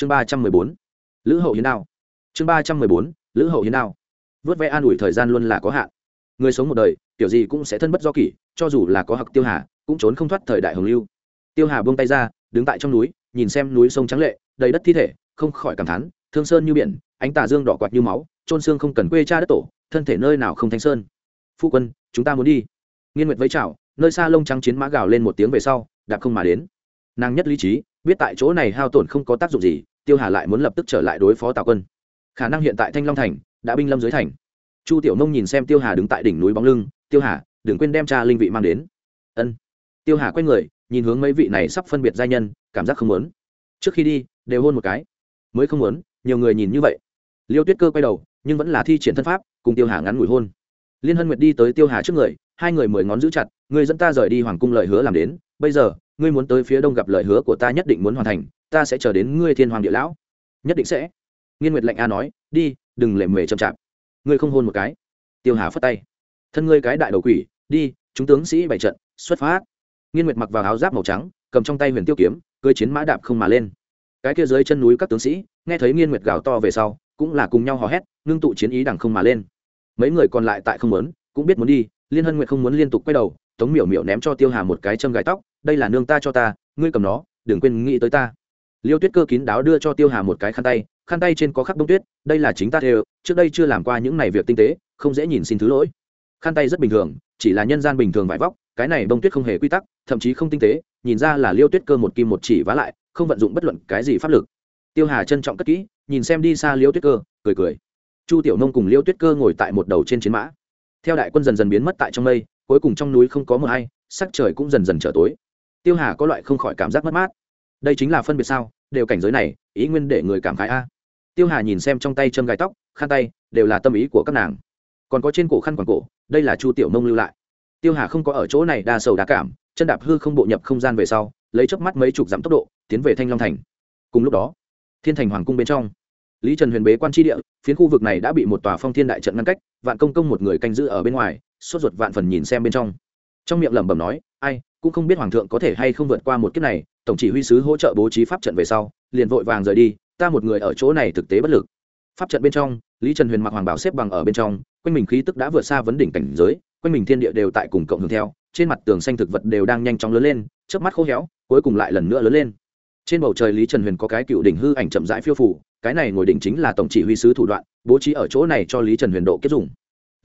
chương ba trăm mười bốn, lữ hậu hiến đao. Chương ba trăm mười bốn, lữ hậu hiến đao. Vớt vẽ an ủi thời gian luôn là có hạn. Người sống một đời, kiểu gì cũng sẽ thân bất do kỷ, cho dù là có hặc tiêu hà, cũng trốn không thoát thời đại hồng lưu. Tiêu hà buông tay ra, đứng tại trong núi, nhìn xem núi sông trắng lệ, đầy đất thi thể, không khỏi cảm thán, thương sơn như biển, ánh tà dương đỏ quạt như máu trôn xương không cần quê cha đất tổ, thân thể nơi nào không thanh sơn. Phu quân, chúng ta muốn đi. Nghiên nguyệt vẫy chảo nơi xa lông trắng chiến mã gào lên một tiếng về sau, đạp không mà đến. Nàng nhất lý trí biết tại chỗ này hao tổn không có tác dụng gì, tiêu hà lại muốn lập tức trở lại đối phó tào quân. Khả năng hiện tại thanh long thành đã binh lâm dưới thành. Chu tiểu nông nhìn xem tiêu hà đứng tại đỉnh núi bóng lưng, tiêu hà, đừng quên đem cha linh vị mang đến. Ân. Tiêu hà quay người, nhìn hướng mấy vị này sắp phân biệt giai nhân, cảm giác không muốn. Trước khi đi, đều hôn một cái. Mới không muốn, nhiều người nhìn như vậy. Liêu tuyết cơ quay đầu, nhưng vẫn là thi triển thân pháp, cùng tiêu hà ngắn ngủi hôn. Liên hân nguyệt đi tới tiêu hà trước người, hai người mười ngón giữ chặt người dẫn ta rời đi hoàng cung lời hứa làm đến, bây giờ ngươi muốn tới phía đông gặp lời hứa của ta nhất định muốn hoàn thành, ta sẽ chờ đến ngươi thiên hoàng địa lão. Nhất định sẽ. Nghiên nguyệt lệnh a nói, đi, đừng lệ mề chậm chạp. Ngươi không hôn một cái. Tiêu hà phất tay. Thân ngươi cái đại đầu quỷ, đi, chúng tướng sĩ bảy trận, xuất phát. Nghiên nguyệt mặc vào áo giáp màu trắng, cầm trong tay huyền tiêu kiếm cưới chiến mã đạp không mà lên. Cái kia dưới chân núi các tướng sĩ, nghe thấy nghiên nguyệt gào to về sau, cũng là cùng nhau hò hét, ngưng tụ chiến ý đằng không mà lên. Mấy người còn lại tại không muốn, cũng biết muốn đi, liên hân nguyệt không muốn liên tục quay đầu, tống miểu miểu ném cho tiêu hà một cái châm gài tóc đây là nương ta cho ta, ngươi cầm nó, đừng quên nghĩ tới ta. Liêu tuyết cơ kín đáo đưa cho tiêu hà một cái khăn tay khăn tay trên có khắc bông tuyết, đây là chính ta thêu trước đây chưa làm qua những này việc tinh tế, không dễ nhìn xin thứ lỗi. Khăn tay rất bình thường, chỉ là nhân gian bình thường vải vóc, cái này bông tuyết không hề quy tắc, thậm chí không tinh tế, nhìn ra là liêu tuyết cơ một kim một chỉ vá lại, không vận dụng bất luận cái gì pháp lực. Tiêu hà trân trọng cất kỹ, nhìn xem đi xa liêu tuyết cơ, cười cười. Chu tiểu nông cùng liêu tuyết cơ ngồi tại một đầu trên chiến mã. Theo đại quân dần dần biến mất tại trong mây, cuối cùng trong núi không có mờ hay, sắc trời cũng dần dần trở tối tiêu hà có loại không khỏi cảm giác mất mát. Đây chính là phân biệt sao, đều cảnh giới này, ý nguyên để người cảm khái a. Tiêu hà nhìn xem trong tay châm gai tóc, khăn tay, đều là tâm ý của các nàng. Còn có trên cổ khăn quàng cổ, đây là chu tiểu nông lưu lại. Tiêu hà không có ở chỗ này đa sầu đa cảm, chân đạp hư không bộ nhập không gian về sau, lấy chớp mắt mấy chục dặm tốc độ, tiến về thanh long thành. Cùng lúc đó, thiên thành hoàng cung bên trong, lý trần huyền bế quan tri địa, phiến khu vực này đã bị một tòa phong thiên đại trận ngăn cách, vạn công công một người canh giữ ở bên ngoài, sốt ruột vạn phần nhìn xem bên trong. Trong miệng lẩm bẩm nói, ai cũng không biết hoàng thượng có thể hay không vượt qua một kiếp này, tổng chỉ huy sứ hỗ trợ bố trí pháp trận về sau, liền vội vàng rời đi, ta một người ở chỗ này thực tế bất lực. Pháp trận bên trong, lý trần huyền mặc hoàng bảo xếp bằng ở bên trong, quanh mình khí tức đã vượt xa vấn đỉnh cảnh giới, quanh mình thiên địa đều tại cùng cộng hưởng theo, trên mặt tường xanh thực vật đều đang nhanh chóng lớn lên trước mắt khô héo, cuối cùng lại lần nữa lớn lên. Trên bầu trời lý trần huyền có cái cựu đỉnh hư ảnh chậm rãi phiêu phủ cái này ngồi đỉnh chính là tổng chỉ huy sứ thủ đoạn, bố trí ở chỗ này cho lý trần huyền độ kết dùng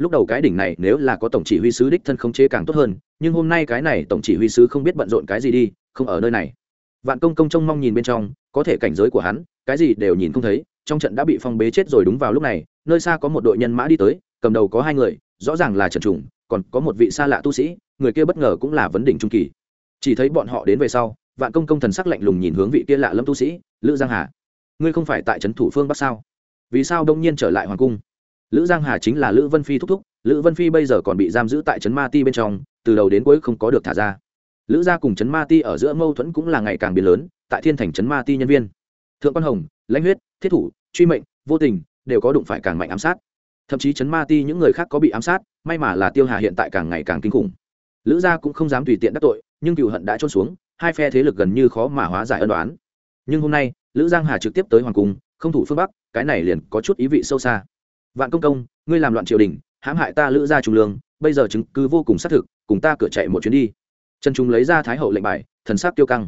lúc đầu cái đỉnh này nếu là có tổng chỉ huy sứ đích thân không chế càng tốt hơn, nhưng hôm nay cái này tổng chỉ huy sứ không biết bận rộn cái gì đi, không ở nơi này. Vạn công công trông mong nhìn bên trong, có thể cảnh giới của hắn, cái gì đều nhìn không thấy, trong trận đã bị phong bế chết rồi đúng vào lúc này, nơi xa có một đội nhân mã đi tới, cầm đầu có hai người, rõ ràng là trần trùng, còn có một vị xa lạ tu sĩ, người kia bất ngờ cũng là vấn đỉnh trung kỳ. Chỉ thấy bọn họ đến về sau, vạn công công thần sắc lạnh lùng nhìn hướng vị kia lạ lâm tu sĩ, lữ giang hà, ngươi không phải tại trấn thủ phương bắc sao? Vì sao đông nhiên trở lại hoàng cung? Lữ giang hà chính là lữ vân phi thúc thúc, lữ vân phi bây giờ còn bị giam giữ tại trấn ma ti bên trong, từ đầu đến cuối không có được thả ra. Lữ gia cùng trấn ma ti ở giữa mâu thuẫn cũng là ngày càng biến lớn, tại thiên thành trấn ma ti nhân viên. Thượng quan hồng, lãnh huyết, thiết thủ, truy mệnh, vô tình đều có đụng phải càng mạnh ám sát. Thậm chí trấn ma ti những người khác có bị ám sát, may mà là tiêu hà hiện tại càng ngày càng kinh khủng. Lữ gia cũng không dám tùy tiện đắc tội, nhưng cựu hận đã trôn xuống, hai phe thế lực gần như khó mà hóa giải ân đoán nhưng hôm nay, lữ giang hà trực tiếp tới hoàng cung, không thủ phương bắc, cái này liền có chút ý vị sâu xa vạn công công, ngươi làm loạn triều đình, hãm hại ta lữ gia trung lương, bây giờ chứng cứ vô cùng xác thực, cùng ta cửa chạy một chuyến đi. Trần trung lấy ra thái hậu lệnh bài, thần sắc tiêu căng.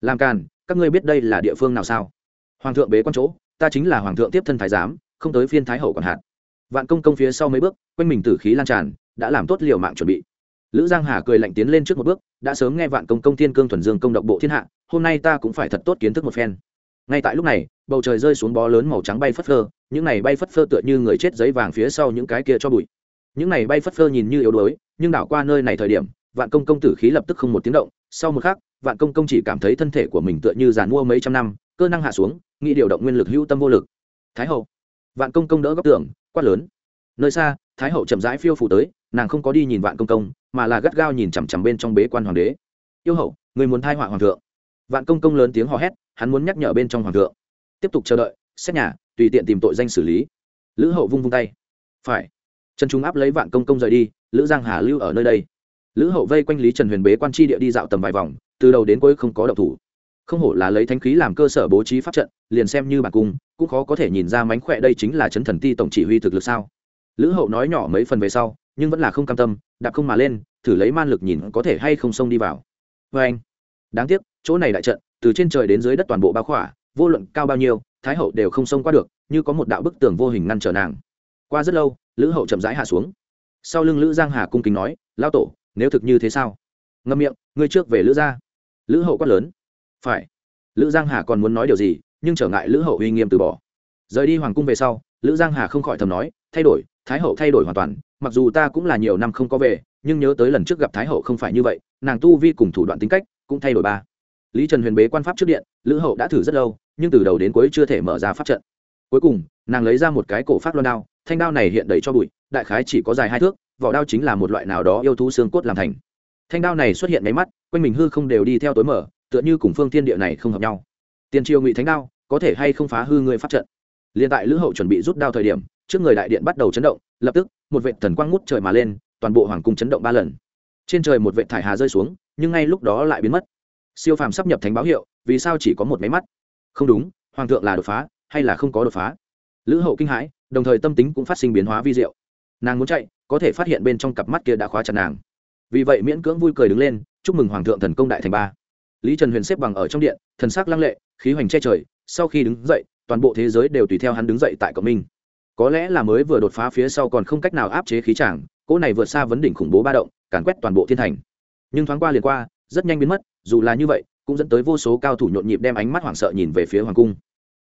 Làm càn, các ngươi biết đây là địa phương nào sao? Hoàng thượng bế quan chỗ, ta chính là hoàng thượng tiếp thân thái giám, không tới phiên thái hậu còn hạt. vạn công công phía sau mấy bước, quanh mình tử khí lan tràn, đã làm tốt liều mạng chuẩn bị. Lữ giang hà cười lạnh tiến lên trước một bước, đã sớm nghe vạn công công thiên cương thuần dương công độc bộ thiên hạ, hôm nay ta cũng phải thật tốt kiến thức một phen. Ngay tại lúc này bầu trời rơi xuống bó lớn màu trắng bay phất phơ, những này bay phất phơ tựa như người chết giấy vàng phía sau những cái kia cho bụi. Những này bay phất phơ nhìn như yếu đuối, nhưng đảo qua nơi này thời điểm, vạn công công tử khí lập tức không một tiếng động. Sau một khắc, vạn công công chỉ cảm thấy thân thể của mình tựa như giàn mua mấy trăm năm, cơ năng hạ xuống, nghĩ điều động nguyên lực hữu tâm vô lực. Thái hậu. Vạn công công đỡ góc tường, quát lớn. Nơi xa, thái hậu chậm rãi phiêu phủ tới, nàng không có đi nhìn vạn công công, mà là gắt gao nhìn chằm chằm bên trong bế quan hoàng đế. Yêu hậu, người muốn thai họa hoàng thượng. Vạn công công lớn tiếng hò hét, hắn muốn nhắc nhở bên trong hoàng thượng tiếp tục chờ đợi, xét nhà, tùy tiện tìm tội danh xử lý. Lữ hậu vung vung tay. Phải. Trần trung áp lấy vạn công công rời đi, lữ giang hà lưu ở nơi đây. Lữ hậu vây quanh lý trần huyền bế quan tri địa đi dạo tầm vài vòng, từ đầu đến cuối không có độc thủ. Không hổ là lấy thanh khí làm cơ sở bố trí pháp trận, liền xem như bản cung, cũng khó có thể nhìn ra mánh khỏe đây chính là chấn thần ti tổng chỉ huy thực lực sao. Lữ hậu nói nhỏ mấy phần về sau, nhưng vẫn là không cam tâm, đạp không mà lên, thử lấy man lực nhìn có thể hay không xông đi vào. Vê anh đáng tiếc, chỗ này đại trận, từ trên trời đến dưới đất toàn bộ bao khỏa vô luận cao bao nhiêu, thái hậu đều không xông qua được, như có một đạo bức tường vô hình ngăn trở nàng. Qua rất lâu, lữ hậu chậm rãi hạ xuống. Sau lưng lữ giang hà cung kính nói lao tổ, nếu thực như thế sao? Ngâm miệng, ngươi trước về lữ gia. Lữ hậu quát lớn. Phải. Lữ giang hà còn muốn nói điều gì, nhưng trở ngại lữ hậu uy nghiêm từ bỏ. Rời đi hoàng cung về sau, lữ giang hà không khỏi thầm nói, thay đổi, thái hậu thay đổi hoàn toàn, mặc dù ta cũng là nhiều năm không có về, nhưng nhớ tới lần trước gặp thái hậu không phải như vậy, nàng tu vi cùng thủ đoạn tính cách cũng thay đổi ba. Lý trần huyền bế quan pháp trước điện, lữ hậu đã thử rất lâu nhưng từ đầu đến cuối chưa thể mở ra pháp trận. Cuối cùng, nàng lấy ra một cái cổ phát loan đao, thanh đao này hiện đầy cho bụi, đại khái chỉ có dài hai thước, vỏ đao chính là một loại nào đó yêu thú xương cốt làm thành. Thanh đao này xuất hiện máy mắt, quanh mình hư không đều đi theo tối mở, tựa như cùng phương thiên địa này không hợp nhau. Tiền triều ngụy thánh đao, có thể hay không phá hư người pháp trận? Liền tại lữ hậu chuẩn bị rút đao thời điểm, trước người đại điện bắt đầu chấn động, lập tức, một vệ thần quang ngút trời mà lên, toàn bộ hoàng cung chấn động ba lần. Trên trời một vệ thải hà rơi xuống, nhưng ngay lúc đó lại biến mất. Siêu phàm sắp nhập thánh báo hiệu, vì sao chỉ có một máy mắt? Không đúng, hoàng thượng là đột phá, hay là không có đột phá? Lữ hậu kinh hãi, đồng thời tâm tính cũng phát sinh biến hóa vi diệu. Nàng muốn chạy, có thể phát hiện bên trong cặp mắt kia đã khóa chặt nàng. Vì vậy miễn cưỡng vui cười đứng lên, chúc mừng hoàng thượng thần công đại thành ba. Lý trần huyền xếp bằng ở trong điện, thần sắc lăng lệ, khí hoành che trời, sau khi đứng dậy, toàn bộ thế giới đều tùy theo hắn đứng dậy tại cộng minh. Có lẽ là mới vừa đột phá phía sau còn không cách nào áp chế khí tràng cỗ này vượt xa vấn đỉnh khủng bố ba động, càn quét toàn bộ thiên thành. Nhưng thoáng qua liền qua, rất nhanh biến mất, dù là như vậy cũng dẫn tới vô số cao thủ nhộn nhịp đem ánh mắt hoảng sợ nhìn về phía hoàng cung.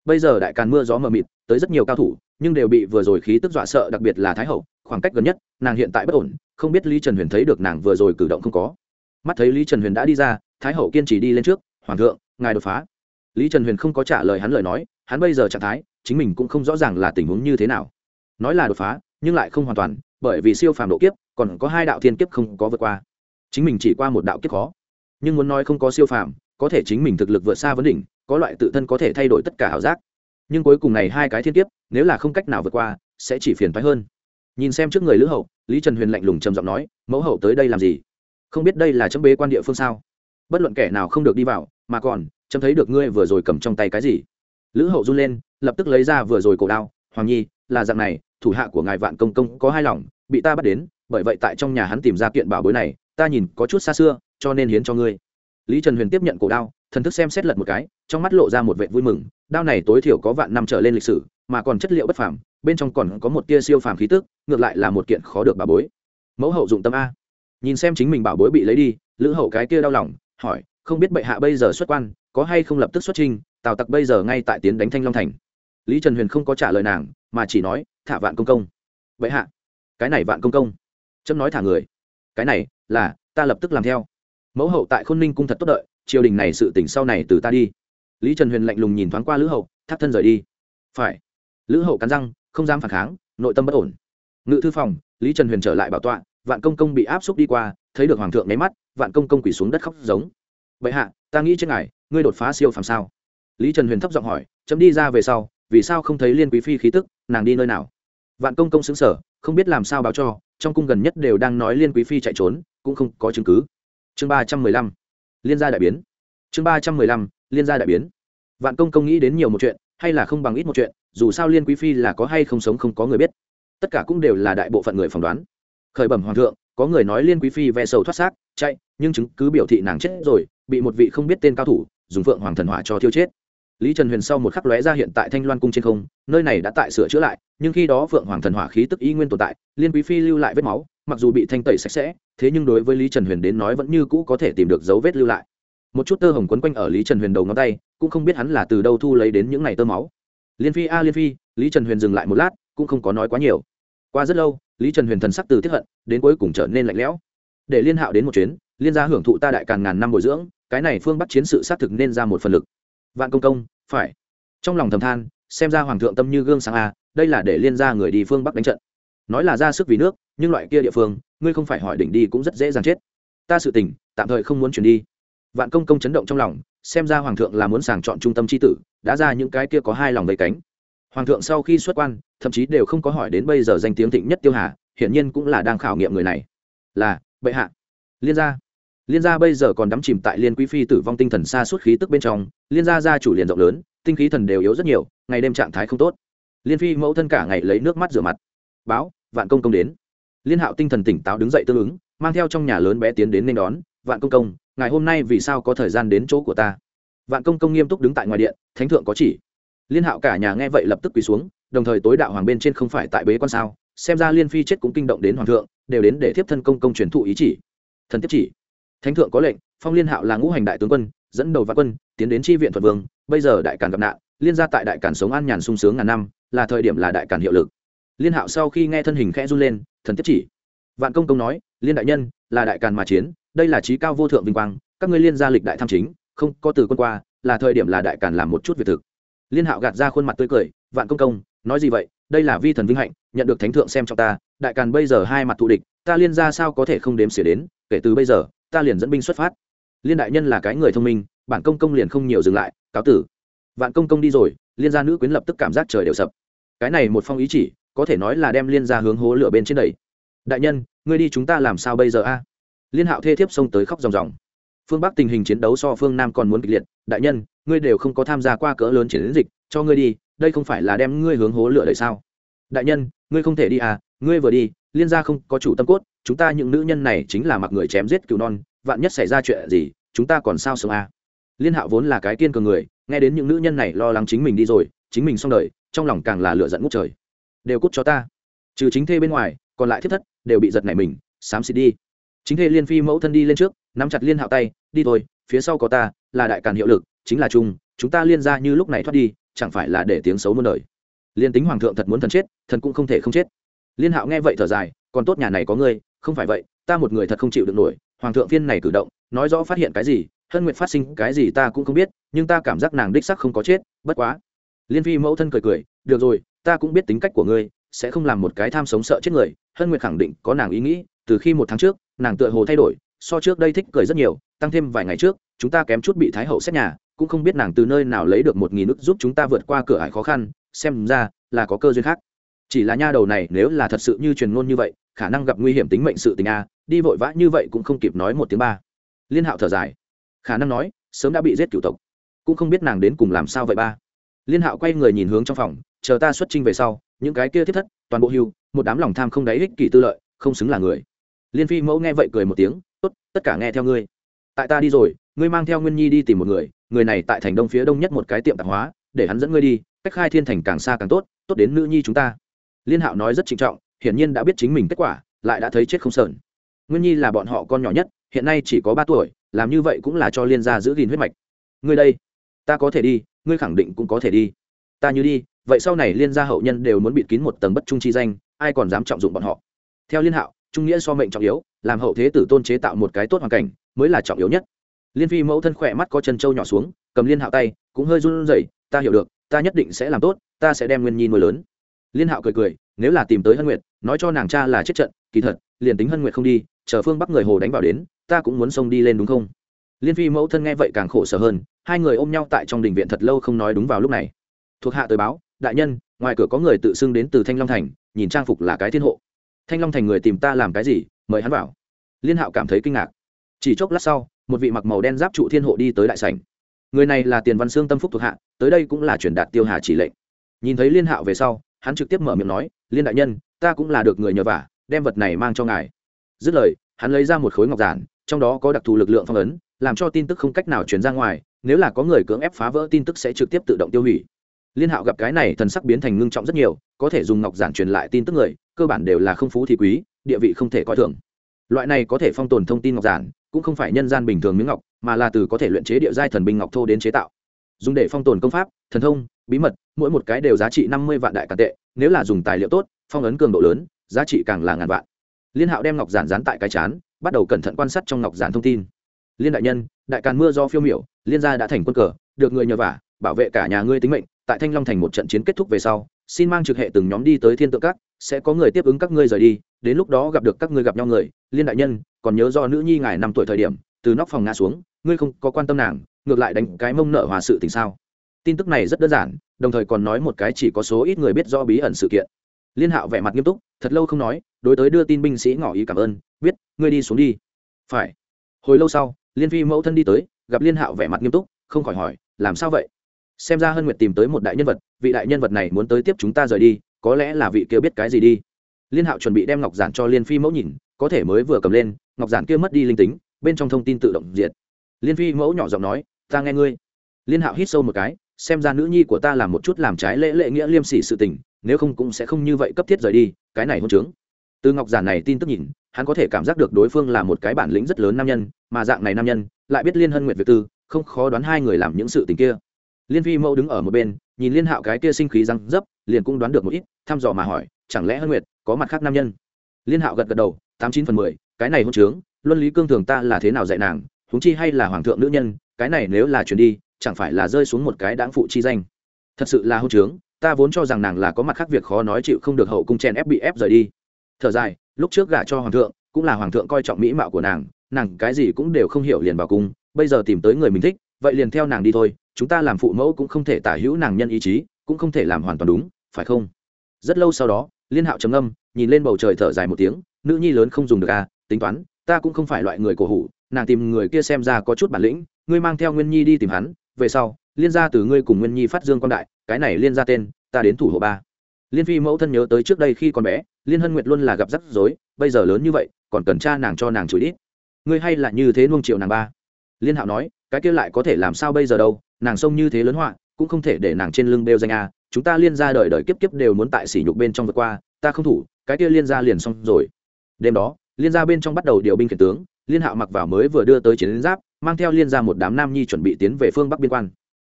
Bây giờ đại càn mưa gió mờ mịt, tới rất nhiều cao thủ, nhưng đều bị vừa rồi khí tức dọa sợ, đặc biệt là thái hậu, khoảng cách gần nhất, nàng hiện tại bất ổn, không biết lý trần huyền thấy được nàng vừa rồi cử động không có. Mắt thấy lý trần huyền đã đi ra, thái hậu kiên trì đi lên trước, hoàng thượng, ngài đột phá. Lý trần huyền không có trả lời hắn lời nói, hắn bây giờ trạng thái, chính mình cũng không rõ ràng là tình huống như thế nào. Nói là đột phá, nhưng lại không hoàn toàn, bởi vì siêu phàm độ kiếp, còn có hai đạo thiên kiếp không có vượt qua. Chính mình chỉ qua một đạo kiếp khó, nhưng muốn nói không có siêu phàm có thể chính mình thực lực vượt xa vấn đỉnh, có loại tự thân có thể thay đổi tất cả ảo giác. Nhưng cuối cùng này hai cái thiên kiếp, nếu là không cách nào vượt qua, sẽ chỉ phiền phái hơn. Nhìn xem trước người lữ hậu, lý trần huyền lạnh lùng trầm giọng nói, mẫu hậu tới đây làm gì? Không biết đây là chấm bế quan địa phương sao? Bất luận kẻ nào không được đi vào, mà còn, chấm thấy được ngươi vừa rồi cầm trong tay cái gì? Lữ hậu run lên, lập tức lấy ra vừa rồi cổ đao, hoàng nhi, là dạng này, thủ hạ của ngài vạn công công có hai lòng, bị ta bắt đến, bởi vậy tại trong nhà hắn tìm ra kiện bảo bối này, ta nhìn có chút xa xưa, cho nên hiến cho ngươi lý trần huyền tiếp nhận cổ đao, thần thức xem xét lật một cái, trong mắt lộ ra một vệ vui mừng, đao này tối thiểu có vạn năm trở lên lịch sử, mà còn chất liệu bất phàm, bên trong còn có một tia siêu phàm khí tức, ngược lại là một kiện khó được bảo bối. Mẫu hậu dụng tâm a. Nhìn xem chính mình bảo bối bị lấy đi, lữ hậu cái kia đau lòng, hỏi, không biết bệ hạ bây giờ xuất quan, có hay không lập tức xuất trình, tào tặc bây giờ ngay tại tiến đánh thanh long thành. Lý trần huyền không có trả lời nàng, mà chỉ nói, thả vạn công công. Bệ hạ, cái này vạn công công. Chấm nói thả người. Cái này là, ta lập tức làm theo mẫu hậu tại khôn ninh cung thật tốt đợi, triều đình này sự tỉnh sau này từ ta đi. Lý trần huyền lạnh lùng nhìn thoáng qua lữ hậu, thắt thân rời đi. Phải. Lữ hậu cắn răng, không dám phản kháng, nội tâm bất ổn. Ngự thư phòng, lý trần huyền trở lại bảo tọa, vạn công công bị áp xúc đi qua, thấy được hoàng thượng nháy mắt, vạn công công quỳ xuống đất khóc giống. Vậy hạ, ta nghĩ trên ngài, ngươi đột phá siêu phàm sao? Lý trần huyền thấp giọng hỏi, chấm đi ra về sau, vì sao không thấy liên quý phi khí tức, nàng đi nơi nào? Vạn công công xứng sở không biết làm sao báo cho, trong cung gần nhất đều đang nói liên quý phi chạy trốn, cũng không có chứng cứ chương ba trăm mười lăm, liên gia đại biến. Chương ba trăm mười lăm, liên gia đại biến. Vạn công công nghĩ đến nhiều một chuyện, hay là không bằng ít một chuyện, dù sao liên quý phi là có hay không sống không có người biết. Tất cả cũng đều là đại bộ phận người phỏng đoán. Khởi bẩm hoàng thượng, có người nói liên quý phi ve sầu thoát xác, chạy, nhưng chứng cứ biểu thị nàng chết rồi, bị một vị không biết tên cao thủ, dùng phượng hoàng thần hỏa cho thiêu chết. Lý trần huyền sau một khắc lóe ra hiện tại thanh loan cung trên không, nơi này đã tại sửa chữa lại, nhưng khi đó phượng hoàng thần hỏa khí tức y nguyên tồn tại, liên quý phi lưu lại vết máu mặc dù bị thanh tẩy sạch sẽ, thế nhưng đối với lý trần huyền đến nói vẫn như cũ có thể tìm được dấu vết lưu lại. Một chút tơ hồng quấn quanh ở lý trần huyền đầu ngón tay, cũng không biết hắn là từ đâu thu lấy đến những n à y tơ máu. Liên phi a, liên phi, lý trần huyền dừng lại một lát, cũng không có nói quá nhiều. Qua rất lâu, lý trần huyền thần sắc từ tiếp hận, đến cuối cùng trở nên lạnh lẽo. Để liên hạo đến một chuyến, liên gia hưởng thụ ta đại càng ngàn năm bồi dưỡng, cái này phương bắc chiến sự xác thực nên ra một phần lực. Vạn công công, phải. Trong lòng thầm than, xem ra hoàng thượng tâm như gương sáng a, đây là để liên gia người đi phương bắc đánh trận nói là ra sức vì nước, nhưng loại kia địa phương, ngươi không phải hỏi đỉnh đi cũng rất dễ dàng chết. Ta sự tình, tạm thời không muốn chuyển đi. Vạn công công chấn động trong lòng, xem ra hoàng thượng là muốn sàng chọn trung tâm c h i tử, đã ra những cái kia có hai lòng đầy cánh. Hoàng thượng sau khi xuất quan, thậm chí đều không có hỏi đến bây giờ danh tiếng thịnh nhất tiêu hà, hiển nhiên cũng là đang khảo nghiệm người này. Là, bệ hạ. Liên gia. Liên gia bây giờ còn đắm chìm tại liên quý phi tử vong tinh thần xa suốt khí tức bên trong, liên gia gia chủ liền rộng lớn, tinh khí thần đều yếu rất nhiều, ngày đêm trạng thái không tốt. Liên phi mẫu thân cả ngày lấy nước mắt rửa mặt. Báo vạn công công đến. Liên hạo tinh thần tỉnh táo đứng dậy tương ứng, mang theo trong nhà lớn bé tiến đến nên đón, vạn công công, ngày hôm nay vì sao có thời gian đến chỗ của ta? Vạn công công nghiêm túc đứng tại ngoài điện, thánh thượng có chỉ. Liên hạo cả nhà nghe vậy lập tức quỳ xuống, đồng thời tối đạo hoàng bên trên không phải tại bế quan sao? Xem ra liên phi chết cũng kinh động đến hoàng thượng, đều đến để tiếp thân công công truyền thụ ý chỉ. Thần tiếp chỉ. Thánh thượng có lệnh, phong liên hạo là ngũ hành đại tướng quân, dẫn đầu vạn quân, tiến đến tri viện thuật vương, bây giờ đại càn gặp nạn, liên gia tại đại càn sống an nhàn sung sướng ngàn năm, là thời điểm là đại càn hiệu lực liên hạo sau khi nghe thân hình khẽ run lên, thần tiếp chỉ. Vạn công công nói, liên đại nhân, là đại càn mà chiến, đây là trí cao vô thượng vinh quang, các ngươi liên gia lịch đại tham chính, không có từ quân qua, là thời điểm là đại càn làm một chút việc thực. Liên hạo gạt ra khuôn mặt tươi cười, vạn công công, nói gì vậy? Đây là vi thần vinh hạnh, nhận được thánh thượng xem trong ta, đại càn bây giờ hai mặt thù địch, ta liên gia sao có thể không đếm xỉa đến, kể từ bây giờ, ta liền dẫn binh xuất phát. Liên đại nhân là cái người thông minh, bản công công liền không nhiều dừng lại, cáo tử. Vạn công công đi rồi, liên gia nữ quyến lập tức cảm giác trời đều sập. Cái này một phong ý chỉ có thể nói là đem liên gia hướng hố lửa bên trên đầy đại nhân, ngươi đi chúng ta làm sao bây giờ a? Liên hạo thê thiếp xông tới khóc ròng ròng. Phương bắc tình hình chiến đấu so phương nam còn muốn kịch liệt. Đại nhân, ngươi đều không có tham gia qua cỡ lớn chiến dịch, cho ngươi đi, đây không phải là đem ngươi hướng hố lửa đầy sao? Đại nhân, ngươi không thể đi à ngươi vừa đi, liên gia không có chủ tâm cốt, chúng ta những nữ nhân này chính là mặc người chém giết cứu non, vạn nhất xảy ra chuyện gì, chúng ta còn sao sống à? Liên hạo vốn là cái kiên cường người, nghe đến những nữ nhân này lo lắng chính mình đi rồi, chính mình xong đời, trong lòng càng là lựa giận ngút trời đều cút cho ta. Trừ chính thê bên ngoài, còn lại thiết thất đều bị giật nảy mình, xám xịt đi. Chính thê liên phi mẫu thân đi lên trước, nắm chặt liên hạo tay, đi thôi, phía sau có ta, là đại càn hiệu lực, chính là chung, chúng ta liên ra như lúc này thoát đi, chẳng phải là để tiếng xấu muôn đời. Liên tính hoàng thượng thật muốn thần chết, thần cũng không thể không chết. Liên hạo nghe vậy thở dài, còn tốt nhà này có ngươi, không phải vậy, ta một người thật không chịu được nổi, hoàng thượng phiên này cử động, nói rõ phát hiện cái gì, hân nguyện phát sinh cái gì ta cũng không biết, nhưng ta cảm giác nàng đích sắc không có chết, bất quá. Liên phi mẫu thân cười cười, được rồi ta cũng biết tính cách của ngươi, sẽ không làm một cái tham sống sợ chết người, hân nguyệt khẳng định có nàng ý nghĩ, từ khi một tháng trước, nàng tựa hồ thay đổi, so trước đây thích cười rất nhiều, tăng thêm vài ngày trước, chúng ta kém chút bị thái hậu xét nhà, cũng không biết nàng từ nơi nào lấy được một nghìn nước giúp chúng ta vượt qua cửa ải khó khăn, xem ra là có cơ duyên khác. Chỉ là nha đầu này nếu là thật sự như truyền ngôn như vậy, khả năng gặp nguy hiểm tính mệnh sự tình a, đi vội vã như vậy cũng không kịp nói một tiếng ba. Liên hạo thở dài, khả năng nói, sớm đã bị giết cửu tộc, cũng không biết nàng đến cùng làm sao vậy ba. Liên hạo quay người nhìn hướng trong phòng chờ ta xuất trình về sau, những cái kia thiết thất, toàn bộ hưu, một đám lòng tham không đáy ích kỷ tư lợi, không xứng là người. Liên phi mẫu nghe vậy cười một tiếng, tốt, tất cả nghe theo ngươi. Tại ta đi rồi, ngươi mang theo nguyên nhi đi tìm một người người này tại thành đông phía đông nhất một cái tiệm tạp hóa, để hắn dẫn ngươi đi, cách khai thiên thành càng xa càng tốt tốt đến nữ nhi chúng ta. Liên hạo nói rất trịnh trọng, hiển nhiên đã biết chính mình kết quả, lại đã thấy chết không sờn. Nguyên nhi là bọn họ con nhỏ nhất, hiện nay chỉ có ba tuổi, làm như vậy cũng là cho liên gia giữ gìn huyết mạch. Ngươi đây, ta có thể đi, ngươi khẳng định cũng có thể đi. Ta như đi vậy sau này liên gia hậu nhân đều muốn bịt kín một tầng bất trung chi danh, ai còn dám trọng dụng bọn họ? Theo liên hạo, trung nghĩa so mệnh trọng yếu, làm hậu thế tử tôn chế tạo một cái tốt hoàn cảnh, mới là trọng yếu nhất. Liên phi mẫu thân khỏe mắt có chân trâu nhỏ xuống, cầm liên hạo tay, cũng hơi run rẩy, ta hiểu được, ta nhất định sẽ làm tốt, ta sẽ đem nguyên nhi nuôi lớn. Liên hạo cười cười, nếu là tìm tới hân nguyệt, nói cho nàng cha là chết trận, kỳ thật, liền tính hân nguyệt không đi, chờ phương bắc người hồ đánh vào đến, ta cũng muốn xông đi lên đúng không? Liên phi mẫu thân nghe vậy càng khổ sở hơn, hai người ôm nhau tại trong đình viện thật lâu không nói đúng vào lúc này. Thuộc hạ tới báo đại nhân, ngoài cửa có người tự xưng đến từ thanh long thành, nhìn trang phục là cái thiên hộ. Thanh long thành người tìm ta làm cái gì, mời hắn vào. Liên hạo cảm thấy kinh ngạc. Chỉ chốc lát sau, một vị mặc màu đen giáp trụ thiên hộ đi tới đại sảnh. Người này là tiền văn Sương tâm phúc thuộc hạ, tới đây cũng là truyền đạt tiêu hà chỉ lệnh. Nhìn thấy liên hạo về sau, hắn trực tiếp mở miệng nói, liên đại nhân, ta cũng là được người nhờ vả, đem vật này mang cho ngài. Dứt lời, hắn lấy ra một khối ngọc giản, trong đó có đặc thù lực lượng phong ấn, làm cho tin tức không cách nào truyền ra ngoài, nếu là có người cưỡng ép phá vỡ tin tức sẽ trực tiếp tự động tiêu hủy liên hạo gặp cái này thần sắc biến thành ngưng trọng rất nhiều, có thể dùng ngọc giản truyền lại tin tức người, cơ bản đều là không phú thì quý, địa vị không thể coi thường. Loại này có thể phong tồn thông tin ngọc giản, cũng không phải nhân gian bình thường miếng ngọc, mà là từ có thể luyện chế địa giai thần binh ngọc thô đến chế tạo. Dùng để phong tồn công pháp, thần thông, bí mật, mỗi một cái đều giá trị năm mươi vạn đại càn tệ, nếu là dùng tài liệu tốt, phong ấn cường độ lớn, giá trị càng là ngàn vạn. Liên hạo đem ngọc giản dán tại cái chán, bắt đầu cẩn thận quan sát trong ngọc giản thông tin. Liên đại nhân, đại càn mưa do phiêu miểu, liên gia đã thành quân cờ, được người nhờ vả bảo vệ cả nhà ngươi tính mệnh, tại thanh long thành một trận chiến kết thúc về sau, xin mang trực hệ từng nhóm đi tới thiên tượng các, sẽ có người tiếp ứng các ngươi rời đi, đến lúc đó gặp được các ngươi gặp nhau người, liên đại nhân, còn nhớ do nữ nhi ngài năm tuổi thời điểm, từ nóc phòng ngã xuống, ngươi không có quan tâm nàng, ngược lại đánh cái mông nợ hòa sự tình sao? Tin tức này rất đơn giản, đồng thời còn nói một cái chỉ có số ít người biết do bí ẩn sự kiện. Liên hạo vẻ mặt nghiêm túc, thật lâu không nói, đối tới đưa tin binh sĩ ngỏ ý cảm ơn biết ngươi đi xuống đi. Phải. Hồi lâu sau, liên phi mẫu thân đi tới, gặp liên hạo vẻ mặt nghiêm túc, không khỏi hỏi, làm sao vậy? Xem ra hân nguyệt tìm tới một đại nhân vật, vị đại nhân vật này muốn tới tiếp chúng ta rời đi, có lẽ là vị kia biết cái gì đi. Liên hạo chuẩn bị đem ngọc giản cho liên phi mẫu nhìn, có thể mới vừa cầm lên, ngọc giản kia mất đi linh tính, bên trong thông tin tự động diệt. Liên phi mẫu nhỏ giọng nói, ta nghe ngươi. Liên hạo hít sâu một cái, xem ra nữ nhi của ta làm một chút làm trái lễ lệ nghĩa liêm sỉ sự tình, nếu không cũng sẽ không như vậy cấp thiết rời đi, cái này hôn trướng từ ngọc giản này tin tức nhìn, hắn có thể cảm giác được đối phương là một cái bản lĩnh rất lớn nam nhân, mà dạng này nam nhân, lại biết liên hân nguyện việc tư, không khó đoán hai người làm những sự tình kia liên phi mẫu đứng ở một bên, nhìn liên hạo cái kia sinh khí răng dấp, liền cũng đoán được một ít, thăm dò mà hỏi, chẳng lẽ hân nguyệt có mặt khác nam nhân? Liên hạo gật gật đầu, tám chín phần mười, cái này hôn trướng, luân lý cương thường ta là thế nào dạy nàng, huống chi hay là hoàng thượng nữ nhân, cái này nếu là chuyển đi, chẳng phải là rơi xuống một cái đáng phụ chi danh. Thật sự là hôn trướng, ta vốn cho rằng nàng là có mặt khác việc khó nói chịu không được hậu cung chen ép bị ép rời đi. Thở dài, lúc trước gả cho hoàng thượng, cũng là hoàng thượng coi trọng mỹ mạo của nàng nàng cái gì cũng đều không hiểu liền vào cung, bây giờ tìm tới người mình thích, vậy liền theo nàng đi thôi chúng ta làm phụ mẫu cũng không thể tả hữu nàng nhân ý chí, cũng không thể làm hoàn toàn đúng, phải không? Rất lâu sau đó, liên hạo trầm âm nhìn lên bầu trời thở dài một tiếng, nữ nhi lớn không dùng được à tính toán, ta cũng không phải loại người cổ hủ, nàng tìm người kia xem ra có chút bản lĩnh, ngươi mang theo nguyên nhi đi tìm hắn, về sau, liên gia từ ngươi cùng nguyên nhi phát dương quan đại, cái này liên gia tên, ta đến thủ hộ ba. Liên phi mẫu thân nhớ tới trước đây khi còn bé, liên hân nguyệt luôn là gặp rắc rối, bây giờ lớn như vậy, còn cần cha nàng cho nàng chửi ít ngươi hay là như thế nuông triệu nàng ba? Liên hạo nói, cái kia lại có thể làm sao bây giờ đâu nàng sông như thế lớn họa, cũng không thể để nàng trên lưng bêu danh a, chúng ta liên gia đời đời kiếp kiếp đều muốn tại sỉ nhục bên trong vượt qua, ta không thủ, cái kia liên gia liền xong rồi. Đêm đó, liên gia bên trong bắt đầu điều binh khiển tướng, liên hạo mặc vào mới vừa đưa tới chiến giáp, mang theo liên gia một đám nam nhi chuẩn bị tiến về phương bắc biên quan.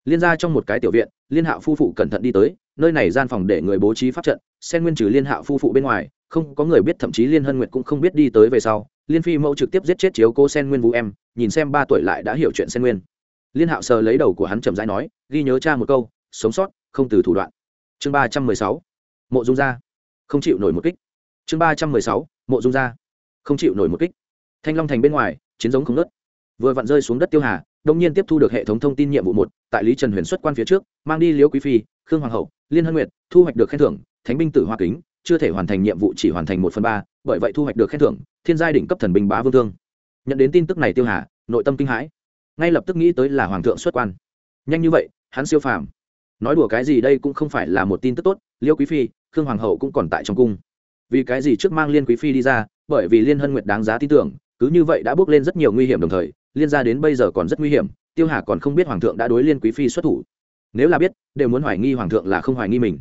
Liên gia trong một cái tiểu viện, liên hạo phu phụ cẩn thận đi tới, nơi này gian phòng để người bố trí pháp trận xen nguyên trừ liên hạo phu phụ bên ngoài, không có người biết, thậm chí liên hân nguyệt cũng không biết đi tới về sau, liên phi mẫu trực tiếp giết chết chiếu cô sen nguyên vũ em, nhìn xem ba tuổi lại đã hiểu chuyện sen nguyên liên hạo sờ lấy đầu của hắn chậm rãi nói, ghi nhớ cha một câu, sống sót, không từ thủ đoạn. Chương ba trăm mười sáu, mộ dung gia. Không chịu nổi một kích. Chương ba trăm mười sáu, mộ dung gia. Không chịu nổi một kích. Thanh long thành bên ngoài, chiến giống không nớt vừa vặn rơi xuống đất tiêu hà đông nhiên tiếp thu được hệ thống thông tin nhiệm vụ một, tại lý trần huyền xuất quan phía trước, mang đi liễu quý phi, khương hoàng hậu, liên hân nguyệt, thu hoạch được khen thưởng, thánh binh tử hoa kính, chưa thể hoàn thành nhiệm vụ chỉ hoàn thành một phần ba, bởi vậy thu hoạch được khen thưởng, thiên giai đỉnh cấp thần binh bá vương thương. Nhận đến tin tức này tiêu hà, nội tâm kinh hãi ngay lập tức nghĩ tới là hoàng thượng xuất quan. Nhanh như vậy, hắn siêu phàm. Nói đùa cái gì đây cũng không phải là một tin tức tốt, liêu quý phi, khương hoàng hậu cũng còn tại trong cung. Vì cái gì trước mang liên quý phi đi ra, bởi vì liên hân nguyệt đáng giá tin tưởng, cứ như vậy đã bước lên rất nhiều nguy hiểm đồng thời, liên gia đến bây giờ còn rất nguy hiểm, tiêu hà còn không biết hoàng thượng đã đối liên quý phi xuất thủ. Nếu là biết, đều muốn hoài nghi hoàng thượng là không hoài nghi mình.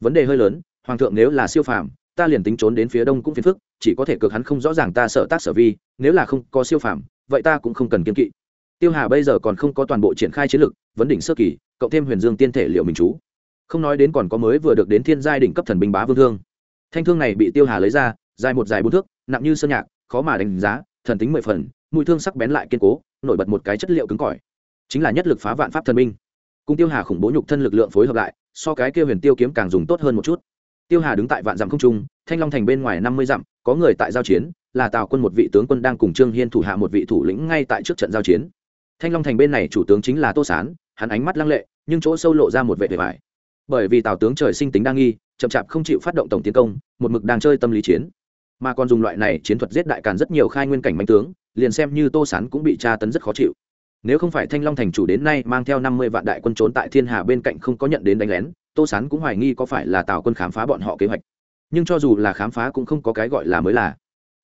Vấn đề hơi lớn, hoàng thượng nếu là siêu phàm, ta liền tính trốn đến phía đông cũng phiền phức, chỉ có thể cực hắn không rõ ràng ta sợ tác sở vi, nếu là không có siêu phàm, vậy ta cũng không cần kiên kỵ tiêu hà bây giờ còn không có toàn bộ triển khai chiến lược, vấn đỉnh sơ kỳ, cộng thêm huyền dương tiên thể liệu mình chú. Không nói đến còn có mới vừa được đến thiên giai đỉnh cấp thần binh bá vương thương. Thanh thương này bị tiêu hà lấy ra, dài một dài bốn thước, nặng như sơn nhạc, khó mà đánh giá, thần tính mười phần mũi thương sắc bén lại kiên cố, nổi bật một cái chất liệu cứng cỏi. Chính là nhất lực phá vạn pháp thần binh. Cùng tiêu hà khủng bố nhục thân lực lượng phối hợp lại, so cái kia huyền tiêu kiếm càng dùng tốt hơn một chút. Tiêu hà đứng tại vạn dặm không trung, thanh long thành bên ngoài năm mươi dặm, có người tại giao chiến, là tào quân một vị tướng quân đang cùng trương hiên thủ hạ một vị thủ lĩnh ngay tại trước trận giao chiến thanh long thành bên này chủ tướng chính là tô sán, hắn ánh mắt lăng lệ, nhưng chỗ sâu lộ ra một vệ vẻ vải bởi vì tào tướng trời sinh tính đa nghi, chậm chạp không chịu phát động tổng tiến công, một mực đang chơi tâm lý chiến. Mà còn dùng loại này chiến thuật giết đại càn rất nhiều khai nguyên cảnh mạnh tướng, liền xem như tô sán cũng bị tra tấn rất khó chịu. Nếu không phải thanh long thành chủ đến nay mang theo năm mươi vạn đại quân trốn tại thiên hà bên cạnh không có nhận đến đánh lén, tô sán cũng hoài nghi có phải là tào quân khám phá bọn họ kế hoạch. Nhưng cho dù là khám phá cũng không có cái gọi là mới là.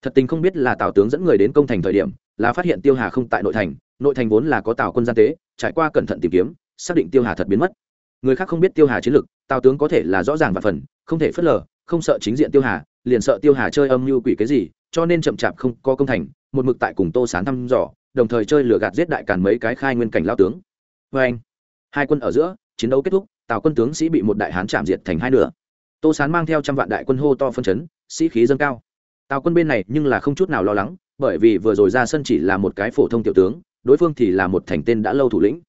Thật tình không biết là tào tướng dẫn người đến công thành thời điểm, là phát hiện tiêu hà không tại nội thành nội thành vốn là có tào quân gian tế, trải qua cẩn thận tìm kiếm, xác định tiêu hà thật biến mất. Người khác không biết tiêu hà chiến lực, tào tướng có thể là rõ ràng và phần, không thể phớt lờ, không sợ chính diện tiêu hà, liền sợ tiêu hà chơi âm mưu quỷ cái gì, cho nên chậm chạp không có công thành, một mực tại cùng tô sán thăm dò, đồng thời chơi lừa gạt giết đại càn mấy cái khai nguyên cảnh lao tướng. Vê anh, hai quân ở giữa, chiến đấu kết thúc, tào quân tướng sĩ bị một đại hán chạm diệt thành hai nửa. Tô sán mang theo trăm vạn đại quân hô to phân chấn, sĩ khí dâng cao. Tào quân bên này nhưng là không chút nào lo lắng, bởi vì vừa rồi ra sân chỉ là một cái phổ thông tiểu tướng đối phương thì là một thành tên đã lâu thủ lĩnh.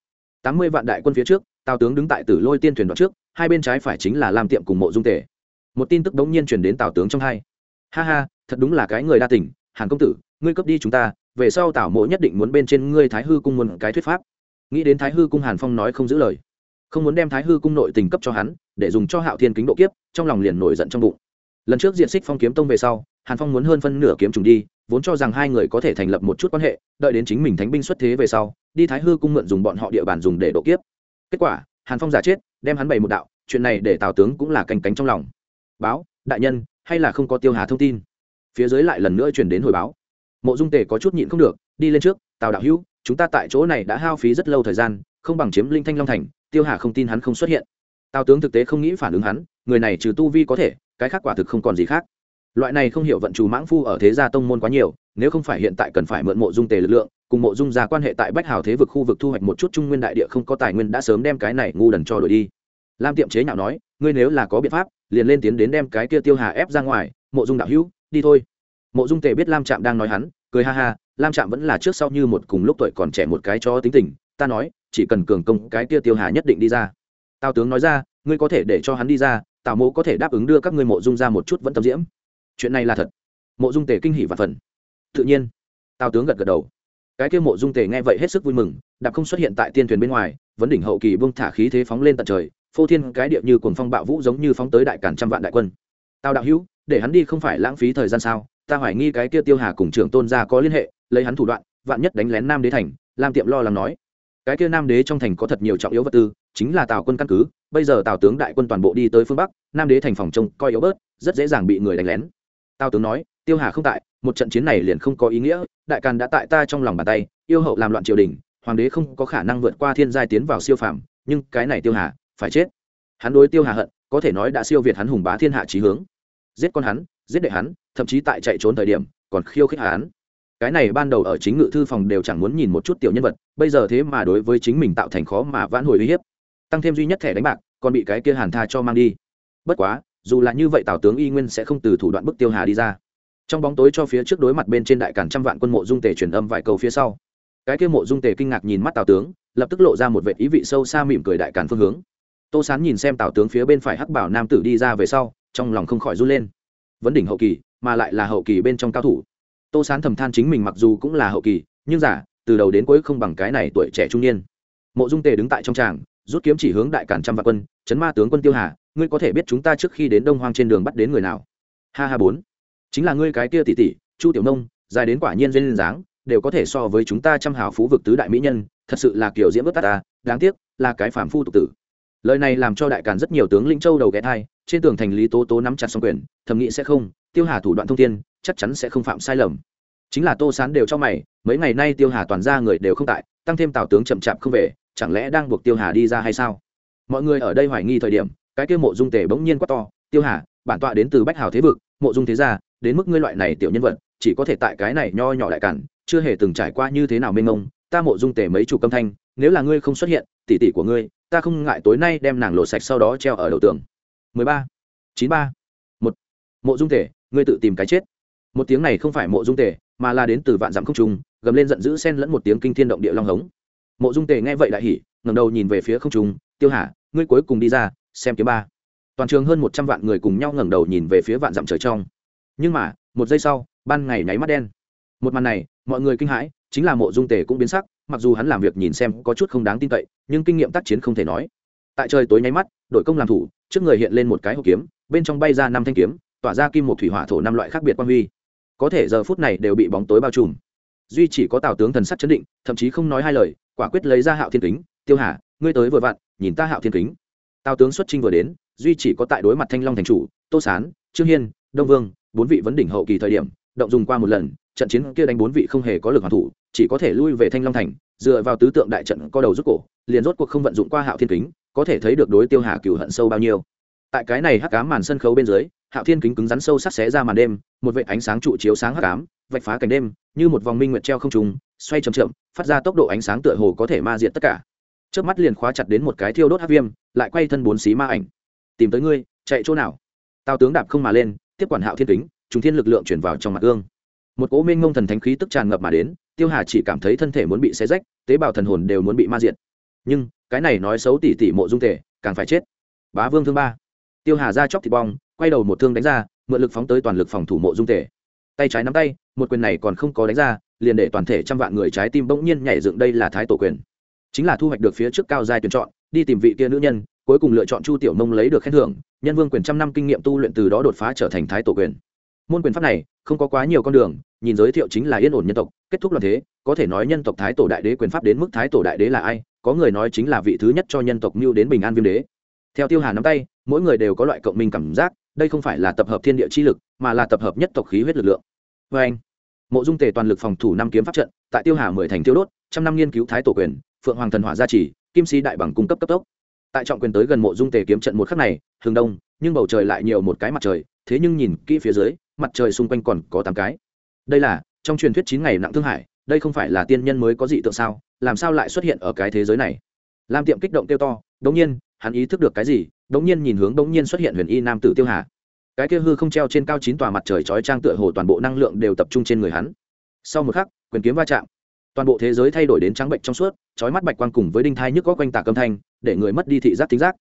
Tám mươi vạn đại quân phía trước, tào tướng đứng tại tử lôi tiên thuyền đoạn trước, hai bên trái phải chính là lam tiệm cùng mộ dung Tề. một tin tức bỗng nhiên chuyển đến tào tướng trong hai. Ha ha, thật đúng là cái người đa tình, hàn công tử, ngươi cấp đi chúng ta, về sau tào mộ nhất định muốn bên trên ngươi thái hư cung một cái thuyết pháp. Nghĩ đến thái hư cung hàn phong nói không giữ lời. Không muốn đem thái hư cung nội tình cấp cho hắn, để dùng cho hạo thiên kính độ kiếp, trong lòng liền nổi giận trong bụng. Lần trước diện xích phong kiếm tông về sau, hàn phong muốn hơn phân nửa kiếm trùng đi vốn cho rằng hai người có thể thành lập một chút quan hệ, đợi đến chính mình thánh binh xuất thế về sau, đi thái hư cung mượn dùng bọn họ địa bàn dùng để độ kiếp. Kết quả, hàn phong giả chết, đem hắn bày một đạo, chuyện này để tào tướng cũng là canh cánh trong lòng. Báo, đại nhân, hay là không có tiêu hà thông tin? Phía dưới lại lần nữa truyền đến hồi báo. Mộ dung tề có chút nhịn không được, đi lên trước, tào đạo hữu, chúng ta tại chỗ này đã hao phí rất lâu thời gian, không bằng chiếm linh thanh long thành, tiêu hà không tin hắn không xuất hiện. Tào tướng thực tế không nghĩ phản ứng hắn, người này trừ tu vi có thể, cái khác quả thực không còn gì khác loại này không hiểu vận chủ mãng phu ở thế gia tông môn quá nhiều, nếu không phải hiện tại cần phải mượn mộ dung tề lực lượng, cùng mộ dung ra quan hệ tại bách hào thế vực khu vực thu hoạch một chút trung nguyên đại địa không có tài nguyên đã sớm đem cái này ngu đần cho đổi đi. Lam tiệm chế nhạo nói, ngươi nếu là có biện pháp, liền lên tiến đến đem cái kia tiêu hà ép ra ngoài, mộ dung đạo hữu, đi thôi. Mộ dung tề biết lam trạm đang nói hắn, cười ha ha, lam trạm vẫn là trước sau như một cùng lúc tuổi còn trẻ một cái cho tính tình, ta nói, chỉ cần cường công cái kia tiêu hà nhất định đi ra. Tào tướng nói ra, ngươi có thể để cho hắn đi ra, tào mộ có thể đáp ứng đưa các ngươi mộ dung ra một chút vẫn tâm diễm chuyện này là thật. Mộ dung tề kinh hỉ và phần. Tự nhiên, tào tướng gật gật đầu. Cái kia mộ dung tề nghe vậy hết sức vui mừng, đạp không xuất hiện tại tiên thuyền bên ngoài, vấn đỉnh hậu kỳ buông thả khí thế phóng lên tận trời, phô thiên cái điệu như cuồng phong bạo vũ giống như phóng tới đại cản trăm vạn đại quân. Tào đạo hữu, để hắn đi không phải lãng phí thời gian sao? Ta hoài nghi cái kia tiêu hà cùng trưởng tôn gia có liên hệ, lấy hắn thủ đoạn, vạn nhất đánh lén nam đế thành, lam tiệm lo lắng nói. Cái kia nam đế trong thành có thật nhiều trọng yếu vật tư, chính là tào quân căn cứ. Bây giờ tào tướng đại quân toàn bộ đi tới phương bắc, nam đế thành phòng trông coi yếu bớt, rất dễ dàng bị người đánh lén. Tao tướng nói, tiêu hà không tại, một trận chiến này liền không có ý nghĩa, đại càn đã tại ta trong lòng bàn tay, yêu hậu làm loạn triều đình, hoàng đế không có khả năng vượt qua thiên giai tiến vào siêu phàm, nhưng cái này tiêu hà, phải chết. Hắn đối tiêu hà hận, có thể nói đã siêu việt hắn hùng bá thiên hạ trí hướng. Giết con hắn, giết đệ hắn, thậm chí tại chạy trốn thời điểm, còn khiêu khích hắn. Cái này ban đầu ở chính ngự thư phòng đều chẳng muốn nhìn một chút tiểu nhân vật, bây giờ thế mà đối với chính mình tạo thành khó mà vãn hồi uy hiếp. Tăng thêm duy nhất thẻ đánh bạc, còn bị cái kia hàn tha cho mang đi. Bất quá dù là như vậy tào tướng y nguyên sẽ không từ thủ đoạn bức tiêu hà đi ra. Trong bóng tối cho phía trước đối mặt bên trên đại cản trăm vạn quân mộ dung tề truyền âm vài câu phía sau. Cái kia mộ dung tề kinh ngạc nhìn mắt tào tướng, lập tức lộ ra một vệ ý vị sâu xa mỉm cười đại cản phương hướng. Tô sán nhìn xem tào tướng phía bên phải hắc bảo nam tử đi ra về sau, trong lòng không khỏi run lên. Vấn đỉnh hậu kỳ, mà lại là hậu kỳ bên trong cao thủ. Tô sán thầm than chính mình mặc dù cũng là hậu kỳ, nhưng giả, từ đầu đến cuối không bằng cái này tuổi trẻ trung niên. Mộ dung tề đứng tại trong tràng rút kiếm chỉ hướng đại cản trăm vạn quân, chấn ma tướng quân tiêu hà, ngươi có thể biết chúng ta trước khi đến đông hoang trên đường bắt đến người nào? Ha ha bốn. Chính là ngươi cái kia tỷ tỷ, chu tiểu nông, dài đến quả nhiên duyên dáng, đều có thể so với chúng ta trăm hào phú vực tứ đại mỹ nhân, thật sự là kiểu diễm bất tát ta, đáng tiếc là cái phản phu tục tử. Lời này làm cho đại càn rất nhiều tướng linh châu đầu ghé thai, trên tường thành lý tố tố nắm chặt xong quyền, thầm nghĩ sẽ không, tiêu hà thủ đoạn thông tin chắc chắn sẽ không phạm sai lầm. Chính là tô sán đều cho mày, mấy ngày nay tiêu hà toàn ra người đều không tại, tăng thêm tào tướng chậm chạp không về chẳng lẽ đang buộc tiêu hà đi ra hay sao mọi người ở đây hoài nghi thời điểm, cái kia mộ dung tề bỗng nhiên quát to, tiêu hà, bản tọa đến từ bách hào thế vực, mộ dung thế gia, đến mức ngươi loại này tiểu nhân vật, chỉ có thể tại cái này nho nhỏ đại cản, chưa hề từng trải qua như thế nào mênh mông, ta mộ dung tề mấy chủ âm thanh, nếu là ngươi không xuất hiện, tỷ tỷ của ngươi, ta không ngại tối nay đem nàng lột sạch sau đó treo ở đầu tường 13. 93. một mộ dung tề, ngươi tự tìm cái chết một tiếng này không phải mộ dung tề, mà là đến từ vạn dặm không trung, gầm lên giận dữ xen lẫn một tiếng kinh thiên động địa long hống mộ dung tề nghe vậy đại hỉ, ngẩng đầu nhìn về phía không trung, tiêu hà, ngươi cuối cùng đi ra, xem kiếm ba. Toàn trường hơn một trăm vạn người cùng nhau ngẩng đầu nhìn về phía vạn dặm trời trong. Nhưng mà, một giây sau, ban ngày nháy mắt đen. Một màn này, mọi người kinh hãi, chính là mộ dung tề cũng biến sắc, mặc dù hắn làm việc nhìn xem có chút không đáng tin cậy, nhưng kinh nghiệm tác chiến không thể nói. Tại trời tối nháy mắt, đội công làm thủ, trước người hiện lên một cái hộp kiếm, bên trong bay ra năm thanh kiếm, tỏa ra kim một thủy hỏa thổ năm loại khác biệt quan huy. Có thể giờ phút này đều bị bóng tối bao trùm. Duy chỉ có tào tướng thần sắc chấn định, thậm chí không nói hai lời quả quyết lấy ra hạo thiên kính, tiêu hà, ngươi tới vừa vặn, nhìn ta hạo thiên kính. Tào tướng xuất trinh vừa đến, duy chỉ có tại đối mặt thanh long thành chủ, tô sán, trương hiên, đông vương, bốn vị vấn đỉnh hậu kỳ thời điểm, động dùng qua một lần, trận chiến kia đánh bốn vị không hề có lực hoàn thủ, chỉ có thể lui về thanh long thành, dựa vào tứ tượng đại trận co đầu rút cổ, liền rốt cuộc không vận dụng qua hạo thiên kính, có thể thấy được đối tiêu hà cửu hận sâu bao nhiêu. Tại cái này hắc cám màn sân khấu bên dưới, hạo thiên kính cứng rắn sâu sắc xé ra màn đêm, một vệ ánh sáng trụ chiếu sáng hắc cám vạch phá cảnh đêm, như một vòng minh nguyệt treo không trùng xoay chậm chậm, phát ra tốc độ ánh sáng tựa hồ có thể ma diệt tất cả. Trước mắt liền khóa chặt đến một cái thiêu đốt hắc viêm, lại quay thân bốn xí ma ảnh. Tìm tới ngươi, chạy chỗ nào? Tào tướng đạp không mà lên, tiếp quản hạo thiên kính chúng thiên lực lượng chuyển vào trong mặt gương. Một cỗ minh ngông thần thánh khí tức tràn ngập mà đến, tiêu hà chỉ cảm thấy thân thể muốn bị xé rách, tế bào thần hồn đều muốn bị ma diệt. Nhưng, cái này nói xấu tỉ tỉ mộ dung thể, càng phải chết. Bá vương thương ba. Tiêu hà ra chóc thịt bong, quay đầu một thương đánh ra, mượn lực phóng tới toàn lực phòng thủ mộ dung thể. Tay trái nắm tay, một quyền này còn không có đánh ra liền để toàn thể trăm vạn người trái tim bỗng nhiên nhảy dựng đây là thái tổ quyền. Chính là thu hoạch được phía trước cao giai tuyển chọn, đi tìm vị kia nữ nhân, cuối cùng lựa chọn chu tiểu mông lấy được khen thưởng, nhân vương quyền trăm năm kinh nghiệm tu luyện từ đó đột phá trở thành thái tổ quyền. Môn quyền pháp này, không có quá nhiều con đường, nhìn giới thiệu chính là yên ổn nhân tộc, kết thúc loạn thế, có thể nói nhân tộc thái tổ đại đế quyền pháp đến mức thái tổ đại đế là ai, có người nói chính là vị thứ nhất cho nhân tộc mưu đến bình an viêm đế. Theo tiêu hà nắm tay, mỗi người đều có loại cộng minh cảm giác, đây không phải là tập hợp thiên địa chi lực, mà là tập hợp nhất tộc khí huyết lực lượng. Vê anh mộ dung tề toàn lực phòng thủ năm kiếm pháp trận, tại tiêu hà mười thành tiêu đốt, trăm năm nghiên cứu thái tổ quyền, phượng hoàng thần hỏa gia trì, kim sĩ đại bằng cung cấp cấp tốc. Tại trọng quyền tới gần mộ dung tề kiếm trận một khắc này, hướng đông, nhưng bầu trời lại nhiều một cái mặt trời, thế nhưng nhìn kỹ phía dưới, mặt trời xung quanh còn có tám cái. Đây là, trong truyền thuyết chín ngày nặng thương hải đây không phải là tiên nhân mới có dị tượng sao, làm sao lại xuất hiện ở cái thế giới này? Lam tiệm kích động tiêu to, đống nhiên, hắn ý thức được cái gì, đống nhiên nhìn hướng đống nhiên xuất hiện huyền y nam tử tiêu hà cái kia hư không treo trên cao chín tòa mặt trời chói trang tựa hồ toàn bộ năng lượng đều tập trung trên người hắn. Sau một khắc, quyền kiếm va chạm. Toàn bộ thế giới thay đổi đến trắng bệnh trong suốt, chói mắt bạch quang cùng với đinh thai nhức có quanh tạc âm thanh, để người mất đi thị giác tính giác.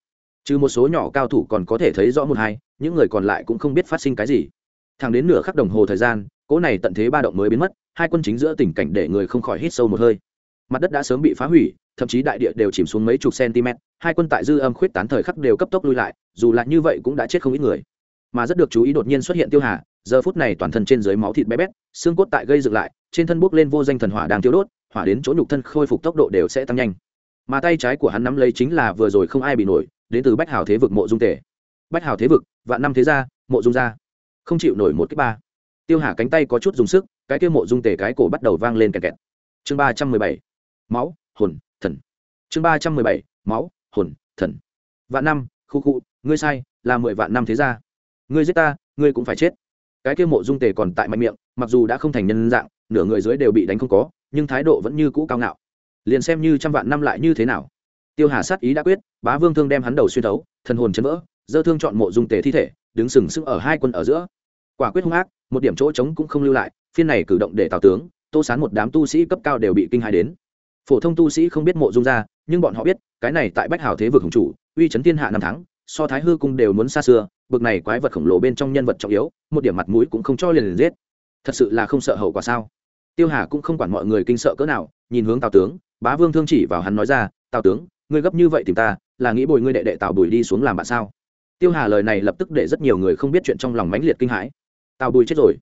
Trừ một số nhỏ cao thủ còn có thể thấy rõ một hai, những người còn lại cũng không biết phát sinh cái gì. Thẳng đến nửa khắc đồng hồ thời gian, cỗ này tận thế ba động mới biến mất, hai quân chính giữa tình cảnh để người không khỏi hít sâu một hơi. Mặt đất đã sớm bị phá hủy, thậm chí đại địa đều chìm xuống mấy chục cm hai quân tại dư âm khuyết tán thời khắc đều cấp tốc lui lại, dù là như vậy cũng đã chết không ít người mà rất được chú ý đột nhiên xuất hiện tiêu hà, giờ phút này toàn thân trên dưới máu thịt bé bét, xương cốt tại gây dựng lại, trên thân bốc lên vô danh thần hỏa đang tiêu đốt, hỏa đến chỗ nhục thân khôi phục tốc độ đều sẽ tăng nhanh. Mà tay trái của hắn nắm lấy chính là vừa rồi không ai bị nổi, đến từ bách hào thế vực mộ dung tể bách hào thế vực, vạn năm thế gia, mộ dung gia. Không chịu nổi một cái ba. Tiêu hà cánh tay có chút dùng sức, cái kia mộ dung tể cái cổ bắt đầu vang lên kẹt kẹt. Chương ba trăm mười bảy. Máu, hồn, thần. Chương ba trăm mười bảy. Máu, hồn, thần. Vạn năm, khu khu, ngươi sai, là mười vạn năm thế gia ngươi giết ta, ngươi cũng phải chết. Cái kia mộ dung tề còn tại mạnh miệng, mặc dù đã không thành nhân dạng, nửa người dưới đều bị đánh không có, nhưng thái độ vẫn như cũ cao ngạo. Liền xem như trăm vạn năm lại như thế nào. Tiêu hà sát ý đã quyết, bá vương thương đem hắn đầu xuyên thấu, thần hồn chấn vỡ, dơ thương chọn mộ dung tề thi thể, đứng sừng sững ở hai quân ở giữa. Quả quyết hung ác, một điểm chỗ trống cũng không lưu lại, phiên này cử động để tào tướng, tô sán một đám tu sĩ cấp cao đều bị kinh hãi đến. Phổ thông tu sĩ không biết mộ dung ra, nhưng bọn họ biết, cái này tại bách hào thế vực hùng chủ, uy chấn thiên hạ năm tháng, so thái hư cung đều muốn xa xưa bực này quái vật khổng lồ bên trong nhân vật trọng yếu, một điểm mặt mũi cũng không cho liền liền giết. Thật sự là không sợ hậu quả sao? Tiêu hà cũng không quản mọi người kinh sợ cỡ nào, nhìn hướng tào tướng, bá vương thương chỉ vào hắn nói ra, tào tướng, ngươi gấp như vậy tìm ta, là nghĩ bồi ngươi đệ đệ tào bùi đi xuống làm bạn sao? Tiêu hà lời này lập tức để rất nhiều người không biết chuyện trong lòng mãnh liệt kinh hãi. Tào bùi chết rồi?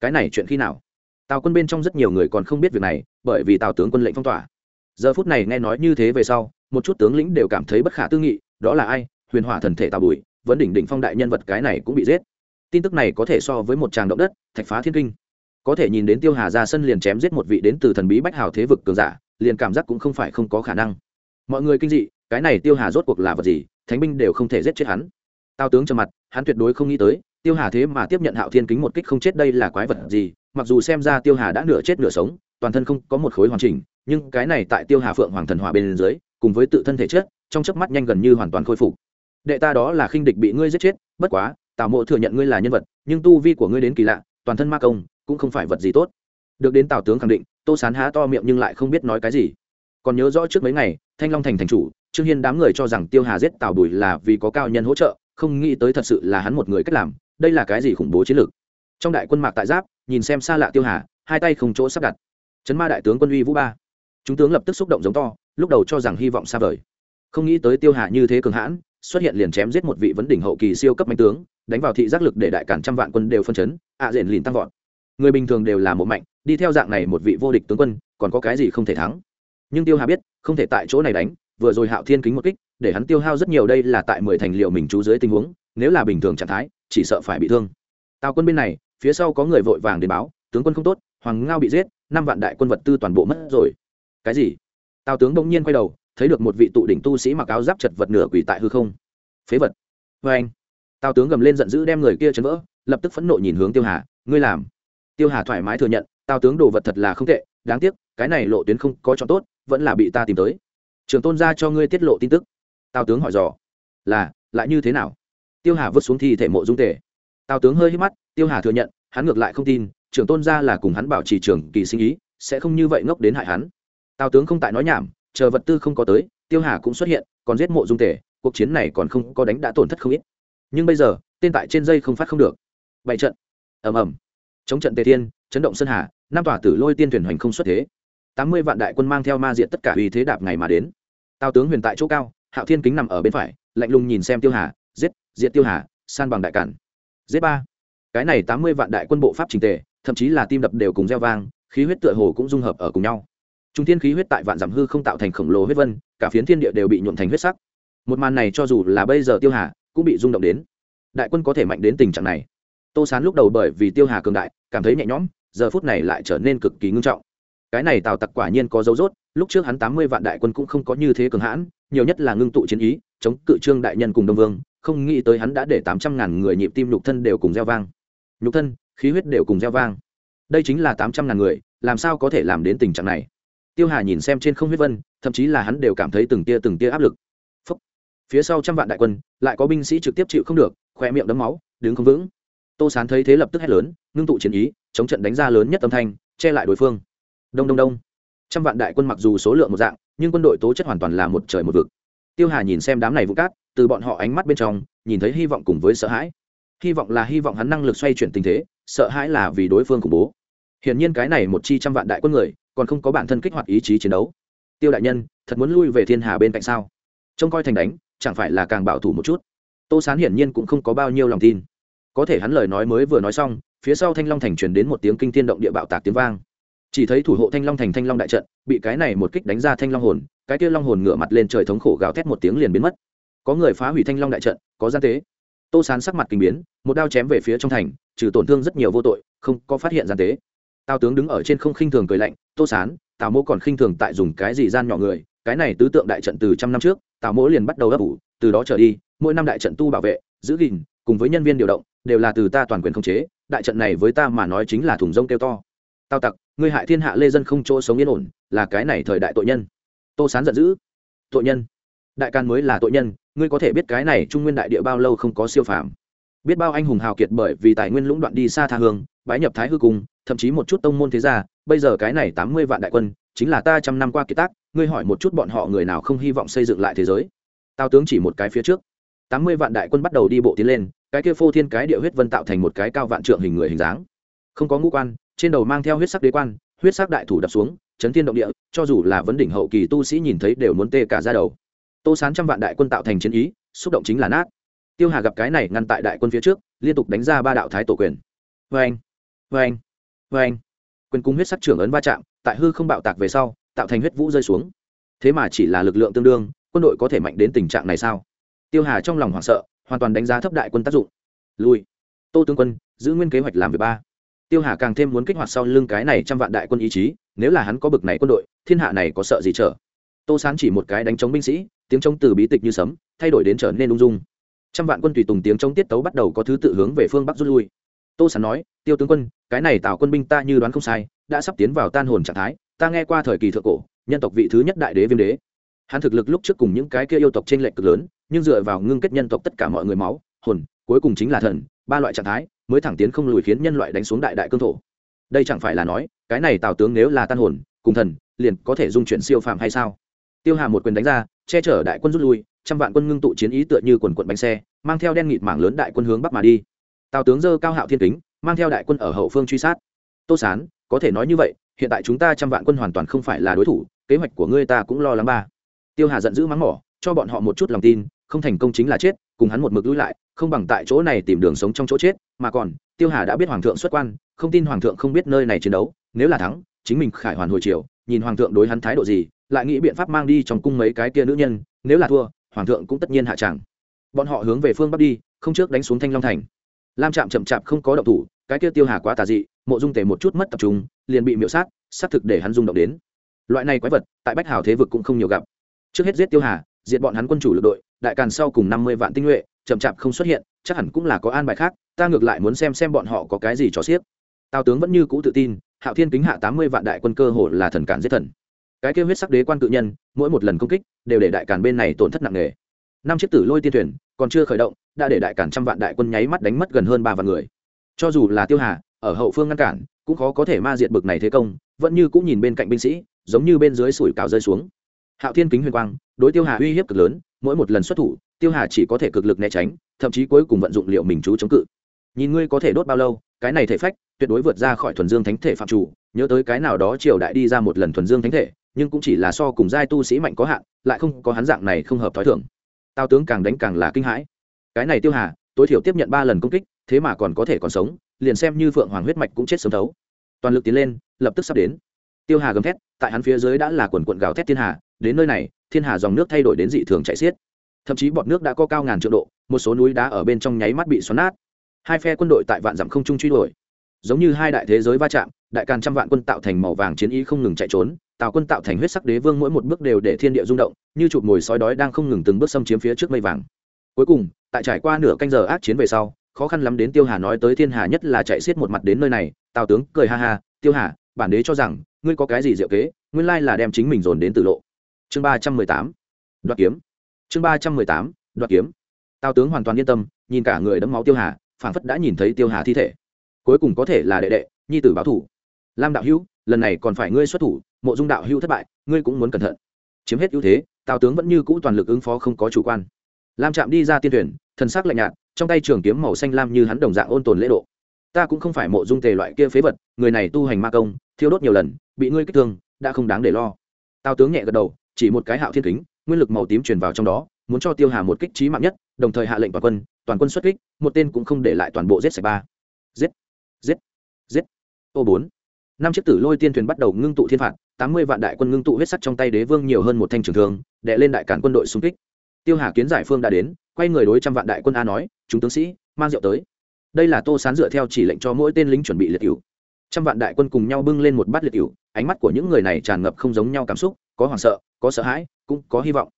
Cái này chuyện khi nào? Tào quân bên trong rất nhiều người còn không biết việc này, bởi vì tào tướng quân lệnh phong tỏa. Giờ phút này nghe nói như thế về sau, một chút tướng lĩnh đều cảm thấy bất khả tư nghị, đó là ai? Huyền hỏa thần thể tào bùi Vấn đỉnh đỉnh phong đại nhân vật cái này cũng bị giết. Tin tức này có thể so với một tràng động đất, thạch phá thiên kinh. Có thể nhìn đến tiêu hà ra sân liền chém giết một vị đến từ thần bí bách hào thế vực cường giả, liền cảm giác cũng không phải không có khả năng. Mọi người kinh dị, cái này tiêu hà rốt cuộc là vật gì, thánh binh đều không thể giết chết hắn. Tao tướng trầm mặt, hắn tuyệt đối không nghĩ tới, tiêu hà thế mà tiếp nhận hạo thiên kính một kích không chết đây là quái vật gì, mặc dù xem ra tiêu hà đã nửa chết nửa sống, toàn thân không có một khối hoàn chỉnh, nhưng cái này tại tiêu hà phượng hoàng thần hỏa bên dưới, cùng với tự thân thể chất, trong chớp mắt nhanh gần như hoàn toàn khôi phục đệ ta đó là khinh địch bị ngươi giết chết, bất quá, tào mộ thừa nhận ngươi là nhân vật, nhưng tu vi của ngươi đến kỳ lạ, toàn thân ma công, cũng không phải vật gì tốt. Được đến tào tướng khẳng định, tô sán há to miệng nhưng lại không biết nói cái gì. Còn nhớ rõ trước mấy ngày, thanh long thành thành chủ, trương hiên đám người cho rằng tiêu hà giết tào bùi là vì có cao nhân hỗ trợ, không nghĩ tới thật sự là hắn một người cách làm, đây là cái gì khủng bố chiến lược. Trong đại quân mạc tại giáp, nhìn xem xa lạ tiêu hà, hai tay không chỗ sắp đặt. Chấn ma đại tướng quân uy vũ ba. Chúng tướng lập tức xúc động giống to, lúc đầu cho rằng hy vọng xa vời. Không nghĩ tới tiêu hà như thế cường hãn xuất hiện liền chém giết một vị vấn đỉnh hậu kỳ siêu cấp mạnh tướng, đánh vào thị giác lực để đại cản trăm vạn quân đều phân chấn, ạ à liền lìn tăng vọt. Người bình thường đều là một mạnh, đi theo dạng này một vị vô địch tướng quân, còn có cái gì không thể thắng? Nhưng tiêu hà biết, không thể tại chỗ này đánh, vừa rồi hạo thiên kính một kích, để hắn tiêu hao rất nhiều đây là tại mười thành liệu mình trú dưới tình huống, nếu là bình thường trạng thái, chỉ sợ phải bị thương. Tào quân bên này, phía sau có người vội vàng đến báo, tướng quân không tốt, hoàng ngao bị giết, năm vạn đại quân vật tư toàn bộ mất rồi. Cái gì? Tào tướng đông nhiên quay đầu thấy được một vị tụ đỉnh tu sĩ mặc áo giáp chật vật nửa quỷ tại hư không. Phế vật. Vê anh. Tào tướng gầm lên giận dữ đem người kia chấn vỡ, lập tức phẫn nộ nhìn hướng tiêu hà, ngươi làm. Tiêu hà thoải mái thừa nhận, tào tướng đồ vật thật là không tệ, đáng tiếc, cái này lộ tuyến không có cho tốt, vẫn là bị ta tìm tới. Trường tôn ra cho ngươi tiết lộ tin tức. Tào tướng hỏi dò. Là, lại như thế nào? Tiêu hà vứt xuống thi thể mộ dung tể tào tướng hơi hít mắt, tiêu hà thừa nhận, hắn ngược lại không tin trưởng tôn ra là cùng hắn bảo trì trường kỳ sinh ý, sẽ không như vậy ngốc đến hại hắn. Tào tướng không tại nói nhảm chờ vật tư không có tới, tiêu hà cũng xuất hiện, còn giết mộ dung tể cuộc chiến này còn không có đánh đã tổn thất không ít. Nhưng bây giờ, tên tại trên dây không phát không được. Bảy trận. Ầm ầm. Chống trận tề thiên, chấn động sơn hà, năm tòa tử lôi tiên thuyền hoành không xuất thế. Tám mươi vạn đại quân mang theo ma diện tất cả uy thế đạp ngày mà đến. Tào tướng huyền tại chỗ cao, hạo thiên kính nằm ở bên phải, lạnh lùng nhìn xem tiêu hà, giết, diệt tiêu hà, san bằng đại cản. Giết ba. Cái này tám mươi vạn đại quân bộ pháp trình tề, thậm chí là tim đập đều cùng gieo vang, khí huyết tựa hồ cũng dung hợp ở cùng nhau trung thiên khí huyết tại vạn giảm hư không tạo thành khổng lồ huyết vân, cả phiến thiên địa đều bị nhuộm thành huyết sắc. Một màn này cho dù là bây giờ tiêu hà cũng bị rung động đến. Đại quân có thể mạnh đến tình trạng này. Tô sán lúc đầu bởi vì tiêu hà cường đại, cảm thấy nhẹ nhõm, giờ phút này lại trở nên cực kỳ ngưng trọng. Cái này tào tặc quả nhiên có dấu dốt lúc trước hắn tám mươi vạn đại quân cũng không có như thế cường hãn, nhiều nhất là ngưng tụ chiến ý, chống cự trương đại nhân cùng đông vương, không nghĩ tới hắn đã để tám trăm ngàn người nhịp tim nhục thân đều cùng gieo vang. Nhục thân, khí huyết đều cùng gieo vang. Đây chính là tám trăm ngàn người, làm sao có thể làm đến tình trạng này? Tiêu hà nhìn xem trên không huyết vân, thậm chí là hắn đều cảm thấy từng tia từng tia áp lực. Phúc. phía sau trăm vạn đại quân, lại có binh sĩ trực tiếp chịu không được khoe miệng đấm máu, đứng không vững. Tô sán thấy thế lập tức hét lớn, ngưng tụ chiến ý, chống trận đánh ra lớn nhất âm thanh, che lại đối phương. Đông đông đông. Trăm vạn đại quân mặc dù số lượng một dạng, nhưng quân đội tố chất hoàn toàn là một trời một vực. Tiêu hà nhìn xem đám này vụ cát, từ bọn họ ánh mắt bên trong, nhìn thấy hy vọng cùng với sợ hãi. Hy vọng là hy vọng hắn năng lực xoay chuyển tình thế, sợ hãi là vì đối phương khủng bố. Hiển nhiên cái này một chi trăm vạn đại quân người còn không có bản thân kích hoạt ý chí chiến đấu. Tiêu đại nhân, thật muốn lui về thiên hà bên cạnh sao? Trông coi thành đánh, chẳng phải là càng bảo thủ một chút? Tô sán hiển nhiên cũng không có bao nhiêu lòng tin. Có thể hắn lời nói mới vừa nói xong, phía sau thanh long thành truyền đến một tiếng kinh thiên động địa bạo tạc tiếng vang. Chỉ thấy thủ hộ thanh long thành thanh long đại trận, bị cái này một kích đánh ra thanh long hồn, cái kia long hồn ngửa mặt lên trời thống khổ gào thét một tiếng liền biến mất. Có người phá hủy thanh long đại trận, có gian tế. Tô sán sắc mặt kinh biến, một đao chém về phía trong thành, trừ tổn thương rất nhiều vô tội, không có phát hiện gian tế tào tướng đứng ở trên không khinh thường cười lạnh, tô sán, tào mỗ còn khinh thường tại dùng cái gì gian nhỏ người, cái này tứ tượng đại trận từ trăm năm trước, tào mỗ liền bắt đầu ấp ủ, từ đó trở đi, mỗi năm đại trận tu bảo vệ, giữ gìn, cùng với nhân viên điều động, đều là từ ta toàn quyền khống chế, đại trận này với ta mà nói chính là thùng rông kêu to. Tào tặc, ngươi hại thiên hạ lê dân không chỗ sống yên ổn, là cái này thời đại tội nhân. Tô sán giận dữ. Tội nhân? Đại can mới là tội nhân, ngươi có thể biết cái này trung nguyên đại địa bao lâu không có siêu phàm? Biết bao anh hùng hào kiệt bởi vì tài nguyên lũng đoạn đi xa tha hương bái nhập thái hư cung, thậm chí một chút tông môn thế gia, bây giờ cái này tám mươi vạn đại quân, chính là ta trăm năm qua kiệt tác, ngươi hỏi một chút bọn họ người nào không hy vọng xây dựng lại thế giới. Tao tướng chỉ một cái phía trước. Tám mươi vạn đại quân bắt đầu đi bộ tiến lên, cái kia phô thiên cái địa huyết vân tạo thành một cái cao vạn trượng hình người hình dáng. Không có ngũ quan, trên đầu mang theo huyết sắc đế quan, huyết sắc đại thủ đập xuống, chấn thiên động địa, cho dù là vấn đỉnh hậu kỳ tu sĩ nhìn thấy đều muốn tê cả ra đầu. Tô sán trăm vạn đại quân tạo thành chiến ý, xúc động chính là nát. Tiêu hà gặp cái này ngăn tại đại quân phía trước, liên tục đánh ra ba đạo thái tổ quyền. Vê anh vê anh vê anh. Quyền cung huyết sắc trưởng ấn va chạm, tại hư không bạo tạc về sau, tạo thành huyết vũ rơi xuống. Thế mà chỉ là lực lượng tương đương, quân đội có thể mạnh đến tình trạng này sao? Tiêu hà trong lòng hoảng sợ, hoàn toàn đánh giá thấp đại quân tác dụng. Lui. Tô tướng quân, giữ nguyên kế hoạch làm việc ba. Tiêu hà càng thêm muốn kích hoạt sau lưng cái này trăm vạn đại quân ý chí, nếu là hắn có bực này quân đội, thiên hạ này có sợ gì trở? Tô sán chỉ một cái đánh chống binh sĩ, tiếng chống từ bí tịch như sấm, thay đổi đến trở nên ung dung. Trăm vạn quân tùy tùng tiếng chống tiết tấu bắt đầu có thứ tự hướng về phương bắc rút lui. Tô sán nói, tiêu tướng quân cái này tào quân binh ta như đoán không sai, đã sắp tiến vào tan hồn trạng thái, ta nghe qua thời kỳ thượng cổ, nhân tộc vị thứ nhất đại đế viêm đế. Hắn thực lực lúc trước cùng những cái kia yêu tộc t r ê n lệch cực lớn, nhưng dựa vào ngưng kết nhân tộc tất cả mọi người máu, hồn, cuối cùng chính là thần, ba loại trạng thái, mới thẳng tiến không lùi khiến nhân loại đánh xuống đại đại cương thổ. Đây chẳng phải là nói, cái này tào tướng nếu là tan hồn, cùng thần, liền có thể dung chuyển siêu phàm hay sao? Tiêu hà một quyền đánh ra, che chở đại quân rút lui, trăm vạn quân ngưng tụ chiến ý tựa như quần quận bánh xe, mang theo đen nghịt mảng lớn đại quân hướng bắc mà đi. Tào tướng dơ cao hạo thiên kính mang theo đại quân ở hậu phương truy sát. Tô sán, có thể nói như vậy, hiện tại chúng ta trăm vạn quân hoàn toàn không phải là đối thủ, kế hoạch của ngươi ta cũng lo lắng ba. Tiêu hà giận dữ mắng mỏ, cho bọn họ một chút lòng tin, không thành công chính là chết, cùng hắn một mực lui lại, không bằng tại chỗ này tìm đường sống trong chỗ chết, mà còn, tiêu hà đã biết hoàng thượng xuất quan, không tin hoàng thượng không biết nơi này chiến đấu, nếu là thắng, chính mình khải hoàn hồi chiều nhìn hoàng thượng đối hắn thái độ gì, lại nghĩ biện pháp mang đi trong cung mấy cái kia nữ nhân, nếu là thua, hoàng thượng cũng tất nhiên hạ tràng. Bọn họ hướng về phương bắc đi, không trước đánh xuống thanh long thành. Lam trạm chậm chạp không có động thủ cái kia tiêu hà quá tà dị, mộ dung tề một chút mất tập trung, liền bị miễu sát, xác thực để hắn rung động đến. Loại này quái vật, tại bách hào thế vực cũng không nhiều gặp. Trước hết giết tiêu hà, diệt bọn hắn quân chủ lực đội, đại càn sau cùng năm mươi vạn tinh nhuệ, chậm chạp không xuất hiện, chắc hẳn cũng là có an bài khác, ta ngược lại muốn xem xem bọn họ có cái gì cho xiếc. Tào tướng vẫn như cũ tự tin, hạo thiên kính hạ tám mươi vạn đại quân cơ hồ là thần cản giết thần. Cái kêu huyết sắc đế quan cự nhân, mỗi một lần công kích, đều để đại càn bên này tổn thất nặng nề. Năm chiếc tử lôi tiên thuyền, còn chưa khởi động, đã để đại càn trăm vạn đại quân nháy mắt đánh mất gần hơn ba vạn người cho dù là tiêu hà, ở hậu phương ngăn cản, cũng khó có thể ma diệt bực này thế công, vẫn như cũng nhìn bên cạnh binh sĩ, giống như bên dưới sủi cào rơi xuống. Hạo thiên kính huyền quang, đối tiêu hà uy hiếp cực lớn, mỗi một lần xuất thủ, tiêu hà chỉ có thể cực lực né tránh, thậm chí cuối cùng vận dụng liệu mình chú chống cự. Nhìn ngươi có thể đốt bao lâu, cái này thể phách, tuyệt đối vượt ra khỏi thuần dương thánh thể phạm chủ, nhớ tới cái nào đó triều đại đi ra một lần thuần dương thánh thể, nhưng cũng chỉ là so cùng giai tu sĩ mạnh có hạn, lại không có hắn dạng này không hợp t h ó i thưởng tao tướng càng đánh càng là kinh hãi. Cái này tiêu hà, tối thiểu tiếp nhận ba lần công kích thế mà còn có thể còn sống, liền xem như phượng hoàng huyết mạch cũng chết sớm thấu. Toàn lực tiến lên, lập tức sắp đến. Tiêu hà gầm thét, tại hắn phía dưới đã là quần quận gào thét thiên hà, đến nơi này, thiên hà dòng nước thay đổi đến dị thường chạy xiết. Thậm chí bọn nước đã có cao ngàn triệu độ, một số núi đá ở bên trong nháy mắt bị xoắn nát. Hai phe quân đội tại vạn dặm không trung truy đuổi. Giống như hai đại thế giới va chạm, đại càn trăm vạn quân tạo thành màu vàng chiến ý không ngừng chạy trốn tào quân tạo thành huyết sắc đế vương mỗi một bước đều để thiên địa rung động, như chụp mồi sói đói đang không ngừng từng bước xâm chiếm phía trước mây vàng. Cuối cùng, tại trải qua nửa canh giờ ác chiến về sau khó khăn lắm đến tiêu hà nói tới thiên hà nhất là chạy xiết một mặt đến nơi này, tào tướng cười ha ha, tiêu hà, bản đế cho rằng, ngươi có cái gì diệu kế, nguyên lai là đem chính mình dồn đến tử lộ. Chương ba trăm mười tám, đoạt kiếm. Chương ba trăm mười tám, đoạt kiếm. Tào tướng hoàn toàn yên tâm, nhìn cả người đấm máu tiêu hà, phảng phất đã nhìn thấy tiêu hà thi thể. Cuối cùng có thể là đệ đệ, nhi tử báo thủ. Lam đạo hữu, lần này còn phải ngươi xuất thủ, mộ dung đạo hữu thất bại, ngươi cũng muốn cẩn thận. Chiếm hết ưu thế, tào tướng vẫn như cũ toàn lực ứng phó không có chủ quan. Lam chạm đi ra tiên tuyển thần sắc lạnh nhạt trong tay trường kiếm màu xanh lam như hắn đồng dạng ôn tồn lễ độ. Ta cũng không phải mộ dung tề loại kia phế vật, người này tu hành ma công, thiêu đốt nhiều lần, bị ngươi kích thương, đã không đáng để lo. Tào tướng nhẹ gật đầu, chỉ một cái hạo thiên kính, nguyên lực màu tím truyền vào trong đó, muốn cho tiêu hà một kích trí mạng nhất, đồng thời hạ lệnh toàn quân toàn quân xuất kích, một tên cũng không để lại toàn bộ giết sạch ba. Giết giết giết. Ô bốn. Năm chiếc tử lôi tiên thuyền bắt đầu ngưng tụ thiên phạt, tám mươi vạn đại quân ngưng tụ huyết sắt trong tay đế vương nhiều hơn một thanh trường thương đệ lên đại cản quân đội xung kích. Tiêu hà kiến giải phương đã đến, quay người đối trăm vạn đại quân a nói chúng tướng sĩ, mang rượu tới. Đây là tô sán dựa theo chỉ lệnh cho mỗi tên lính chuẩn bị liệt cựu trăm vạn đại quân cùng nhau bưng lên một bát liệt cựu ánh mắt của những người này tràn ngập không giống nhau cảm xúc, có hoảng sợ, có sợ hãi, cũng có hy vọng.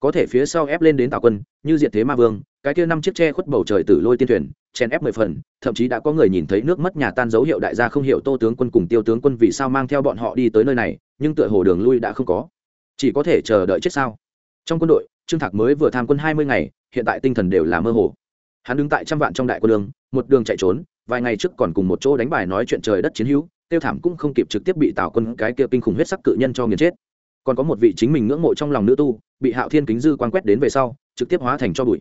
Có thể phía sau ép lên đến tào quân, như diệt thế ma vương, cái kia năm chiếc tre khuất bầu trời từ lôi tiên thuyền, chèn ép mười phần, thậm chí đã có người nhìn thấy nước mất nhà tan dấu hiệu đại gia không hiểu tô tướng quân cùng tiêu tướng quân vì sao mang theo bọn họ đi tới nơi này, nhưng tựa hồ đường lui đã không có. Chỉ có thể chờ đợi chết sao? Trong quân đội, trương thạc mới vừa tham quân hai mươi ngày, hiện tại tinh thần đều là mơ hồ hắn đứng tại trăm vạn trong đại quân đường, một đường chạy trốn, vài ngày trước còn cùng một chỗ đánh bài nói chuyện trời đất chiến hữu, tiêu thảm cũng không kịp trực tiếp bị tào quân cái kia kinh khủng huyết sắc cự nhân cho nghiền chết. Còn có một vị chính mình ngưỡng mộ trong lòng nữ tu, bị hạo thiên kính dư quan quét đến về sau, trực tiếp hóa thành cho bụi.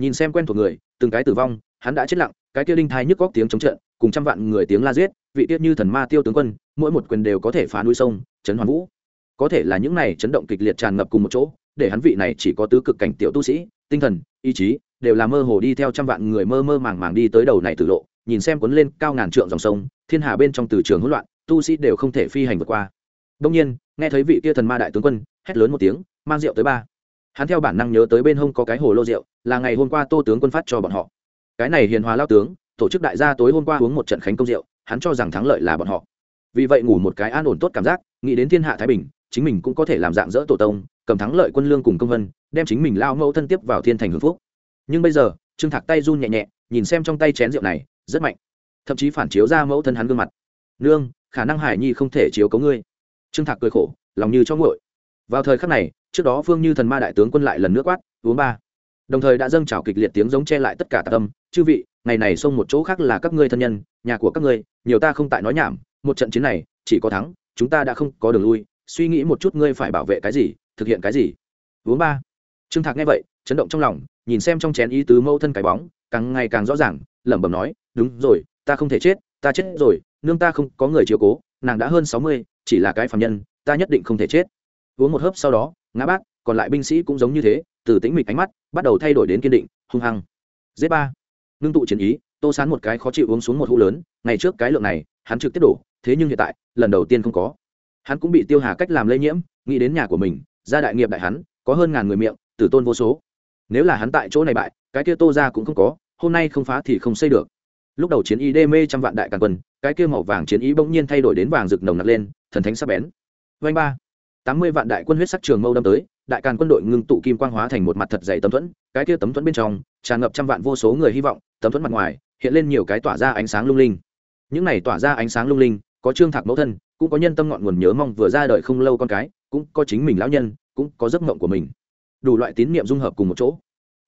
Nhìn xem quen thuộc người, từng cái tử vong, hắn đã chết lặng, cái kia linh thai nhức góc tiếng chống trận, cùng trăm vạn người tiếng la giết, vị tiết như thần ma tiêu tướng quân, mỗi một quyền đều có thể phá núi sông, chấn hoàn vũ. Có thể là những này chấn động kịch liệt tràn ngập cùng một chỗ, để hắn vị này chỉ có tứ cực cảnh tiểu tu sĩ, tinh thần, ý chí đều là mơ hồ đi theo trăm vạn người mơ mơ màng màng đi tới đầu này tử lộ, nhìn xem cuốn lên cao ngàn trượng dòng sông, thiên hà bên trong từ trường hỗn loạn, tu sĩ đều không thể phi hành vượt qua. Đông nhiên, nghe thấy vị kia thần ma đại tướng quân, hét lớn một tiếng, mang rượu tới ba. Hắn theo bản năng nhớ tới bên hông có cái hồ lô rượu, là ngày hôm qua tô tướng quân phát cho bọn họ. Cái này hiền hòa lao tướng, tổ chức đại gia tối hôm qua uống một trận khánh công rượu, hắn cho rằng thắng lợi là bọn họ. Vì vậy ngủ một cái an ổn tốt cảm giác, nghĩ đến thiên hạ thái bình, chính mình cũng có thể làm dạng dỡ tổ tông, cầm thắng lợi quân lương cùng công vân, đem chính mình lao mẫu thân tiếp vào thiên thành hưng phúc nhưng bây giờ, trương thạc tay run nhẹ nhẹ, nhìn xem trong tay chén rượu này, rất mạnh. Thậm chí phản chiếu ra mẫu thân hắn gương mặt. Nương, khả năng hải nhi không thể chiếu cấu ngươi. Trương thạc cười khổ, lòng như cho ngội vào thời khắc này, trước đó phương như thần ma đại tướng quân lại lần nước quát, uống ba. Đồng thời đã dâng trào kịch liệt tiếng giống che lại tất cả tạ tâm. Chư vị, ngày này xông một chỗ khác là các ngươi thân nhân, nhà của các ngươi, nhiều ta không tại nói nhảm. Một trận chiến này, chỉ có thắng, chúng ta đã không có đường lui. Suy nghĩ một chút ngươi phải bảo vệ cái gì, thực hiện cái gì. Uống ba trương thạc nghe vậy, chấn động trong lòng, nhìn xem trong chén ý tứ mâu thân cái bóng, càng ngày càng rõ ràng, lẩm bẩm nói, đúng rồi, ta không thể chết, ta chết rồi, nương ta không có người chiều cố, nàng đã hơn sáu mươi, chỉ là cái phạm nhân, ta nhất định không thể chết. Uống một hớp sau đó, ngã bác, còn lại binh sĩ cũng giống như thế, từ tĩnh mịch ánh mắt, bắt đầu thay đổi đến kiên định, hung hăng. Z ba. Ngưng tụ chiến ý, tô sán một cái khó chịu uống xuống một hũ lớn, ngày trước cái lượng này, hắn trực tiếp đổ, thế nhưng hiện tại, lần đầu tiên không có. Hắn cũng bị tiêu hà cách làm lây nhiễm, nghĩ đến nhà của mình gia đại nghiệp đại hắn, có hơn ngàn người miệng tử tôn vô số. Nếu là hắn tại chỗ này bại, cái kia tô ra cũng không có, hôm nay không phá thì không xây được. Lúc đầu chiến ý đê mê trăm vạn đại càng quân, cái kia màu vàng chiến ý bỗng nhiên thay đổi đến vàng rực nồng nặc lên, thần thánh sắc bén. Vanh ba. Tám mươi vạn đại quân huyết sắc trường mâu đâm tới, đại càn quân đội ngưng tụ kim quang hóa thành một mặt thật dày tấm thuẫn, cái kia tấm thuẫn bên trong, tràn ngập trăm vạn vô số người hy vọng, tấm thuẫn mặt ngoài, hiện lên nhiều cái tỏa ra ánh sáng lung linh. Những này tỏa ra ánh sáng lung linh, có trương thạc mẫu thân, cũng có nhân tâm ngọn nguồn nhớ mong vừa ra đời không lâu con cái, cũng có chính mình lão nhân, cũng có giấc mộng của mình đủ loại tín niệm dung hợp cùng một chỗ.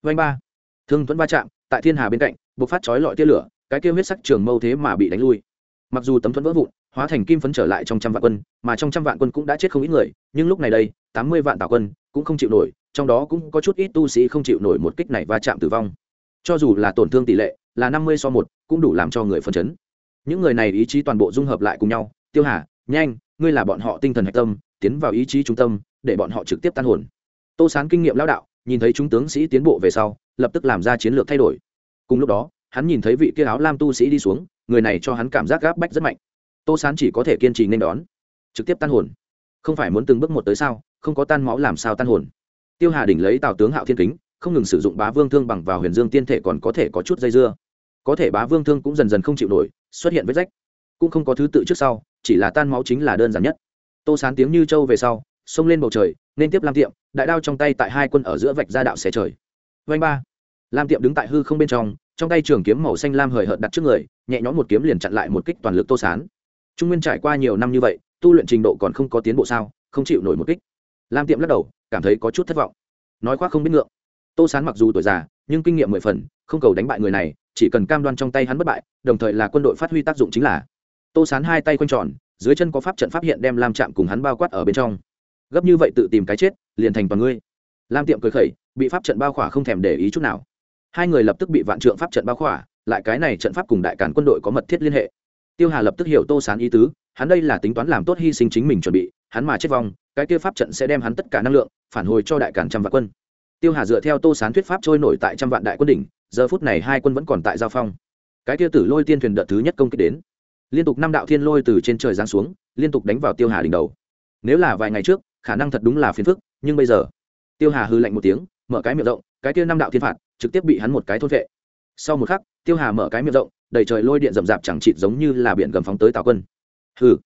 Vanh ba. Thương thuẫn va chạm, tại thiên hà bên cạnh, buộc phát chói lọi tia lửa, cái kia huyết sắc trường mâu thế mà bị đánh lui. Mặc dù tấm thuẫn vỡ vụn, hóa thành kim phấn trở lại trong trăm vạn quân, mà trong trăm vạn quân cũng đã chết không ít người, nhưng lúc này đây, tám mươi vạn tào quân cũng không chịu nổi, trong đó cũng có chút ít tu sĩ không chịu nổi một kích này va chạm tử vong. Cho dù là tổn thương tỷ lệ, là năm mươi so một, cũng đủ làm cho người phân chấn. Những người này ý chí toàn bộ dung hợp lại cùng nhau, tiêu hà, nhanh, ngươi là bọn họ tinh thần hạch tâm, tiến vào ý chí trung tâm, để bọn họ trực tiếp tan hồn tô sán kinh nghiệm lao đạo, nhìn thấy chúng tướng sĩ tiến bộ về sau, lập tức làm ra chiến lược thay đổi. Cùng lúc đó, hắn nhìn thấy vị kia áo lam tu sĩ đi xuống, người này cho hắn cảm giác gáp bách rất mạnh. Tô sán chỉ có thể kiên trì nên đón. Trực tiếp tan hồn. Không phải muốn từng bước một tới sao, không có tan máu làm sao tan hồn. Tiêu hà đỉnh lấy tào tướng hạo thiên kính, không ngừng sử dụng bá vương thương bằng vào huyền dương tiên thể còn có thể có chút dây dưa. Có thể bá vương thương cũng dần dần không chịu nổi, xuất hiện vết rách. Cũng không có thứ tự trước sau, chỉ là tan máu chính là đơn giản nhất. Tô sán tiếng như trâu về sau, xông lên bầu trời nên tiếp lam tiệm, đại đao trong tay tại hai quân ở giữa vạch ra đạo xe trời. Vanh ba. Lam tiệm đứng tại hư không bên trong trong tay trường kiếm màu xanh lam hời hợt đặt trước người, nhẹ nhõm một kiếm liền chặn lại một kích toàn lực tô sán. Trung nguyên trải qua nhiều năm như vậy, tu luyện trình độ còn không có tiến bộ sao, không chịu nổi một kích. Lam tiệm lắc đầu, cảm thấy có chút thất vọng. Nói khoác không biết ngượng. Tô sán mặc dù tuổi già, nhưng kinh nghiệm mười phần, không cầu đánh bại người này, chỉ cần cam đoan trong tay hắn bất bại, đồng thời là quân đội phát huy tác dụng chính là. Tô sán hai tay quanh tròn, dưới chân có pháp trận pháp hiện đem lam chạm cùng hắn bao quát ở bên trong gấp như vậy tự tìm cái chết, liền thành toàn ngươi. Lam tiệm cười khẩy, bị pháp trận bao khỏa không thèm để ý chút nào. Hai người lập tức bị vạn trượng pháp trận bao khỏa, lại cái này trận pháp cùng đại cản quân đội có mật thiết liên hệ. Tiêu hà lập tức hiểu tô sán ý tứ, hắn đây là tính toán làm tốt hy sinh chính mình chuẩn bị, hắn mà chết vong, cái kia pháp trận sẽ đem hắn tất cả năng lượng, phản hồi cho đại cản trăm vạn quân. Tiêu hà dựa theo tô sán thuyết pháp trôi nổi tại trăm vạn đại quân đỉnh, giờ phút này hai quân vẫn còn tại giao phong. Cái kia tử lôi tiên thuyền đợt thứ nhất công kích đến. Liên tục năm đạo thiên lôi từ trên trời giáng xuống, liên tục đánh vào tiêu hà đỉnh đầu. Nếu là vài ngày trước khả năng thật đúng là phiền phức, nhưng bây giờ, tiêu hà hư lạnh một tiếng, mở cái miệng rộng, cái kia năm đạo thiên phạt, trực tiếp bị hắn một cái thốt vệ. Sau một khắc, tiêu hà mở cái miệng rộng, đầy trời lôi điện rậm rạp chẳng chịt giống như là biển gầm phóng tới tào quân. Hừ.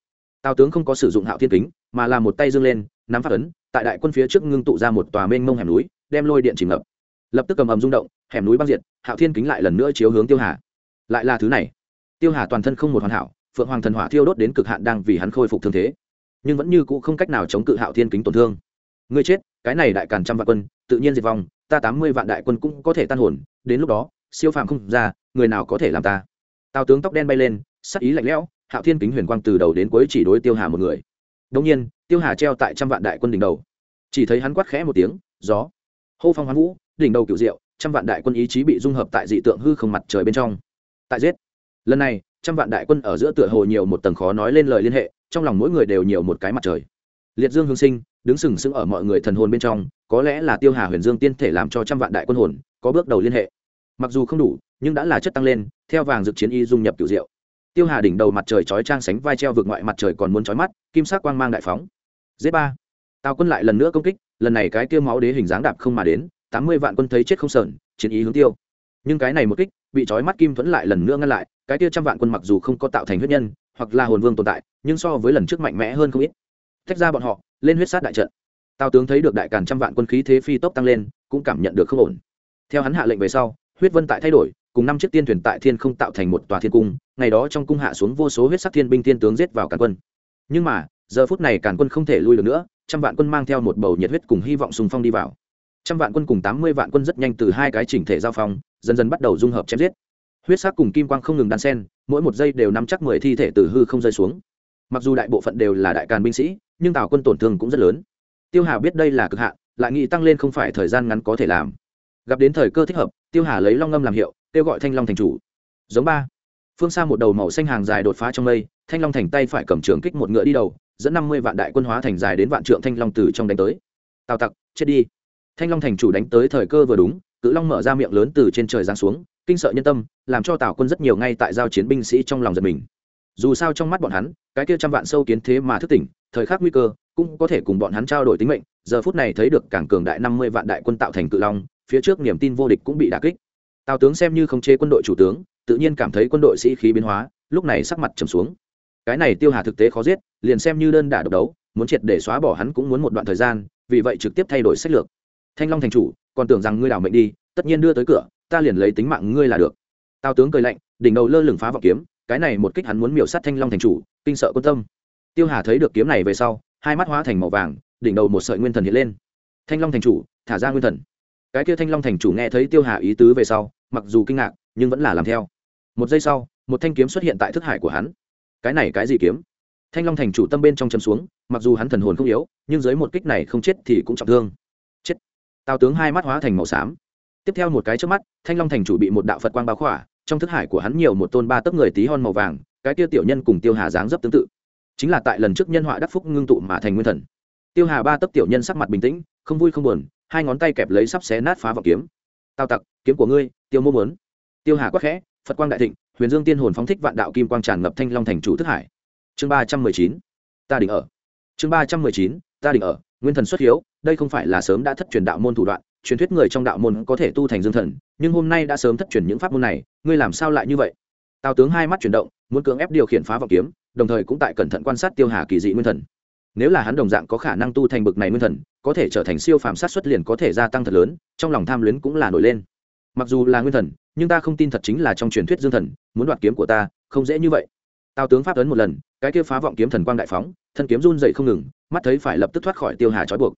Tào tướng không có sử dụng hạo thiên kính, mà là một tay dương lên, nắm phát ấn, tại đại quân phía trước ngưng tụ ra một tòa mênh mông hẻm núi, đem lôi điện chìm ngập. Lập tức cầm ầm rung động, hẻm núi băng diệt, hạo thiên kính lại lần nữa chiếu hướng tiêu hà. Lại là thứ này. Tiêu hà toàn thân không một hoàn hảo, phượng hoàng thần hỏa thiêu đốt đến cực hạn đang vì hắn khôi phục thương thế nhưng vẫn như cũ không cách nào chống cự hạo thiên kính tổn thương. Ngươi chết, cái này đại càn trăm vạn quân, tự nhiên diệt vong, ta tám mươi vạn đại quân cũng có thể tan hồn, đến lúc đó, siêu phàm không ra, người nào có thể làm ta? Tào tướng tóc đen bay lên, sắc ý lạnh lẽo, hạo thiên kính huyền quang từ đầu đến cuối chỉ đối tiêu hà một người. Đông nhiên, tiêu hà treo tại trăm vạn đại quân đỉnh đầu. Chỉ thấy hắn quát khẽ một tiếng, gió, hô phong hoán vũ, đỉnh đầu cựu diệu, trăm vạn đại quân ý chí bị dung hợp tại dị tượng hư không mặt trời bên trong. Tại giết. Lần này, trăm vạn đại quân ở giữa tựa hồ nhiều một tầng khó nói lên lời liên hệ trong lòng mỗi người đều nhiều một cái mặt trời. Liệt dương hương sinh, đứng sừng sững ở mọi người thần hồn bên trong, có lẽ là tiêu hà huyền dương tiên thể làm cho trăm vạn đại quân hồn, có bước đầu liên hệ. Mặc dù không đủ, nhưng đã là chất tăng lên, theo vàng dược chiến y dung nhập cựu diệu. Tiêu hà đỉnh đầu mặt trời chói trang sánh vai treo vượt ngoại mặt trời còn muốn chói mắt, kim sắc quang mang đại phóng. Z ba. Tào quân lại lần nữa công kích, lần này cái kia máu đế hình dáng đạp không mà đến, tám mươi vạn quân thấy chết không sờn, chiến ý hướng tiêu. Nhưng cái này một kích, bị chói mắt kim vẫn lại lần nữa ngăn lại, cái kia trăm vạn quân mặc dù không có tạo thành huyết nhân hoặc là hồn vương tồn tại, nhưng so với lần trước mạnh mẽ hơn không ít. Tách ra bọn họ, lên huyết sát đại trận. Tào tướng thấy được đại càn trăm vạn quân khí thế phi tốc tăng lên, cũng cảm nhận được không ổn. Theo hắn hạ lệnh về sau, huyết vân tại thay đổi, cùng năm chiếc tiên thuyền tại thiên không tạo thành một tòa thiên cung, ngày đó trong cung hạ xuống vô số huyết sắc thiên binh thiên tướng giết vào càn quân. Nhưng mà, giờ phút này càn quân không thể lui được nữa, trăm vạn quân mang theo một bầu nhiệt huyết cùng hy vọng sùng phong đi vào. Trăm vạn quân cùng tám mươi vạn quân rất nhanh từ hai cái chỉnh thể giao phong, dần dần bắt đầu dung hợp chém giết. Huyết sắc cùng kim quang không ngừng đan sen mỗi một giây đều nắm chắc mười thi thể từ hư không rơi xuống. Mặc dù đại bộ phận đều là đại càn binh sĩ, nhưng tào quân tổn thương cũng rất lớn. Tiêu hà biết đây là cực hạn, lại nghĩ tăng lên không phải thời gian ngắn có thể làm. Gặp đến thời cơ thích hợp, tiêu hà lấy long ngâm làm hiệu, kêu gọi thanh long thành chủ. Giống ba. Phương xa một đầu màu xanh hàng dài đột phá trong mây, thanh long thành tay phải cầm trường kích một ngựa đi đầu, dẫn năm mươi vạn đại quân hóa thành dài đến vạn trượng thanh long từ trong đánh tới. Tào tặc, chết đi. Thanh long thành chủ đánh tới thời cơ vừa đúng, cự long mở ra miệng lớn từ trên trời giáng xuống kinh sợ nhân tâm, làm cho tào quân rất nhiều ngay tại giao chiến binh sĩ trong lòng giật mình. Dù sao trong mắt bọn hắn, cái kia trăm vạn sâu kiến thế mà thức tỉnh, thời khắc nguy cơ, cũng có thể cùng bọn hắn trao đổi tính mệnh, giờ phút này thấy được cảng cường đại năm mươi vạn đại quân tạo thành cự long, phía trước niềm tin vô địch cũng bị đả kích. Tào tướng xem như không chế quân đội chủ tướng, tự nhiên cảm thấy quân đội sĩ khí biến hóa, lúc này sắc mặt trầm xuống. Cái này tiêu hà thực tế khó giết, liền xem như đơn đả độc đấu, muốn triệt để xóa bỏ hắn cũng muốn một đoạn thời gian, vì vậy trực tiếp thay đổi sách lược. Thanh long thành chủ, còn tưởng rằng ngươi đảo mệnh đi, tất nhiên đưa tới cửa ta liền lấy tính mạng ngươi là được. Tào tướng cười lạnh, đỉnh đầu lơ lửng phá vọng kiếm, cái này một kích hắn muốn miểu sát thanh long thành chủ, kinh sợ quân tâm. Tiêu hà thấy được kiếm này về sau, hai mắt hóa thành màu vàng, đỉnh đầu một sợi nguyên thần hiện lên. Thanh long thành chủ, thả ra nguyên thần. Cái kia thanh long thành chủ nghe thấy tiêu hà ý tứ về sau, mặc dù kinh ngạc, nhưng vẫn là làm theo. Một giây sau, một thanh kiếm xuất hiện tại thức hải của hắn. Cái này cái gì kiếm? Thanh long thành chủ tâm bên trong chấm xuống, mặc dù hắn thần hồn không yếu, nhưng dưới một kích này không chết thì cũng trọng thương. Chết. Tào tướng hai mắt hóa thành màu xám tiếp theo một cái trước mắt, thanh long thành chủ bị một đạo phật quang bao khỏa, trong thức hải của hắn nhiều một tôn ba tấc người tí hon màu vàng, cái tiêu tiểu nhân cùng tiêu hà dáng dấp tương tự. Chính là tại lần trước nhân họa đắc phúc ngưng tụ mà thành nguyên thần. Tiêu hà ba tấc tiểu nhân sắc mặt bình tĩnh, không vui không buồn, hai ngón tay kẹp lấy sắp xé nát phá vào kiếm. Tao tặc, kiếm của ngươi, tiêu mô muốn. Tiêu hà quắc khẽ, phật quang đại thịnh, huyền dương tiên hồn phóng thích vạn đạo kim quang tràn ngập thanh long thành chủ thức hải. Chương ba trăm mười chín, ta định ở. Chương ba trăm mười chín, ta định ở, nguyên thần xuất hiếu, đây không phải là sớm đã thất truyền đạo môn thủ đoạn truyền thuyết người trong đạo môn có thể tu thành dương thần, nhưng hôm nay đã sớm thất truyền những pháp môn này, ngươi làm sao lại như vậy? Tào tướng hai mắt chuyển động, muốn cưỡng ép điều khiển phá vọng kiếm, đồng thời cũng tại cẩn thận quan sát tiêu hà kỳ dị nguyên thần. Nếu là hắn đồng dạng có khả năng tu thành bực này nguyên thần, có thể trở thành siêu phàm sát xuất liền có thể gia tăng thật lớn, trong lòng tham luyến cũng là nổi lên. Mặc dù là nguyên thần, nhưng ta không tin thật chính là trong truyền thuyết dương thần, muốn đoạt kiếm của ta, không dễ như vậy. Tào tướng pháp ấn một lần, cái kia phá vọng kiếm thần quang đại phóng, thân kiếm run dậy không ngừng, mắt thấy phải lập tức thoát khỏi tiêu hà trói buộc.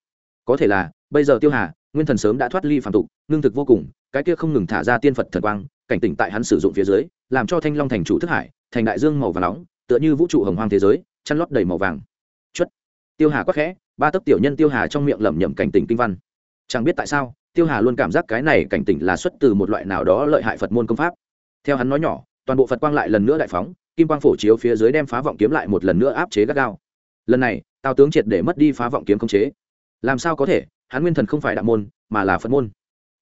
Có thể là, bây giờ tiêu hà nguyên thần sớm đã thoát ly phản tục, ngưng thực vô cùng, cái kia không ngừng thả ra tiên phật thần quang, cảnh tỉnh tại hắn sử dụng phía dưới, làm cho thanh long thành chủ thức hải, thành đại dương màu vàng nóng, tựa như vũ trụ hồng hoang thế giới, chăn lót đầy màu vàng. Chất tiêu hà quắc khẽ, ba tấc tiểu nhân tiêu hà trong miệng lẩm nhẩm cảnh tỉnh kinh văn. Chẳng biết tại sao, tiêu hà luôn cảm giác cái này cảnh tỉnh là xuất từ một loại nào đó lợi hại phật môn công pháp. Theo hắn nói nhỏ, toàn bộ phật quang lại lần nữa đại phóng, kim quang phổ chiếu phía dưới đem phá vọng kiếm lại một lần nữa áp chế gắt gao. Lần này, tào tướng triệt để mất đi phá vọng kiếm công chế. Làm sao có thể? Hắn nguyên thần không phải đạo môn, mà là phật môn.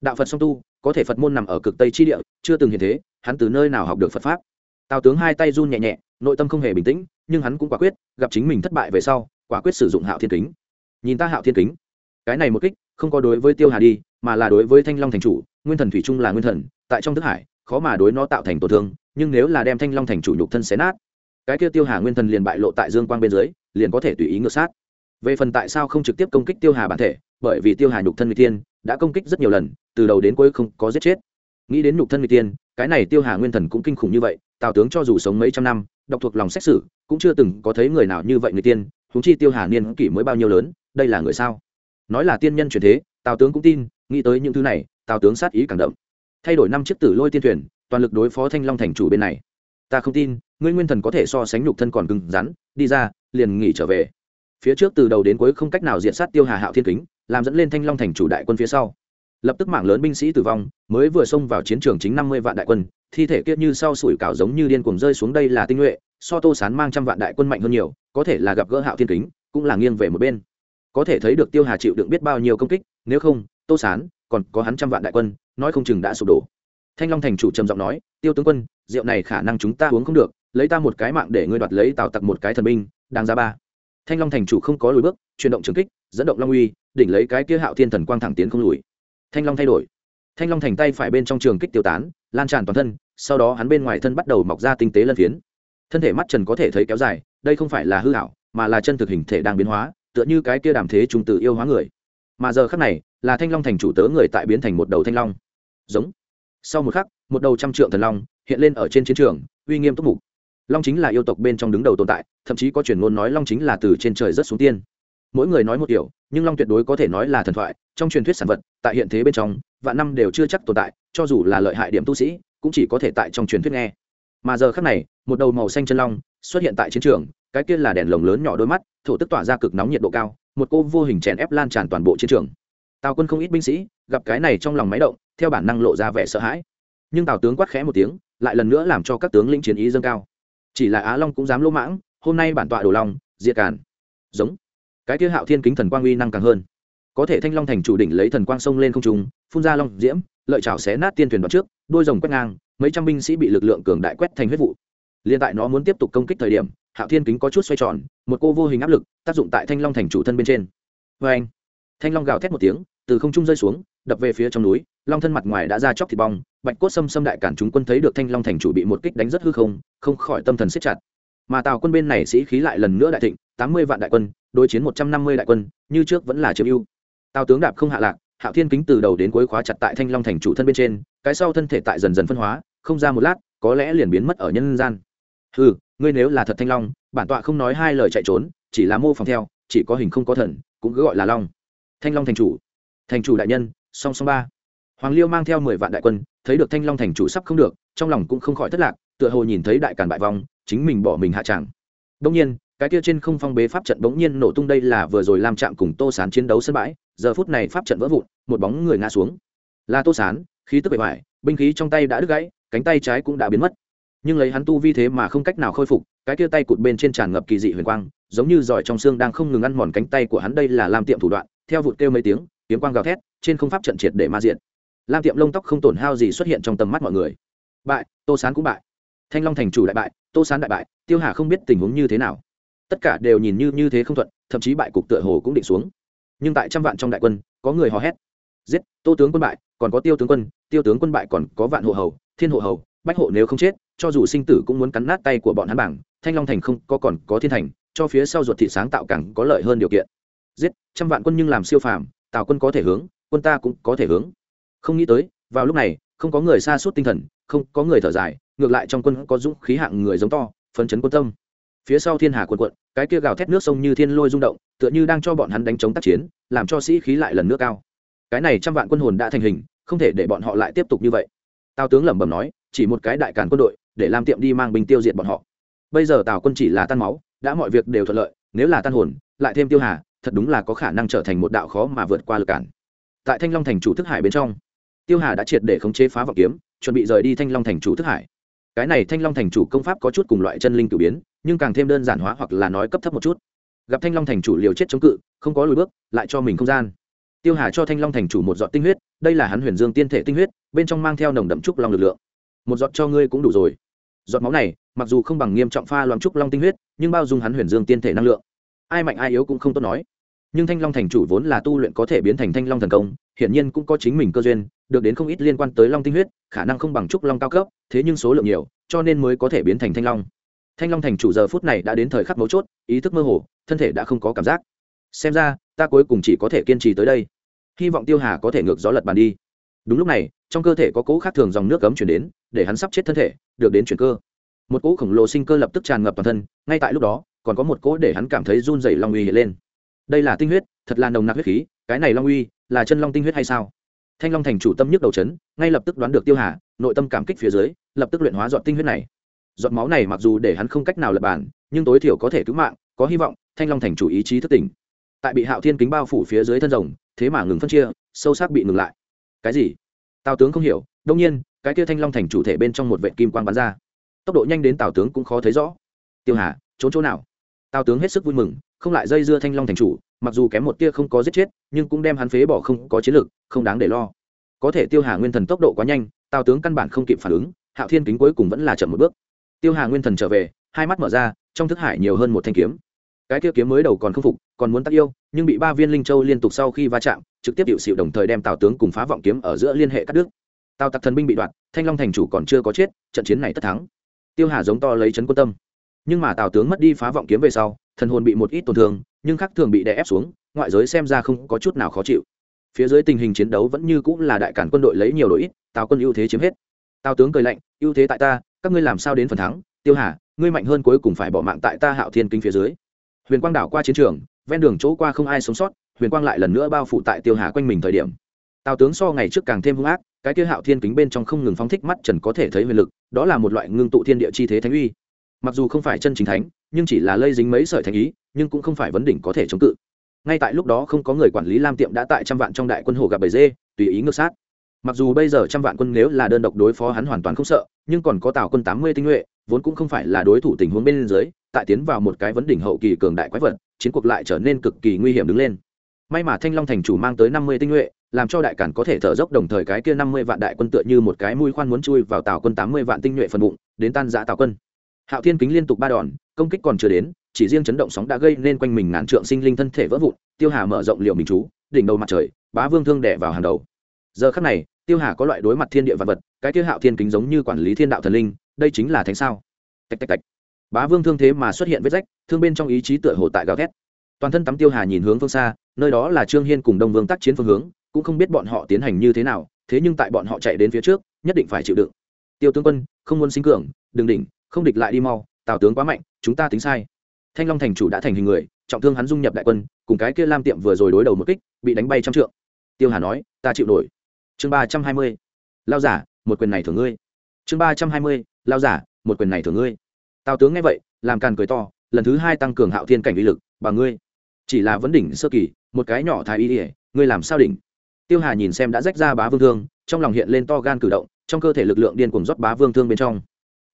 Đạo phật song tu, có thể phật môn nằm ở cực tây chi địa, chưa từng hiện thế, hắn từ nơi nào học được phật pháp? Tào tướng hai tay run nhẹ nhẹ, nội tâm không hề bình tĩnh, nhưng hắn cũng quả quyết, gặp chính mình thất bại về sau, quả quyết sử dụng hạo thiên kính. Nhìn ta hạo thiên kính, cái này một kích, không có đối với tiêu hà đi, mà là đối với thanh long thành chủ, nguyên thần thủy trung là nguyên thần, tại trong thức hải, khó mà đối nó tạo thành tổn thương, nhưng nếu là đem thanh long thành chủ nhục thân xé nát, cái kia tiêu hà nguyên thần liền bại lộ tại dương quang bên dưới, liền có thể tùy ý ngược sát về phần tại sao không trực tiếp công kích tiêu hà bản thể, bởi vì tiêu hà nhục thân người tiên đã công kích rất nhiều lần, từ đầu đến cuối không có giết chết. Nghĩ đến nhục thân người tiên cái này tiêu hà nguyên thần cũng kinh khủng như vậy, tào tướng cho dù sống mấy trăm năm đọc thuộc lòng xét xử, cũng chưa từng có thấy người nào như vậy người tiên húng chi tiêu hà niên kỷ mới bao nhiêu lớn, đây là người sao? Nói là tiên nhân truyền thế, tào tướng cũng tin, nghĩ tới những thứ này, tào tướng sát ý càng đậm. Thay đổi năm chiếc tử lôi tiên thuyền, toàn lực đối phó thanh long thành chủ bên này. Ta không tin, ngươi nguyên thần có thể so sánh nhục thân còn cứng rắn, đi ra, liền nghỉ trở về phía trước từ đầu đến cuối không cách nào diện sát tiêu hà hạo thiên kính, làm dẫn lên thanh long thành chủ đại quân phía sau. Lập tức mạng lớn binh sĩ tử vong, mới vừa xông vào chiến trường chính năm mươi vạn đại quân, thi thể kiết như sau sủi cảo giống như điên cuồng rơi xuống đây là tinh nhuệ, so tô sán mang trăm vạn đại quân mạnh hơn nhiều, có thể là gặp gỡ hạo thiên kính, cũng là nghiêng về một bên. Có thể thấy được tiêu hà chịu đựng biết bao nhiêu công kích, nếu không, tô sán, còn có hắn trăm vạn đại quân, nói không chừng đã sụp đổ. Thanh long thành chủ trầm giọng nói, tiêu tướng quân, rượu này khả năng chúng ta uống không được, lấy ta một cái mạng để ngươi đoạt lấy tào tặc một cái thần binh, đáng ra ba thanh long thành chủ không có lùi bước, chuyển động trường kích, dẫn động long uy, đỉnh lấy cái kia hạo thiên thần quang thẳng tiến không lùi. Thanh long thay đổi. Thanh long thành tay phải bên trong trường kích tiêu tán, lan tràn toàn thân, sau đó hắn bên ngoài thân bắt đầu mọc ra tinh tế lân phiến. Thân thể mắt trần có thể thấy kéo dài, đây không phải là hư hảo mà là chân thực hình thể đang biến hóa, tựa như cái kia đàm thế trung tự yêu hóa người. Mà giờ khắc này, là thanh long thành chủ tớ người tại biến thành một đầu thanh long. Giống. Sau một khắc, một đầu trăm trượng thần long hiện lên ở trên chiến trường, uy nghiêm túc mục long chính là yêu tộc bên trong đứng đầu tồn tại, thậm chí có truyền ngôn nói long chính là từ trên trời rất xuống tiên. Mỗi người nói một kiểu, nhưng long tuyệt đối có thể nói là thần thoại, trong truyền thuyết sản vật, tại hiện thế bên trong, vạn năm đều chưa chắc tồn tại, cho dù là lợi hại điểm tu sĩ, cũng chỉ có thể tại trong truyền thuyết nghe. Mà giờ khác này, một đầu màu xanh chân long xuất hiện tại chiến trường, cái kia là đèn lồng lớn nhỏ đôi mắt, thổ tức tỏa ra cực nóng nhiệt độ cao, một cô vô hình chèn ép lan tràn toàn bộ chiến trường. Tào quân không ít binh sĩ, gặp cái này trong lòng máy động, theo bản năng lộ ra vẻ sợ hãi. Nhưng tào tướng quát khẽ một tiếng, lại lần nữa làm cho các tướng lĩnh chiến ý dâng cao chỉ là á long cũng dám lỗ mãng, hôm nay bản tọa đồ long diệt càn. Giống. Cái kia hạo thiên kính thần quang uy năng càng hơn. Có thể thanh long thành chủ đỉnh lấy thần quang sông lên không trung, phun ra long diễm, lợi chảo xé nát tiên thuyền đoạn trước, đôi rồng quét ngang, mấy trăm binh sĩ bị lực lượng cường đại quét thành huyết vụ. Liên tại nó muốn tiếp tục công kích thời điểm, hạo thiên kính có chút xoay tròn, một cô vô hình áp lực tác dụng tại thanh long thành chủ thân bên trên. Vê anh thanh long gào thét một tiếng, từ không trung rơi xuống, đập về phía trong núi long thân mặt ngoài đã ra chóc thịt bong, bạch cốt xâm xâm đại cản chúng quân thấy được thanh long thành chủ bị một kích đánh rất hư không không khỏi tâm thần siết chặt. Mà tào quân bên này sĩ khí lại lần nữa đại thịnh, tám mươi vạn đại quân, đối chiến một trăm năm mươi đại quân, như trước vẫn là chiếm ưu. Tào tướng đạp không hạ lạc, hạo thiên kính từ đầu đến cuối khóa chặt tại thanh long thành chủ thân bên trên, cái sau thân thể tại dần dần phân hóa, không ra một lát, có lẽ liền biến mất ở nhân gian. Ừ ngươi nếu là thật thanh long, bản tọa không nói hai lời chạy trốn, chỉ là mô phòng theo, chỉ có hình không có thần, cũng cứ gọi là long. Thanh long thành chủ. Thành chủ đại nhân, song song ba hoàng liêu mang theo mười vạn đại quân, thấy được thanh long thành chủ sắp không được, trong lòng cũng không khỏi thất lạc, tựa hồ nhìn thấy đại càn bại vong, chính mình bỏ mình hạ tràng đông nhiên, cái kia trên không phong bế pháp trận bỗng nhiên nổ tung đây là vừa rồi làm chạm cùng tô sán chiến đấu sân bãi, giờ phút này pháp trận vỡ vụn, một bóng người ngã xuống. Là tô sán, khí tức bề ngoài, binh khí trong tay đã đứt gãy, cánh tay trái cũng đã biến mất. Nhưng lấy hắn tu vi thế mà không cách nào khôi phục, cái kia tay cụt bên trên tràn ngập kỳ dị huyền quang, giống như giỏi trong xương đang không ngừng ăn mòn cánh tay của hắn đây là làm tiệm thủ đoạn, theo vụt kêu mấy tiếng, kiếm quang gào thét, trên không pháp trận triệt để ma diện lam tiệm lông tóc không tổn hao gì xuất hiện trong tầm mắt mọi người. Bại, tô sán cũng bại. Thanh long thành chủ đại bại, tô sán đại bại, tiêu hà không biết tình huống như thế nào. Tất cả đều nhìn như như thế không thuận, thậm chí bại cục tựa hồ cũng định xuống. Nhưng tại trăm vạn trong đại quân, có người hò hét. Giết, tô tướng quân bại, còn có tiêu tướng quân, tiêu tướng quân bại còn có vạn hộ hầu, thiên hộ hầu, bách hộ nếu không chết, cho dù sinh tử cũng muốn cắn nát tay của bọn hắn bảng thanh long thành không có còn có thiên thành, cho phía sau ruột thị sáng tạo càng có lợi hơn điều kiện. Giết, trăm vạn quân nhưng làm siêu phàm, tào quân có thể hướng, quân ta cũng có thể hướng không nghĩ tới, vào lúc này, không có người xa suốt tinh thần, không có người thở dài, ngược lại trong quân có dũng khí hạng người giống to, phấn chấn quân tâm. Phía sau thiên hà quần quận, cái kia gào thét nước sông như thiên lôi rung động, tựa như đang cho bọn hắn đánh chống tác chiến, làm cho sĩ khí lại lần nữa cao. Cái này trăm vạn quân hồn đã thành hình, không thể để bọn họ lại tiếp tục như vậy. Tào tướng lẩm bẩm nói, chỉ một cái đại càn quân đội, để làm tiệm đi mang binh tiêu diệt bọn họ. Bây giờ tào quân chỉ là tan máu, đã mọi việc đều thuận lợi, nếu là tan hồn, lại thêm tiêu hà, thật đúng là có khả năng trở thành một đạo khó mà vượt qua lực cản. Tại thanh long thành chủ thức hải bên trong tiêu hà đã triệt để khống chế phá vọng kiếm, chuẩn bị rời đi thanh long thành chủ thức hải. Cái này thanh long thành chủ công pháp có chút cùng loại chân linh cử biến, nhưng càng thêm đơn giản hóa hoặc là nói cấp thấp một chút. Gặp thanh long thành chủ liều chết chống cự, không có lùi bước, lại cho mình không gian. Tiêu hà cho thanh long thành chủ một giọt tinh huyết, đây là hắn huyền dương tiên thể tinh huyết, bên trong mang theo nồng đậm trúc long lực lượng. Một giọt cho ngươi cũng đủ rồi. Giọt máu này, mặc dù không bằng nghiêm trọng pha loãng trúc long tinh huyết, nhưng bao dung hắn huyền dương tiên thể năng lượng. Ai mạnh ai yếu cũng không tốt nói. Nhưng thanh long thành chủ vốn là tu luyện có thể biến thành thanh long thần công hiển nhiên cũng có chính mình cơ duyên, được đến không ít liên quan tới long tinh huyết, khả năng không bằng trúc long cao cấp, thế nhưng số lượng nhiều, cho nên mới có thể biến thành thanh long. Thanh long thành chủ giờ phút này đã đến thời khắc mấu chốt, ý thức mơ hồ, thân thể đã không có cảm giác. Xem ra, ta cuối cùng chỉ có thể kiên trì tới đây. Hy vọng tiêu hà có thể ngược gió lật bàn đi. Đúng lúc này, trong cơ thể có cỗ khác thường dòng nước cấm chuyển đến, để hắn sắp chết thân thể, được đến chuyển cơ. Một cỗ khổng lồ sinh cơ lập tức tràn ngập toàn thân, ngay tại lúc đó, còn có một cỗ để hắn cảm thấy run dày long uy hiện lên. Đây là tinh huyết, thật là nồng nặc huyết khí cái này long uy là chân long tinh huyết hay sao? Thanh long thành chủ tâm nhức đầu chấn, ngay lập tức đoán được tiêu hà, nội tâm cảm kích phía dưới, lập tức luyện hóa dọn tinh huyết này. Dọn máu này mặc dù để hắn không cách nào lập bản, nhưng tối thiểu có thể cứu mạng, có hy vọng, thanh long thành chủ ý chí thất tỉnh. Tại bị hạo thiên kính bao phủ phía dưới thân rồng, thế mà ngừng phân chia, sâu sắc bị ngừng lại. Cái gì? Tào tướng không hiểu đông nhiên, cái kia thanh long thành chủ thể bên trong một vệ kim quang bắn ra. Tốc độ nhanh đến tào tướng cũng khó thấy rõ. Tiêu hà, trốn chỗ nào? Tào tướng hết sức vui mừng, không lại dây dưa thanh long thành chủ mặc dù kém một tia không có giết chết, nhưng cũng đem hắn phế bỏ không có chiến lược không đáng để lo. Có thể tiêu hà nguyên thần tốc độ quá nhanh, tào tướng căn bản không kịp phản ứng, hạo thiên kính cuối cùng vẫn là chậm một bước. Tiêu hà nguyên thần trở về, hai mắt mở ra, trong thức hải nhiều hơn một thanh kiếm. Cái kia kiếm mới đầu còn không phục, còn muốn tác yêu, nhưng bị ba viên linh châu liên tục sau khi va chạm, trực tiếp hiệu xịu đồng thời đem tào tướng cùng phá vọng kiếm ở giữa liên hệ cắt đứt. Tào tặc thần binh bị đoạt, thanh long thành chủ còn chưa có chết, trận chiến này tất thắng. Tiêu hà giống to lấy chấn quân tâm. Nhưng mà tào tướng mất đi phá vọng kiếm về sau, thần hồn bị một ít tổn thương nhưng khắc thường bị đè ép xuống, ngoại giới xem ra không có chút nào khó chịu. Phía dưới tình hình chiến đấu vẫn như cũng là đại cản quân đội lấy nhiều đội ít, tào quân ưu thế chiếm hết. Tào tướng cười lạnh, ưu thế tại ta, các ngươi làm sao đến phần thắng? Tiêu hà, ngươi mạnh hơn cuối cùng phải bỏ mạng tại ta hạo thiên kinh phía dưới. Huyền quang đảo qua chiến trường, ven đường chỗ qua không ai sống sót, huyền quang lại lần nữa bao phủ tại tiêu hà quanh mình thời điểm. Tào tướng so ngày trước càng thêm hung ác, cái tiêu hạo thiên kính bên trong không ngừng phóng thích mắt trần có thể thấy huyền lực, đó là một loại ngưng tụ thiên địa chi thế thánh uy. Mặc dù không phải chân chính thánh, nhưng chỉ là lây dính mấy sợi thánh ý nhưng cũng không phải vấn đỉnh có thể chống cự. Ngay tại lúc đó không có người quản lý lam tiệm đã tại trăm vạn trong đại quân hồ gặp bầy dê, tùy ý ngược sát. Mặc dù bây giờ trăm vạn quân nếu là đơn độc đối phó hắn hoàn toàn không sợ, nhưng còn có tào quân tám mươi tinh nhuệ, vốn cũng không phải là đối thủ tình huống bên dưới, tại tiến vào một cái vấn đỉnh hậu kỳ cường đại quái vật, chiến cuộc lại trở nên cực kỳ nguy hiểm đứng lên. May mà thanh long thành chủ mang tới năm mươi tinh nhuệ, làm cho đại cản có thể thở dốc đồng thời cái kia năm mươi vạn đại quân tựa như một cái mũi khoan muốn chui vào tào quân tám mươi vạn tinh nhuệ phần bụng, đến tan giã tào quân. Hạo thiên kính liên tục ba đòn, công kích còn chưa đến chỉ riêng chấn động sóng đã gây nên quanh mình ngàn trượng sinh linh thân thể vỡ vụn, tiêu hà mở rộng liều mình chú, đỉnh đầu mặt trời, bá vương thương đẻ vào hàng đầu. Giờ khắc này, tiêu hà có loại đối mặt thiên địa vật vật, cái tiêu hạo thiên kính giống như quản lý thiên đạo thần linh, đây chính là thánh sao? Tạch tạch tạch. Bá vương thương thế mà xuất hiện vết rách, thương bên trong ý chí tựa hồ tại gào thét. Toàn thân tắm tiêu hà nhìn hướng phương xa, nơi đó là trương hiên cùng đông vương tác chiến phương hướng, cũng không biết bọn họ tiến hành như thế nào, thế nhưng tại bọn họ chạy đến phía trước, nhất định phải chịu đựng. Tiêu tướng quân, không muốn sinh cường, đừng đỉnh, không địch lại đi mau, tào tướng quá mạnh, chúng ta tính sai thanh long thành chủ đã thành hình người, trọng thương hắn dung nhập đại quân, cùng cái kia lam tiệm vừa rồi đối đầu một kích, bị đánh bay trăm trượng. Tiêu hà nói, ta chịu nổi. Chương ba trăm hai mươi lao giả, một quyền này thường ngươi. Chương ba trăm hai mươi lao giả, một quyền này thường ngươi. Tào tướng nghe vậy, làm càn cười to, lần thứ hai tăng cường hạo thiên cảnh uy lực bằng ngươi. Chỉ là vấn đỉnh sơ kỳ, một cái nhỏ thái y ỉa ngươi làm sao đỉnh? Tiêu hà nhìn xem đã rách ra bá vương thương, trong lòng hiện lên to gan cử động, trong cơ thể lực lượng điên cuồng rót bá vương thương bên trong.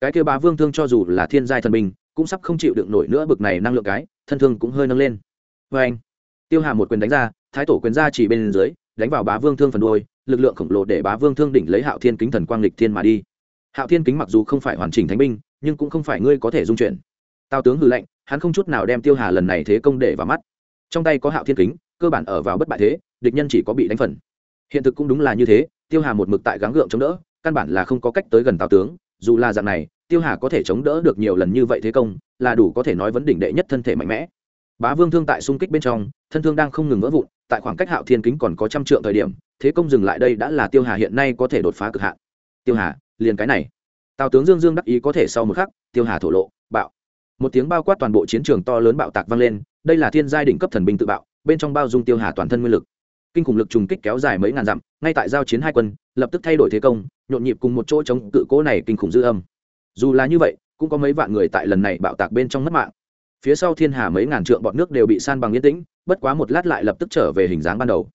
Cái kêu bá vương thương cho dù là thiên giai thần binh cũng sắp không chịu đựng nổi nữa bực này năng lượng cái, thân thương cũng hơi nâng lên. Vê anh, tiêu hà một quyền đánh ra, thái tổ quyền ra chỉ bên dưới, đánh vào bá vương thương phần đôi lực lượng khổng lồ để bá vương thương đỉnh lấy hạo thiên kính thần quang lịch thiên mà đi. Hạo thiên kính mặc dù không phải hoàn chỉnh thánh binh, nhưng cũng không phải ngươi có thể dung chuyển. Tào tướng hư lệnh hắn không chút nào đem tiêu hà lần này thế công để vào mắt. Trong tay có hạo thiên kính, cơ bản ở vào bất bại thế, địch nhân chỉ có bị đánh phần. Hiện thực cũng đúng là như thế, tiêu hà một mực tại gắng gượng chống đỡ, căn bản là không có cách tới gần tào tướng, dù là dạng này tiêu hà có thể chống đỡ được nhiều lần như vậy thế công, là đủ có thể nói vấn đỉnh đệ nhất thân thể mạnh mẽ. Bá vương thương tại xung kích bên trong, thân thương đang không ngừng vỡ vụn, tại khoảng cách hạo thiên kính còn có trăm trượng thời điểm, thế công dừng lại đây đã là tiêu hà hiện nay có thể đột phá cực hạn. Tiêu hà, liền cái này. Tào tướng dương dương đắc ý có thể sau một khắc, tiêu hà thổ lộ, bạo. Một tiếng bao quát toàn bộ chiến trường to lớn bạo tạc vang lên, đây là thiên giai đỉnh cấp thần binh tự bạo, bên trong bao dung tiêu hà toàn thân nguyên lực. Kinh khủng lực trùng kích kéo dài mấy ngàn dặm, ngay tại giao chiến hai quân, lập tức thay đổi thế công, nhộn nhịp cùng một chỗ chống cự cố này kinh khủng dư âm dù là như vậy, cũng có mấy vạn người tại lần này bạo tạc bên trong mất mạng. Phía sau thiên hà mấy ngàn trượng bọt nước đều bị san bằng yên tĩnh, bất quá một lát lại lập tức trở về hình dáng ban đầu.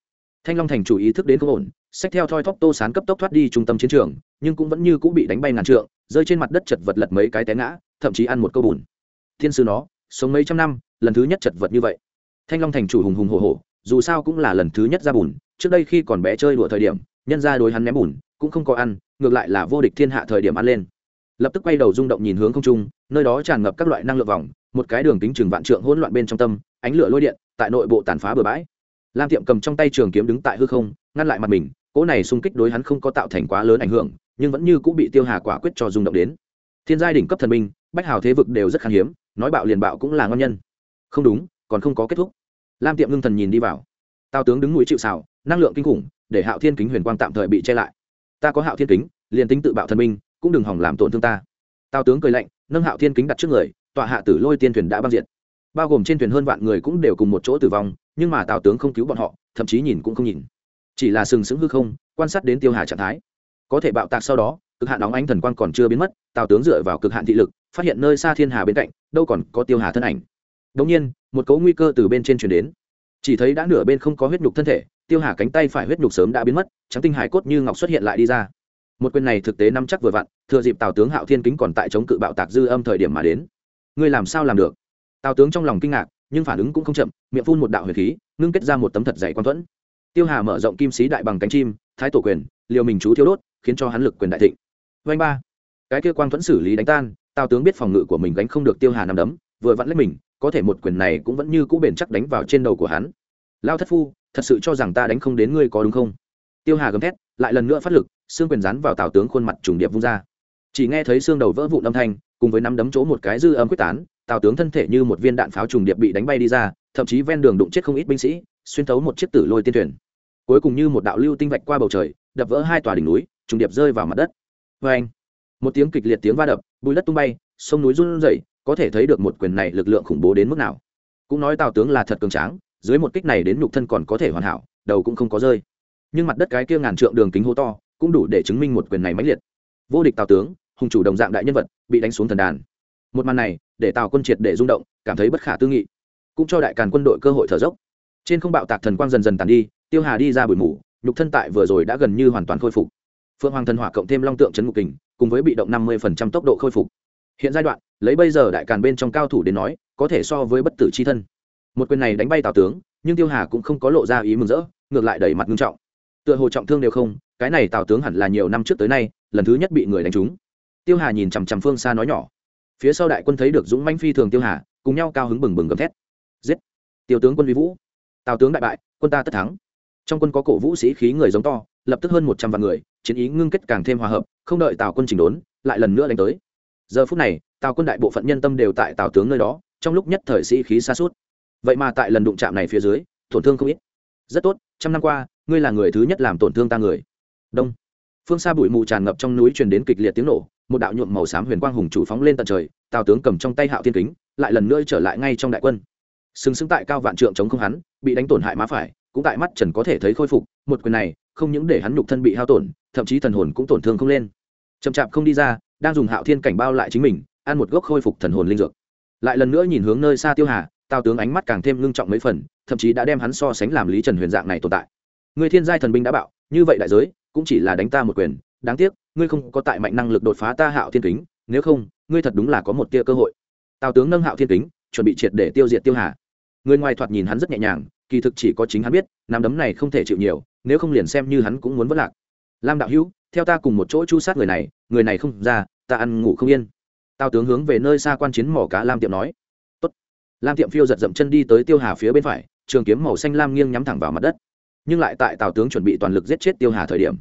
Thanh long thành chủ ý thức đến không ổn sách theo thoi thóp tô sán cấp tốc thoát đi trung tâm chiến trường, nhưng cũng vẫn như cũng bị đánh bay ngàn trượng, rơi trên mặt đất chật vật lật mấy cái té ngã, thậm chí ăn một câu bùn. Thiên sư nó, sống mấy trăm năm, lần thứ nhất chật vật như vậy. Thanh long thành chủ hùng hùng hồ hồ dù sao cũng là lần thứ nhất ra bùn, trước đây khi còn bé chơi đùa thời điểm, nhân ra đối hắn ném bùn, cũng không có ăn, ngược lại là vô địch thiên hạ thời điểm ăn lên lập tức quay đầu rung động nhìn hướng không trung, nơi đó tràn ngập các loại năng lượng vòng, một cái đường kính trừng vạn trượng hỗn loạn bên trong tâm, ánh lửa lôi điện, tại nội bộ tàn phá bừa bãi. Lam tiệm cầm trong tay trường kiếm đứng tại hư không, ngăn lại mặt mình, cỗ này xung kích đối hắn không có tạo thành quá lớn ảnh hưởng, nhưng vẫn như cũng bị tiêu hà quả quyết cho rung động đến. Thiên giai đỉnh cấp thần minh bách hào thế vực đều rất khan hiếm, nói bạo liền bạo cũng là ngon nhân. Không đúng, còn không có kết thúc. Lam tiệm ngưng thần nhìn đi vào. Tào tướng đứng núi chịu xào năng lượng kinh khủng, để hạo thiên kính huyền quang tạm thời bị che lại. Ta có hạo thiên kính, liền tính tự bạo thần minh cũng đừng hỏng làm tổn thương ta. Tào tướng cười lạnh, nâng hạo thiên kính đặt trước người, tọa hạ tử lôi tiên thuyền đã băng diệt. Bao gồm trên thuyền hơn vạn người cũng đều cùng một chỗ tử vong, nhưng mà tào tướng không cứu bọn họ, thậm chí nhìn cũng không nhìn. Chỉ là sừng sững hư không, quan sát đến tiêu hà trạng thái. Có thể bạo tạc sau đó, cực hạn đóng ánh thần quang còn chưa biến mất, tào tướng dựa vào cực hạn thị lực, phát hiện nơi xa thiên hà bên cạnh, đâu còn có tiêu hà thân ảnh. Đống nhiên, một cấu nguy cơ từ bên trên chuyển đến. Chỉ thấy đã nửa bên không có huyết nhục thân thể, tiêu hà cánh tay phải huyết nhục sớm đã biến mất, trắng tinh hải cốt như ngọc xuất hiện lại đi ra một quyền này thực tế năm chắc vừa vặn, thừa dịp tào tướng hạo thiên kính còn tại chống cự bạo tạc dư âm thời điểm mà đến. Ngươi làm sao làm được? Tào tướng trong lòng kinh ngạc, nhưng phản ứng cũng không chậm, miệng phun một đạo huyền khí, ngưng kết ra một tấm thật dày quan thuẫn. Tiêu hà mở rộng kim sĩ đại bằng cánh chim, thái tổ quyền, liều mình chú thiếu đốt, khiến cho hắn lực quyền đại thịnh. Vanh ba. Cái kia quang thuẫn xử lý đánh tan, tào tướng biết phòng ngự của mình gánh không được tiêu hà nằm đấm, vừa vặn lấy mình, có thể một quyền này cũng vẫn như cũ bền chắc đánh vào trên đầu của hắn. Lao thất phu, thật sự cho rằng ta đánh không đến ngươi có đúng không? Tiêu hà gầm thét, lại lần nữa phát lực, xương quyền rắn vào tào tướng khuôn mặt trùng điệp vung ra. Chỉ nghe thấy xương đầu vỡ vụn âm thanh, cùng với nắm đấm chỗ một cái dư âm quyết tán, tào tướng thân thể như một viên đạn pháo trùng điệp bị đánh bay đi ra, thậm chí ven đường đụng chết không ít binh sĩ, xuyên thấu một chiếc tử lôi tiên thuyền. Cuối cùng như một đạo lưu tinh vạch qua bầu trời, đập vỡ hai tòa đỉnh núi, trùng điệp rơi vào mặt đất. Vê anh, một tiếng kịch liệt tiếng va đập, bùi đất tung bay, sông núi run rẩy, có thể thấy được một quyền này lực lượng khủng bố đến mức nào. Cũng nói tào tướng là thật cường tráng, dưới một kích này đến nhục thân còn có thể hoàn hảo, đầu cũng không có rơi nhưng mặt đất cái kia ngàn trượng đường kính hố to, cũng đủ để chứng minh một quyền này mãnh liệt. Vô địch tào tướng, hùng chủ đồng dạng đại nhân vật, bị đánh xuống thần đàn. Một màn này, để tào quân triệt để rung động, cảm thấy bất khả tư nghị. Cũng cho đại càn quân đội cơ hội thở dốc. Trên không bạo tạc thần quang dần dần tàn đi, tiêu hà đi ra bụi mù, nhục thân tại vừa rồi đã gần như hoàn toàn khôi phục. Phượng hoàng thần hỏa cộng thêm long tượng trấn ngục kình, cùng với bị động năm mươi tốc độ khôi phục. Hiện giai đoạn, lấy bây giờ đại càn bên trong cao thủ đến nói, có thể so với bất tử c h i thân. Một quyền này đánh bay tào tướng, nhưng tiêu hà cũng không có lộ ra ý mừng rỡ, ngược lại đẩy mặt nghiêm trọng tựa hồ trọng thương đều không, cái này tào tướng hẳn là nhiều năm trước tới nay, lần thứ nhất bị người đánh trúng. Tiêu hà nhìn chằm chằm phương xa nói nhỏ. Phía sau đại quân thấy được dũng manh phi thường tiêu hà, cùng nhau cao hứng bừng bừng gầm thét. Giết! Tiêu tướng quân vi vũ. Tào tướng đại bại, quân ta tất thắng. Trong quân có cổ vũ sĩ khí người giống to, lập tức hơn một trăm vạn người, chiến ý ngưng kết càng thêm hòa hợp, không đợi tào quân chỉnh đốn, lại lần nữa đánh tới. Giờ phút này, tào quân đại bộ phận nhân tâm đều tại tào tướng nơi đó, trong lúc nhất thời sĩ khí xa suốt vậy mà tại lần đụng chạm này phía dưới, tổn thương không ít. Rất tốt, trăm năm qua ngươi là người thứ nhất làm tổn thương ta người. Đông. Phương xa bụi mù tràn ngập trong núi truyền đến kịch liệt tiếng nổ, một đạo nhuộm màu xám huyền quang hùng chủ phóng lên tận trời, tào tướng cầm trong tay hạo thiên kính, lại lần nữa trở lại ngay trong đại quân. Xứng xứng tại cao vạn trượng chống không hắn, bị đánh tổn hại má phải, cũng tại mắt trần có thể thấy khôi phục, một quyền này, không những để hắn nhục thân bị hao tổn, thậm chí thần hồn cũng tổn thương không lên. Chậm chạp không đi ra, đang dùng hạo thiên cảnh bao lại chính mình, ăn một gốc khôi phục thần hồn linh dược. Lại lần nữa nhìn hướng nơi xa tiêu hà, tào tướng ánh mắt càng thêm ngưng trọng mấy phần, thậm chí đã đem hắn so sánh làm lý trần huyền dạng này tồn tại người thiên giai thần binh đã bạo, như vậy đại giới, cũng chỉ là đánh ta một quyền. Đáng tiếc, ngươi không có tại mạnh năng lực đột phá ta hạo thiên kính, nếu không, ngươi thật đúng là có một tia cơ hội. Tào tướng nâng hạo thiên kính, chuẩn bị triệt để tiêu diệt tiêu hà. Người ngoài thoạt nhìn hắn rất nhẹ nhàng, kỳ thực chỉ có chính hắn biết, nắm đấm này không thể chịu nhiều, nếu không liền xem như hắn cũng muốn vất lạc. Lam đạo hữu, theo ta cùng một chỗ chu sát người này người này không ra, ta ăn ngủ không yên. Tào tướng hướng về nơi xa quan chiến mỏ cá lam tiệm nói. Tốt. lam tiệm phiêu giật dậm chân đi tới tiêu hà phía bên phải, trường kiếm màu xanh lam nghiêng nhắm thẳng vào mặt đất nhưng lại tại tào tướng chuẩn bị toàn lực giết chết tiêu hà thời điểm.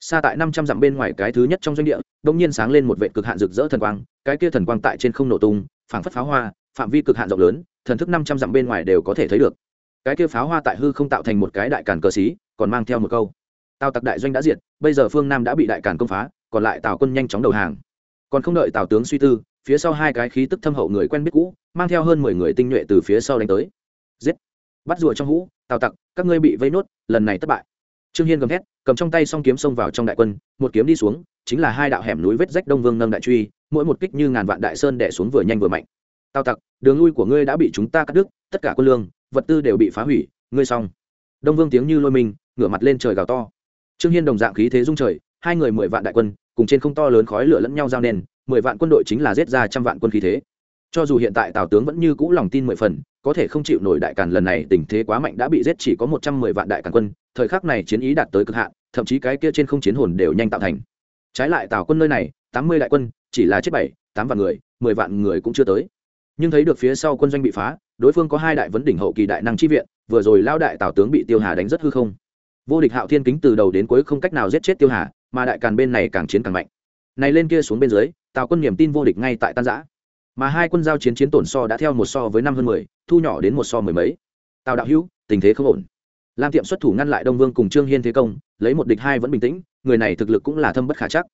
Xa tại năm trăm dặm bên ngoài cái thứ nhất trong doanh địa đông nhiên sáng lên một vệ cực hạn rực rỡ thần quang, cái kia thần quang tại trên không nổ tung, phảng phất pháo hoa, phạm vi cực hạn rộng lớn, thần thức năm trăm dặm bên ngoài đều có thể thấy được. Cái kia pháo hoa tại hư không tạo thành một cái đại càn cờ xí, còn mang theo một câu. Tào tặc đại doanh đã diệt, bây giờ phương nam đã bị đại càn công phá, còn lại tào quân nhanh chóng đầu hàng. Còn không đợi tào tướng suy tư, phía sau hai cái khí tức thâm hậu người quen biết cũ, mang theo hơn mười người tinh nhuệ từ phía sau đánh tới. Giết! Bắt rùa trong hũ, tào tặc, các ngươi bị vây nốt lần này thất bại. Trương hiên gầm thét, cầm trong tay s o n g kiếm xông vào trong đại quân, một kiếm đi xuống, chính là hai đạo hẻm núi vết rách đông vương nâng đại truy, mỗi một kích như ngàn vạn đại sơn đẻ xuống vừa nhanh vừa mạnh. Tào tặc, đường lui của ngươi đã bị chúng ta cắt đứt, tất cả quân lương, vật tư đều bị phá hủy, ngươi xong. Đông vương tiếng như lôi mình, ngửa mặt lên trời gào to. Trương hiên đồng dạng khí thế dung trời, hai người mười vạn đại quân, cùng trên không to lớn khói lửa lẫn nhau giao nền, mười vạn quân đội chính là giết ra trăm vạn quân khí thế cho dù hiện tại tào tướng vẫn như cũ lòng tin mười phần, có thể không chịu nổi đại càn lần này tình thế quá mạnh đã bị giết chỉ có một trăm mười vạn đại càn quân, thời khắc này chiến ý đạt tới cực hạn, thậm chí cái kia trên không chiến hồn đều nhanh tạo thành. Trái lại tào quân nơi này, tám mươi đại quân, chỉ là chết bảy, tám vạn người, mười vạn người cũng chưa tới. Nhưng thấy được phía sau quân doanh bị phá, đối phương có hai đại vấn đỉnh hậu kỳ đại năng chi viện, vừa rồi lao đại tào tướng bị tiêu hà đánh rất hư không. Vô địch hạo thiên kính từ đầu đến cuối không cách nào giết chết tiêu hà, mà đại càn bên này càng chiến càng mạnh. Này lên kia xuống bên dưới, tào quân niềm tin vô địch ngay tại tan giã mà hai quân giao chiến chiến tổn so đã theo một so với năm hơn mười, thu nhỏ đến một so mười mấy. Tào đạo hữu, tình thế không ổn. Lam tiệm xuất thủ ngăn lại đông vương cùng trương hiên thế công, lấy một địch hai vẫn bình tĩnh, người này thực lực cũng là thâm bất khả chắc.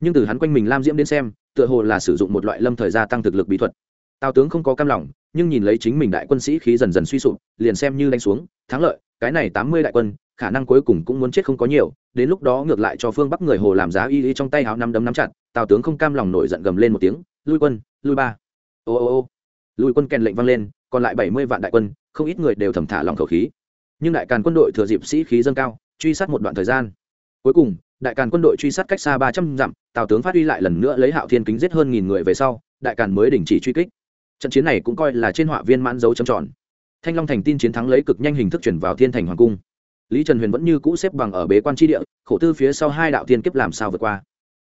Nhưng từ hắn quanh mình lam diễm đến xem, tựa hồ là sử dụng một loại lâm thời gia tăng thực lực bí thuật. Tào tướng không có cam lòng, nhưng nhìn lấy chính mình đại quân sĩ khí dần dần suy sụp, liền xem như đánh xuống, thắng lợi, cái này tám mươi đại quân, khả năng cuối cùng cũng muốn chết không có nhiều, đến lúc đó ngược lại cho phương bắc người hồ làm giá y y trong tay áo năm đấm nắm chặt, tào tướng không cam lòng nổi giận gầm lên một tiếng, lui quân, lui ba ô ô ô. Lùi quân kèn lệnh vang lên, còn lại bảy mươi vạn đại quân, không ít người đều thầm thả lòng khẩu khí. Nhưng đại càn quân đội thừa dịp sĩ khí dâng cao, truy sát một đoạn thời gian. Cuối cùng, đại càn quân đội truy sát cách xa ba trăm dặm, tào tướng phát huy lại lần nữa lấy hạo thiên kính giết hơn nghìn người về sau, đại càn mới đình chỉ truy kích. Trận chiến này cũng coi là trên họa viên mãn dấu trầm tròn. Thanh long thành tin chiến thắng lấy cực nhanh hình thức chuyển vào thiên thành hoàng cung. Lý trần huyền vẫn như cũ xếp bằng ở bế quan tri địa, khổ tư phía sau hai đạo thiên kiếp làm sao vượt qua.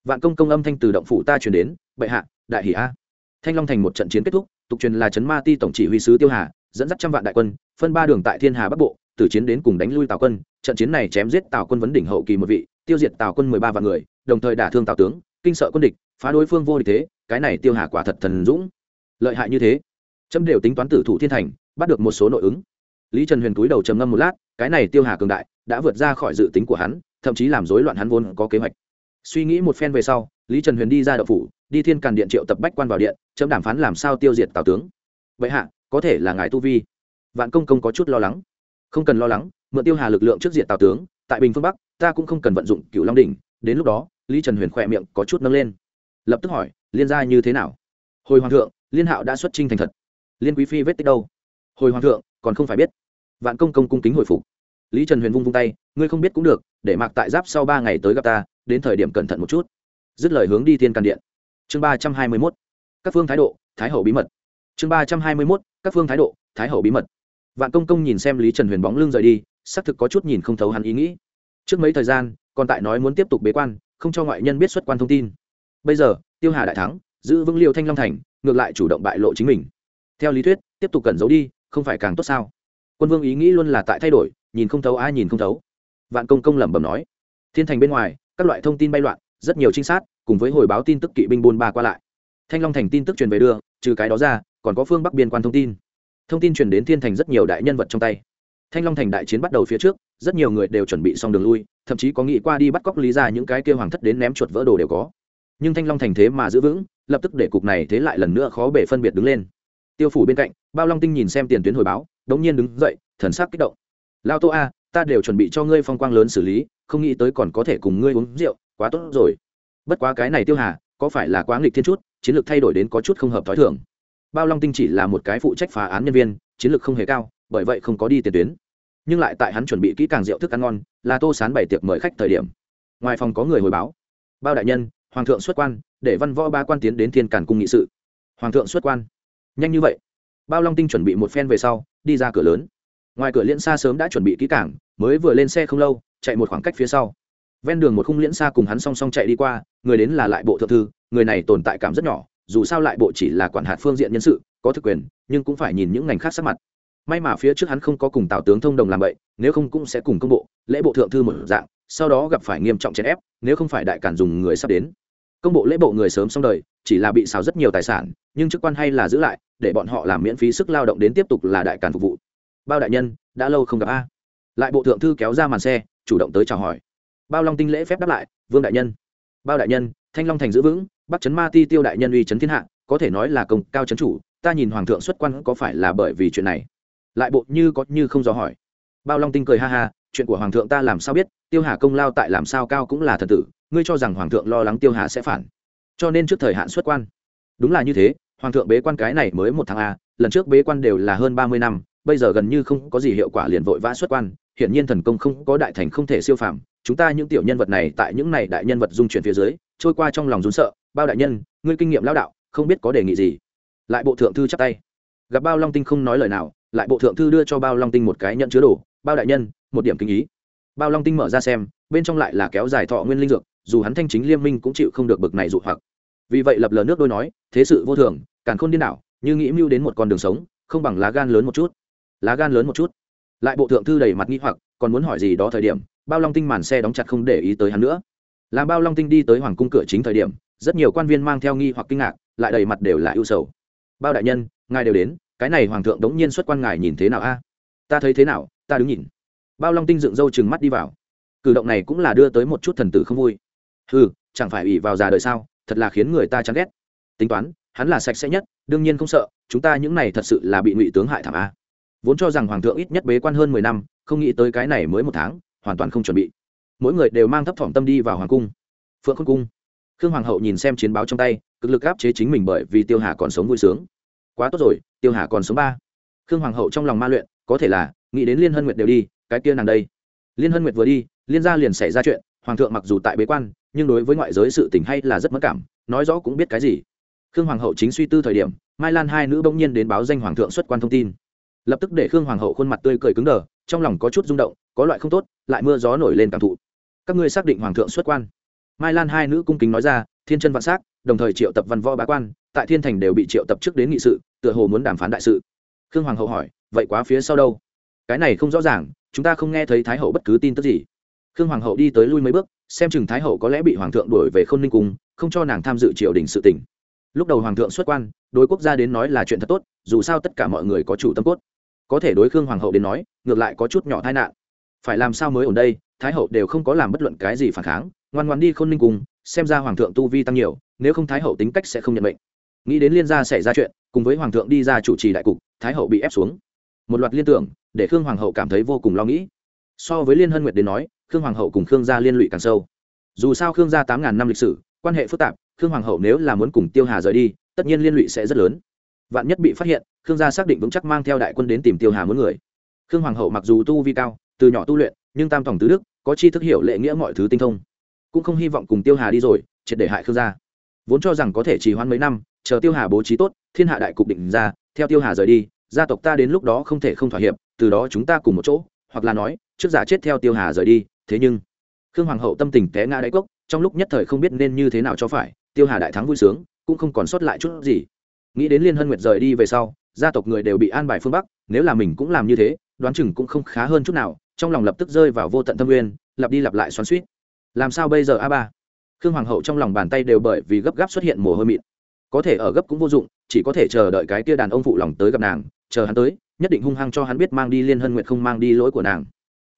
Vạn công công âm thanh từ động phủ ta truyền đến, bệ hạ, đại hỷ a thanh long thành một trận chiến kết thúc, tục truyền là trấn ma ti tổng chỉ huy sứ tiêu hà, dẫn dắt trăm vạn đại quân, phân ba đường tại thiên hà bắc bộ, từ chiến đến cùng đánh lui tào quân. Trận chiến này chém giết tào quân vấn đỉnh hậu kỳ một vị, tiêu diệt tào quân mười ba vạn người, đồng thời đả thương tào tướng, kinh sợ quân địch, phá đối phương vô địch thế, cái này tiêu hà quả thật thần dũng. Lợi hại như thế trâm đều tính toán tử thủ thiên thành, bắt được một số nội ứng. Lý trần huyền túi đầu trầm ngâm một lát, cái này tiêu hà cường đại, đã vượt ra khỏi dự tính của hắn, thậm chí làm rối loạn hắn vốn có kế hoạch. Suy nghĩ một phen về sau, lý trần huyền đi ra đậu phủ đi thiên càn điện triệu tập bách quan vào điện, chấm đàm phán làm sao tiêu diệt tào tướng. Vậy hạ, có thể là ngài tu vi. Vạn công công có chút lo lắng. Không cần lo lắng, mượn tiêu hà lực lượng trước diện tào tướng, tại bình phương bắc, ta cũng không cần vận dụng cựu long đỉnh. Đến lúc đó, lý trần huyền khỏe miệng có chút nâng lên. Lập tức hỏi, liên gia như thế nào? Hồi hoàng thượng, liên hạo đã xuất trinh thành thật. Liên quý phi vết tích đâu? Hồi hoàng thượng, còn không phải biết. Vạn công công cung kính hồi phục. Lý trần huyền vung vung tay, ngươi không biết cũng được, để mặc tại giáp sau ba ngày tới gặp ta, đến thời điểm cẩn thận một chút. Dứt lời hướng đi thiên càn điện chương ba trăm hai mươi mốt, các phương thái độ, thái hậu bí mật. Chương ba trăm hai mươi mốt, các phương thái độ, thái hậu bí mật. Vạn công công nhìn xem lý trần huyền bóng lưng rời đi, xác thực có chút nhìn không thấu hắn ý nghĩ. Trước mấy thời gian, còn tại nói muốn tiếp tục bế quan, không cho ngoại nhân biết xuất quan thông tin. Bây giờ, tiêu hà đại thắng, giữ vững liêu thanh long thành, ngược lại chủ động bại lộ chính mình. Theo lý thuyết, tiếp tục cẩn giấu đi, không phải càng tốt sao? Quân vương ý nghĩ luôn là tại thay đổi, nhìn không thấu ai nhìn không thấu. Vạn công công lẩm bẩm nói. Thiên thành bên ngoài, các loại thông tin bay loạn, rất nhiều trinh sát cùng với hồi báo tin tức kỵ binh buôn ba qua lại. Thanh long thành tin tức truyền về đưa, trừ cái đó ra, còn có phương bắc biên quan thông tin. Thông tin truyền đến thiên thành rất nhiều đại nhân vật trong tay. Thanh long thành đại chiến bắt đầu phía trước, rất nhiều người đều chuẩn bị xong đường lui, thậm chí có nghĩ qua đi bắt cóc lý ra những cái kêu hoàng thất đến ném chuột vỡ đồ đều có. Nhưng thanh long thành thế mà giữ vững, lập tức để cục này thế lại lần nữa khó bể phân biệt đứng lên. Tiêu phủ bên cạnh, bao long tinh nhìn xem tiền tuyến hồi báo đống nhiên đứng dậy, thần sắc kích động. Lao tô a, ta đều chuẩn bị cho ngươi phong quang lớn xử lý, không nghĩ tới còn có thể cùng ngươi uống rượu, quá tốt rồi bất quá cái này tiêu hà, có phải là quá nghịch thiên chút, chiến lược thay đổi đến có chút không hợp t h ó i thường. Bao long tinh chỉ là một cái phụ trách phá án nhân viên, chiến lược không hề cao, bởi vậy không có đi tiền tuyến. Nhưng lại tại hắn chuẩn bị kỹ càng rượu thức ăn ngon, là tô sán bày tiệc mời khách thời điểm. Ngoài phòng có người hồi báo. Bao đại nhân, hoàng thượng xuất quan, để văn võ ba quan tiến đến thiên cản cung nghị sự. Hoàng thượng xuất quan. Nhanh như vậy. Bao long tinh chuẩn bị một phen về sau, đi ra cửa lớn. Ngoài cửa liễn xa sớm đã chuẩn bị kỹ cảng mới vừa lên xe không lâu, chạy một khoảng cách phía sau ven đường một khung liễn xa cùng hắn song song chạy đi qua, người đến là lại bộ thượng thư, người này tồn tại cảm rất nhỏ, dù sao lại bộ chỉ là quản hạt phương diện nhân sự, có thực quyền, nhưng cũng phải nhìn những ngành khác sắc mặt. May mà phía trước hắn không có cùng tào tướng thông đồng làm vậy, nếu không cũng sẽ cùng công bộ, lễ bộ thượng thư một dạng, sau đó gặp phải nghiêm trọng chèn ép, nếu không phải đại cản dùng người sắp đến. Công bộ lễ bộ người sớm xong đời, chỉ là bị xào rất nhiều tài sản, nhưng chức quan hay là giữ lại, để bọn họ làm miễn phí sức lao động đến tiếp tục là đại cản phục vụ. Bao đại nhân, đã lâu không gặp a. Lại bộ thượng thư kéo ra màn xe, chủ động tới chào hỏi bao long tinh lễ phép đáp lại, vương đại nhân. Bao đại nhân, thanh long thành giữ vững, bắc trấn ma ti tiêu đại nhân uy trấn thiên hạ, có thể nói là công cao trấn chủ, ta nhìn hoàng thượng xuất quan có phải là bởi vì chuyện này? Lại bộ như có như không dò hỏi. Bao long tinh cười ha ha, chuyện của hoàng thượng ta làm sao biết, tiêu hà công lao tại làm sao cao cũng là thần tử, ngươi cho rằng hoàng thượng lo lắng tiêu hà sẽ phản. Cho nên trước thời hạn xuất quan. Đúng là như thế, hoàng thượng bế quan cái này mới một tháng a, lần trước bế quan đều là hơn ba mươi năm, bây giờ gần như không có gì hiệu quả liền vội vã xuất quan, hiển nhiên thần công không có đại thành không thể siêu phàm chúng ta những tiểu nhân vật này tại những này đại nhân vật dung chuyển phía dưới, trôi qua trong lòng rún sợ. Bao đại nhân, ngươi kinh nghiệm lão đạo, không biết có đề nghị gì? Lại bộ thượng thư chắp tay. Gặp bao long tinh không nói lời nào, lại bộ thượng thư đưa cho bao long tinh một cái nhận chứa đồ. Bao đại nhân, một điểm kinh ý. Bao long tinh mở ra xem, bên trong lại là kéo dài thọ nguyên linh dược, dù hắn thanh chính liên minh cũng chịu không được bực này dụ hoặc. Vì vậy lập lờ nước đôi nói, thế sự vô thường càng khôn điên đảo, như nghĩ mưu đến một con đường sống, không bằng lá gan lớn một chút. Lá gan lớn một chút. Lại bộ thượng thư đầy mặt nghi hoặc còn muốn hỏi gì đó thời điểm, bao long tinh màn xe đóng chặt không để ý tới hắn nữa. Làm bao long tinh đi tới hoàng cung cửa chính thời điểm, rất nhiều quan viên mang theo nghi hoặc kinh ngạc, lại đầy mặt đều là ưu sầu. Bao đại nhân, ngài đều đến, cái này hoàng thượng đống nhiên xuất quan ngài nhìn thế nào a? Ta thấy thế nào, ta đứng nhìn. Bao long tinh dựng râu chừng mắt đi vào. Cử động này cũng là đưa tới một chút thần tử không vui. Ừ chẳng phải ủy vào già đời sao, thật là khiến người ta chán ghét. Tính toán, hắn là sạch sẽ nhất, đương nhiên không sợ, chúng ta những này thật sự là bị ngụy tướng hại thảm a vốn cho rằng hoàng thượng ít nhất bế quan hơn mười năm, không nghĩ tới cái này mới một tháng, hoàn toàn không chuẩn bị. Mỗi người đều mang thấp thỏm tâm đi vào hoàng cung. Phượng khôn cung. Khương hoàng hậu nhìn xem chiến báo trong tay, cực lực áp chế chính mình bởi vì tiêu hà còn sống vui sướng. Quá tốt rồi, tiêu hà còn sống ba. Khương hoàng hậu trong lòng ma luyện, có thể là, nghĩ đến liên hân nguyệt đều đi, cái kia nàng đây. Liên hân nguyệt vừa đi, liên gia liền xảy ra chuyện, hoàng thượng mặc dù tại bế quan, nhưng đối với ngoại giới sự tình hay là rất mất cảm, nói rõ cũng biết cái gì. Khương hoàng hậu chính suy tư thời điểm, mai lan hai nữ bỗng nhiên đến báo danh hoàng thượng xuất quan thông tin lập tức để khương hoàng hậu khuôn mặt tươi cười cứng đờ, trong lòng có chút rung động, có loại không tốt, lại mưa gió nổi lên cảm thụ. Các ngươi xác định hoàng thượng xuất quan. Mai lan hai nữ cung kính nói ra, thiên chân vạn s á c đồng thời triệu tập văn võ bá quan, tại thiên thành đều bị triệu tập trước đến nghị sự, tựa hồ muốn đàm phán đại sự. Khương hoàng hậu hỏi, vậy quá phía sau đâu? Cái này không rõ ràng, chúng ta không nghe thấy thái hậu bất cứ tin tức gì. Khương hoàng hậu đi tới lui mấy bước, xem chừng thái hậu có lẽ bị hoàng thượng đuổi về k h ô n ninh cung, không cho nàng tham dự triều đình sự tỉnh lúc đầu hoàng thượng xuất quan, đối quốc gia đến nói là chuyện thật tốt, dù sao tất cả mọi người có chủ tâm cốt có thể đối khương hoàng hậu đến nói, ngược lại có chút nhỏ tai nạn. Phải làm sao mới ổn đây, thái hậu đều không có làm bất luận cái gì phản kháng, ngoan ngoan đi k h ô n ninh cùng, xem ra hoàng thượng tu vi tăng nhiều, nếu không thái hậu tính cách sẽ không nhận mệnh. Nghĩ đến liên gia xảy ra chuyện, cùng với hoàng thượng đi ra chủ trì đại cục, thái hậu bị ép xuống. Một loạt liên tưởng, để khương hoàng hậu cảm thấy vô cùng lo nghĩ. So với liên hân nguyệt đến nói, khương hoàng hậu cùng khương gia liên lụy càng sâu. Dù sao khương gia tám ngàn năm lịch sử, quan hệ phức tạp, khương hoàng hậu nếu là muốn cùng tiêu hà rời đi, tất nhiên liên lụy sẽ rất lớn. Vạn nhất bị phát hiện khương gia xác định vững chắc mang theo đại quân đến tìm tiêu hà muốn người. Khương hoàng hậu mặc dù tu vi cao, từ nhỏ tu luyện, nhưng tam tổng tứ đức, có chi thức hiểu lệ nghĩa mọi thứ tinh thông. Cũng không hy vọng cùng tiêu hà đi rồi, triệt để hại khương gia. Vốn cho rằng có thể trì hoãn mấy năm, chờ tiêu hà bố trí tốt, thiên hạ đại cục định ra, theo tiêu hà rời đi, gia tộc ta đến lúc đó không thể không thỏa hiệp, từ đó chúng ta cùng một chỗ, hoặc là nói, trước giả chết theo tiêu hà rời đi, thế nhưng, khương hoàng hậu tâm tình té ngã đáy cốc, trong lúc nhất thời không biết nên như thế nào cho phải, tiêu hà đại thắng vui sướng, cũng không còn sót lại chút gì. Nghĩ đến liên hân nguyệt rời đi về sau gia tộc người đều bị an bài phương bắc, nếu là mình cũng làm như thế, đoán chừng cũng không khá hơn chút nào, trong lòng lập tức rơi vào vô tận tâm nguyên, lặp đi lặp lại xoắn suýt làm sao bây giờ, a ba? Khương hoàng hậu trong lòng bàn tay đều bởi vì gấp gáp xuất hiện mồ hôi mịn. Có thể ở gấp cũng vô dụng, chỉ có thể chờ đợi cái tia đàn ông phụ lòng tới gặp nàng, chờ hắn tới, nhất định hung hăng cho hắn biết mang đi liên hân nguyện không mang đi lỗi của nàng.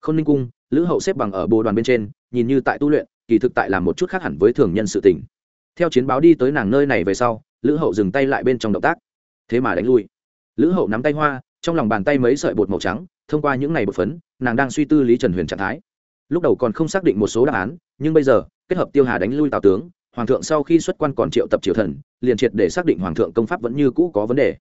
K h ô n ninh cung, lữ hậu xếp bằng ở bồ đoàn bên trên, nhìn như tại tu luyện, kỳ thực tại làm một chút khác hẳn với thường nhân sự tình. Theo chiến báo đi tới nàng nơi này về sau, lữ hậu dừng tay lại bên trong động tác. Thế mà đánh lui lữ hậu nắm tay hoa, trong lòng bàn tay mấy sợi bột màu trắng, thông qua những ngày bột phấn, nàng đang suy tư lý trần huyền trạng thái. Lúc đầu còn không xác định một số đáp án, nhưng bây giờ, kết hợp tiêu hà đánh lui tào tướng, hoàng thượng sau khi xuất quan còn triệu tập triều thần, liền triệt để xác định hoàng thượng công pháp vẫn như cũ có vấn đề.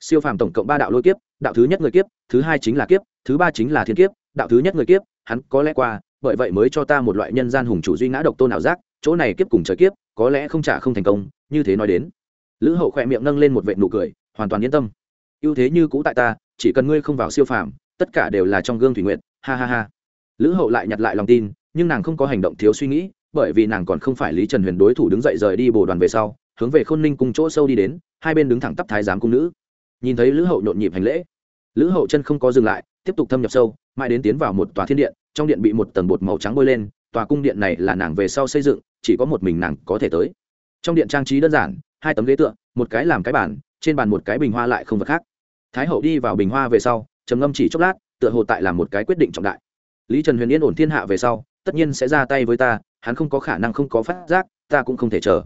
Siêu phàm tổng cộng ba đạo lôi kiếp, đạo thứ nhất người kiếp, thứ hai chính là kiếp, thứ ba chính là thiên kiếp, đạo thứ nhất người kiếp, hắn có lẽ qua, bởi vậy mới cho ta một loại nhân gian hùng chủ duy ngã độc tôn ảo giác, chỗ này kiếp cùng trời kiếp, có lẽ không trả không thành công, như thế nói đến. Lữ hậu khỏe miệng nâng lên một vệ nụ cười, hoàn toàn yên tâm ưu thế như cũ tại ta, chỉ cần ngươi không vào siêu phàm, tất cả đều là trong gương thủy nguyện ha ha ha. Lữ hậu lại nhặt lại lòng tin, nhưng nàng không có hành động thiếu suy nghĩ, bởi vì nàng còn không phải lý trần huyền đối thủ đứng dậy rời đi bồ đoàn về sau, hướng về khôn ninh cùng chỗ sâu đi đến, hai bên đứng thẳng tắp thái giám cung nữ. Nhìn thấy lữ hậu nhộn nhịp hành lễ, lữ hậu chân không có dừng lại, tiếp tục thâm nhập sâu, mãi đến tiến vào một tòa thiên điện, trong điện bị một tầng bột màu trắng bôi lên, tòa cung điện này là nàng về sau xây dựng, chỉ có một mình nàng có thể tới. Trong điện trang trí đơn giản, hai tấm ghế tựa, một cái làm cái bàn, trên bàn một cái bình hoa lại không vật khác thái hậu đi vào bình hoa về sau, trầm ngâm chỉ chốc lát, tựa hồ tại là một cái quyết định trọng đại. Lý trần huyền yên ổn thiên hạ về sau, tất nhiên sẽ ra tay với ta, hắn không có khả năng không có phát giác, ta cũng không thể chờ.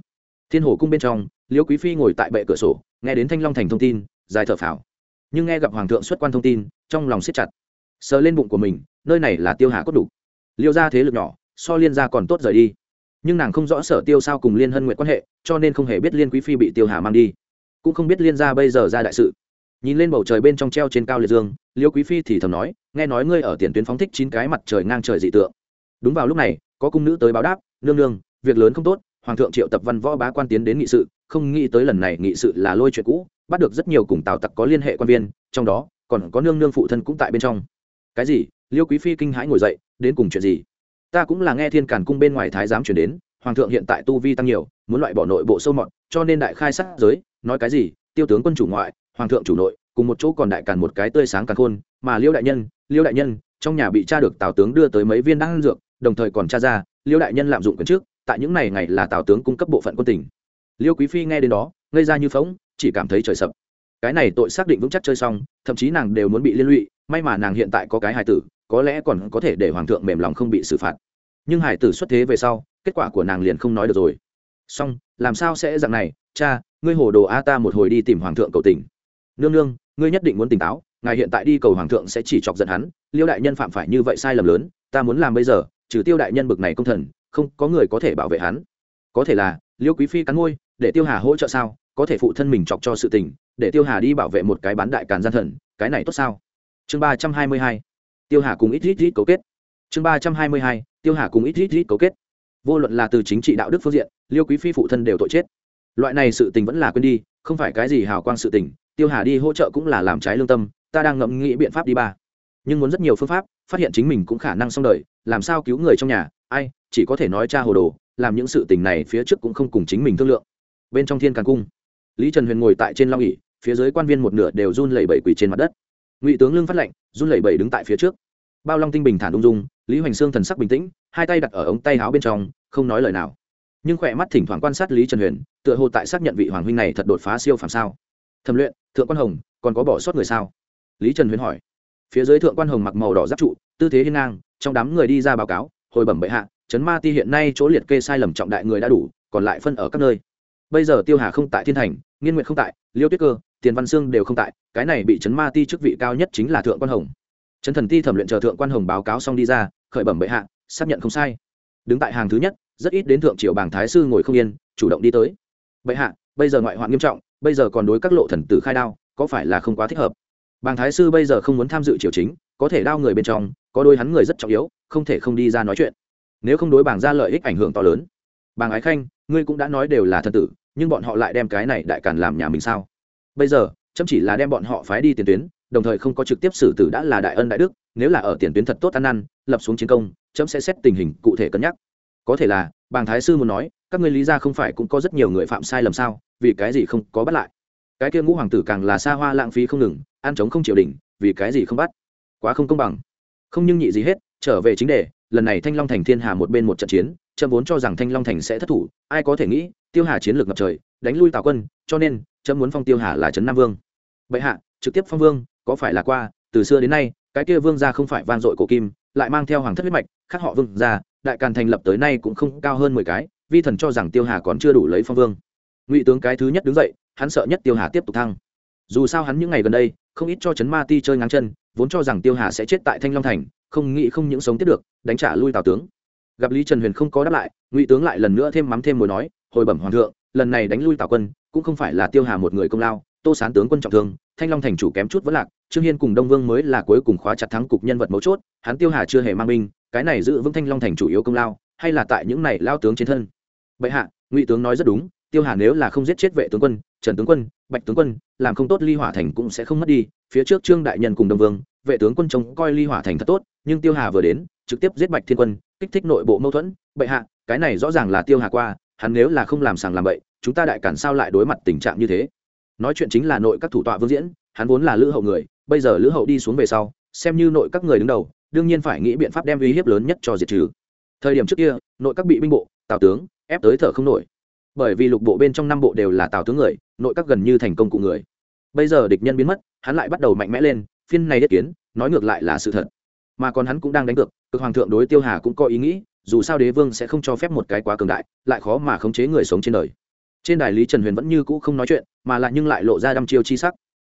Thiên hồ cung bên trong, liễu quý phi ngồi tại bệ cửa sổ, nghe đến thanh long thành thông tin, dài thở phào. Nhưng nghe gặp hoàng thượng xuất quan thông tin, trong lòng siết chặt. Sờ lên bụng của mình, nơi này là tiêu hà cốt đủ. Liêu ra thế lực nhỏ, so liên gia còn tốt rời đi. Nhưng nàng không rõ sở tiêu sao cùng liên hân nguyện quan hệ, cho nên không hề biết liên quý phi bị tiêu hà mang đi. Cũng không biết liên gia bây giờ ra đại sự nhìn lên bầu trời bên trong treo trên cao liệt dương, liêu quý phi thì thầm nói, nghe nói ngươi ở tiền tuyến phóng thích chín cái mặt trời ngang trời dị tượng. Đúng vào lúc này, có cung nữ tới báo đáp, nương nương, việc lớn không tốt, hoàng thượng triệu tập văn võ bá quan tiến đến nghị sự, không nghĩ tới lần này nghị sự là lôi chuyện cũ, bắt được rất nhiều cùng tào tặc có liên hệ quan viên, trong đó, còn có nương nương phụ thân cũng tại bên trong. Cái gì? Liêu quý phi kinh hãi ngồi dậy, đến cùng chuyện gì? Ta cũng là nghe thiên cản cung bên ngoài thái giám chuyển đến, hoàng thượng hiện tại tu vi tăng nhiều, muốn loại bỏ nội bộ sâu mọt, cho nên đại khai sát giới, nói cái gì? Tiêu tướng quân chủ ngoại hoàng thượng chủ nội, cùng một chỗ còn đại càn một cái tươi sáng càn khôn, mà liêu đại nhân, liêu đại nhân, trong nhà bị cha được tào tướng đưa tới mấy viên đan dược, đồng thời còn tra ra, liêu đại nhân lạm dụng quyền trước, tại những ngày ngày là tào tướng cung cấp bộ phận quân tỉnh liêu quý phi nghe đến đó, ngây ra như phóng chỉ cảm thấy trời sập. Cái này tội xác định vững chắc chơi xong, thậm chí nàng đều muốn bị liên lụy, may mà nàng hiện tại có cái hài tử, có lẽ còn có thể để hoàng thượng mềm lòng không bị xử phạt. Nhưng hải tử xuất thế về sau, kết quả của nàng liền không nói được rồi. Xong, làm sao sẽ dạng này? Cha, ngươi hồ đồ a ta một hồi đi tìm hoàng thượng cầu tình nương nương, ngươi nhất định muốn tỉnh táo, ngài hiện tại đi cầu hoàng thượng sẽ chỉ chọc giận hắn, liêu đại nhân phạm phải như vậy sai lầm lớn, ta muốn làm bây giờ, trừ tiêu đại nhân bực này công thần, không có người có thể bảo vệ hắn. Có thể là, liêu quý phi cắn ngôi để tiêu hà hỗ trợ sao, có thể phụ thân mình chọc cho sự tình, để tiêu hà đi bảo vệ một cái bán đại càn gian thần, cái này tốt sao? Chương ba trăm hai mươi hai, tiêu hà cùng ít rít rít cấu kết. Chương ba trăm hai mươi hai, tiêu hà cùng ít rít rít cấu kết. Vô luận là từ chính trị đạo đức phương diện, liêu quý phi phụ thân đều tội chết. Loại này sự tình vẫn là quên đi, không phải cái gì hào quang sự tình tiêu hà đi hỗ trợ cũng là làm trái lương tâm, ta đang ngẫm nghĩ biện pháp đi ba. Nhưng muốn rất nhiều phương pháp, phát hiện chính mình cũng khả năng xong đời, làm sao cứu người trong nhà? Ai, chỉ có thể nói cha hồ đồ, làm những sự tình này phía trước cũng không cùng chính mình thương lượng. Bên trong thiên càng cung, lý trần huyền ngồi tại trên long ỉ phía dưới quan viên một nửa đều run lẩy bẩy quỳ trên mặt đất. Ngụy tướng lương phát lệnh, run lẩy bẩy đứng tại phía trước. Bao long tinh bình thản ung dung, lý hoành sương thần sắc bình tĩnh, hai tay đặt ở ống tay áo bên trong, không nói lời nào. Nhưng khỏe mắt thỉnh thoảng quan sát lý trần huyền, tựa hồ tại xác nhận vị hoàng huynh này thật đột phá siêu phàm sao. Thẩm luyện thượng quan hồng, còn có bỏ sót người sao? Lý trần huyền hỏi. Phía dưới thượng quan hồng mặc màu đỏ giáp trụ, tư thế hiên ngang, trong đám người đi ra báo cáo, hồi bẩm bệ hạ, trấn ma ti hiện nay chỗ liệt kê sai lầm trọng đại người đã đủ, còn lại phân ở các nơi. Bây giờ tiêu hà không tại thiên thành, nghiên nguyện không tại, liêu tuyết cơ, tiền văn sương đều không tại, cái này bị trấn ma ti chức vị cao nhất chính là thượng quan hồng. Trấn thần ti thẩm luyện chờ thượng quan hồng báo cáo xong đi ra, khởi bẩm bệ hạ, xác nhận không sai. Đứng tại hàng thứ nhất, rất ít đến thượng triều bảng thái sư ngồi không yên, chủ động đi tới. Bệ hạ, bây giờ ngoại hoạn nghiêm trọng bây giờ còn đối các lộ thần tử khai đao, có phải là không quá thích hợp? Bàng thái sư bây giờ không muốn tham dự triều chính, có thể đao người bên trong, có đôi hắn người rất trọng yếu, không thể không đi ra nói chuyện. Nếu không đối bảng ra lợi ích ảnh hưởng to lớn. Bàng ái khanh, ngươi cũng đã nói đều là thần tử, nhưng bọn họ lại đem cái này đại càn làm nhà mình sao? Bây giờ, chấm chỉ là đem bọn họ phái đi tiền tuyến, đồng thời không có trực tiếp xử tử đã là đại ân đại đức, nếu là ở tiền tuyến thật tốt ăn năn, lập xuống chiến công, chấm sẽ xét tình hình cụ thể cân nhắc. Có thể là, bàng thái sư muốn nói các ngươi lý ra không phải cũng có rất nhiều người phạm sai lầm sao, vì cái gì không có bắt lại? Cái kia ngũ hoàng tử càng là xa hoa lãng phí không ngừng, ăn trống không chịu đỉnh, vì cái gì không bắt? Quá không công bằng. Không nhưng nhị gì hết, trở về chính đề, lần này thanh long thành thiên hà một bên một trận chiến trâm vốn cho rằng thanh long thành sẽ thất thủ, ai có thể nghĩ, tiêu hà chiến lược ngập trời, đánh lui tào quân, cho nên trâm muốn phong tiêu hà là trấn nam vương. Bệ hạ, trực tiếp phong vương, có phải là qua, từ xưa đến nay, cái kia vương gia không phải van dội cổ kim, lại mang theo hoàng thất huyết mạch khác họ vương gia, đại càn thành lập tới nay cũng không cao hơn mười cái vi thần cho rằng tiêu hà còn chưa đủ lấy phong vương. Ngụy tướng cái thứ nhất đứng dậy, hắn sợ nhất tiêu hà tiếp tục thăng. Dù sao hắn những ngày gần đây, không ít cho Trấn ma ti chơi ngang chân, vốn cho rằng tiêu hà sẽ chết tại thanh long thành, không nghĩ không những sống tiếp được, đánh trả lui tào tướng. Gặp lý trần huyền không có đáp lại, ngụy tướng lại lần nữa thêm mắm thêm mồi nói, hồi bẩm hoàng thượng, lần này đánh lui tào quân, cũng không phải là tiêu hà một người công lao, tô sán tướng quân trọng thương, thanh long thành chủ kém chút vẫn lạc, trương hiên cùng đông vương mới là cuối cùng khóa chặt thắng cục nhân vật mấu chốt, hắn tiêu hà chưa hề mang binh, cái này giữ vững thanh long thành chủ yếu công lao, hay là tại những này lao tướng trên thân bệ hạ, ngụy tướng nói rất đúng, tiêu hà nếu là không giết chết vệ tướng quân, trần tướng quân, bạch tướng quân, làm không tốt ly hỏa thành cũng sẽ không mất đi. Phía trước trương đại nhân cùng đồng vương, vệ tướng quân trông coi ly hỏa thành thật tốt, nhưng tiêu hà vừa đến, trực tiếp giết bạch thiên quân, kích thích nội bộ mâu thuẫn. Bệ hạ, cái này rõ ràng là tiêu hà qua, hắn nếu là không làm sàng làm bậy, chúng ta đại cản sao lại đối mặt tình trạng như thế? Nói chuyện chính là nội các thủ tọa vương diễn, hắn vốn là lữ hậu người, bây giờ lữ hậu đi xuống về sau, xem như nội các người đứng đầu, đương nhiên phải nghĩ biện pháp đem uy hiếp lớn nhất cho diệt trừ. Thời điểm trước kia, nội các bị binh bộ, tào tướng ép tới thở không nổi. Bởi vì lục bộ bên trong năm bộ đều là tào tướng người, nội các gần như thành công cụ người. Bây giờ địch nhân biến mất, hắn lại bắt đầu mạnh mẽ lên, phiên này đất kiến, nói ngược lại là sự thật. Mà còn hắn cũng đang đánh cược, cực hoàng thượng đối tiêu hà cũng có ý nghĩ, dù sao đế vương sẽ không cho phép một cái quá cường đại, lại khó mà khống chế người sống trên đời. Trên đài lý trần huyền vẫn như cũ không nói chuyện, mà lại nhưng lại lộ ra đăm chiêu chi sắc.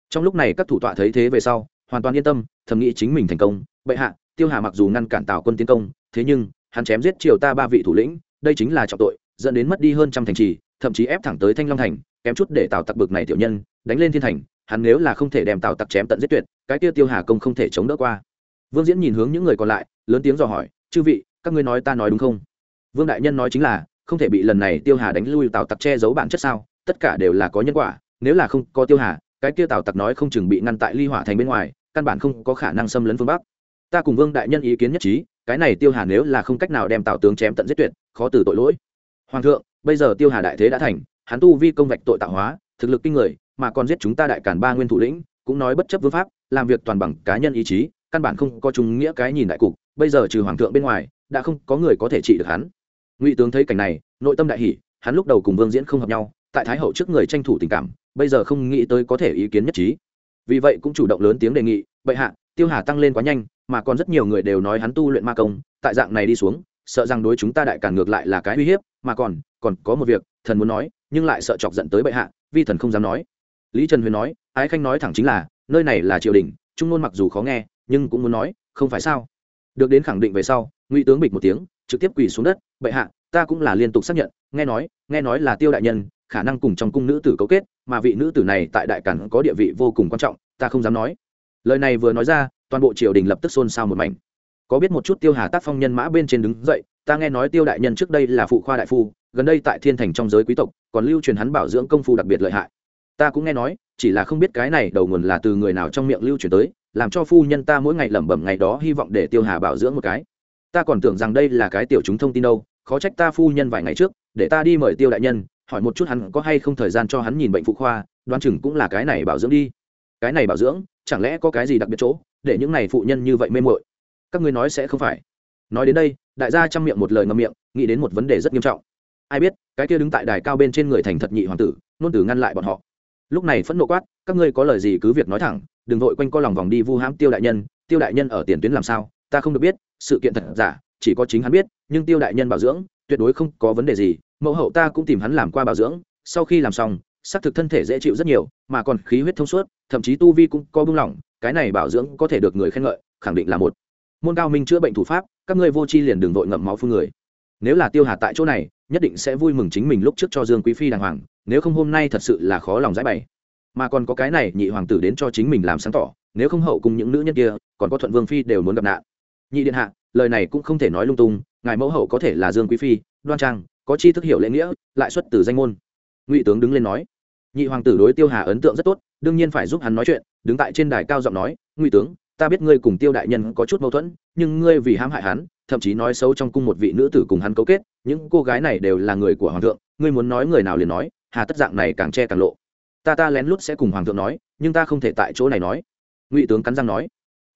Trong lúc này các thủ tọa thấy thế về sau, hoàn toàn yên tâm, thầm nghĩ chính mình thành công. Bệ hạ, tiêu hà mặc dù ngăn cản tào quân tiến công, thế nhưng, hắn chém giết triều ta ba vị thủ lĩnh, đây chính là trọng tội dẫn đến mất đi hơn trăm thành trì, thậm chí ép thẳng tới thanh long thành, kém chút để tào tặc bực này tiểu nhân, đánh lên thiên thành, hắn nếu là không thể đem tào tặc chém tận giết tuyệt, cái kia tiêu hà công không thể chống đỡ qua. Vương diễn nhìn hướng những người còn lại, lớn tiếng dò hỏi, chư vị, các ngươi nói ta nói đúng không? Vương đại nhân nói chính là, không thể bị lần này tiêu hà đánh lui tào tặc che giấu bản chất sao? Tất cả đều là có nhân quả, nếu là không có tiêu hà, cái kia tào tặc nói không chừng bị ngăn tại ly hỏa thành bên ngoài, căn bản không có khả năng xâm lấn phương bắc. Ta cùng vương đại nhân ý kiến nhất trí, cái này tiêu hà nếu là không cách nào đem tào tướng chém tận giết tuyệt, khó từ tội lỗi hoàng thượng, bây giờ tiêu hà đại thế đã thành, hắn tu vi công vạch tội tạo hóa, thực lực kinh người, mà còn giết chúng ta đại cản ba nguyên thủ lĩnh, cũng nói bất chấp vương pháp, làm việc toàn bằng cá nhân ý chí, căn bản không có chúng nghĩa cái nhìn đại cục, bây giờ trừ hoàng thượng bên ngoài, đã không có người có thể trị được hắn. Ngụy tướng thấy cảnh này, nội tâm đại hỷ hắn lúc đầu cùng vương diễn không hợp nhau, tại thái hậu trước người tranh thủ tình cảm, bây giờ không nghĩ tới có thể ý kiến nhất trí. Vì vậy cũng chủ động lớn tiếng đề nghị, bệ hạ, tiêu hà tăng lên quá nhanh, mà còn rất nhiều người đều nói hắn tu luyện ma công, tại dạng này đi xuống, sợ rằng đối chúng ta đại cản ngược lại là cái uy hiếp mà còn còn có một việc, thần muốn nói, nhưng lại sợ chọc giận tới bệ hạ, vi thần không dám nói. Lý trần huyền nói, ái khanh nói thẳng chính là, nơi này là triều đình, trung ngôn mặc dù khó nghe, nhưng cũng muốn nói, không phải sao? Được đến khẳng định về sau, ngụy tướng bịch một tiếng, trực tiếp quỳ xuống đất, bệ hạ, ta cũng là liên tục xác nhận, nghe nói nghe nói là tiêu đại nhân, khả năng cùng trong cung nữ tử cấu kết, mà vị nữ tử này tại đại cản có địa vị vô cùng quan trọng, ta không dám nói. Lời này vừa nói ra, toàn bộ triều đình lập tức xôn xao một mảnh. Có biết một chút tiêu hà tác phong nhân mã bên trên đứng dậy ta nghe nói tiêu đại nhân trước đây là phụ khoa đại phu, gần đây tại thiên thành trong giới quý tộc, còn lưu truyền hắn bảo dưỡng công phu đặc biệt lợi hại. Ta cũng nghe nói, chỉ là không biết cái này đầu nguồn là từ người nào trong miệng lưu truyền tới, làm cho phu nhân ta mỗi ngày lẩm bẩm ngày đó hy vọng để tiêu hà bảo dưỡng một cái. Ta còn tưởng rằng đây là cái tiểu chúng thông tin đâu, khó trách ta phu nhân vài ngày trước, để ta đi mời tiêu đại nhân, hỏi một chút hắn có hay không thời gian cho hắn nhìn bệnh phụ khoa, đoán chừng cũng là cái này bảo dưỡng đi. Cái này bảo dưỡng, chẳng lẽ có cái gì đặc biệt chỗ, để những này phụ nhân như vậy mê mội các ngươi nói sẽ không phải nói đến đây, đại gia chăm miệng một lời ngâm miệng, nghĩ đến một vấn đề rất nghiêm trọng. Ai biết, cái kia đứng tại đài cao bên trên người thành thật nhị hoàng tử, nôn tử ngăn lại bọn họ. Lúc này phẫn nộ quát, các ngươi có lời gì cứ việc nói thẳng, đừng vội quanh co lòng vòng đi vu hãm tiêu đại nhân. Tiêu đại nhân ở tiền tuyến làm sao, ta không được biết, sự kiện thật giả, chỉ có chính hắn biết, nhưng tiêu đại nhân bảo dưỡng, tuyệt đối không có vấn đề gì, mẫu hậu ta cũng tìm hắn làm qua bảo dưỡng, sau khi làm xong, xác thực thân thể dễ chịu rất nhiều, mà còn khí huyết thông suốt, thậm chí tu vi cũng có buông lỏng cái này bảo dưỡng có thể được người khen ngợi, khẳng định là một. Môn cao minh chữa bệnh thủ pháp các ngươi vô chi liền đường vội ngậm máu phương người. Nếu là tiêu hà tại chỗ này, nhất định sẽ vui mừng chính mình lúc trước cho dương quý phi đàng hoàng, nếu không hôm nay thật sự là khó lòng giải bày. Mà còn có cái này, nhị hoàng tử đến cho chính mình làm sáng tỏ, nếu không hậu cùng những nữ nhân kia, còn có thuận vương phi đều muốn gặp nạn. Nhị điện hạ, lời này cũng không thể nói lung tung, ngài mẫu hậu có thể là dương quý phi, đoan trang, có chi thức hiểu lễ nghĩa, lại xuất từ danh môn. Ngụy tướng đứng lên nói. Nhị hoàng tử đối tiêu hà ấn tượng rất tốt, đương nhiên phải giúp hắn nói chuyện, đứng tại trên đài cao giọng nói, ngụy tướng ta biết ngươi cùng tiêu đại nhân có chút mâu thuẫn, nhưng ngươi vì hãm hại hắn, thậm chí nói xấu trong cung một vị nữ tử cùng hắn cấu kết, những cô gái này đều là người của hoàng thượng, ngươi muốn nói người nào liền nói, hà tất dạng này càng che càng lộ. Ta ta lén lút sẽ cùng hoàng thượng nói, nhưng ta không thể tại chỗ này nói. Ngụy tướng cắn răng nói.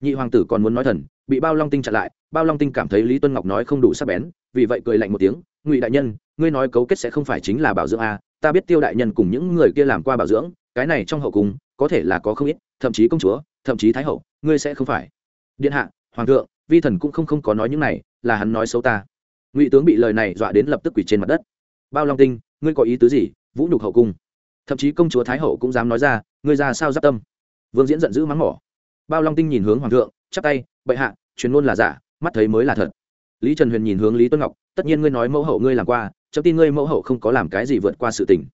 Nhị hoàng tử còn muốn nói thần, bị bao long tinh chặn lại, bao long tinh cảm thấy lý tuân ngọc nói không đủ sắc bén, vì vậy cười lạnh một tiếng, ngụy đại nhân, ngươi nói cấu kết sẽ không phải chính là bảo dưỡng a, ta biết tiêu đại nhân cùng những người kia làm qua bảo dưỡng, cái này trong hậu cung, có thể là có không ít, thậm chí công chúa thậm chí thái hậu, ngươi sẽ không phải. Điện hạ, hoàng thượng, vi thần cũng không không có nói những này, là hắn nói xấu ta. Ngụy tướng bị lời này dọa đến lập tức quỷ trên mặt đất. Bao long tinh, ngươi có ý tứ gì? Vũ nhục hậu cung. Thậm chí công chúa thái hậu cũng dám nói ra, ngươi ra sao giáp tâm? Vương diễn giận dữ mắng mỏ. Bao long tinh nhìn hướng hoàng thượng, chắp tay, bệ hạ, truyền ngôn là giả, mắt thấy mới là thật. Lý trần huyền nhìn hướng lý tuân ngọc, tất nhiên ngươi nói mẫu hậu ngươi làm qua, chấm tin ngươi mẫu hậu không có làm cái gì vượt qua sự tình.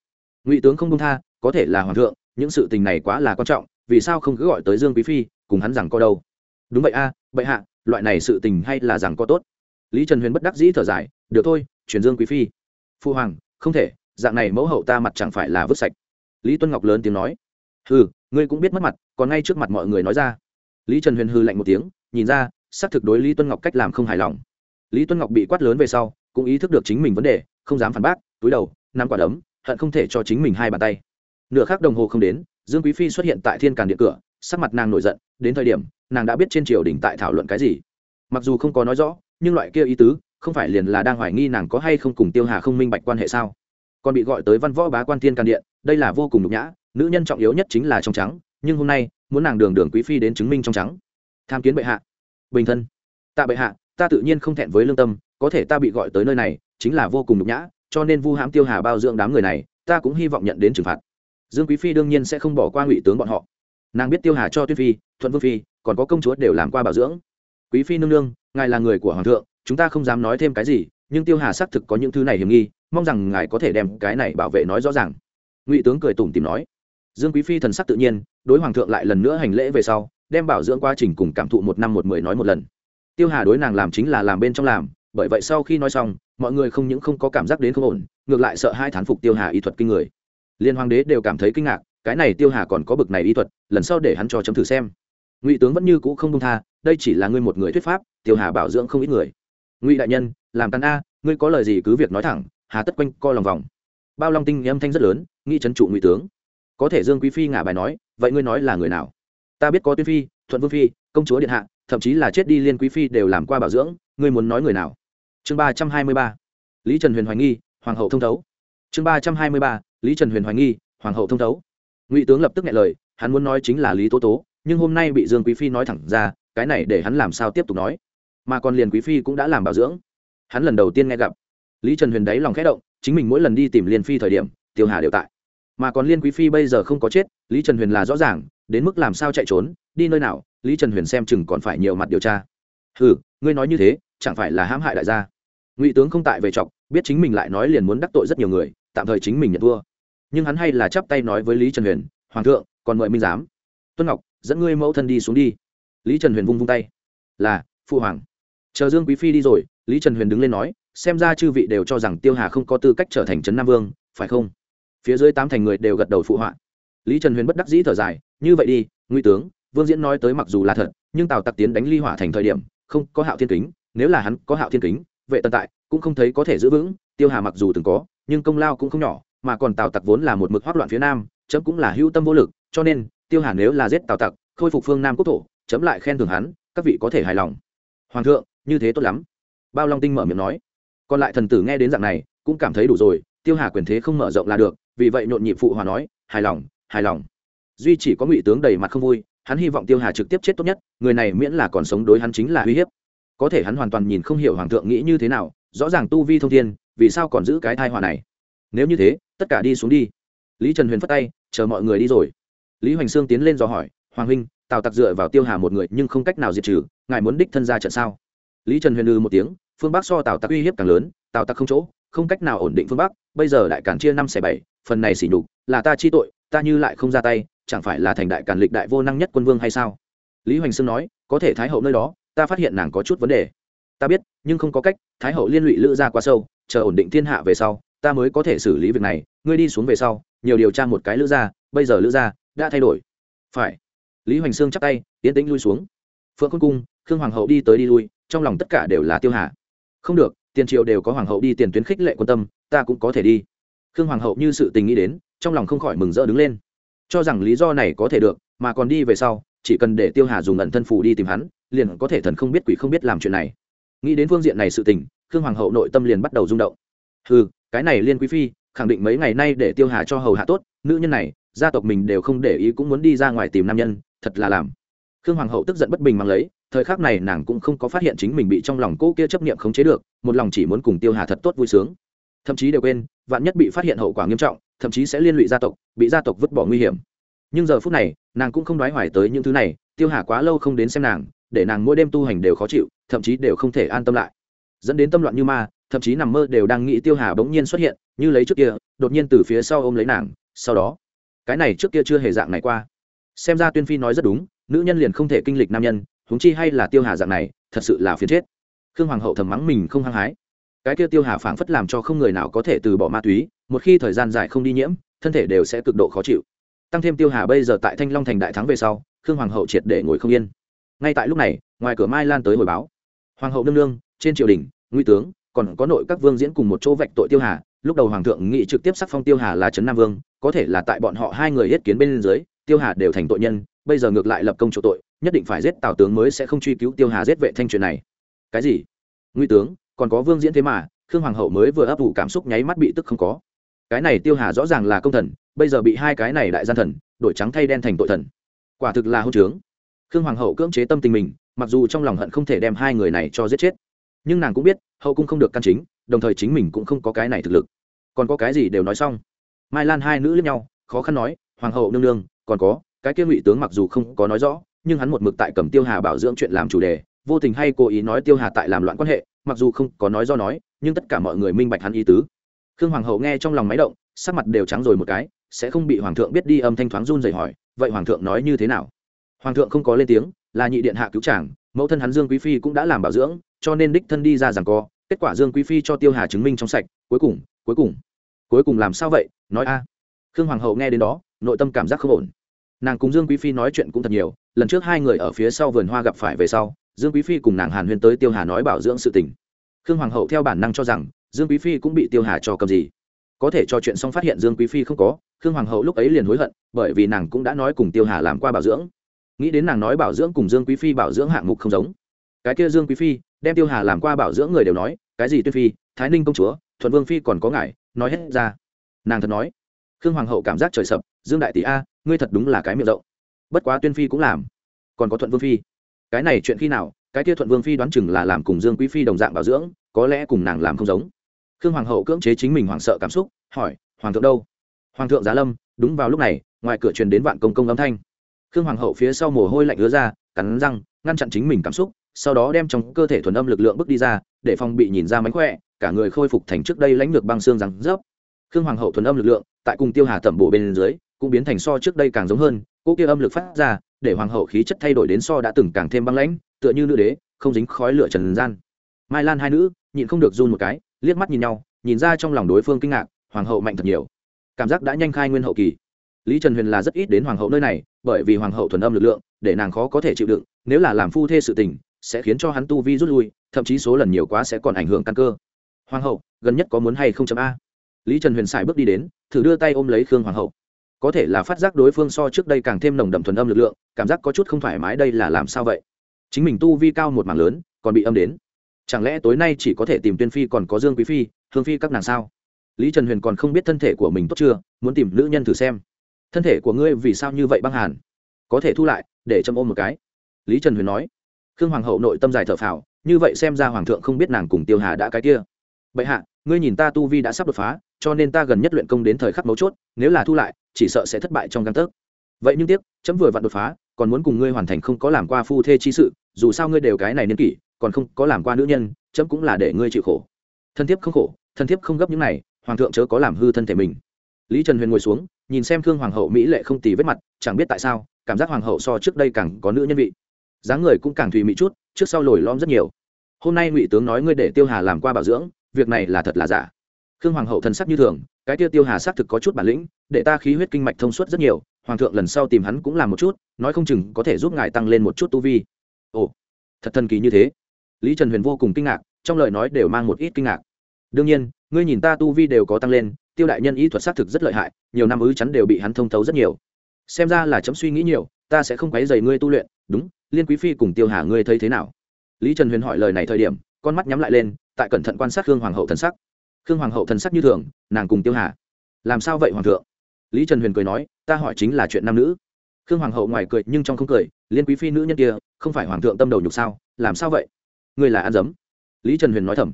Ngụy tướng không công tha, có thể là hoàng thượng, những sự tình này quá là quan trọng vì sao không cứ gọi tới dương quý phi, cùng hắn rằng có đâu? Đúng vậy a, bệ hạ, loại này sự tình hay là rằng có tốt. Lý trần huyền bất đắc dĩ thở dài, được thôi, chuyển dương quý phi. Phu hoàng, không thể, dạng này mẫu hậu ta mặt chẳng phải là vứt sạch. Lý tuân ngọc lớn tiếng nói. Hừ, ngươi cũng biết mất mặt, còn ngay trước mặt mọi người nói ra. Lý trần huyền hư lạnh một tiếng, nhìn ra, xác thực đối lý tuân ngọc cách làm không hài lòng. Lý tuân ngọc bị quát lớn về sau, cũng ý thức được chính mình vấn đề, không dám phản bác, túi đầu, nắm quả đấm, hận không thể cho chính mình hai bàn tay. Nửa khắc đồng hồ không đến dương quý phi xuất hiện tại thiên càn điện cửa, sắc mặt nàng nổi giận, đến thời điểm, nàng đã biết trên triều đình tại thảo luận cái gì. Mặc dù không có nói rõ, nhưng loại kia ý tứ, không phải liền là đang hoài nghi nàng có hay không cùng tiêu hà không minh bạch quan hệ sao? Còn bị gọi tới văn võ bá quan thiên càn điện, đây là vô cùng nhục nhã, nữ nhân trọng yếu nhất chính là trong trắng, nhưng hôm nay, muốn nàng đường đường quý phi đến chứng minh trong trắng. Tham kiến bệ hạ. Bình thân. Tạ bệ hạ, ta tự nhiên không thẹn với lương tâm, có thể ta bị gọi tới nơi này, chính là vô cùng nhục nhã, cho nên vu hãm tiêu hà bao dưỡng đám người này, ta cũng hy vọng nhận đến trừng phạt dương quý phi đương nhiên sẽ không bỏ qua ngụy tướng bọn họ. Nàng biết tiêu hà cho tuyết phi, thuận vương phi, còn có công chúa đều làm qua bảo dưỡng. Quý phi nương nương, ngài là người của hoàng thượng, chúng ta không dám nói thêm cái gì, nhưng tiêu hà xác thực có những thứ này hiểm nghi, mong rằng ngài có thể đem cái này bảo vệ nói rõ ràng. Ngụy tướng cười tủm tìm nói. Dương quý phi thần sắc tự nhiên, đối hoàng thượng lại lần nữa hành lễ về sau, đem bảo dưỡng quá trình cùng cảm thụ một năm một mười nói một lần. Tiêu hà đối nàng làm chính là làm bên trong làm, bởi vậy sau khi nói xong, mọi người không những không có cảm giác đến không ổn, ngược lại sợ hai thán phục tiêu hà y thuật kinh người liên hoàng đế đều cảm thấy kinh ngạc, cái này tiêu hà còn có bực này y thuật, lần sau để hắn cho chấm thử xem. Ngụy tướng vẫn như cũ không công tha, đây chỉ là ngươi một người thuyết pháp, tiêu hà bảo dưỡng không ít người. Ngụy đại nhân, làm tàn a, ngươi có lời gì cứ việc nói thẳng, hà tất quanh co lòng vòng. Bao long tinh âm thanh rất lớn nghĩ trấn trụ ngụy tướng. Có thể dương quý phi ngả bài nói, vậy ngươi nói là người nào? Ta biết có tuyên phi, thuận vương phi, công chúa điện hạ, thậm chí là chết đi liên quý phi đều làm qua bảo dưỡng, ngươi muốn nói người nào? Chương ba trăm hai mươi ba. Lý trần huyền hoài nghi, hoàng hậu thông thấu chương ba trăm hai mươi ba, lý trần huyền hoài nghi, hoàng hậu thông thấu. Ngụy tướng lập tức nghe lời, hắn muốn nói chính là lý tố tố, nhưng hôm nay bị dương quý phi nói thẳng ra, cái này để hắn làm sao tiếp tục nói? Mà còn liền quý phi cũng đã làm bảo dưỡng. Hắn lần đầu tiên nghe gặp. Lý trần huyền đáy lòng khẽ động, chính mình mỗi lần đi tìm liên phi thời điểm, tiêu hà đều tại. Mà còn liên quý phi bây giờ không có chết, lý trần huyền là rõ ràng, đến mức làm sao chạy trốn, đi nơi nào, lý trần huyền xem chừng còn phải nhiều mặt điều tra. Ừ ngươi nói như thế, chẳng phải là hãm hại đại gia. Ngụy tướng không tại về chọc biết chính mình lại nói liền muốn đắc tội rất nhiều người tạm thời chính mình nhận thua. Nhưng hắn hay là chắp tay nói với lý trần huyền, hoàng thượng, còn mời minh giám. Tuân ngọc, dẫn ngươi mẫu thân đi xuống đi. Lý trần huyền vung vung tay. Là phụ hoàng. Chờ dương quý phi đi rồi, lý trần huyền đứng lên nói, xem ra chư vị đều cho rằng tiêu hà không có tư cách trở thành trấn nam vương, phải không? Phía dưới tám thành người đều gật đầu phụ họa. Lý trần huyền bất đắc dĩ thở dài, như vậy đi nguy tướng, vương diễn nói tới mặc dù là thật, nhưng tào tặc tiến đánh ly hỏa thành thời điểm, không có hạo thiên kính, nếu là hắn có hạo thiên kính, vệ tần tại, cũng không thấy có thể giữ vững, tiêu hà mặc dù từng có nhưng công lao cũng không nhỏ, mà còn tào tặc vốn là một mực hoác loạn phía nam, chấm cũng là hữu tâm vô lực, cho nên, tiêu hà nếu là giết tào tặc, khôi phục phương nam quốc thổ, chấm lại khen thưởng hắn, các vị có thể hài lòng. Hoàng thượng, như thế tốt lắm. Bao long tinh mở miệng nói. Còn lại thần tử nghe đến dạng này, cũng cảm thấy đủ rồi, tiêu hà quyền thế không mở rộng là được, vì vậy nhộn nhịp phụ hòa nói, hài lòng hài lòng. Duy chỉ có ngụy tướng đầy mặt không vui, hắn hy vọng tiêu hà trực tiếp chết tốt nhất, người này miễn là còn sống đối hắn chính là uy hiếp. Có thể hắn hoàn toàn nhìn không hiểu hoàng thượng nghĩ như thế nào rõ ràng tu vi thông thiên, vì sao còn giữ cái thai họa này? Nếu như thế, tất cả đi xuống đi. Lý trần huyền phất tay, chờ mọi người đi rồi. Lý hoành sương tiến lên dò hỏi, hoàng huynh, tào tặc dựa vào tiêu hà một người nhưng không cách nào diệt trừ, ngài muốn đích thân ra trận sao? Lý trần huyền ư một tiếng, phương bắc so tào tặc uy hiếp càng lớn, tào tặc không chỗ, không cách nào ổn định phương bắc, bây giờ đại cản chia năm xẻ bảy, phần này xỉ nhục, là ta chi tội, ta như lại không ra tay, chẳng phải là thành đại cản lịch đại vô năng nhất quân vương hay sao? Lý hoành sương nói, có thể thái hậu nơi đó, ta phát hiện nàng có chút vấn đề ta biết, nhưng không có cách, thái hậu liên lụy lữ ra quá sâu, chờ ổn định thiên hạ về sau, ta mới có thể xử lý việc này. Ngươi đi xuống về sau, nhiều điều tra một cái lữ ra bây giờ lữ ra đã thay đổi. Phải. Lý hoành sương chắc tay, tiến tĩnh lui xuống. Phượng quân cung, khương hoàng hậu đi tới đi lui, trong lòng tất cả đều là tiêu hà. Không được, tiền triệu đều có hoàng hậu đi tiền tuyến khích lệ quan tâm, ta cũng có thể đi. Khương hoàng hậu như sự tình nghĩ đến, trong lòng không khỏi mừng rỡ đứng lên. Cho rằng lý do này có thể được, mà còn đi về sau, chỉ cần để tiêu hà dùng ẩn thân phù đi tìm hắn, liền có thể thần không biết quỷ không biết làm chuyện này nghĩ đến phương diện này sự tình, khương hoàng hậu nội tâm liền bắt đầu rung động. Ừ cái này liên quý phi, khẳng định mấy ngày nay để tiêu hà cho hầu hạ tốt, nữ nhân này, gia tộc mình đều không để ý cũng muốn đi ra ngoài tìm nam nhân, thật là làm. Khương hoàng hậu tức giận bất bình mang lấy, thời khắc này nàng cũng không có phát hiện chính mình bị trong lòng cô kia chấp niệm khống chế được, một lòng chỉ muốn cùng tiêu hà thật tốt vui sướng. Thậm chí đều quên, vạn nhất bị phát hiện hậu quả nghiêm trọng, thậm chí sẽ liên lụy gia tộc, bị gia tộc vứt bỏ nguy hiểm. Nhưng giờ phút này, nàng cũng không đoái hoài tới những thứ này, tiêu hà quá lâu không đến xem nàng, để nàng mỗi đêm tu hành đều khó chịu thậm chí đều không thể an tâm lại. Dẫn đến tâm loạn như ma, thậm chí nằm mơ đều đang nghĩ tiêu hà bỗng nhiên xuất hiện, như lấy trước kia, đột nhiên từ phía sau ôm lấy nàng, sau đó. Cái này trước kia chưa hề dạng này qua. Xem ra tuyên phi nói rất đúng, nữ nhân liền không thể kinh lịch nam nhân, huống chi hay là tiêu hà dạng này, thật sự là phiền chết. Khương hoàng hậu thầm mắng mình không hăng hái. Cái kia tiêu hà phảng phất làm cho không người nào có thể từ bỏ ma túy, một khi thời gian dài không đi nhiễm, thân thể đều sẽ cực độ khó chịu. Tăng thêm tiêu hà bây giờ tại thanh long thành đại thắng về sau, khương hoàng hậu triệt để ngồi không yên. Ngay tại lúc này, ngoài cửa mai lan tới hồi báo hoàng hậu nương nương, trên triều đình nguy tướng, còn có nội các vương diễn cùng một chỗ vạch tội tiêu hà. Lúc đầu hoàng thượng nghị trực tiếp sắc phong tiêu hà là trấn nam vương, có thể là tại bọn họ hai người yết kiến bên dưới, tiêu hà đều thành tội nhân, bây giờ ngược lại lập công chỗ tội, nhất định phải giết tào tướng mới sẽ không truy cứu tiêu hà giết vệ thanh chuyện này. Cái gì? Nguy tướng, còn có vương diễn thế mà, khương hoàng hậu mới vừa ấp ủ cảm xúc nháy mắt bị tức không có. Cái này tiêu hà rõ ràng là công thần, bây giờ bị hai cái này đại gian thần, đổi trắng thay đen thành tội thần. Quả thực là hôn trướng. Khương hoàng hậu cưỡng chế tâm tình mình mặc dù trong lòng hận không thể đem hai người này cho giết chết, nhưng nàng cũng biết hậu cung không được căn chính, đồng thời chính mình cũng không có cái này thực lực. Còn có cái gì đều nói xong. Mai lan hai nữ lẫn nhau, khó khăn nói, hoàng hậu nương nương, còn có, cái kia ngụy tướng mặc dù không có nói rõ, nhưng hắn một mực tại cầm tiêu hà bảo dưỡng chuyện làm chủ đề, vô tình hay cố ý nói tiêu hà tại làm loạn quan hệ, mặc dù không có nói do nói, nhưng tất cả mọi người minh bạch hắn ý tứ. Khương hoàng hậu nghe trong lòng máy động, sắc mặt đều trắng rồi một cái, sẽ không bị hoàng thượng biết đi âm thanh thoáng run rẩy hỏi, vậy hoàng thượng nói như thế nào? Hoàng thượng không có lên tiếng là nhị điện hạ cứu chàng, mẫu thân hắn dương quý phi cũng đã làm bảo dưỡng, cho nên đích thân đi ra rằng co, kết quả dương quý phi cho tiêu hà chứng minh trong sạch, cuối cùng cuối cùng cuối cùng làm sao vậy, nói a. Khương hoàng hậu nghe đến đó, nội tâm cảm giác không ổn. Nàng cùng dương quý phi nói chuyện cũng thật nhiều, lần trước hai người ở phía sau vườn hoa gặp phải về sau, dương quý phi cùng nàng hàn huyên tới tiêu hà nói bảo dưỡng sự tình. Khương hoàng hậu theo bản năng cho rằng, dương quý phi cũng bị tiêu hà cho cầm gì. Có thể cho chuyện xong phát hiện dương quý phi không có, khương hoàng hậu lúc ấy liền hối hận, bởi vì nàng cũng đã nói cùng tiêu hà làm qua bảo dưỡng nghĩ đến nàng nói bảo dưỡng cùng dương quý phi bảo dưỡng hạng mục không giống. Cái kia dương quý phi, đem tiêu hà làm qua bảo dưỡng người đều nói, cái gì tuyên phi, thái ninh công chúa, thuận vương phi còn có ngại nói hết ra. Nàng thật nói, khương hoàng hậu cảm giác trời sập, dương đại tỷ a, ngươi thật đúng là cái miệng rộng. Bất quá tuyên phi cũng làm. Còn có thuận vương phi. Cái này chuyện khi nào, cái kia thuận vương phi đoán chừng là làm cùng dương quý phi đồng dạng bảo dưỡng, có lẽ cùng nàng làm không giống. Khương hoàng hậu cưỡng chế chính mình hoảng sợ cảm xúc, hỏi, hoàng thượng đâu? Hoàng thượng giá lâm, đúng vào lúc này, ngoài cửa truyền đến vạn công công âm thanh khương hoàng hậu phía sau mồ hôi lạnh ứa ra, cắn răng, ngăn chặn chính mình cảm xúc, sau đó đem trong cơ thể thuần âm lực lượng bước đi ra, để phòng bị nhìn ra mánh khỏe, cả người khôi phục thành trước đây lãnh lược băng xương rằng rớp. Khương hoàng hậu thuần âm lực lượng, tại cùng tiêu hà tẩm bổ bên dưới, cũng biến thành so trước đây càng giống hơn, cô kia âm lực phát ra, để hoàng hậu khí chất thay đổi đến so đã từng càng thêm băng lãnh, tựa như nữ đế, không dính khói lửa trần gian. Mai lan hai nữ, nhịn không được run một cái, liếc mắt nhìn nhau, nhìn ra trong lòng đối phương kinh ngạc, hoàng hậu mạnh thật nhiều. Cảm giác đã nhanh khai nguyên hậu kỳ. Lý trần huyền là rất ít đến hoàng hậu nơi này bởi vì hoàng hậu thuần âm lực lượng, để nàng khó có thể chịu đựng, nếu là làm phu thê sự tình, sẽ khiến cho hắn tu vi rút lui, thậm chí số lần nhiều quá sẽ còn ảnh hưởng căn cơ. Hoàng hậu, gần nhất có muốn hay không chấm a? Lý trần huyền Sải bước đi đến, thử đưa tay ôm lấy khương hoàng hậu. Có thể là phát giác đối phương so trước đây càng thêm nồng đậm thuần âm lực lượng, cảm giác có chút không thoải mái đây là làm sao vậy? Chính mình tu vi cao một mảng lớn, còn bị âm đến. Chẳng lẽ tối nay chỉ có thể tìm tuyên phi còn có dương quý phi, hương phi các nàng sao? Lý trần huyền còn không biết thân thể của mình tốt chưa, muốn tìm nữ nhân thử xem thân thể của ngươi vì sao như vậy băng hàn? Có thể thu lại, để châm ôm một cái. Lý trần huyền nói. Khương hoàng hậu nội tâm dài thở phào, như vậy xem ra hoàng thượng không biết nàng cùng tiêu hà đã cái kia. Bệ hạ, ngươi nhìn ta tu vi đã sắp đột phá, cho nên ta gần nhất luyện công đến thời khắc mấu chốt, nếu là thu lại, chỉ sợ sẽ thất bại trong găng tấc. Vậy nhưng tiếc, chấm vừa vặn đột phá, còn muốn cùng ngươi hoàn thành không có làm qua phu thê chi sự, dù sao ngươi đều cái này niên kỷ, còn không có làm qua nữ nhân, chấm cũng là để ngươi chịu khổ. Thân thiết không khổ, thân thiết không gấp những này, hoàng thượng chớ có làm hư thân thể mình. Lý trần huyền ngồi xuống nhìn xem khương hoàng hậu mỹ lệ không tì vết mặt, chẳng biết tại sao, cảm giác hoàng hậu so trước đây càng có nữ nhân vị. Dáng người cũng càng thùy mỹ chút, trước sau lồi lom rất nhiều. Hôm nay ngụy tướng nói ngươi để tiêu hà làm qua bảo dưỡng, việc này là thật là giả. Khương hoàng hậu thần sắc như thường, cái tiêu tiêu hà xác thực có chút bản lĩnh, để ta khí huyết kinh mạch thông suốt rất nhiều, hoàng thượng lần sau tìm hắn cũng làm một chút, nói không chừng có thể giúp ngài tăng lên một chút tu vi. Ồ, thật thần kỳ như thế. Lý trần huyền vô cùng kinh ngạc, trong lời nói đều mang một ít kinh ngạc. Đương nhiên, ngươi nhìn ta tu vi đều có tăng lên tiêu đại nhân ý thuật xác thực rất lợi hại, nhiều năm ứ chắn đều bị hắn thông thấu rất nhiều. Xem ra là chấm suy nghĩ nhiều, ta sẽ không quấy dày ngươi tu luyện. Đúng, liên quý phi cùng tiêu hà ngươi thấy thế nào? Lý trần huyền hỏi lời này thời điểm, con mắt nhắm lại lên, tại cẩn thận quan sát khương hoàng hậu thần sắc. Khương hoàng hậu thần sắc như thường, nàng cùng tiêu hà. Làm sao vậy, hoàng thượng? Lý trần huyền cười nói, ta hỏi chính là chuyện nam nữ. Khương hoàng hậu ngoài cười, nhưng trong không cười, liên quý phi nữ nhân kia, không phải hoàng thượng tâm đầu nhục sao, làm sao vậy? Ngươi là ăn dấm. Lý trần huyền nói thầm.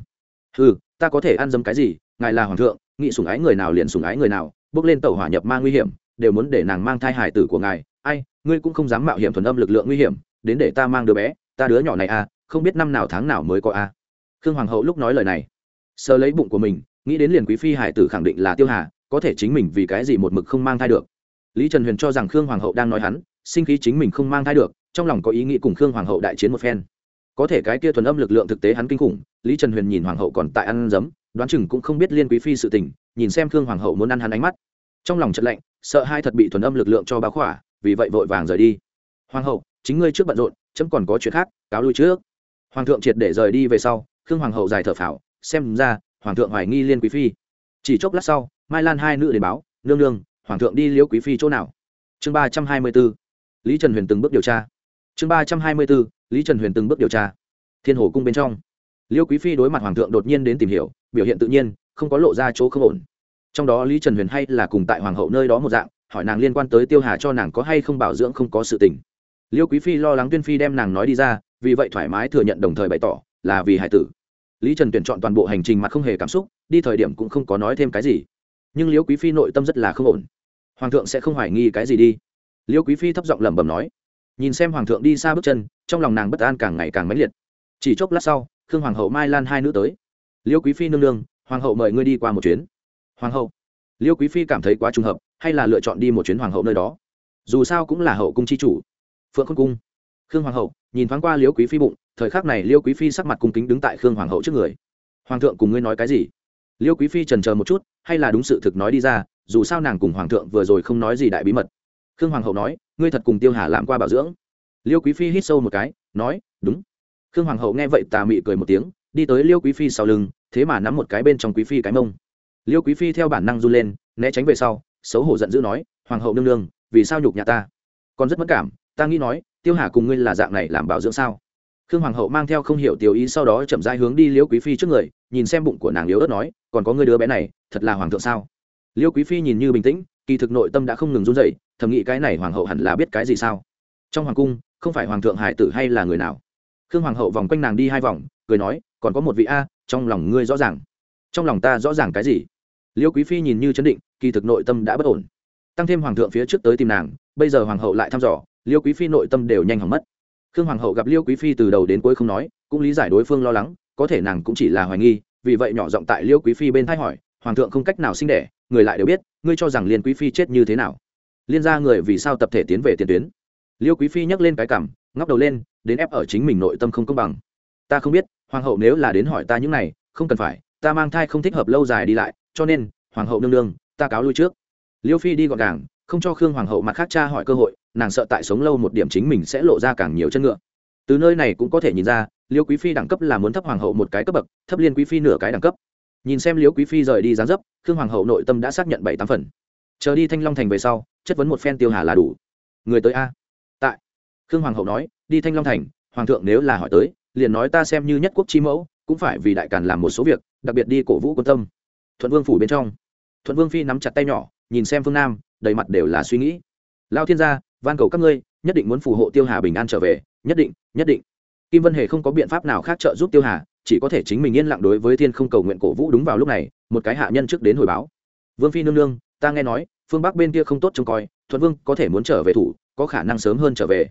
Ừ ta có thể ăn dấm cái gì, ngài là hoàng thượng nghĩ sủng ái người nào liền sủng ái người nào, bước lên tàu hỏa nhập ma nguy hiểm, đều muốn để nàng mang thai hải tử của ngài. Ai, ngươi cũng không dám mạo hiểm thuần âm lực lượng nguy hiểm, đến để ta mang đứa bé, ta đứa nhỏ này à không biết năm nào tháng nào mới có à. Khương hoàng hậu lúc nói lời này, sờ lấy bụng của mình, nghĩ đến liền quý phi hải tử khẳng định là tiêu hà, có thể chính mình vì cái gì một mực không mang thai được. Lý trần huyền cho rằng khương hoàng hậu đang nói hắn, sinh khí chính mình không mang thai được, trong lòng có ý nghĩ cùng khương hoàng hậu đại chiến một phen. Có thể cái kia thuần âm lực lượng thực tế hắn kinh khủng, lý trần huyền nhìn hoàng hậu còn tại ăn giấm đoán chừng cũng không biết liên quý phi sự tình, nhìn xem khương hoàng hậu muốn ăn hắn ánh mắt. Trong lòng trận lạnh, sợ hai thật bị thuần âm lực lượng cho báo khỏa, vì vậy vội vàng rời đi. Hoàng hậu, chính ngươi trước bận rộn, chấm còn có chuyện khác, cáo lui trước. Hoàng thượng triệt để rời đi về sau, khương hoàng hậu dài thở phào, xem ra, hoàng thượng hoài nghi liên quý phi. Chỉ chốc lát sau, mai lan hai nữ đến báo, nương nương, hoàng thượng đi liễu quý phi chỗ nào? Chương ba trăm hai mươi b ố lý trần huyền từng bước điều tra. Chương ba trăm hai mươi b ố lý trần huyền từng bước điều tra. Thiên hồ cung bên trong liễu quý phi đối mặt hoàng thượng đột nhiên đến tìm hiểu biểu hiện tự nhiên, không có lộ ra chỗ không ổn. Trong đó lý trần huyền hay là cùng tại hoàng hậu nơi đó một dạng, hỏi nàng liên quan tới tiêu hà cho nàng có hay không bảo dưỡng không có sự tình. Liêu quý phi lo lắng tuyên phi đem nàng nói đi ra, vì vậy thoải mái thừa nhận đồng thời bày tỏ, là vì hải tử. Lý trần tuyển chọn toàn bộ hành trình mà không hề cảm xúc, đi thời điểm cũng không có nói thêm cái gì. Nhưng liêu quý phi nội tâm rất là không ổn. Hoàng thượng sẽ không hoài nghi cái gì đi. Liêu quý phi thấp giọng lẩm bẩm nói. Nhìn xem hoàng thượng đi xa bước chân, trong lòng nàng bất an càng ngày càng mãnh liệt. Chỉ chốc lát sau, khương hoàng hậu mai lan hai nữ tới liêu quý phi nương nương, hoàng hậu mời ngươi đi qua một chuyến. Hoàng hậu? Liêu quý phi cảm thấy quá trùng hợp, hay là lựa chọn đi một chuyến hoàng hậu nơi đó? Dù sao cũng là hậu cung c h i chủ. Phượng khôn cung. Khương hoàng hậu, nhìn thoáng qua liêu quý phi bụng, thời khắc này liêu quý phi sắc mặt cung kính đứng tại khương hoàng hậu trước người. Hoàng thượng cùng ngươi nói cái gì? Liêu quý phi trần c một chút, hay là đúng sự thực nói đi ra, dù sao nàng cùng hoàng thượng vừa rồi không nói gì đại bí mật. Khương hoàng hậu nói, ngươi thật cùng tiêu hà làm qua bảo dưỡng. Liêu quý phi hít sâu một cái, nói, đúng. Khương hoàng hậu nghe vậy tà mị cười một tiếng đi tới liêu quý phi sau lưng, thế mà nắm một cái bên trong quý phi cái mông. Liêu quý phi theo bản năng run lên, né tránh về sau, xấu hổ giận dữ nói, hoàng hậu nương nương, vì sao nhục nhà ta? Còn rất mất cảm, ta nghĩ nói, tiêu hà cùng ngươi là dạng này làm bảo dưỡng sao? Khương hoàng hậu mang theo không hiểu tiểu ý sau đó chậm rãi hướng đi liêu quý phi trước người, nhìn xem bụng của nàng yếu ớt nói, còn có ngươi đứa bé này, thật là hoàng thượng sao? Liêu quý phi nhìn như bình tĩnh, kỳ thực nội tâm đã không ngừng run dậy thầm nghĩ cái này hoàng hậu hẳn là biết cái gì sao? Trong hoàng cung, không phải hoàng thượng hải tử hay là người nào? Khương hoàng hậu vòng quanh nàng đi hai vòng cười nói, còn có một vị a, trong lòng ngươi rõ ràng. Trong lòng ta rõ ràng cái gì? Liêu quý phi nhìn như chấn định, kỳ thực nội tâm đã bất ổn. Tăng thêm hoàng thượng phía trước tới tìm nàng, bây giờ hoàng hậu lại thăm dò, liêu quý phi nội tâm đều nhanh hỏng mất. Khương hoàng hậu gặp liêu quý phi từ đầu đến cuối không nói, cũng lý giải đối phương lo lắng, có thể nàng cũng chỉ là hoài nghi, vì vậy nhỏ giọng tại liêu quý phi bên thay hỏi, hoàng thượng không cách nào sinh đẻ, người lại đều biết, ngươi cho rằng liên quý phi chết như thế nào? Liên ra người vì sao tập thể tiến về tiền tuyến? Liêu quý phi nhắc lên cái cảm ngóc đầu lên, đến ép ở chính mình nội tâm không công bằng. Ta không biết hoàng hậu nếu là đến hỏi ta những này, không cần phải, ta mang thai không thích hợp lâu dài đi lại, cho nên, hoàng hậu nương nương, ta cáo lui trước. Liêu phi đi gọn gàng, không cho khương hoàng hậu mặt khác cha hỏi cơ hội, nàng sợ tại sống lâu một điểm chính mình sẽ lộ ra càng nhiều chân ngựa. Từ nơi này cũng có thể nhìn ra, liêu quý phi đẳng cấp là muốn thấp hoàng hậu một cái cấp bậc, thấp liên quý phi nửa cái đẳng cấp. Nhìn xem liêu quý phi rời đi gián dấp, khương hoàng hậu nội tâm đã xác nhận bảy tám phần. Chờ đi thanh long thành về sau, chất vấn một phen tiêu hà là đủ. Người tới a? Tại. Khương hoàng hậu nói, đi thanh long thành, hoàng thượng nếu là hỏi tới liền nói ta xem như nhất quốc chi mẫu, cũng phải vì đại càn làm một số việc, đặc biệt đi cổ vũ quân tâm. Thuận vương phủ bên trong, thuận vương phi nắm chặt tay nhỏ, nhìn xem phương nam, đầy mặt đều là suy nghĩ. Lao thiên gia, van cầu các ngươi, nhất định muốn phù hộ tiêu hà bình an trở về, nhất định nhất định. Kim vân hề không có biện pháp nào khác trợ giúp tiêu hà, chỉ có thể chính mình yên lặng đối với thiên không cầu nguyện cổ vũ đúng vào lúc này, một cái hạ nhân trước đến hồi báo. Vương phi nương nương, ta nghe nói, phương bắc bên kia không tốt trông coi, thuận vương có thể muốn trở về thủ, có khả năng sớm hơn trở về.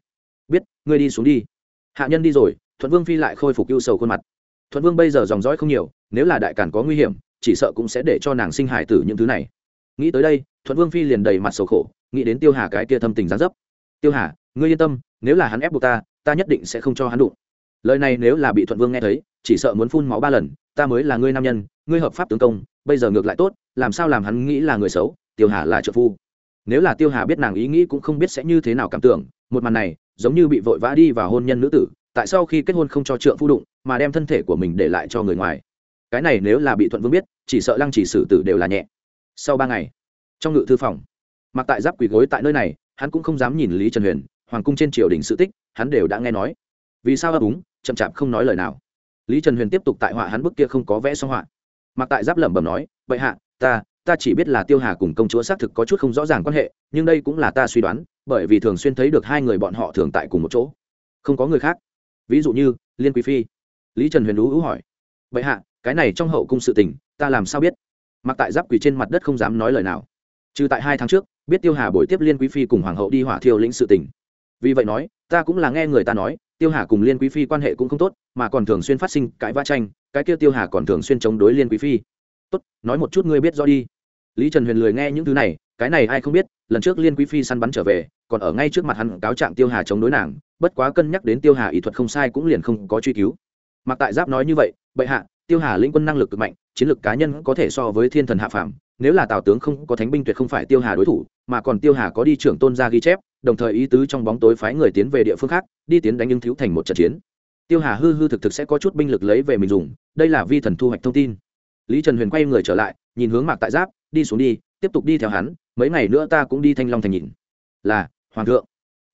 Biết, ngươi đi xuống đi. Hạ nhân đi rồi thuận vương phi lại khôi phục ưu sầu khuôn mặt. Thuận vương bây giờ dòng dõi không nhiều, nếu là đại cản có nguy hiểm, chỉ sợ cũng sẽ để cho nàng sinh hải tử những thứ này. Nghĩ tới đây, thuận vương phi liền đầy mặt sầu khổ, nghĩ đến tiêu hà cái kia thâm tình gián dấp. Tiêu hà, ngươi yên tâm, nếu là hắn ép buộc ta ta nhất định sẽ không cho hắn đụng. Lời này nếu là bị thuận vương nghe thấy, chỉ sợ muốn phun máu ba lần, ta mới là ngươi nam nhân, ngươi hợp pháp tướng công, bây giờ ngược lại tốt, làm sao làm hắn nghĩ là người xấu, tiêu hà là trợ phu. Nếu là tiêu hà biết nàng ý nghĩ cũng không biết sẽ như thế nào cảm tưởng, một màn này, giống như bị vội vã đi vào hôn nhân nữ tử tại sao khi kết hôn không cho trượng phu đụng, mà đem thân thể của mình để lại cho người ngoài. Cái này nếu là bị thuận vương biết, chỉ sợ lăng chỉ xử tử đều là nhẹ. Sau ba ngày, trong ngự thư phòng, mặc tại giáp quỳ gối tại nơi này, hắn cũng không dám nhìn lý trần huyền, hoàng cung trên triều đình sự tích, hắn đều đã nghe nói. Vì sao ấp úng, chậm chạp không nói lời nào. Lý trần huyền tiếp tục tại họa hắn bức kia không có vẽ xong họa. Mặc tại giáp lẩm bẩm nói, vậy hạ, ta ta chỉ biết là tiêu hà cùng công chúa xác thực có chút không rõ ràng quan hệ, nhưng đây cũng là ta suy đoán, bởi vì thường xuyên thấy được hai người bọn họ thường tại cùng một chỗ. Không có người khác ví dụ như, liên quý phi. Lý trần huyền lũ hữu hỏi. Vậy hạ, cái này trong hậu cung sự tình, ta làm sao biết? Mặc tại giáp quỳ trên mặt đất không dám nói lời nào. Trừ tại hai tháng trước, biết tiêu hà buổi tiếp liên quý phi cùng hoàng hậu đi hỏa thiêu lĩnh sự tình. Vì vậy nói, ta cũng là nghe người ta nói, tiêu hà cùng liên quý phi quan hệ cũng không tốt, mà còn thường xuyên phát sinh cãi vã tranh, cái kia tiêu hà còn thường xuyên chống đối liên quý phi. Tốt, nói một chút ngươi biết do đi. Lý trần huyền lười nghe những thứ này, cái này ai không biết, lần trước liên quý phi săn bắn trở về, còn ở ngay trước mặt hắn cáo trạng tiêu hà chống đối nàng bất quá cân nhắc đến tiêu hà ý thuật không sai cũng liền không có truy cứu. Mặc tại giáp nói như vậy, bệ hạ, tiêu hà lĩnh quân năng lực cực mạnh, chiến lược cá nhân có thể so với thiên thần hạ phàm, nếu là tào tướng không có thánh binh tuyệt không phải tiêu hà đối thủ, mà còn tiêu hà có đi trưởng tôn gia ghi chép, đồng thời ý tứ trong bóng tối phái người tiến về địa phương khác, đi tiến đánh ứng thiếu thành một trận chiến. Tiêu hà hư hư thực thực sẽ có chút binh lực lấy về mình dùng, đây là vi thần thu hoạch thông tin. Lý trần huyền quay người trở lại, nhìn hướng mạc tại giáp, đi xuống đi, tiếp tục đi theo hắn, mấy ngày nữa ta cũng đi thanh long thành nhìn. Là, hoàng thượng.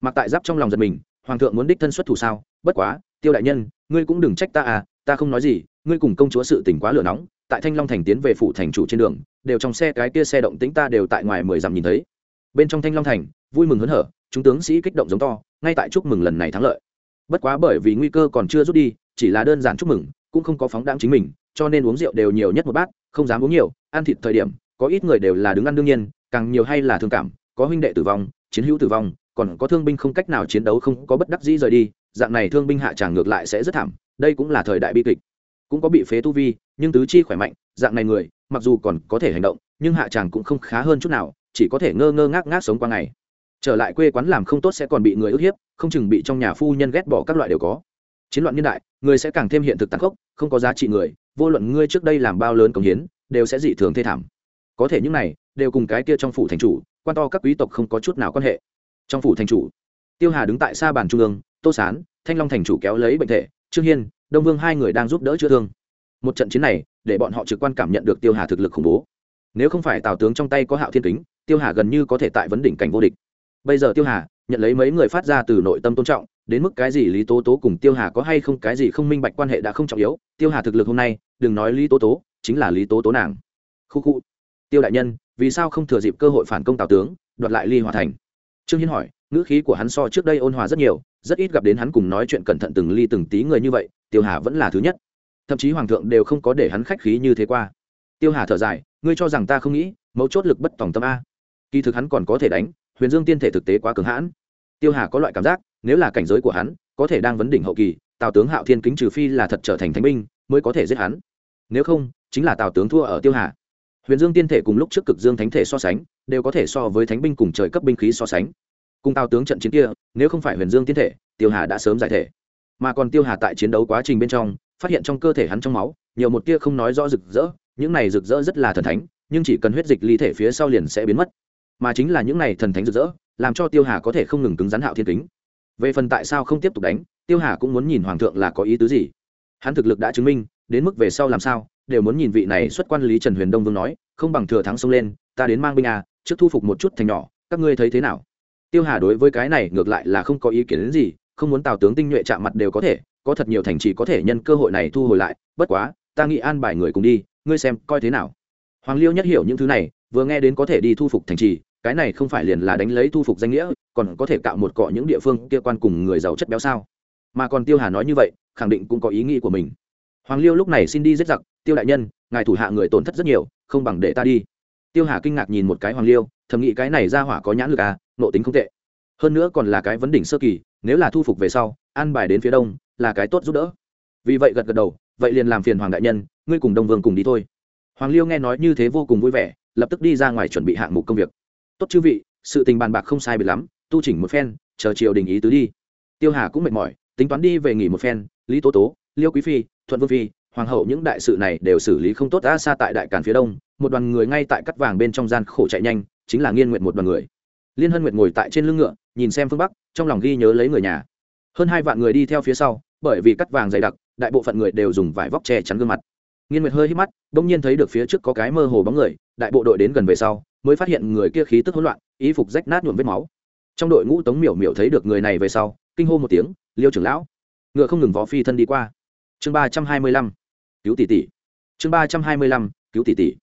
Mạc tại giáp trong lòng giật mình hoàng thượng muốn đích thân xuất thủ sao? Bất quá, tiêu đại nhân, ngươi cũng đừng trách ta à ta không nói gì, ngươi cùng công chúa sự tỉnh quá lửa nóng, tại thanh long thành tiến về phủ thành chủ trên đường, đều trong xe, cái kia xe động tĩnh ta đều tại ngoài mười dặm nhìn thấy. Bên trong thanh long thành, vui mừng hớn hở, chúng tướng sĩ kích động giống to, ngay tại chúc mừng lần này thắng lợi. Bất quá bởi vì nguy cơ còn chưa rút đi, chỉ là đơn giản chúc mừng, cũng không có phóng đáng chính mình, cho nên uống rượu đều nhiều nhất một bát, không dám uống nhiều, ăn thịt thời điểm, có ít người đều là đứng ăn đương nhiên, càng nhiều hay là thương cảm, có huynh đệ tử vong, chiến hữu tử vong còn có thương binh không cách nào chiến đấu không có bất đắc dĩ rời đi, dạng này thương binh hạ tràng ngược lại sẽ rất thảm, đây cũng là thời đại bi kịch. Cũng có bị phế tu vi, nhưng tứ chi khỏe mạnh, dạng này người, mặc dù còn có thể hành động, nhưng hạ tràng cũng không khá hơn chút nào, chỉ có thể ngơ ngơ ngác ngác sống qua ngày. Trở lại quê quán làm không tốt sẽ còn bị người ức hiếp, không chừng bị trong nhà phu nhân ghét bỏ các loại đều có. Chiến loạn niên đại, người sẽ càng thêm hiện thực tàn khốc, không có giá trị người, vô luận ngươi trước đây làm bao lớn công hiến, đều sẽ dị thường thê thảm. Có thể những này, đều cùng cái kia trong phủ thành chủ, quan to các quý tộc không có chút nào quan hệ trong phủ thành chủ. Tiêu hà đứng tại xa bàn trung ương, tô sán, thanh long thành chủ kéo lấy bệnh thể, trương hiên, đông vương hai người đang giúp đỡ chữa thương. Một trận chiến này, để bọn họ trực quan cảm nhận được tiêu hà thực lực khủng bố. Nếu không phải tào tướng trong tay có hạo thiên kính, tiêu hà gần như có thể tại vấn đỉnh cảnh vô địch. Bây giờ tiêu hà nhận lấy mấy người phát ra từ nội tâm tôn trọng, đến mức cái gì lý tố tố cùng tiêu hà có hay không cái gì không minh bạch quan hệ đã không trọng yếu, tiêu hà thực lực hôm nay, đừng nói lý tố tố, chính là lý tố tố nàng. Khu khu. Tiêu đại nhân, vì sao không thừa dịp cơ hội phản công tào tướng, đoạt lại ly hòa thành? Trương hiên hỏi, ngữ khí của hắn so trước đây ôn hòa rất nhiều, rất ít gặp đến hắn cùng nói chuyện cẩn thận từng ly từng tí người như vậy, tiêu hà vẫn là thứ nhất. Thậm chí hoàng thượng đều không có để hắn khách khí như thế qua. Tiêu hà thở dài, ngươi cho rằng ta không nghĩ, mấu chốt lực bất tòng tâm a. Kỳ thực hắn còn có thể đánh, huyền dương tiên thể thực tế quá cứng hãn. Tiêu hà có loại cảm giác, nếu là cảnh giới của hắn, có thể đang vấn đỉnh hậu kỳ, tào tướng hạo thiên kính trừ phi là thật trở thành thánh binh, mới có thể giết hắn. Nếu không, chính là tào tướng thua ở tiêu hà huyền dương tiên thể cùng lúc trước cực dương thánh thể so sánh, đều có thể so với thánh binh cùng trời cấp binh khí so sánh. Cùng tào tướng trận chiến kia, nếu không phải huyền dương tiên thể, tiêu hà đã sớm giải thể. Mà còn tiêu hà tại chiến đấu quá trình bên trong, phát hiện trong cơ thể hắn trong máu, nhiều một tia không nói rõ rực rỡ, những này rực rỡ rất là thần thánh, nhưng chỉ cần huyết dịch ly thể phía sau liền sẽ biến mất. Mà chính là những này thần thánh rực rỡ, làm cho tiêu hà có thể không ngừng cứng rắn hạo thiên kính. Về phần tại sao không tiếp tục đánh, tiêu hà cũng muốn nhìn hoàng thượng là có ý tứ gì. Hắn thực lực đã chứng minh, đến mức về sau làm sao? Đều muốn nhìn vị này xuất quan lý trần huyền đông vương nói, không bằng thừa thắng xông lên, ta đến mang binh à trước thu phục một chút thành nhỏ, các ngươi thấy thế nào? Tiêu hà đối với cái này ngược lại là không có ý kiến đến gì, không muốn tào tướng tinh nhuệ chạm mặt đều có thể, có thật nhiều thành trì có thể nhân cơ hội này thu hồi lại, bất quá, ta nghĩ an bài người cùng đi, ngươi xem coi thế nào. Hoàng liêu nhất hiểu những thứ này, vừa nghe đến có thể đi thu phục thành trì, cái này không phải liền là đánh lấy thu phục danh nghĩa, còn có thể cạo một cọ những địa phương kia quan cùng người giàu chất béo sao? Mà còn tiêu hà nói như vậy, khẳng định cũng có ý nghĩ của mình hoàng liêu lúc này xin đi giết giặc, tiêu đại nhân, ngài thủ hạ người tổn thất rất nhiều, không bằng để ta đi. Tiêu hà kinh ngạc nhìn một cái hoàng liêu, thầm nghĩ cái này ra hỏa có nhãn lực à nộ tính không tệ. Hơn nữa còn là cái vấn đỉnh sơ kỳ, nếu là thu phục về sau, an bài đến phía đông, là cái tốt giúp đỡ. Vì vậy gật gật đầu, vậy liền làm phiền hoàng đại nhân, ngươi cùng đông vương cùng đi thôi. Hoàng liêu nghe nói như thế vô cùng vui vẻ, lập tức đi ra ngoài chuẩn bị hạng mục công việc. Tốt chư vị, sự tình bàn bạc không sai biệt lắm, tu chỉnh một phen, chờ triều đình ý tứ đi. Tiêu hà cũng mệt mỏi, tính toán đi về nghỉ một phen, lý tố tố liêu quý phi, thuận vương phi, hoàng hậu những đại sự này đều xử lý không tốt đã xa tại đại càn phía đông, một đoàn người ngay tại cắt vàng bên trong gian khổ chạy nhanh, chính là nghiên nguyện một đoàn người. Liên hân nguyệt ngồi tại trên lưng ngựa, nhìn xem phương bắc, trong lòng ghi nhớ lấy người nhà. Hơn hai vạn người đi theo phía sau, bởi vì cắt vàng dày đặc, đại bộ phận người đều dùng vải vóc che chắn gương mặt. Nghiên nguyệt hơi hít mắt đ ỗ n g nhiên thấy được phía trước có cái mơ hồ bóng người, đại bộ đội đến gần về sau, mới phát hiện người kia khí tức hỗn loạn ý phục rách nát nhuộm vết máu. Trong đội ngũ tống miểu miểu thấy được người này về sau, kinh hô một tiếng, liêu trưởng lão. Ngựa không ngừng vó phi thân đi qua chương ba trăm hai mươi lăm, cứu tỷ tỷ. Chương ba trăm hai mươi lăm, cứu tỷ tỷ.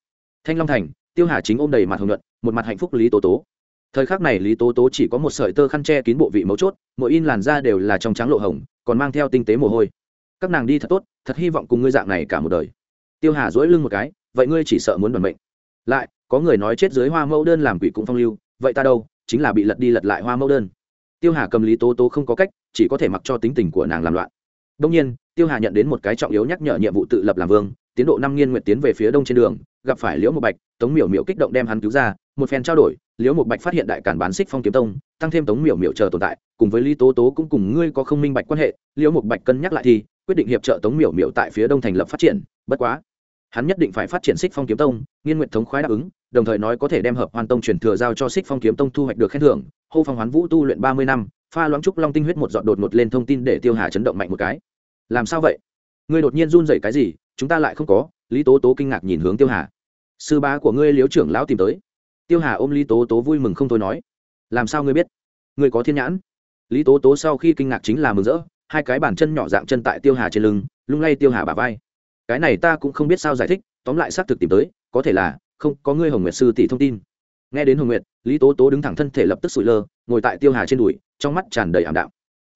Thanh long thành, tiêu hà chính ôm đầy mặt hồng nhuận, một mặt hạnh phúc lý tố tố. Thời khắc này lý tố tố chỉ có một sợi tơ khăn che kín bộ vị mấu chốt, mỗi in làn da đều là trong trắng lộ hồng, còn mang theo tinh tế mồ hôi. Các nàng đi thật tốt, thật hy vọng cùng ngươi dạng này cả một đời. Tiêu hà dỗi lưng một cái, vậy ngươi chỉ sợ muốn đoàn mệnh lại, có người nói chết dưới hoa mẫu đơn làm quỷ cũng phong lưu, vậy ta đâu, chính là bị lật đi lật lại hoa mẫu đơn. Tiêu hà cầm lý tố tố không có cách, chỉ có thể mặc cho tính tình của nàng làm loạn. Đông nhiên tiêu hà nhận đến một cái trọng yếu nhắc nhở nhiệm vụ tự lập làm vương, tiến độ năm nghiên nguyện tiến về phía đông trên đường, gặp phải liễu một bạch, tống miểu miểu kích động đem hắn cứu ra, một phen trao đổi, liễu một bạch phát hiện đại cản bán xích phong kiếm tông, tăng thêm tống miểu miểu chờ tồn tại, cùng với lý tố tố cũng cùng ngươi có không minh bạch quan hệ, liễu một bạch cân nhắc lại thì, quyết định hiệp trợ tống miểu miểu tại phía đông thành lập phát triển, bất quá, hắn nhất định phải phát triển xích phong kiếm tông, nghiên nguyện thống khoái đáp ứng, đồng thời nói có thể đem hợp hoàn tông truyền thừa giao cho xích phong kiếm tông thu hoạch được khen thưởng, hô phong hoán vũ tu luyện ba mươi năm, pha loãng trúc long tinh huyết một dọn đột một lên thông tin để tiêu hà chấn động mạnh một cái làm sao vậy? Ngươi đột nhiên run rẩy cái gì? Chúng ta lại không có. Lý tố tố kinh ngạc nhìn hướng tiêu hà. Sư bá của ngươi liếu trưởng lão tìm tới. Tiêu hà ôm lý tố tố vui mừng không thôi nói. Làm sao ngươi biết? Ngươi có thiên nhãn. Lý tố tố sau khi kinh ngạc chính là mừng rỡ. Hai cái bàn chân nhỏ dạng chân tại tiêu hà trên lưng, lung lay tiêu hà bà vai. Cái này ta cũng không biết sao giải thích, tóm lại xác thực tìm tới, có thể là không, có ngươi hồng nguyệt sư tỷ thông tin. Nghe đến hồng nguyệt, lý tố tố đứng thẳng thân thể lập tức sụi lơ, ngồi tại tiêu hà trên đùi, trong mắt tràn đầy ảm đạm.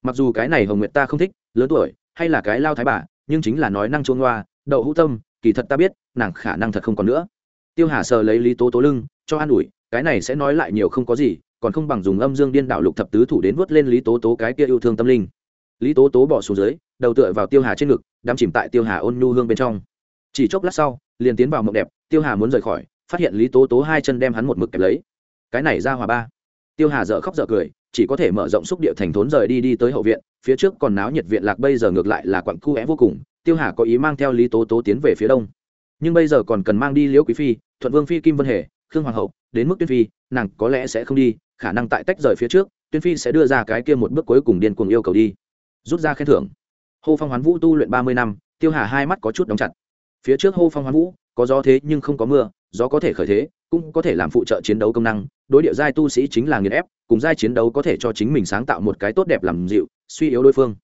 Mặc dù cái này hồng nguyệt ta không thích, lớn tuổi hay là cái lao thái bà, nhưng chính là nói năng chuông loa đậu hữu tâm, kỳ thật ta biết, nàng khả năng thật không còn nữa. Tiêu hà sờ lấy lý tố tố lưng, cho an ủi, cái này sẽ nói lại nhiều không có gì, còn không bằng dùng âm dương điên đạo lục thập tứ thủ đến vớt lên lý tố tố cái kia yêu thương tâm linh. Lý tố tố bỏ xuống dưới, đầu tựa vào tiêu hà trên ngực, đắm chìm tại tiêu hà ôn nhu hương bên trong. Chỉ chốc lát sau, liền tiến vào mộng đẹp, tiêu hà muốn rời khỏi, phát hiện lý tố tố hai chân đem hắn một mực kẹp lấy. Cái này ra hòa ba. Tiêu hà dợ khóc dợ cười chỉ có thể mở rộng xúc địa thành thốn rời đi đi tới hậu viện, phía trước còn náo nhiệt viện lạc bây giờ ngược lại là quặng cu é vô cùng, tiêu hà có ý mang theo lý tố tố tiến về phía đông. Nhưng bây giờ còn cần mang đi liễu quý phi, thuận vương phi, kim vân hề, khương hoàng hậu, đến mức tuyên phi, nàng có lẽ sẽ không đi, khả năng tại tách rời phía trước, tuyên phi sẽ đưa ra cái kia một bước cuối cùng điên cuồng yêu cầu đi. Rút ra khen thưởng. Hô phong hoán vũ tu luyện ba mươi năm, tiêu hà hai mắt có chút đóng chặt. Phía trước hô phong hoán vũ có gió thế nhưng không có mưa, gió có thể khởi thế, cũng có thể làm phụ trợ chiến đấu công năng. Đối địa giai tu sĩ chính là nghiền ép, cùng giai chiến đấu có thể cho chính mình sáng tạo một cái tốt đẹp làm dịu, suy yếu đối phương.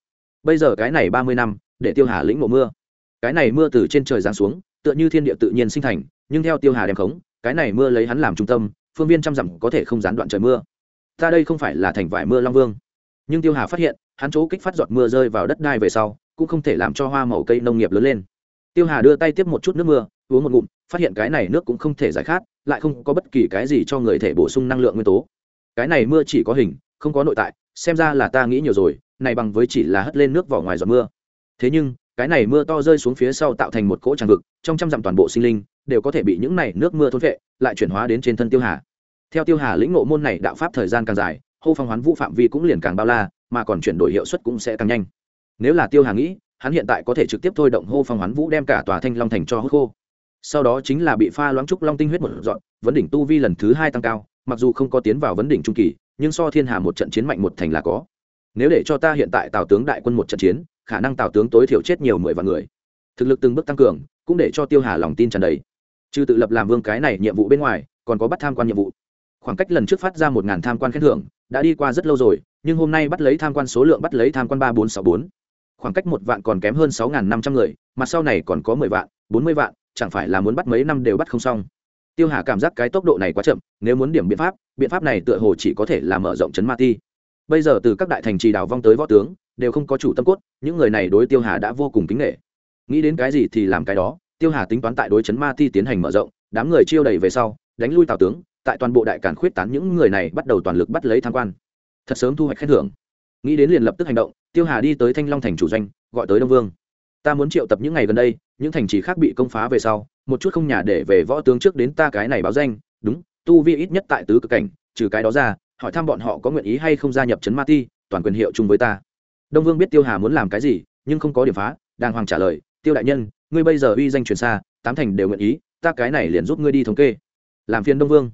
Bây giờ cái này ba mươi năm, để tiêu hà lĩnh mộ mưa. Cái này mưa từ trên trời giáng xuống, tựa như thiên địa tự nhiên sinh thành, nhưng theo tiêu hà đem khống, cái này mưa lấy hắn làm trung tâm, phương viên trăm dặm có thể không gián đoạn trời mưa. Ta đây không phải là thành vải mưa long vương. Nhưng tiêu hà phát hiện, hắn chỗ kích phát giọt mưa rơi vào đất đai về sau, cũng không thể làm cho hoa màu cây nông nghiệp lớn lên tiêu hà đưa tay tiếp một chút nước mưa, uống một ngụm, phát hiện cái này nước cũng không thể giải khát, lại không có bất kỳ cái gì cho người thể bổ sung năng lượng nguyên tố. Cái này mưa chỉ có hình, không có nội tại, xem ra là ta nghĩ nhiều rồi, này bằng với chỉ là hất lên nước vào ngoài giọt mưa. Thế nhưng, cái này mưa to rơi xuống phía sau tạo thành một cỗ tràn vực, trong trăm dặm toàn bộ sinh linh đều có thể bị những này nước mưa thôn vệ lại chuyển hóa đến trên thân tiêu hà. Theo tiêu hà lĩnh ngộ môn này đạo pháp thời gian càng dài, hô phong hoán vũ phạm vi cũng liền càng bao la, mà còn chuyển đổi hiệu suất cũng sẽ càng nhanh. Nếu là tiêu hà nghĩ hắn hiện tại có thể trực tiếp thôi động hô phong hoán vũ đem cả tòa thanh long thành cho hốt khô. Sau đó chính là bị pha loãng trúc long tinh huyết một dọn, vấn đỉnh tu vi lần thứ hai tăng cao, mặc dù không có tiến vào vấn đỉnh trung kỳ, nhưng so thiên hà một trận chiến mạnh một thành là có. Nếu để cho ta hiện tại tào tướng đại quân một trận chiến, khả năng tào tướng tối thiểu chết nhiều mười vạn người. Thực lực từng bước tăng cường, cũng để cho tiêu hà lòng tin tràn đầy. Trừ tự lập làm vương cái này nhiệm vụ bên ngoài, còn có bắt tham quan nhiệm vụ. Khoảng cách lần trước phát ra một ngàn tham quan khen thưởng, đã đi qua rất lâu rồi, nhưng hôm nay bắt lấy tham quan số lượng bắt lấy tham quan ba bốn sáu bốn khoảng cách một vạn còn kém hơn sáu ngàn năm trăm người mặt sau này còn có mười vạn, bốn mươi vạn, chẳng phải là muốn bắt mấy năm đều bắt không xong. Tiêu hà cảm giác cái tốc độ này quá chậm, nếu muốn điểm biện pháp biện pháp này tựa hồ chỉ có thể là mở rộng chấn ma ti. Bây giờ từ các đại thành trì đào vong tới võ tướng, đều không có chủ tâm cốt, những người này đối tiêu hà đã vô cùng kính nghệ nghĩ đến cái gì thì làm cái đó, tiêu hà tính toán tại đối chấn ma ti tiến hành mở rộng, đám người chiêu đầy về sau, đánh lui tào tướng, tại toàn bộ đại cản khuyết tán những người này bắt đầu toàn lực bắt lấy tham quan. Thật sớm thu hoạch khen thưởng nghĩ đến liền lập tức hành động, tiêu hà đi tới thanh long thành chủ doanh, gọi tới đông vương. Ta muốn triệu tập những ngày gần đây, những thành trì khác bị công phá về sau, một chút không nhà để về võ tướng trước đến ta cái này báo danh. Đúng, tu vi ít nhất tại tứ cực cảnh, trừ cái đó ra, hỏi thăm bọn họ có nguyện ý hay không gia nhập trấn ma ti, toàn quyền hiệu chung với ta. Đông vương biết tiêu hà muốn làm cái gì, nhưng không có điểm phá, đàng hoàng trả lời, tiêu đại nhân, ngươi bây giờ uy danh truyền xa, tám thành đều nguyện ý, ta cái này liền giúp ngươi đi thống kê. Làm phiền đông vương.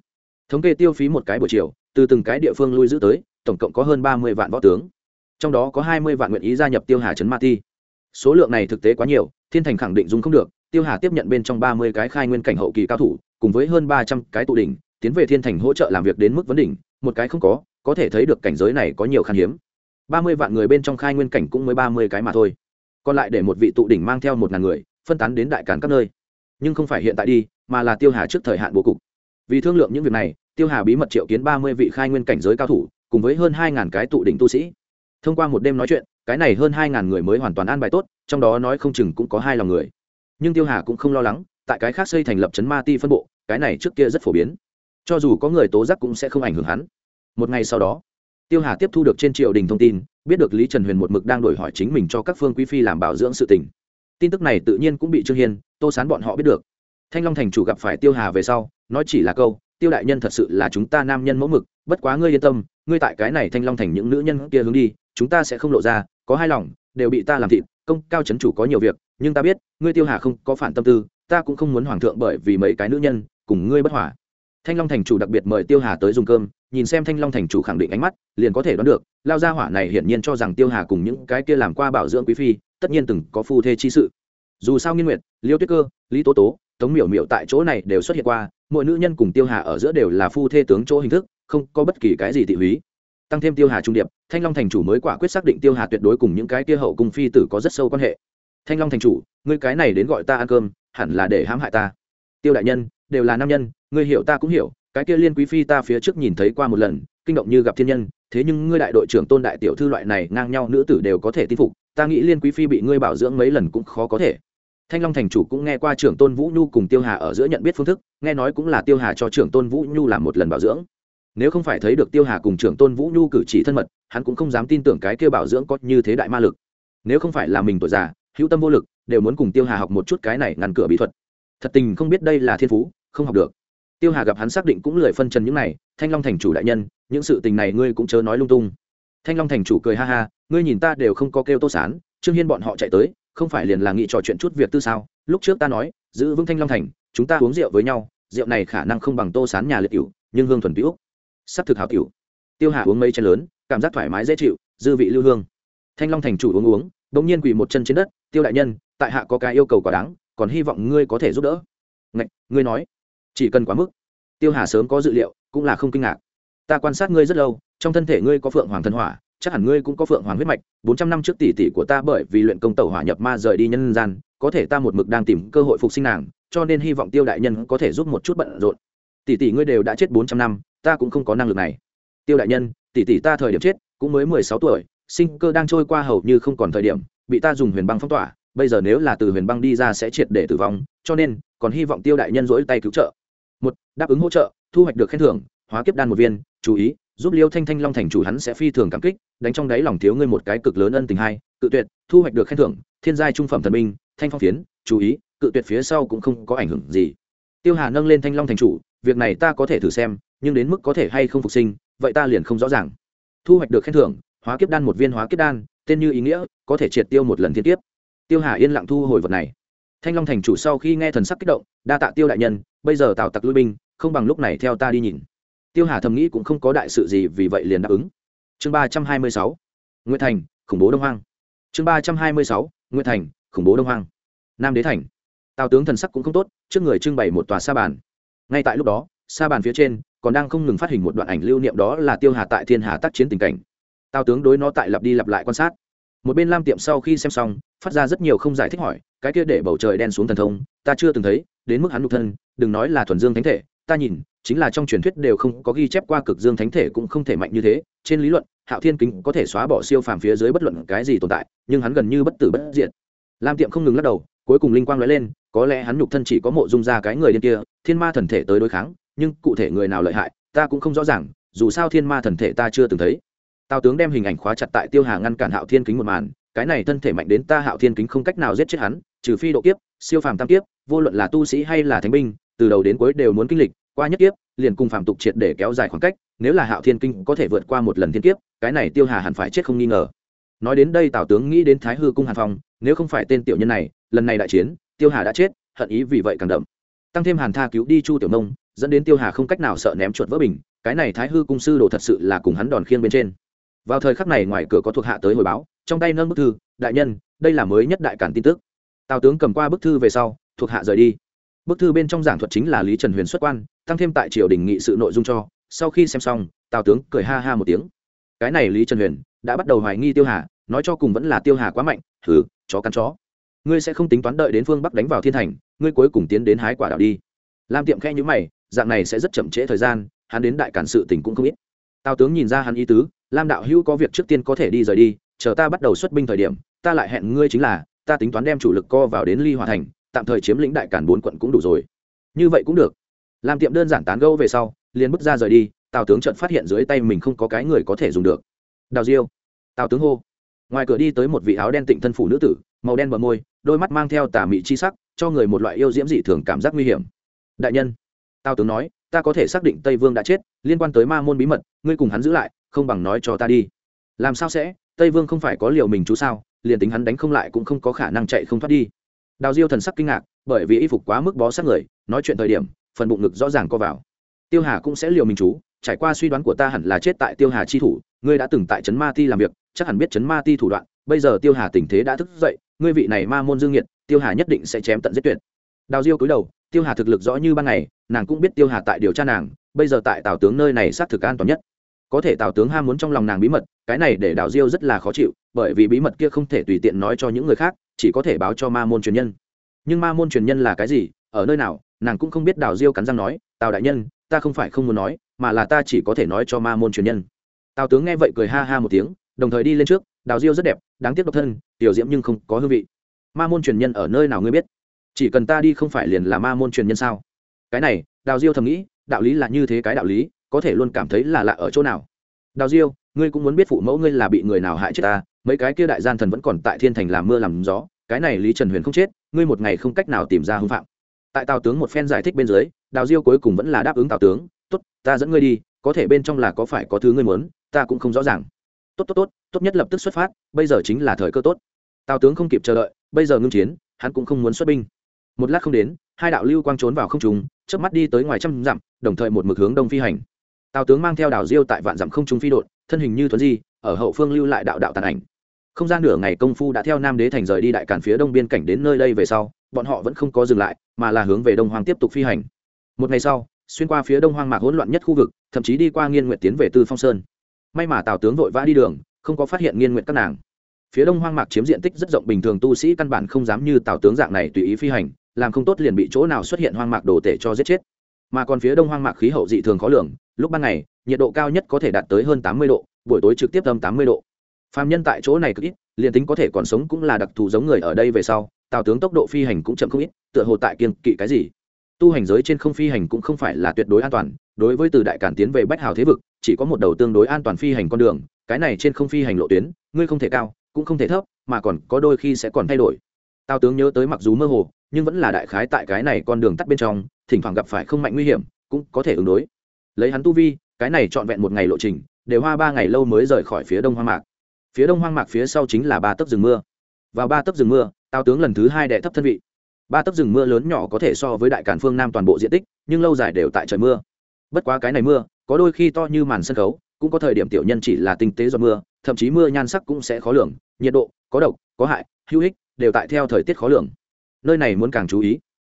Thống kê tiêu phí một cái buổi chiều, từ từng cái địa phương lui giữ tới, tổng cộng có hơn ba mươi vạn võ tướng trong đó có hai mươi vạn nguyện ý gia nhập tiêu hà trấn ma ti. Số lượng này thực tế quá nhiều, thiên thành khẳng định dùng không được, tiêu hà tiếp nhận bên trong ba mươi cái khai nguyên cảnh hậu kỳ cao thủ, cùng với hơn ba trăm cái tụ đỉnh, tiến về thiên thành hỗ trợ làm việc đến mức vấn đỉnh, một cái không có có thể thấy được cảnh giới này có nhiều khan hiếm. Ba mươi vạn người bên trong khai nguyên cảnh cũng mới ba mươi cái mà thôi. Còn lại để một vị tụ đỉnh mang theo một ngàn người, phân tán đến đại cản các nơi. Nhưng không phải hiện tại đi, mà là tiêu hà trước thời hạn bố cục. Vì thương lượng những việc này, tiêu hà bí mật triệu kiến ba mươi vị khai nguyên cảnh giới cao thủ, cùng với hơn hai ngàn cái tụ đỉnh tu sĩ thông qua một đêm nói chuyện, cái này hơn hai ngàn người mới hoàn toàn an bài tốt, trong đó nói không chừng cũng có hai lòng người. Nhưng tiêu hà cũng không lo lắng, tại cái khác xây thành lập chấn ma ti phân bộ, cái này trước kia rất phổ biến. Cho dù có người tố giác cũng sẽ không ảnh hưởng hắn. Một ngày sau đó, tiêu hà tiếp thu được trên triều đình thông tin, biết được lý trần huyền một mực đang đổi hỏi chính mình cho các phương quý phi làm bảo dưỡng sự tình. Tin tức này tự nhiên cũng bị trương hiên, tô sán bọn họ biết được. Thanh long thành chủ gặp phải tiêu hà về sau, nói chỉ là câu, tiêu đại nhân thật sự là chúng ta nam nhân mẫu mực bất quá ngươi yên tâm, ngươi tại cái này thanh long thành những nữ nhân kia hướng đi, chúng ta sẽ không lộ ra, có hai lòng, đều bị ta làm thịt, công, cao chấn chủ có nhiều việc, nhưng ta biết, ngươi tiêu hà không có phản tâm tư, ta cũng không muốn hoàng thượng bởi vì mấy cái nữ nhân, cùng ngươi bất hòa. Thanh long thành chủ đặc biệt mời tiêu hà tới dùng cơm, nhìn xem thanh long thành chủ khẳng định ánh mắt, liền có thể đoán được, lao gia hỏa này hiển nhiên cho rằng tiêu hà cùng những cái kia làm qua bảo dưỡng quý phi, tất nhiên từng có phu thê chi sự. Dù sao nghiên nguyệt, liêu tuyết cơ, lý tố tố, tống miểu miểu tại chỗ này đều xuất hiện qua, mỗi nữ nhân cùng tiêu hà ở giữa đều là phu thê tướng chỗ hình thức không có bất kỳ cái gì thị húy. Tăng thêm tiêu hà trung điệp, thanh long thành chủ mới quả quyết xác định tiêu hà tuyệt đối cùng những cái kia hậu cung phi tử có rất sâu quan hệ. Thanh long thành chủ, ngươi cái này đến gọi ta ăn cơm, hẳn là để hãm hại ta. Tiêu đại nhân, đều là nam nhân, ngươi hiểu ta cũng hiểu, cái kia liên quý phi ta phía trước nhìn thấy qua một lần, kinh động như gặp thiên nhân, thế nhưng ngươi đại đội trưởng tôn đại tiểu thư loại này ngang nhau nữ tử đều có thể tin phục, ta nghĩ liên quý phi bị ngươi bảo dưỡng mấy lần cũng khó có thể. Thanh long thành chủ cũng nghe qua trưởng tôn vũ nhu cùng tiêu hà ở giữa nhận biết phương thức, nghe nói cũng là tiêu hà cho trưởng tôn vũ nhu làm một lần bảo dưỡng nếu không phải thấy được tiêu hà cùng trưởng tôn vũ nhu cử chỉ thân mật, hắn cũng không dám tin tưởng cái kêu bảo dưỡng có như thế đại ma lực. Nếu không phải là mình tuổi già, hữu tâm vô lực, đều muốn cùng tiêu hà học một chút cái này ngăn cửa bí thuật. Thật tình không biết đây là thiên phú, không học được. Tiêu hà gặp hắn xác định cũng lười phân trần những này, thanh long thành chủ đại nhân, những sự tình này ngươi cũng chớ nói lung tung. Thanh long thành chủ cười ha ha, ngươi nhìn ta đều không có kêu tô sán, trương hiên bọn họ chạy tới, không phải liền là nghị trò chuyện chút việc tư sao? Lúc trước ta nói, giữ vững thanh long thành, chúng ta uống rượu với nhau, rượu này khả năng không bằng tô sán nhà liệt cựu nhưng hương thuần vĩ úc sắp thực hảo cửu tiêu hà uống mấy chén lớn cảm giác thoải mái dễ chịu dư vị lưu hương. Thanh long thành chủ uống uống đ nhiên quỳ một chân trên đất tiêu đại nhân tại hạ có cái yêu cầu quá đáng còn hy vọng ngươi có thể giúp đỡ. Ngạch, ngươi nói. Chỉ cần quá mức. Tiêu hà sớm có dự liệu cũng là không kinh ngạc. Ta quan sát ngươi rất lâu trong thân thể ngươi có phượng hoàng thần hỏa chắc hẳn ngươi cũng có phượng hoàng huyết mạch. Bốn trăm năm trước tỷ tỷ của ta bởi vì luyện công tẩu hỏa nhập ma rời đi nhân gian có thể ta một mực đang tìm cơ hội phục sinh nàng cho nên hy vọng tiêu đại nhân có thể giúp một chút bận rộn. Tỷ tỷ ngươi đều đã chết bốn trăm năm ta cũng không có năng lực này. Tiêu đại nhân, tỷ tỷ ta thời điểm chết, cũng mới mười sáu tuổi, sinh cơ đang trôi qua hầu như không còn thời điểm, bị ta dùng huyền băng phong tỏa, bây giờ nếu là từ huyền băng đi ra sẽ triệt để tử vong, cho nên, còn hy vọng tiêu đại nhân rỗi tay cứu trợ. Một, đáp ứng hỗ trợ, thu hoạch được khen thưởng, hóa kiếp đan một viên, chú ý, giúp liêu thanh thanh long thành chủ hắn sẽ phi thường cảm kích, đánh trong đáy lòng thiếu ngươi một cái cực lớn ân tình hai, cự tuyệt, thu hoạch được khen thưởng, thiên giai trung phẩm thần minh thanh phong phiến, chú ý, cự tuyệt phía sau cũng không có ảnh hưởng gì. Tiêu hà nâng lên thanh long thành chủ, việc này ta có thể thử xem nhưng đến mức có thể hay không phục sinh, vậy ta liền không rõ ràng. Thu hoạch được khen thưởng, hóa kiếp đan một viên hóa kiếp đan, tên như ý nghĩa, có thể triệt tiêu một lần thiên kiếp. Tiêu hà yên lặng thu hồi vật này. Thanh long thành chủ sau khi nghe thần sắc kích động, đa tạ tiêu đại nhân, bây giờ tào tặc lui binh, không bằng lúc này theo ta đi nhìn. Tiêu hà thầm nghĩ cũng không có đại sự gì, vì vậy liền đáp ứng. Chương ba trăm hai mươi sáu nguyễn thành, khủng bố đông hoang. Chương ba trăm hai mươi sáu nguyễn thành, khủng bố đông hoang. Nam đế thành. Tào tướng thần sắc cũng không tốt, trước người trưng bày một tòa sa bàn. Ngay tại lúc đó, sa bàn phía trên còn đang không ngừng phát hình một đoạn ảnh lưu niệm đó là tiêu hà tại thiên hà tác chiến tình cảnh. Tào tướng đối nó tại lặp đi lặp lại quan sát. Một bên lam tiệm sau khi xem xong, phát ra rất nhiều không giải thích hỏi, cái kia để bầu trời đen xuống thần thông, ta chưa từng thấy, đến mức hắn nhục thân, đừng nói là thuần dương thánh thể, ta nhìn, chính là trong truyền thuyết đều không có ghi chép qua cực dương thánh thể cũng không thể mạnh như thế, trên lý luận, hạo thiên kính có thể xóa bỏ siêu phàm phía dưới bất luận cái gì tồn tại, nhưng hắn gần như bất tử bất diệt. Lam tiệm không ngừng lắc đầu, cuối cùng linh quang nói lên, có lẽ hắn nhục thân chỉ có mộ dung ra cái người điên kia, thiên ma thần thể tới đối kháng nhưng cụ thể người nào lợi hại, ta cũng không rõ ràng, dù sao thiên ma thần thể ta chưa từng thấy. Tào tướng đem hình ảnh khóa chặt tại tiêu hà ngăn cản hạo thiên kính một màn, cái này thân thể mạnh đến ta hạo thiên kính không cách nào giết chết hắn, trừ phi độ kiếp, siêu phàm tam kiếp, vô luận là tu sĩ hay là thánh binh, từ đầu đến cuối đều muốn kinh lịch, qua nhất kiếp, liền cùng phạm tục triệt để kéo dài khoảng cách, nếu là hạo thiên kinh có thể vượt qua một lần thiên kiếp, cái này tiêu hà hẳn phải chết không nghi ngờ. Nói đến đây tào tướng nghĩ đến thái hư cung hàn phong, nếu không phải tên tiểu nhân này, lần này đại chiến, tiêu hà đã chết, hận ý vì vậy càng đậm. Tăng thêm hàn tha cứu đi chu tiểu nông dẫn đến tiêu hà không cách nào sợ ném chuột vỡ bình, cái này thái hư cung sư đồ thật sự là cùng hắn đòn khiêng bên trên. Vào thời khắc này ngoài cửa có thuộc hạ tới hồi báo, trong tay nâng bức thư, đại nhân, đây là mới nhất đại cản tin tức. Tào tướng cầm qua bức thư về sau, thuộc hạ rời đi. Bức thư bên trong giảng thuật chính là lý trần huyền xuất quan, tăng thêm tại triều đình nghị sự nội dung cho, sau khi xem xong, tào tướng cười ha ha một tiếng. Cái này lý trần huyền đã bắt đầu hoài nghi tiêu hà, nói cho cùng vẫn là tiêu hà quá mạnh thử chó cắn chó. Ngươi sẽ không tính toán đợi đến phương bắc đánh vào thiên thành, ngươi cuối cùng tiến đến hái quả đảo đi. Làm tiệm khe nhữ mày dạng này sẽ rất chậm trễ thời gian, hắn đến đại cản sự tình cũng không ít. Tào tướng nhìn ra hắn ý tứ, lam đạo hữu có việc trước tiên có thể đi rời đi, chờ ta bắt đầu xuất binh thời điểm, ta lại hẹn ngươi chính là, ta tính toán đem chủ lực co vào đến ly hòa thành, tạm thời chiếm lĩnh đại cản bốn quận cũng đủ rồi. Như vậy cũng được. Làm tiệm đơn giản tán gẫu về sau, liền bước ra rời đi, tào tướng trận phát hiện dưới tay mình không có cái người có thể dùng được. Đào diêu. Tào tướng hô. Ngoài cửa đi tới một vị áo đen tịnh thân phủ nữ tử, màu đen bờ môi, đôi mắt mang theo tà mị chi sắc, cho người một loại yêu diễm dị thường cảm giác nguy hiểm. Đại nhân tào tướng nói, ta có thể xác định tây vương đã chết, liên quan tới ma môn bí mật, ngươi cùng hắn giữ lại, không bằng nói cho ta đi. Làm sao sẽ? Tây vương không phải có liều mình chú sao, liền tính hắn đánh không lại cũng không có khả năng chạy không thoát đi. Đào diêu thần sắc kinh ngạc, bởi vì y phục quá mức bó sát người, nói chuyện thời điểm, phần bụng ngực rõ ràng co vào. Tiêu hà cũng sẽ liều mình chú, trải qua suy đoán của ta hẳn là chết tại tiêu hà chi thủ, ngươi đã từng tại trấn ma ti làm việc, chắc hẳn biết trấn ma ti thủ đoạn, bây giờ tiêu hà tình thế đã thức dậy, ngươi vị này ma môn dương nhiệt tiêu hà nhất định sẽ chém tận giết tuyệt. Đào diêu cúi đầu tiêu hà thực lực rõ như ban ngày, nàng cũng biết tiêu hà tại điều tra nàng, bây giờ tại tào tướng nơi này xác thực an toàn nhất. Có thể tào tướng ham muốn trong lòng nàng bí mật, cái này để đào diêu rất là khó chịu, bởi vì bí mật kia không thể tùy tiện nói cho những người khác, chỉ có thể báo cho ma môn truyền nhân. Nhưng ma môn truyền nhân là cái gì, ở nơi nào, nàng cũng không biết đào diêu cắn răng nói, tào đại nhân, ta không phải không muốn nói, mà là ta chỉ có thể nói cho ma môn truyền nhân. Tào tướng nghe vậy cười ha ha một tiếng, đồng thời đi lên trước, đào diêu rất đẹp, đáng tiếc độc thân, tiểu diễm nhưng không có hương vị. Ma môn truyền nhân ở nơi nào ngươi biết? Chỉ cần ta đi không phải liền là ma môn truyền nhân sao? Cái này, đào diêu thầm nghĩ, đạo lý là như thế cái đạo lý, có thể luôn cảm thấy là lạ ở chỗ nào. Đào diêu, ngươi cũng muốn biết phụ mẫu ngươi là bị người nào hại chết ta, mấy cái kia đại gian thần vẫn còn tại thiên thành làm mưa làm gió, cái này lý trần huyền không chết, ngươi một ngày không cách nào tìm ra hưng phạm. Tại tào tướng một phen giải thích bên dưới, đào diêu cuối cùng vẫn là đáp ứng tào tướng, tốt, ta dẫn ngươi đi, có thể bên trong là có phải có thứ ngươi muốn, ta cũng không rõ ràng. Tốt tốt tốt tốt nhất lập tức xuất phát, bây giờ chính là thời cơ tốt. Tào tướng không kịp chờ đợi, bây giờ ngưng chiến, hắn cũng không muốn xuất binh một lát không đến, hai đạo lưu quang trốn vào không trùng chớp mắt đi tới ngoài trăm dặm, đồng thời một mực hướng đông phi hành. Tào tướng mang theo đảo diêu tại vạn dặm không trung phi đột thân hình như thuấn di, ở hậu phương lưu lại đạo đạo tàn ảnh. Không gian nửa ngày công phu đã theo nam đế thành rời đi đại cản phía đông biên cảnh đến nơi đây về sau, bọn họ vẫn không có dừng lại, mà là hướng về đông hoàng tiếp tục phi hành. Một ngày sau, xuyên qua phía đông hoang mạc hỗn loạn nhất khu vực, thậm chí đi qua nghiên nguyện tiến về tư phong sơn. May mà tào tướng vội vã đi đường, không có phát hiện nghiên nguyện các nàng. Phía đông hoang mạc chiếm diện tích rất rộng, bình thường tu sĩ căn bản không dám như tào tướng dạng này tùy ý phi hành làm không tốt liền bị chỗ nào xuất hiện hoang mạc đồ tể cho giết chết. Mà còn phía đông hoang mạc khí hậu dị thường khó lường, lúc ban ngày, nhiệt độ cao nhất có thể đạt tới hơn tám mươi độ, buổi tối trực tiếp âm tám mươi độ. Phạm nhân tại chỗ này cực ít, liền tính có thể còn sống cũng là đặc thù giống người ở đây về sau, tào tướng tốc độ phi hành cũng chậm không ít, tựa hồ tại kiên kỵ cái gì. Tu hành giới trên không phi hành cũng không phải là tuyệt đối an toàn, đối với từ đại cản tiến về bách hào thế vực, chỉ có một đầu tương đối an toàn phi hành con đường, cái này trên không phi hành lộ tuyến, ngươi không thể cao, cũng không thể thấp, mà còn có đôi khi sẽ còn thay đổi tào tướng nhớ tới mặc dù mơ hồ, nhưng vẫn là đại khái tại cái này con đường tắt bên trong, thỉnh thoảng gặp phải không mạnh nguy hiểm, cũng có thể ứng đối. Lấy hắn tu vi, cái này trọn vẹn một ngày lộ trình, đều hoa ba ngày lâu mới rời khỏi phía đông hoang mạc. Phía đông hoang mạc phía sau chính là ba tấc rừng mưa. Vào ba tấc rừng mưa tào tướng lần thứ hai đệ thấp thân vị. Ba tấc rừng mưa lớn nhỏ có thể so với đại cản phương nam toàn bộ diện tích, nhưng lâu dài đều tại trời mưa. Bất quá cái này mưa, có đôi khi to như màn sân khấu, cũng có thời điểm tiểu nhân chỉ là tinh tế do mưa, thậm chí mưa nhan sắc cũng sẽ khó lường, nhiệt độ, có độc, có hại, hữu ích đều tại theo thời tiết khó lường. Nơi này muốn càng chú ý.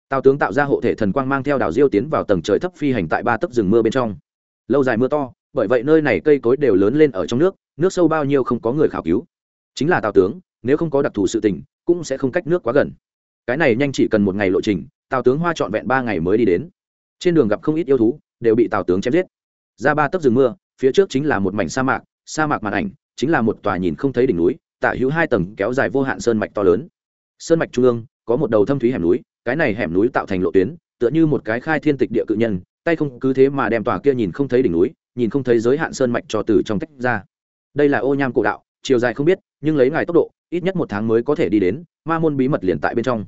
Tào tướng tạo ra hộ thể thần quang mang theo đảo diêu tiến vào tầng trời thấp phi hành tại ba tấc rừng mưa bên trong. Lâu dài mưa to, bởi vậy nơi này cây cối đều lớn lên ở trong nước nước sâu bao nhiêu không có người khảo cứu. Chính là tào tướng, nếu không có đặc thù sự tình, cũng sẽ không cách nước quá gần. Cái này nhanh chỉ cần một ngày lộ trình, tào tướng hoa trọn vẹn ba ngày mới đi đến. Trên đường gặp không ít yêu thú, đều bị tào tướng chém giết. Ra ba tấc rừng mưa, phía trước chính là một mảnh sa mạc sa mạc màn ảnh, chính là một tòa nhìn không thấy đỉnh núi tả hữu hai tầng kéo dài vô hạn sơn mạch to lớn. Sơn mạch trung ương, có một đầu thâm thúy hẻm núi, cái này hẻm núi tạo thành lộ tuyến, tựa như một cái khai thiên tịch địa cự nhân, tay không cứ thế mà đem tòa kia nhìn không thấy đỉnh núi, nhìn không thấy giới hạn sơn mạch cho từ trong tách ra. Đây là ô nham cổ đạo, chiều dài không biết, nhưng lấy ngài tốc độ, ít nhất một tháng mới có thể đi đến, ma môn bí mật liền tại bên trong.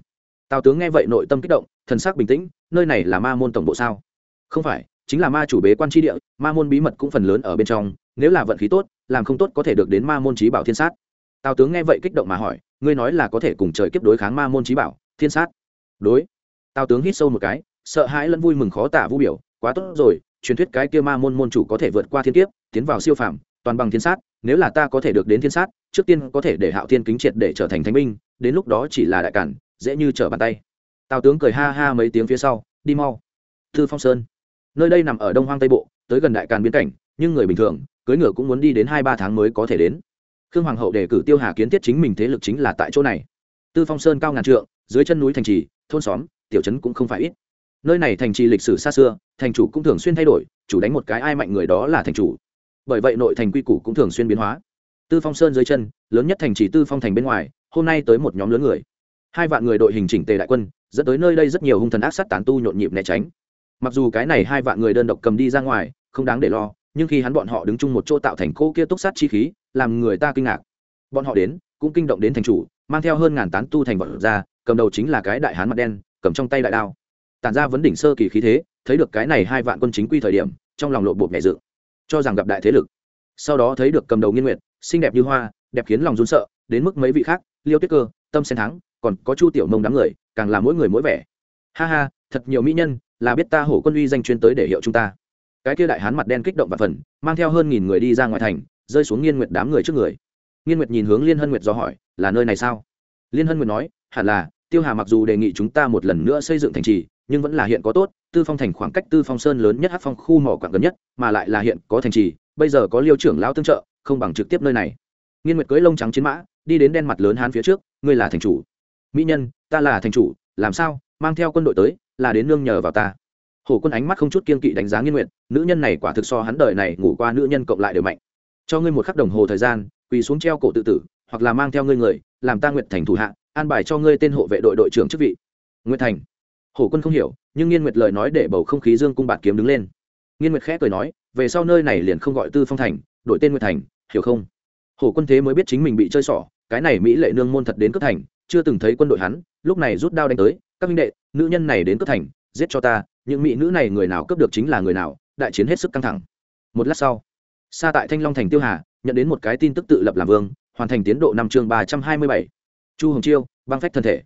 Tào tướng nghe vậy nội tâm kích động, thần sắc bình tĩnh, nơi này là ma môn tổng bộ sao? Không phải, chính là ma chủ bế quan tri địa, ma môn bí mật cũng phần lớn ở bên trong, nếu là vận khí tốt, làm không tốt có thể được đến ma môn trí bảo thiên sát tào tướng nghe vậy kích động mà hỏi, ngươi nói là có thể cùng trời kiếp đối kháng ma môn trí bảo, thiên sát? Đối. Tào tướng hít sâu một cái, sợ hãi lẫn vui mừng khó tả vũ biểu, quá tốt rồi, truyền thuyết cái kia ma môn môn chủ có thể vượt qua thiên kiếp, tiến vào siêu phàm, toàn bằng thiên sát, nếu là ta có thể được đến thiên sát, trước tiên có thể để hạo thiên kính triệt để trở thành thánh binh, đến lúc đó chỉ là đại cản, dễ như trở bàn tay. Tào tướng cười ha ha mấy tiếng phía sau, đi mau. Thư phong sơn. Nơi đây nằm ở đông hoang tây bộ, tới gần đại càn biên cảnh, nhưng người bình thường cưới ngựa cũng muốn đi đến hai ba tháng mới có thể đến khương hoàng hậu đề cử tiêu hà kiến thiết chính mình thế lực chính là tại chỗ này. Tư phong sơn cao ngàn trượng, dưới chân núi thành trì, thôn xóm, tiểu trấn cũng không phải ít. Nơi này thành trì lịch sử xa xưa, thành chủ cũng thường xuyên thay đổi, chủ đánh một cái ai mạnh người đó là thành chủ. Bởi vậy nội thành quy củ cũng thường xuyên biến hóa. Tư phong sơn dưới chân, lớn nhất thành trì tư phong thành bên ngoài, hôm nay tới một nhóm lớn người. Hai vạn người đội hình chỉnh tề đại quân, dẫn tới nơi đây rất nhiều hung thần ác sát tán tu nhộn nhịp né tránh. Mặc dù cái này hai vạn người đơn độc cầm đi ra ngoài, không đáng để lo nhưng khi hắn bọn họ đứng chung một chỗ tạo thành cô kia túc sát chi khí, làm người ta kinh ngạc. Bọn họ đến, cũng kinh động đến thành chủ, mang theo hơn ngàn tán tu thành vật ra, cầm đầu chính là cái đại hán mặt đen, cầm trong tay đại đao. Tản ra vấn đỉnh sơ kỳ khí thế, thấy được cái này hai vạn quân chính quy thời điểm, trong lòng lộ bột nhẹ dự cho rằng gặp đại thế lực. Sau đó thấy được cầm đầu nghiên nguyệt, xinh đẹp như hoa, đẹp khiến lòng run sợ, đến mức mấy vị khác, liêu tuyết cơ, tâm sen thắng, còn có chu tiểu mông đám người, càng là mỗi người mỗi vẻ. Ha ha, thật nhiều mỹ nhân, là biết ta hổ quân uy danh chuyên tới để hiệu chúng ta cái kia đại hán mặt đen kích động và phần, mang theo hơn nghìn người đi ra ngoài thành, rơi xuống nghiên nguyệt đám người trước người. Nghiên nguyệt nhìn hướng liên hân nguyệt do hỏi, là nơi này sao? Liên hân nguyệt nói, hẳn là, tiêu hà mặc dù đề nghị chúng ta một lần nữa xây dựng thành trì, nhưng vẫn là hiện có tốt, tư phong thành khoảng cách tư phong sơn lớn nhất hát phong khu mỏ quảng gần nhất, mà lại là hiện có thành trì, bây giờ có liêu trưởng lão tương trợ, không bằng trực tiếp nơi này. Nghiên nguyệt cưỡi lông trắng chiến mã, đi đến đen mặt lớn hán phía trước, ngươi là thành chủ. Mỹ nhân, ta là thành chủ, làm sao? Mang theo quân đội tới, là đến nương nhờ vào ta hổ quân ánh mắt không chút kiên kỵ đánh giá nghiên nguyện nữ nhân này quả thực so hắn đời này ngủ qua nữ nhân cộng lại đều mạnh. Cho ngươi một khắc đồng hồ thời gian, quỳ xuống treo cổ tự tử, hoặc là mang theo ngươi người, làm ta nguyện thành thủ hạ, an bài cho ngươi tên hộ vệ đội đội trưởng chức vị. Nguyện thành. Hổ quân không hiểu, nhưng nghiên nguyệt lời nói để bầu không khí dương cung bạt kiếm đứng lên. Nghiên nguyệt khẽ cười nói, về sau nơi này liền không gọi tư phong thành, đổi tên nguyệt thành, hiểu không? Hổ quân thế mới biết chính mình bị chơi xỏ, cái này mỹ lệ nương môn thật đến cướp thành, chưa từng thấy quân đội hắn, lúc này rút đao đánh tới, các minh đệ, nữ nhân này đến cướp thành, giết cho ta những mỹ nữ này người nào cướp được chính là người nào, đại chiến hết sức căng thẳng. Một lát sau xa tại thanh long thành tiêu hà nhận đến một cái tin tức tự lập làm vương, hoàn thành tiến độ năm chương ba trăm hai mươi bảy. Chu hồng chiêu, băng phách thân thể.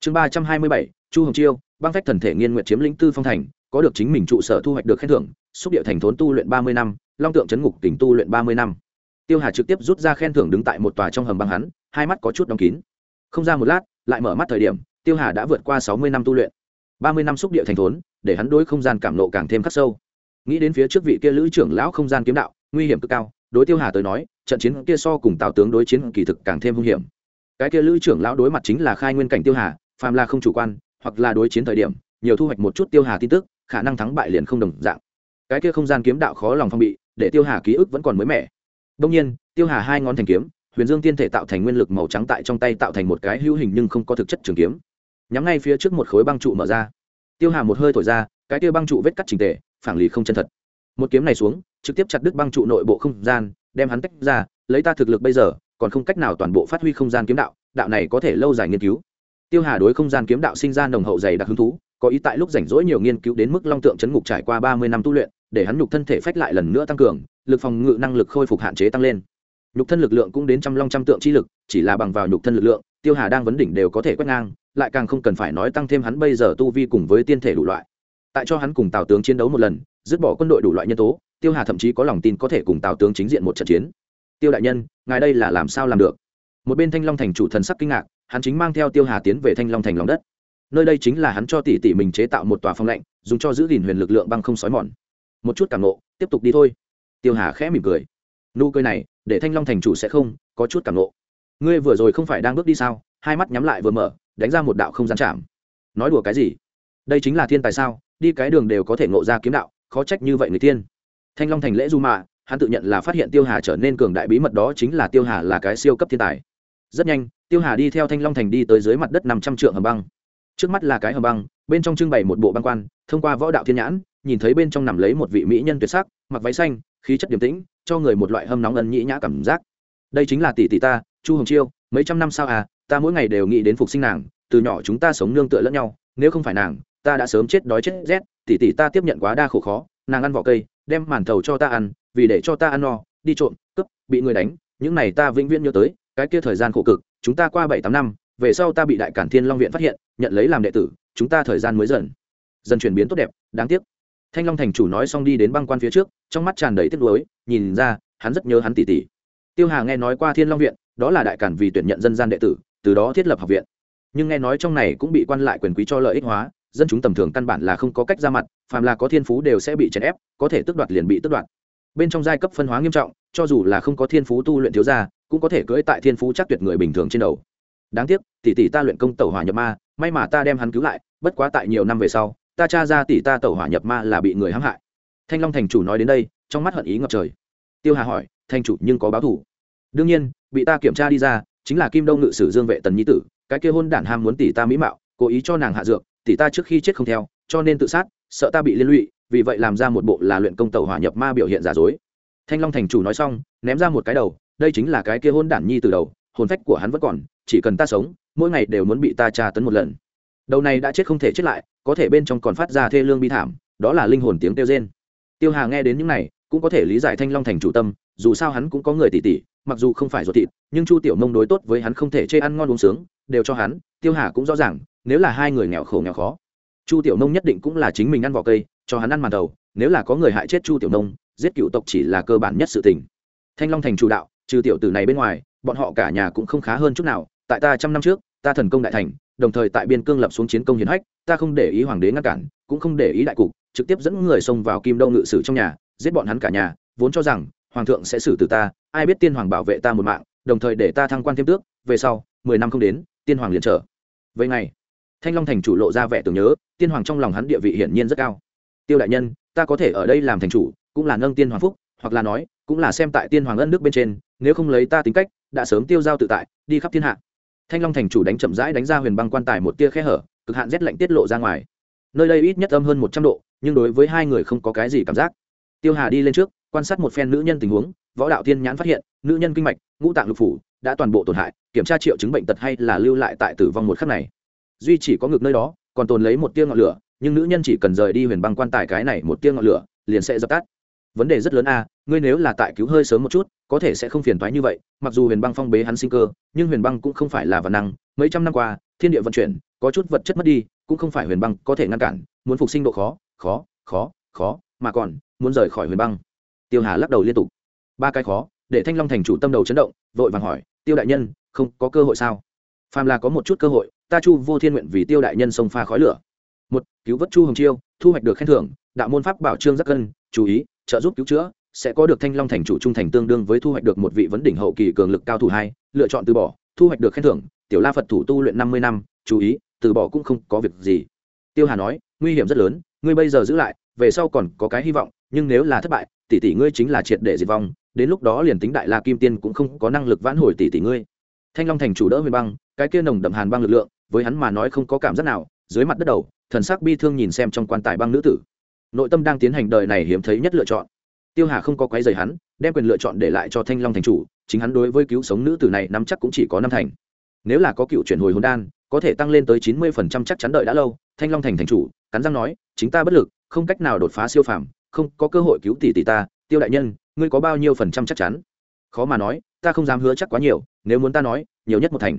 Chương ba trăm hai mươi bảy, chu hồng chiêu, băng phách thần thể nghiên nguyện chiếm lĩnh tư phong thành, có được chính mình trụ sở thu hoạch được khen thưởng, xúc địa thành thốn tu luyện ba mươi năm, long tượng chấn ngục tỉnh tu luyện ba mươi năm. Tiêu hà trực tiếp rút ra khen thưởng đứng tại một tòa trong hầm băng hắn, hai mắt có chút đóng kín. Không ra một lát, lại mở mắt thời điểm, tiêu hà đã vượt qua sáu mươi năm tu luyện ba mươi năm xúc địa thành thốn, để hắn đối không gian cảm nộ càng thêm khắc sâu. Nghĩ đến phía trước vị kia lữ trưởng lão không gian kiếm đạo, nguy hiểm cực cao, đối tiêu hà tới nói, trận chiến kia so cùng tào tướng đối chiến kỳ thực càng thêm hung hiểm. Cái kia lữ trưởng lão đối mặt chính là khai nguyên cảnh tiêu hà, phàm là không chủ quan, hoặc là đối chiến thời điểm, nhiều thu hoạch một chút tiêu hà tin tức, khả năng thắng bại liền không đồng dạng. Cái kia không gian kiếm đạo khó lòng phong bị, để tiêu hà ký ức vẫn còn mới mẻ. Đông nhiên, tiêu hà hai ngón thành kiếm, huyền dương tiên thể tạo thành nguyên lực màu trắng tại trong tay tạo thành một cái hữu hình nhưng không có thực chất trường kiếm nhắm ngay phía trước một khối băng trụ mở ra. Tiêu hà một hơi thổi ra, cái kia băng trụ vết cắt trình tề phản lì không chân thật. Một kiếm này xuống, trực tiếp chặt đứt băng trụ nội bộ không gian, đem hắn tách ra, lấy ta thực lực bây giờ, còn không cách nào toàn bộ phát huy không gian kiếm đạo đạo này có thể lâu dài nghiên cứu. Tiêu hà đối không gian kiếm đạo sinh ra nồng hậu dày đặc hứng thú, có ý tại lúc rảnh rỗi nhiều nghiên cứu đến mức long tượng chấn ngục trải qua ba mươi năm tu luyện, để hắn nhục thân thể phách lại lần nữa tăng cường, lực phòng ngự năng lực khôi phục hạn chế tăng lên. Nhục thân lực lượng cũng đến trăm long trăm tượng chi lực, chỉ là bằng vào nhục thân lực lượng, tiêu hà đang vấn đỉnh đều có thể quét ngang lại càng không cần phải nói tăng thêm hắn bây giờ tu vi cùng với tiên thể đủ loại. Tại cho hắn cùng tào tướng chiến đấu một lần, dứt bỏ quân đội đủ loại nhân tố, tiêu hà thậm chí có lòng tin có thể cùng tào tướng chính diện một trận chiến. Tiêu đại nhân, ngài đây là làm sao làm được? Một bên thanh long thành chủ thần sắc kinh ngạc, hắn chính mang theo tiêu hà tiến về thanh long thành lòng đất. Nơi đây chính là hắn cho tỷ tỷ mình chế tạo một tòa phong lạnh, dùng cho giữ gìn huyền lực lượng băng không sói mòn. Một chút cảm nộ, tiếp tục đi thôi. Tiêu hà khẽ mỉm cười. Nụ cười này, để thanh long thành chủ sẽ không có chút cảm nộ. Ngươi vừa rồi không phải đang bước đi sao? Hai mắt nhắm lại vừa mở đánh ra một đạo không gian chạm. Nói đùa cái gì? Đây chính là thiên tài sao? Đi cái đường đều có thể ngộ ra kiếm đạo, khó trách như vậy người tiên. Thanh long thành lễ du mạ, hắn tự nhận là phát hiện tiêu hà trở nên cường đại bí mật đó chính là tiêu hà là cái siêu cấp thiên tài. Rất nhanh, tiêu hà đi theo thanh long thành đi tới dưới mặt đất năm trăm trượng hầm băng. Trước mắt là cái hầm băng, bên trong trưng bày một bộ băng quan, thông qua võ đạo thiên nhãn, nhìn thấy bên trong nằm lấy một vị mỹ nhân tuyệt sắc, mặc váy xanh, khí chất điềm tĩnh, cho người một loại hâm nóng ân nhĩ nhã cảm giác. Đây chính là tỷ tỷ ta, chu hồng chiêu, mấy trăm năm sau à ta mỗi ngày đều nghĩ đến phục sinh nàng, từ nhỏ chúng ta sống nương tựa lẫn nhau, nếu không phải nàng, ta đã sớm chết đói chết rét tỷ tỷ ta tiếp nhận quá đa khổ khó, nàng ăn vỏ cây, đem màn thầu cho ta ăn, vì để cho ta ăn no, đi trộm, cướp, bị người đánh, những này ta vĩnh viễn nhớ tới, cái kia thời gian khổ cực, chúng ta qua bảy tám năm, về sau ta bị đại cản thiên long viện phát hiện, nhận lấy làm đệ tử, chúng ta thời gian mới dần dần chuyển biến tốt đẹp, đáng tiếc. Thanh long thành chủ nói xong đi đến băng quan phía trước, trong mắt tràn đầy tiếc nuối, nhìn ra, hắn rất nhớ hắn tỷ tỷ tiêu hà nghe nói qua thiên long viện, đó là đại cản vì tuyển nhận dân gian đệ tử từ đó thiết lập học viện. Nhưng nghe nói trong này cũng bị quan lại quyền quý cho lợi ích hóa, dân chúng tầm thường căn bản là không có cách ra mặt, phàm là có thiên phú đều sẽ bị chèn ép, có thể tước đoạt liền bị tước đoạt. Bên trong giai cấp phân hóa nghiêm trọng, cho dù là không có thiên phú tu luyện thiếu gia, cũng có thể cưỡi tại thiên phú chắc tuyệt người bình thường trên đầu. Đáng tiếc, tỷ tỷ ta luyện công tẩu hỏa nhập ma, may mà ta đem hắn cứu lại, bất quá tại nhiều năm về sau, ta tra ra tỷ ta tẩu hỏa nhập ma là bị người hãm hại. Thanh long thành chủ nói đến đây, trong mắt hận ý ngập trời. Tiêu hà hỏi thanh chủ nhưng có báo thủ? Đương nhiên, bị ta kiểm tra đi ra chính là kim đông ngự sử dương vệ tần nhi tử, cái kia hôn đản ham muốn tỷ ta mỹ mạo, cố ý cho nàng hạ dược, tỷ ta trước khi chết không theo, cho nên tự sát, sợ ta bị liên lụy, vì vậy làm ra một bộ là luyện công tàu hỏa nhập ma biểu hiện giả dối. Thanh long thành chủ nói xong, ném ra một cái đầu, đây chính là cái kia hôn đản nhi từ đầu, hồn phách của hắn vẫn còn, chỉ cần ta sống, mỗi ngày đều muốn bị ta tra tấn một lần. Đầu này đã chết không thể chết lại, có thể bên trong còn phát ra thê lương bi thảm, đó là linh hồn tiếng kêu rên. Tiêu hà nghe đến những này, cũng có thể lý giải thanh long thành chủ tâm, dù sao hắn cũng có người tỷ tỷ mặc dù không phải ruột thịt, nhưng chu tiểu mông đối tốt với hắn không thể chê ăn ngon uống sướng, đều cho hắn, tiêu hà cũng rõ ràng, nếu là hai người nghèo khổ nghèo khó, chu tiểu mông nhất định cũng là chính mình ăn vỏ cây, cho hắn ăn màn đầu, nếu là có người hại chết chu tiểu mông, giết cựu tộc chỉ là cơ bản nhất sự tình. Thanh long thành chủ đạo, trừ tiểu tử này bên ngoài, bọn họ cả nhà cũng không khá hơn chút nào, tại ta trăm năm trước, ta thần công đại thành, đồng thời tại biên cương lập xuống chiến công hiến hách, ta không để ý hoàng đế ngăn cản, cũng không để ý đại cục, trực tiếp dẫn người xông vào kim đông ngự sử trong nhà, giết bọn hắn cả nhà, vốn cho rằng, hoàng thượng sẽ xử tử ta ai biết tiên hoàng bảo vệ ta một mạng, đồng thời để ta thăng quan thêm tước, về sau, mười năm không đến, tiên hoàng liền trở. Vậy ngày, thanh long thành chủ lộ ra vẻ tưởng nhớ, tiên hoàng trong lòng hắn địa vị hiển nhiên rất cao. Tiêu đại nhân, ta có thể ở đây làm thành chủ, cũng là nâng tiên hoàng phúc, hoặc là nói, cũng là xem tại tiên hoàng ân nước bên trên, nếu không lấy ta tính cách, đã sớm tiêu giao tự tại, đi khắp thiên hạ. Thanh long thành chủ đánh chậm rãi đánh ra huyền băng quan tài một tia khe hở, cực hạn rét lạnh tiết lộ ra ngoài. Nơi đây ít nhất âm hơn một trăm độ, nhưng đối với hai người không có cái gì cảm giác. Tiêu hà đi lên trước quan sát một phen nữ nhân tình huống, võ đạo thiên nhãn phát hiện, nữ nhân kinh mạch, ngũ tạng lục phủ, đã toàn bộ tổn hại, kiểm tra triệu chứng bệnh tật hay là lưu lại tại tử vong một khắc này. Duy chỉ có ngực nơi đó, còn tồn lấy một tia ngọn lửa, nhưng nữ nhân chỉ cần rời đi huyền băng quan tài cái này một tia ngọn lửa, liền sẽ dập tắt. Vấn đề rất lớn a, ngươi nếu là tại cứu hơi sớm một chút, có thể sẽ không phiền toái như vậy, mặc dù huyền băng phong bế hắn sinh cơ, nhưng huyền băng cũng không phải là vật năng, mấy trăm năm qua, thiên địa vận chuyển, có chút vật chất mất đi, cũng không phải huyền băng có thể ngăn cản, muốn phục sinh độ khó khó khó khó, mà còn, muốn rời khỏi huyền băng tiêu hà lắc đầu liên tục. Ba cái khó, để thanh long thành chủ tâm đầu chấn động, vội vàng hỏi, tiêu đại nhân, không có cơ hội sao? Phàm là có một chút cơ hội, ta chu vô thiên nguyện vì tiêu đại nhân sông pha khói lửa. Một, cứu vớt chu hồng chiêu, thu hoạch được khen thưởng, đạo môn pháp bảo trương giác cân, chú ý, trợ giúp cứu chữa, sẽ có được thanh long thành chủ trung thành tương đương với thu hoạch được một vị vấn đỉnh hậu kỳ cường lực cao thủ hai, lựa chọn từ bỏ, thu hoạch được khen thưởng, tiểu la phật thủ tu luyện năm mươi năm, chú ý, từ bỏ cũng không có việc gì. Tiêu hà nói, nguy hiểm rất lớn, ngươi bây giờ giữ lại về sau còn có cái hy vọng, nhưng nếu là thất bại, tỷ tỷ ngươi chính là triệt để diệt vong, đến lúc đó liền tính đại la kim tiên cũng không có năng lực vãn hồi tỷ tỷ ngươi. Thanh long thành chủ đỡ huyền băng, cái kia nồng đậm hàn băng lực lượng, với hắn mà nói không có cảm giác nào, dưới mặt đất đầu, thần sắc bi thương nhìn xem trong quan tài băng nữ tử. Nội tâm đang tiến hành đời này hiếm thấy nhất lựa chọn. Tiêu hà không có quái dày hắn, đem quyền lựa chọn để lại cho thanh long thành chủ, chính hắn đối với cứu sống nữ tử này nắm chắc cũng chỉ có năm thành. Nếu là có cựu chuyển hồi hồn đan, có thể tăng lên tới chín mươi phần trăm chắc chắn đợi đã lâu, thanh long thành thành chủ, cắn răng nói, chính ta bất lực không cách nào đột phá siêu phàm, không có cơ hội cứu tỷ tỷ ta, tiêu đại nhân, ngươi có bao nhiêu phần trăm chắc chắn? Khó mà nói, ta không dám hứa chắc quá nhiều, nếu muốn ta nói, nhiều nhất một thành.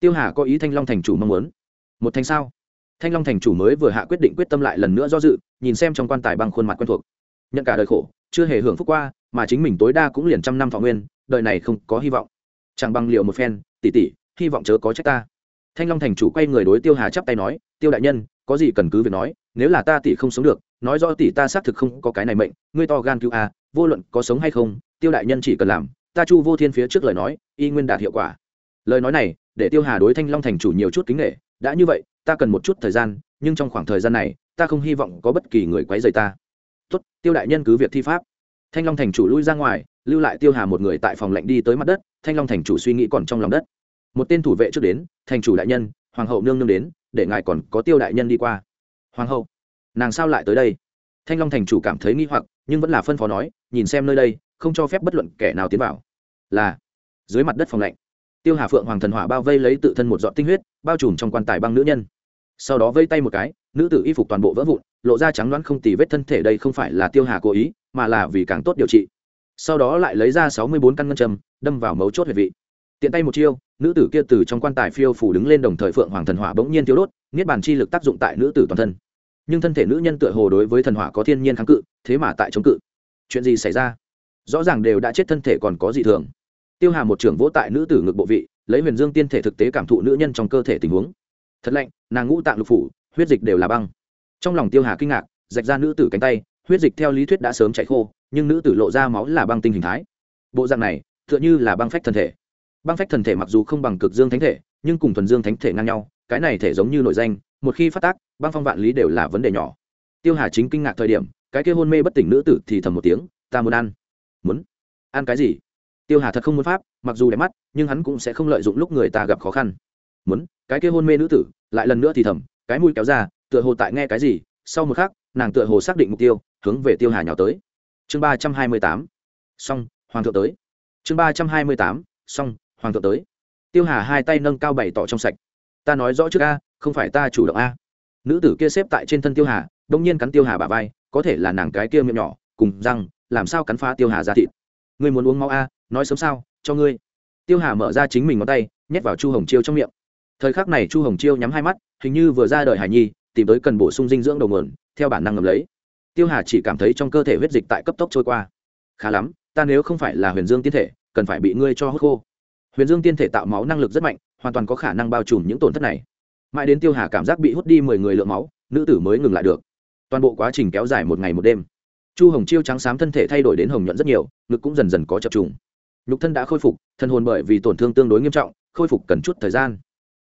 Tiêu hà có ý thanh long thành chủ mong muốn. Một thành sao? Thanh long thành chủ mới vừa hạ quyết định quyết tâm lại lần nữa do dự, nhìn xem trong quan tài bằng khuôn mặt quen thuộc. Nhận cả đời khổ, chưa hề hưởng phúc qua, mà chính mình tối đa cũng liền trăm năm thọ nguyên, đời này không có hy vọng. Chẳng bằng liệu một phen tỉ tỉ hy vọng chớ có trách ta. Thanh long thành chủ quay người đối tiêu hà chắp tay nói tiêu đại nhân, có gì cần cứ việc nói, nếu là ta tỷ không sống được, nói do tỷ ta xác thực không có cái này mệnh, ngươi to gan cứu a, vô luận có sống hay không, tiêu đại nhân chỉ cần làm, ta chu vô thiên phía trước lời nói, y nguyên đạt hiệu quả. Lời nói này, để tiêu hà đối thanh long thành chủ nhiều chút kính nghệ đã như vậy, ta cần một chút thời gian, nhưng trong khoảng thời gian này, ta không hy vọng có bất kỳ người quấy rầy ta. Tốt, tiêu đại nhân cứ việc thi pháp. Thanh long thành chủ lui ra ngoài, lưu lại tiêu hà một người tại phòng lạnh đi tới mặt đất, thanh long thành chủ suy nghĩ còn trong lòng đất. Một tên thủ vệ trước đến, thành chủ đại nhân, hoàng hậu nương nương đến để ngài còn có tiêu đại nhân đi qua. Hoàng hậu, nàng sao lại tới đây? Thanh long thành chủ cảm thấy nghi hoặc, nhưng vẫn là phân phó nói, nhìn xem nơi đây, không cho phép bất luận kẻ nào tiến vào. Là, dưới mặt đất phòng lạnh. Tiêu hà phượng hoàng thần hỏa bao vây lấy tự thân một giọt tinh huyết, bao trùm trong quan tài băng nữ nhân. Sau đó vây tay một cái, nữ tử y phục toàn bộ vỡ vụn, lộ ra trắng đoán không tì vết thân thể đây không phải là tiêu hà cố ý, mà là vì càng tốt điều trị. Sau đó lại lấy ra sáu mươi bốn căn ngân châm, đâm vào mấu chốt huyệt vị tiện tay một chiêu, nữ tử kia từ trong quan tài phiêu phủ đứng lên đồng thời phượng hoàng thần hỏa bỗng nhiên thiếu đốt, niết bàn chi lực tác dụng tại nữ tử toàn thân. Nhưng thân thể nữ nhân tựa hồ đối với thần hỏa có thiên nhiên kháng cự, thế mà tại chống cự. Chuyện gì xảy ra? Rõ ràng đều đã chết thân thể còn có gì thường. Tiêu hà một trưởng vỗ tại nữ tử ngực bộ vị, lấy huyền dương tiên thể thực tế cảm thụ nữ nhân trong cơ thể tình huống. Thật lạnh, nàng ngũ tạng lục phủ, huyết dịch đều là băng. Trong lòng tiêu hà kinh ngạc, rạch ra nữ tử cánh tay, huyết dịch theo lý thuyết đã sớm chạy khô, nhưng nữ tử lộ ra máu là băng tinh hình thái. Bộ dạng này, tựa như là băng phách thân thể băng phách thần thể mặc dù không bằng cực dương thánh thể, nhưng cùng thuần dương thánh thể ngang nhau, cái này thể giống như nội danh, một khi phát tác, băng phong vạn lý đều là vấn đề nhỏ. Tiêu hà chính kinh ngạc thời điểm, cái kia hôn mê bất tỉnh nữ tử thì thầm một tiếng, ta muốn ăn. Muốn? Ăn cái gì? Tiêu hà thật không muốn pháp, mặc dù đẹp mắt, nhưng hắn cũng sẽ không lợi dụng lúc người ta gặp khó khăn. Muốn? Cái kia hôn mê nữ tử? Lại lần nữa thì thầm, cái mũi kéo ra, tựa hồ tại nghe cái gì, sau một khắc, nàng tựa hồ xác định mục tiêu, hướng về tiêu hà nhào tới. Chương ba trăm hai mươi tám. Xong, hoàng thượng tới. Chương ba trăm hai mươi tám. Xong hoàng thượng tới. Tiêu hà hai tay nâng cao bày tỏ trong sạch. Ta nói rõ trước a, không phải ta chủ động a. Nữ tử kia xếp tại trên thân tiêu hà, đông nhiên cắn tiêu hà bà vai, có thể là nàng cái kia miệng nhỏ, cùng răng, làm sao cắn phá tiêu hà ra thịt. Ngươi muốn uống máu a, nói sớm sao, cho ngươi. Tiêu hà mở ra chính mình ngón tay, nhét vào chu hồng chiêu trong miệng. Thời khắc này chu hồng chiêu nhắm hai mắt, hình như vừa ra đời hải nhi, tìm tới cần bổ sung dinh dưỡng đầu nguồn, theo bản năng ngầm lấy. Tiêu hà chỉ cảm thấy trong cơ thể huyết dịch tại cấp tốc trôi qua. Khá lắm, ta nếu không phải là huyền dương tiến thể, cần phải bị ngươi cho hốt khô huyền dương tiên thể tạo máu năng lực rất mạnh, hoàn toàn có khả năng bao trùm những tổn thất này. Mãi đến tiêu hà cảm giác bị hút đi mười người lượng máu, nữ tử mới ngừng lại được. Toàn bộ quá trình kéo dài một ngày một đêm. Chu hồng chiêu trắng xám thân thể thay đổi đến hồng nhuận rất nhiều, ngực cũng dần dần có chập trùng. Nhục thân đã khôi phục thân hồn bởi vì tổn thương tương đối nghiêm trọng, khôi phục cần chút thời gian.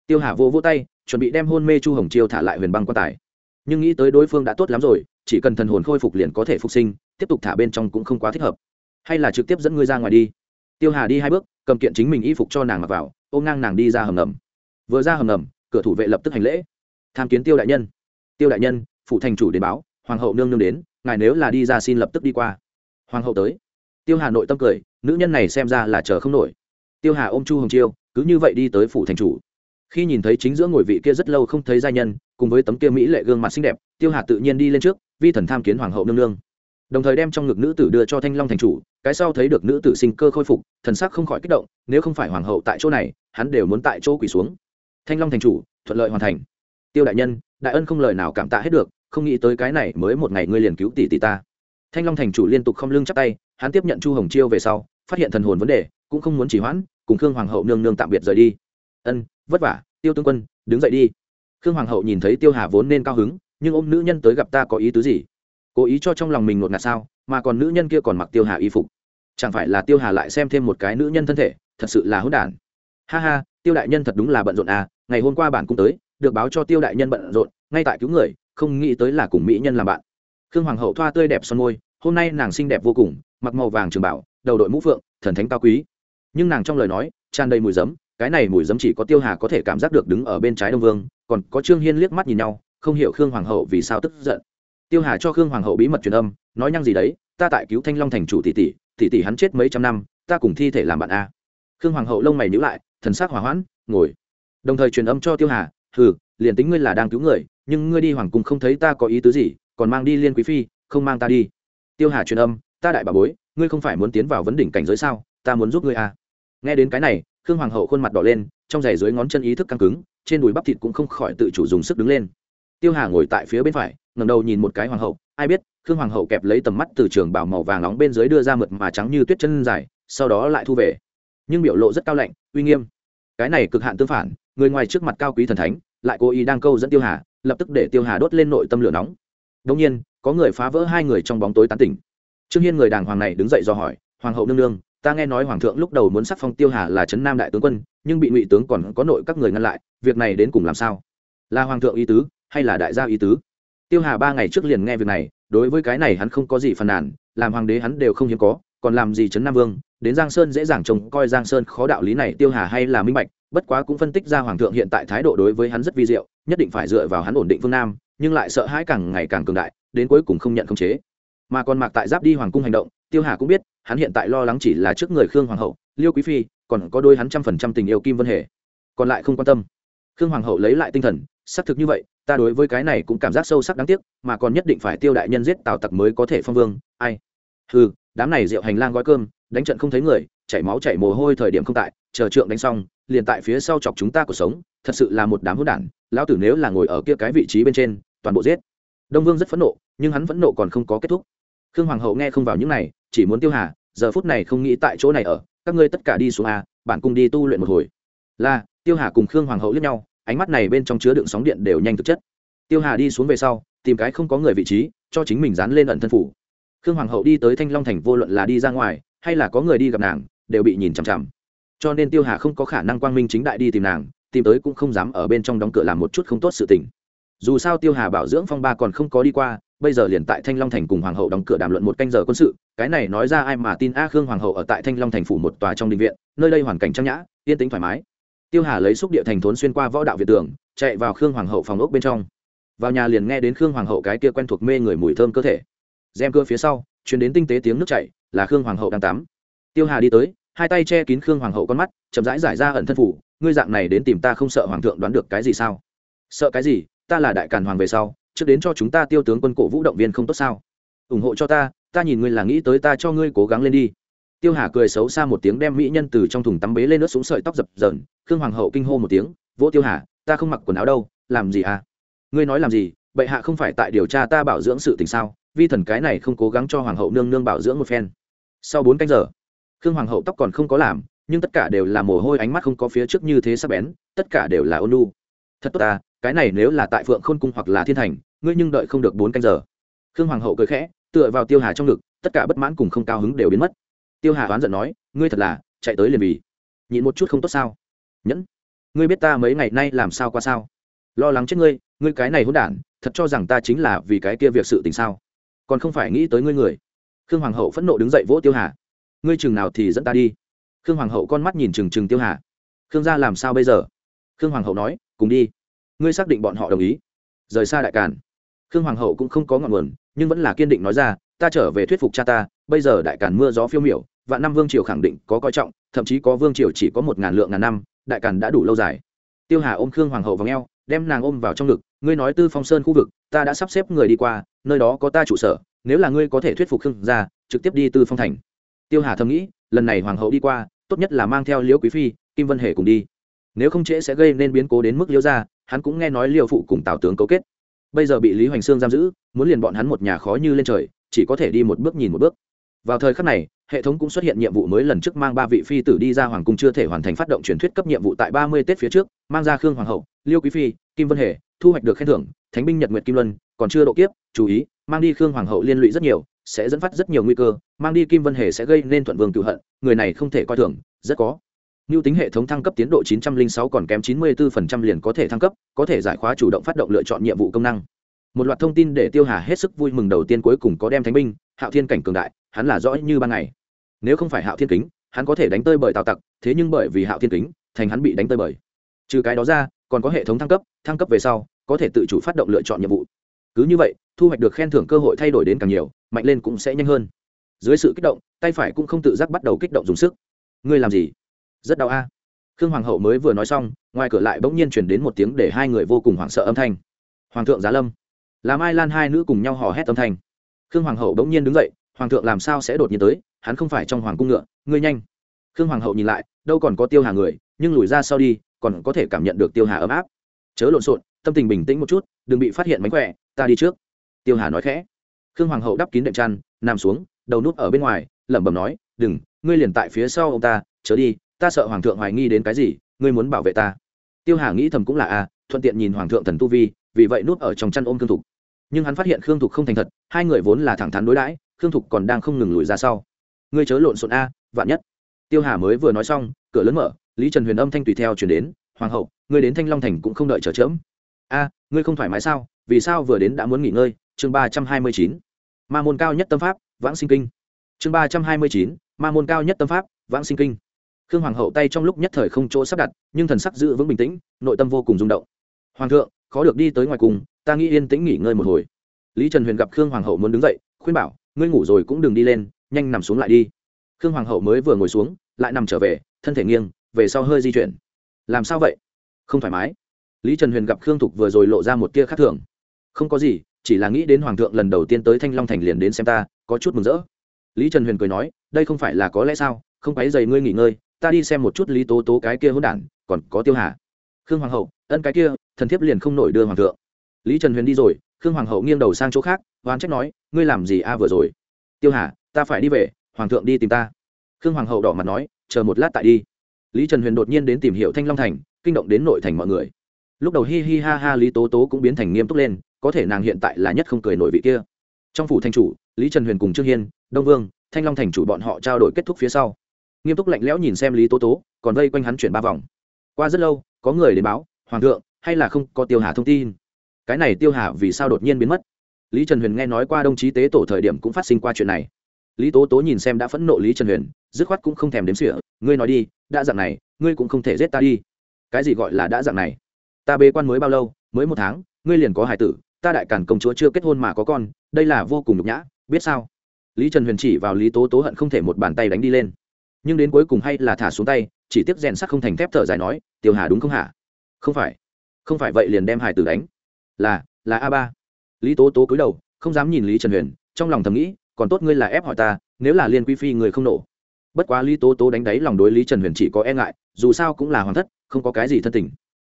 Tiêu hà vô vô tay, chuẩn bị đem hôn mê chu hồng chiêu thả lại huyền băng quan tài. Nhưng nghĩ tới đối phương đã tốt lắm rồi, chỉ cần thần hồn khôi phục liền có thể phục sinh, tiếp tục thả bên trong cũng không quá thích hợp. Hay là trực tiếp dẫn ngươi ra ngoài đi tiêu hà đi hai bước, cầm kiện chính mình y phục cho nàng mặc vào, ôm ngang nàng đi ra hầm ngầm. Vừa ra hầm ngầm, cửa thủ vệ lập tức hành lễ. Tham kiến tiêu đại nhân. Tiêu đại nhân, phụ thành chủ đến báo, hoàng hậu nương nương đến, ngài nếu là đi ra xin lập tức đi qua. Hoàng hậu tới. Tiêu hà nội tâm cười, nữ nhân này xem ra là chờ không nổi. Tiêu hà ôm chu hồng chiêu, cứ như vậy đi tới phủ thành chủ. Khi nhìn thấy chính giữa ngồi vị kia rất lâu không thấy gia nhân, cùng với tấm kia mỹ lệ gương mặt xinh đẹp, tiêu hà tự nhiên đi lên trước, vi thần tham kiến hoàng hậu nương nương đồng thời đem trong ngực nữ tử đưa cho thanh long thành chủ cái sau thấy được nữ tử sinh cơ khôi phục thần sắc không khỏi kích động nếu không phải hoàng hậu tại chỗ này hắn đều muốn tại chỗ quỳ xuống thanh long thành chủ thuận lợi hoàn thành tiêu đại nhân đại ân không lời nào cảm tạ hết được không nghĩ tới cái này mới một ngày ngươi liền cứu tỷ tỷ ta thanh long thành chủ liên tục không lưng chắp tay hắn tiếp nhận chu hồng chiêu về sau phát hiện thần hồn vấn đề cũng không muốn chỉ hoãn cùng khương hoàng hậu nương nương tạm biệt rời đi ân vất vả tiêu tướng quân đứng dậy đi khương hoàng hậu nhìn thấy tiêu hà vốn nên cao hứng nhưng ôm nữ nhân tới gặp ta có ý tứ gì cố ý cho trong lòng mình ngột ngạt sao, mà còn nữ nhân kia còn mặc tiêu hà y phục. Chẳng phải là tiêu hà lại xem thêm một cái nữ nhân thân thể, thật sự là hỗn đản. Ha ha, tiêu đại nhân thật đúng là bận rộn à ngày hôm qua bản cũng tới, được báo cho tiêu đại nhân bận rộn, ngay tại cứu người, không nghĩ tới là cùng mỹ nhân làm bạn. Khương hoàng hậu thoa tươi đẹp son môi, hôm nay nàng xinh đẹp vô cùng, mặc màu vàng trường bảo, đầu đội mũ phượng, thần thánh cao quý. Nhưng nàng trong lời nói, tràn đầy mùi giấm, cái này mùi giấm chỉ có tiêu hà có thể cảm giác được đứng ở bên trái đông vương, còn có trương hiên liếc mắt nhìn nhau, không hiểu khương hoàng hậu vì sao tức giận tiêu hà cho khương hoàng hậu bí mật truyền âm, nói nhăng gì đấy, ta tại cứu thanh long thành chủ tỷ tỷ tỷ tỷ hắn chết mấy trăm năm, ta cùng thi thể làm bạn a. Khương hoàng hậu lông mày nhíu lại, thần sắc hỏa hoãn, ngồi. Đồng thời truyền âm cho tiêu hà, hừ, liền tính ngươi là đang cứu người, nhưng ngươi đi hoàng cung không thấy ta có ý tứ gì, còn mang đi liên quý phi, không mang ta đi. Tiêu hà truyền âm, ta đại bà bối, ngươi không phải muốn tiến vào vấn đỉnh cảnh giới sao, ta muốn giúp ngươi à nghe đến cái này, khương hoàng hậu khuôn mặt đỏ lên, trong giày dưới ngón chân ý thức căng cứng, trên đùi bắp thịt cũng không khỏi tự chủ dùng sức đứng lên. Tiêu hà ngồi tại phía bên phải ngẩng đầu nhìn một cái hoàng hậu, ai biết, khương hoàng hậu kẹp lấy tầm mắt từ trường bảo màu vàng nóng bên dưới đưa ra mượt mà trắng như tuyết chân dài, sau đó lại thu về. Nhưng biểu lộ rất cao lạnh, uy nghiêm. Cái này cực hạn tương phản, người ngoài trước mặt cao quý thần thánh, lại cố ý đang câu dẫn tiêu hà, lập tức để tiêu hà đốt lên nội tâm lửa nóng. Đông nhiên, có người phá vỡ hai người trong bóng tối tán tỉnh. Trương hiên người đàng hoàng này đứng dậy do hỏi, hoàng hậu nương nương, ta nghe nói hoàng thượng lúc đầu muốn sắc phong tiêu hà là trấn nam đại tướng quân, nhưng bị ngụy tướng còn có nội các người ngăn lại, việc này đến cùng làm sao? Là hoàng thượng ý tứ, hay là đại gia ý tứ? Tiêu hà ba ngày trước liền nghe việc này, đối với cái này hắn không có gì phàn nàn, làm hoàng đế hắn đều không hiếm có, còn làm gì trấn nam vương, đến giang sơn dễ dàng trông coi giang sơn khó đạo lý này, tiêu hà hay là minh bạch, bất quá cũng phân tích ra hoàng thượng hiện tại thái độ đối với hắn rất vi diệu, nhất định phải dựa vào hắn ổn định phương nam, nhưng lại sợ hãi càng ngày càng cường đại, đến cuối cùng không nhận khống chế. Mà còn mạc tại giáp đi hoàng cung hành động, tiêu hà cũng biết, hắn hiện tại lo lắng chỉ là trước người khương hoàng hậu, liêu quý phi, còn có đôi hắn trăm phần trăm tình yêu kim vân hề. Còn lại không quan tâm. Khương hoàng hậu lấy lại tinh thần xác thực như vậy, ta đối với cái này cũng cảm giác sâu sắc đáng tiếc, mà còn nhất định phải tiêu đại nhân giết tào tặc mới có thể phong vương, ai? Ừ đám này rượu hành lang gói cơm, đánh trận không thấy người, chảy máu chảy mồ hôi thời điểm không tại, chờ trượng đánh xong, liền tại phía sau chọc chúng ta cuộc sống, thật sự là một đám hỗn đản, lão tử nếu là ngồi ở kia cái vị trí bên trên, toàn bộ giết. Đông vương rất phẫn nộ, nhưng hắn phẫn nộ còn không có kết thúc. Khương hoàng hậu nghe không vào những này, chỉ muốn tiêu hà, giờ phút này không nghĩ tại chỗ này ở, các ngươi tất cả đi xuống a, bản cung đi tu luyện một hồi. Là, tiêu hà cùng khương hoàng hậu liếc nhau ánh mắt này bên trong chứa đựng sóng điện đều nhanh thực chất. Tiêu hà đi xuống về sau, tìm cái không có người vị trí, cho chính mình dán lên ẩn thân phủ. Khương hoàng hậu đi tới thanh long thành vô luận là đi ra ngoài, hay là có người đi gặp nàng, đều bị nhìn chằm chằm. Cho nên tiêu hà không có khả năng quang minh chính đại đi tìm nàng, tìm tới cũng không dám ở bên trong đóng cửa làm một chút không tốt sự tình. Dù sao tiêu hà bảo dưỡng phong ba còn không có đi qua, bây giờ liền tại thanh long thành cùng hoàng hậu đóng cửa đàm luận một canh giờ quân sự, cái này nói ra ai mà tin a khương hoàng hậu ở tại thanh long thành phủ một tòa trong định viện, nơi đây hoàn cảnh trang nhã, yên tĩnh thoải mái tiêu hà lấy xúc địa thành thốn xuyên qua võ đạo việt tường, chạy vào khương hoàng hậu phòng ốc bên trong. Vào nhà liền nghe đến khương hoàng hậu cái kia quen thuộc mê người mùi thơm cơ thể. Gem cơ phía sau chuyển đến tinh tế tiếng nước chảy, là khương hoàng hậu đang tắm. Tiêu hà đi tới, hai tay che kín khương hoàng hậu con mắt, chậm rãi giải ra ẩn thân phủ, ngươi dạng này đến tìm ta không sợ hoàng thượng đoán được cái gì sao? Sợ cái gì? Ta là đại càn hoàng về sau, trước đến cho chúng ta tiêu tướng quân cổ vũ động viên không tốt sao? Ủng hộ cho ta ta nhìn ngươi là nghĩ tới ta cho ngươi cố gắng lên đi tiêu hà cười xấu xa một tiếng đem mỹ nhân từ trong thùng tắm bế lên nước súng sợi tóc dập dờn, khương hoàng hậu kinh hô một tiếng, vỗ tiêu hà, ta không mặc quần áo đâu, làm gì à? Ngươi nói làm gì? Bệ hạ không phải tại điều tra ta bảo dưỡng sự tình sao? Vi thần cái này không cố gắng cho hoàng hậu nương nương bảo dưỡng một phen. Sau bốn canh giờ, khương hoàng hậu tóc còn không có làm, nhưng tất cả đều là mồ hôi ánh mắt không có phía trước như thế sắp bén, tất cả đều là ôn lu thật tốt ta, cái này nếu là tại phượng khôn cung hoặc là thiên thành, ngươi nhưng đợi không được bốn canh giờ. Khương hoàng hậu cười khẽ, tựa vào tiêu hà trong ngực, tất cả bất mãn cùng không cao hứng đều biến mất tiêu hà oán giận nói, ngươi thật là, chạy tới liền vì. Nhịn một chút không tốt sao? Nhẫn. Ngươi biết ta mấy ngày nay làm sao qua sao? Lo lắng chết ngươi ngươi cái này hỗn đản, thật cho rằng ta chính là vì cái kia việc sự tình sao? Còn không phải nghĩ tới ngươi người. Khương hoàng hậu phẫn nộ đứng dậy vỗ tiêu hà. Ngươi chừng nào thì dẫn ta đi. Khương hoàng hậu con mắt nhìn trừng trừng tiêu hà. Khương gia làm sao bây giờ? Khương hoàng hậu nói, cùng đi. Ngươi xác định bọn họ đồng ý. Rời xa đại càn. Khương hoàng hậu cũng không có ngọn nguồn, nhưng vẫn là kiên định nói ra, ta trở về thuyết phục cha ta, bây giờ đại càn mưa gió phiêu miểu vạn năm vương triều khẳng định có coi trọng, thậm chí có vương triều chỉ có một ngàn lượng ngàn năm, đại càn đã đủ lâu dài. Tiêu hà ôm khương hoàng hậu vào ngheo đem nàng ôm vào trong ngực, ngươi nói tư phong sơn khu vực, ta đã sắp xếp người đi qua, nơi đó có ta trụ sở, nếu là ngươi có thể thuyết phục khương ra trực tiếp đi tư phong thành. Tiêu hà thầm nghĩ, lần này hoàng hậu đi qua, tốt nhất là mang theo liễu quý phi, kim vân hề cùng đi. Nếu không trễ sẽ gây nên biến cố đến mức liễu ra hắn cũng nghe nói Liễu phụ cùng tào tướng cấu kết. Bây giờ bị lý hoành sương giam giữ, muốn liền bọn hắn một nhà khó như lên trời, chỉ có thể đi một bước nhìn một bước. Vào thời khắc này hệ thống cũng xuất hiện nhiệm vụ mới lần trước mang ba vị phi tử đi ra hoàng cung chưa thể hoàn thành phát động truyền thuyết cấp nhiệm vụ tại ba mươi tết phía trước mang ra khương hoàng hậu liêu quý phi kim vân hề thu hoạch được khen thưởng thánh binh nhật nguyệt kim luân còn chưa độ kiếp chú ý mang đi khương hoàng hậu liên lụy rất nhiều sẽ dẫn phát rất nhiều nguy cơ mang đi kim vân hề sẽ gây nên thuận vương cựu hận người này không thể coi thường rất có Nưu tính hệ thống thăng cấp tiến độ 906 còn kém 94% liền có thể thăng cấp, có thể giải khóa chủ động phát động lựa chọn nhiệm vụ công năng. Một loạt thông tin để Tiêu Hà hết sức vui mừng đầu tiên cuối cùng có đem thánh binh, Hạo Thiên cảnh cường đại, hắn là rõ như ban ngày. Nếu không phải Hạo Thiên kính, hắn có thể đánh tơi bởi Tào Tặc, thế nhưng bởi vì Hạo Thiên kính, thành hắn bị đánh tơi bởi. Trừ cái đó ra, còn có hệ thống thăng cấp, thăng cấp về sau, có thể tự chủ phát động lựa chọn nhiệm vụ. Cứ như vậy, thu hoạch được khen thưởng cơ hội thay đổi đến càng nhiều, mạnh lên cũng sẽ nhanh hơn. Dưới sự kích động, tay phải cũng không tự giác bắt đầu kích động dùng sức. Ngươi làm gì? rất đau a khương hoàng hậu mới vừa nói xong ngoài cửa lại bỗng nhiên chuyển đến một tiếng để hai người vô cùng hoảng sợ âm thanh hoàng thượng giá lâm làm ai lan hai nữ cùng nhau hò hét âm thanh. Khương hoàng hậu bỗng nhiên đứng dậy, hoàng thượng làm sao sẽ đột nhiên tới? Hắn không phải trong hoàng cung ngựa, ngươi nhanh. Khương hoàng hậu nhìn lại, đâu còn có tiêu hà người, nhưng lùi ra sau đi, còn có thể cảm nhận được tiêu hà ấm áp. Chớ lộn xộn, tâm tình bình tĩnh một chút, đừng bị phát hiện mánh khỏe, ta đi trước. Tiêu hà nói khẽ. Khương hoàng hậu đắp kín đệm chăn, nằm xuống, đầu nút ở bên ngoài, lẩm bẩm nói, đừng, ngươi liền tại phía sau ông ta, chớ đi, ta sợ hoàng thượng hoài nghi đến cái gì, ngươi muốn bảo vệ ta. Tiêu hà nghĩ thầm cũng là a thuận tiện nhìn hoàng thượng thần tu vi, vì vậy núp ở trong chăn ôm cương thục nhưng hắn phát hiện khương thục không thành thật, hai người vốn là thẳng thắn đối đãi, khương thục còn đang không ngừng lùi ra sau. Ngươi chớ lộn xộn a, vạn nhất. Tiêu hà mới vừa nói xong, cửa lớn mở, lý trần huyền âm thanh tùy theo chuyển đến, hoàng hậu, ngươi đến thanh long thành cũng không đợi chờ chớm. A, ngươi không thoải mái sao? Vì sao vừa đến đã muốn nghỉ ngơi? Chương ba trăm hai mươi chín. Ma môn cao nhất tâm pháp, vãng sinh kinh. Chương ba trăm hai mươi chín. Ma môn cao nhất tâm pháp, vãng sinh kinh. Khương hoàng hậu tay trong lúc nhất thời không chỗ sắp đặt, nhưng thần sắc giữ vững bình tĩnh, nội tâm vô cùng rung động. Hoàng thượng, khó được đi tới ngoài cùng ta nghĩ yên tĩnh nghỉ ngơi một hồi. Lý trần huyền gặp khương hoàng hậu muốn đứng dậy, khuyên bảo, ngươi ngủ rồi cũng đừng đi lên, nhanh nằm xuống lại đi. Khương hoàng hậu mới vừa ngồi xuống, lại nằm trở về, thân thể nghiêng, về sau hơi di chuyển. Làm sao vậy? Không thoải mái. Lý trần huyền gặp khương thục vừa rồi lộ ra một tia khác thường. Không có gì, chỉ là nghĩ đến hoàng thượng lần đầu tiên tới thanh long thành liền đến xem ta, có chút mừng rỡ. Lý trần huyền cười nói, đây không phải là có lẽ sao, không phải dày ngươi nghỉ ngơi, ta đi xem một chút lý tố tố cái kia hỗn đản, còn có tiêu hà. Khương hoàng hậu, ân cái kia, thần thiếp liền không nổi đưa hoàng thượng lý trần huyền đi rồi, khương hoàng hậu nghiêng đầu sang chỗ khác, oán trách nói, ngươi làm gì a vừa rồi? Tiêu hà, ta phải đi về, hoàng thượng đi tìm ta. Khương hoàng hậu đỏ mặt nói, chờ một lát tại đi. Lý trần huyền đột nhiên đến tìm hiểu thanh long thành, kinh động đến nội thành mọi người. Lúc đầu hi hi ha ha lý tố tố cũng biến thành nghiêm túc lên, có thể nàng hiện tại là nhất không cười nổi vị kia. Trong phủ thanh chủ, lý trần huyền cùng trương hiên, đông vương, thanh long thành chủ bọn họ trao đổi kết thúc phía sau. Nghiêm túc lạnh lẽo nhìn xem lý tố tố, còn vây quanh hắn chuyển ba vòng. Qua rất lâu, có người đến báo, hoàng thượng, hay là không có tiêu hà thông tin? Cái này tiêu hà vì sao đột nhiên biến mất? Lý trần huyền nghe nói qua đồng chí tế tổ thời điểm cũng phát sinh qua chuyện này. Lý tố tố nhìn xem đã phẫn nộ lý trần huyền, dứt khoát cũng không thèm đếm sỉa ngươi nói đi, đã dạng này, ngươi cũng không thể giết ta đi. Cái gì gọi là đã dạng này? Ta bế quan mới bao lâu? Mới một tháng, ngươi liền có hải tử, ta đại cản công chúa chưa kết hôn mà có con, đây là vô cùng nhục nhã, biết sao? Lý trần huyền chỉ vào lý tố tố hận không thể một bàn tay đánh đi lên. Nhưng đến cuối cùng hay là thả xuống tay, chỉ tiếp rèn sắc không thành thép thở dài nói, tiêu hà đúng không hả? Không phải không phải vậy liền đem hải tử đánh là là a ba. Lý tố tố cúi đầu, không dám nhìn lý trần huyền, trong lòng thầm nghĩ, còn tốt ngươi là ép hỏi ta, nếu là liên quy phi người không nổ. Bất quá lý tố tố đánh đáy lòng đối lý trần huyền chỉ có e ngại, dù sao cũng là hoàng thất, không có cái gì thân tình.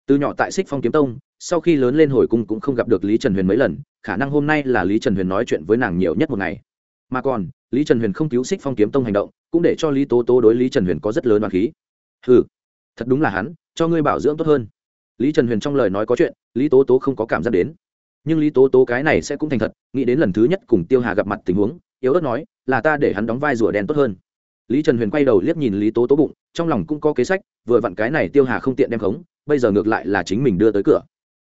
Từ nhỏ tại xích phong kiếm tông, sau khi lớn lên hồi cung cũng không gặp được lý trần huyền mấy lần, khả năng hôm nay là lý trần huyền nói chuyện với nàng nhiều nhất một ngày. Mà còn, lý trần huyền không cứu xích phong kiếm tông hành động, cũng để cho lý tố tố đối lý trần huyền có rất lớn đoàn khí. Ừ thật đúng là hắn, cho ngươi bảo dưỡng tốt hơn. Lý trần huyền trong lời nói có chuyện lý tố tố không có cảm giác đến. Nhưng lý tố tố cái này sẽ cũng thành thật, nghĩ đến lần thứ nhất cùng tiêu hà gặp mặt tình huống, yếu ớt nói, là ta để hắn đóng vai rùa đen tốt hơn. Lý trần huyền quay đầu liếc nhìn lý tố tố bụng, trong lòng cũng có kế sách, vừa vặn cái này tiêu hà không tiện đem khống, bây giờ ngược lại là chính mình đưa tới cửa.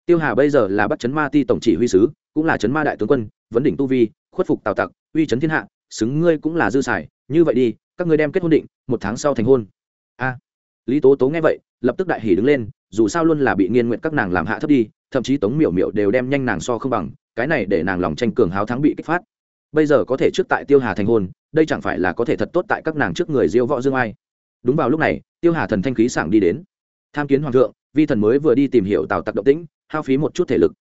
Tiêu hà bây giờ là bắt chấn ma ti tổng chỉ huy sứ, cũng là chấn ma đại tướng quân, vấn đỉnh tu vi, khuất phục tào tặc, uy chấn thiên hạ, xứng ngươi cũng là dư xài, như vậy đi, các ngươi đem kết hôn định, một tháng sau thành hôn. A. Lý tố tố nghe vậy, lập tức đại hỉ đứng lên, dù sao luôn là bị nghiên nguyện các nàng làm hạ thấp đi thậm chí tống miểu miểu đều đem nhanh nàng so không bằng, cái này để nàng lòng tranh cường háo thắng bị kích phát. Bây giờ có thể trước tại tiêu hà thành hôn, đây chẳng phải là có thể thật tốt tại các nàng trước người diêu võ dương ai. Đúng vào lúc này, tiêu hà thần thanh khí sảng đi đến. Tham kiến hoàng thượng, vi thần mới vừa đi tìm hiểu tào tặc động tĩnh, hao phí một chút thể lực.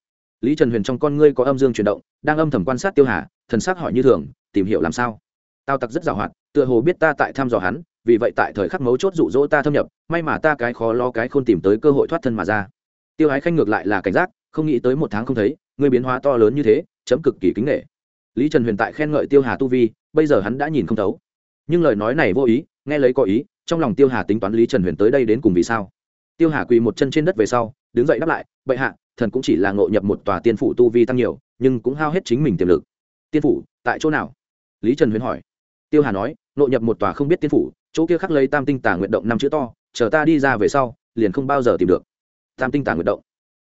Lý trần huyền trong con ngươi có âm dương chuyển động, đang âm thầm quan sát tiêu hà, thần sắc hỏi như thường, tìm hiểu làm sao? Tào tặc rất giàu hoạt, tựa hồ biết ta tại thăm dò hắn, vì vậy tại thời khắc mấu chốt dụ dỗ ta thâm nhập, may mà ta cái khó lo cái không tìm tới cơ hội thoát thân mà ra tiêu ái khanh ngược lại là cảnh giác, không nghĩ tới một tháng không thấy người biến hóa to lớn như thế, chấm cực kỳ kính nghệ lý trần huyền tại khen ngợi tiêu hà tu vi, bây giờ hắn đã nhìn không thấu. Nhưng lời nói này vô ý, nghe lấy có ý, trong lòng tiêu hà tính toán lý trần huyền tới đây đến cùng vì sao? Tiêu hà quỳ một chân trên đất về sau, đứng dậy đáp lại, bệ hạ, thần cũng chỉ là ngộ nhập một tòa tiên phủ tu vi tăng nhiều, nhưng cũng hao hết chính mình tiềm lực. Tiên phủ, tại chỗ nào? Lý trần huyền hỏi. Tiêu hà nói, ngộ nhập một tòa không biết tiên phủ, chỗ kia khắc lấy tam tinh tả nguyện động năm chữ to, chờ ta đi ra về sau, liền không bao giờ tìm được tam tinh tàng nguyệt động.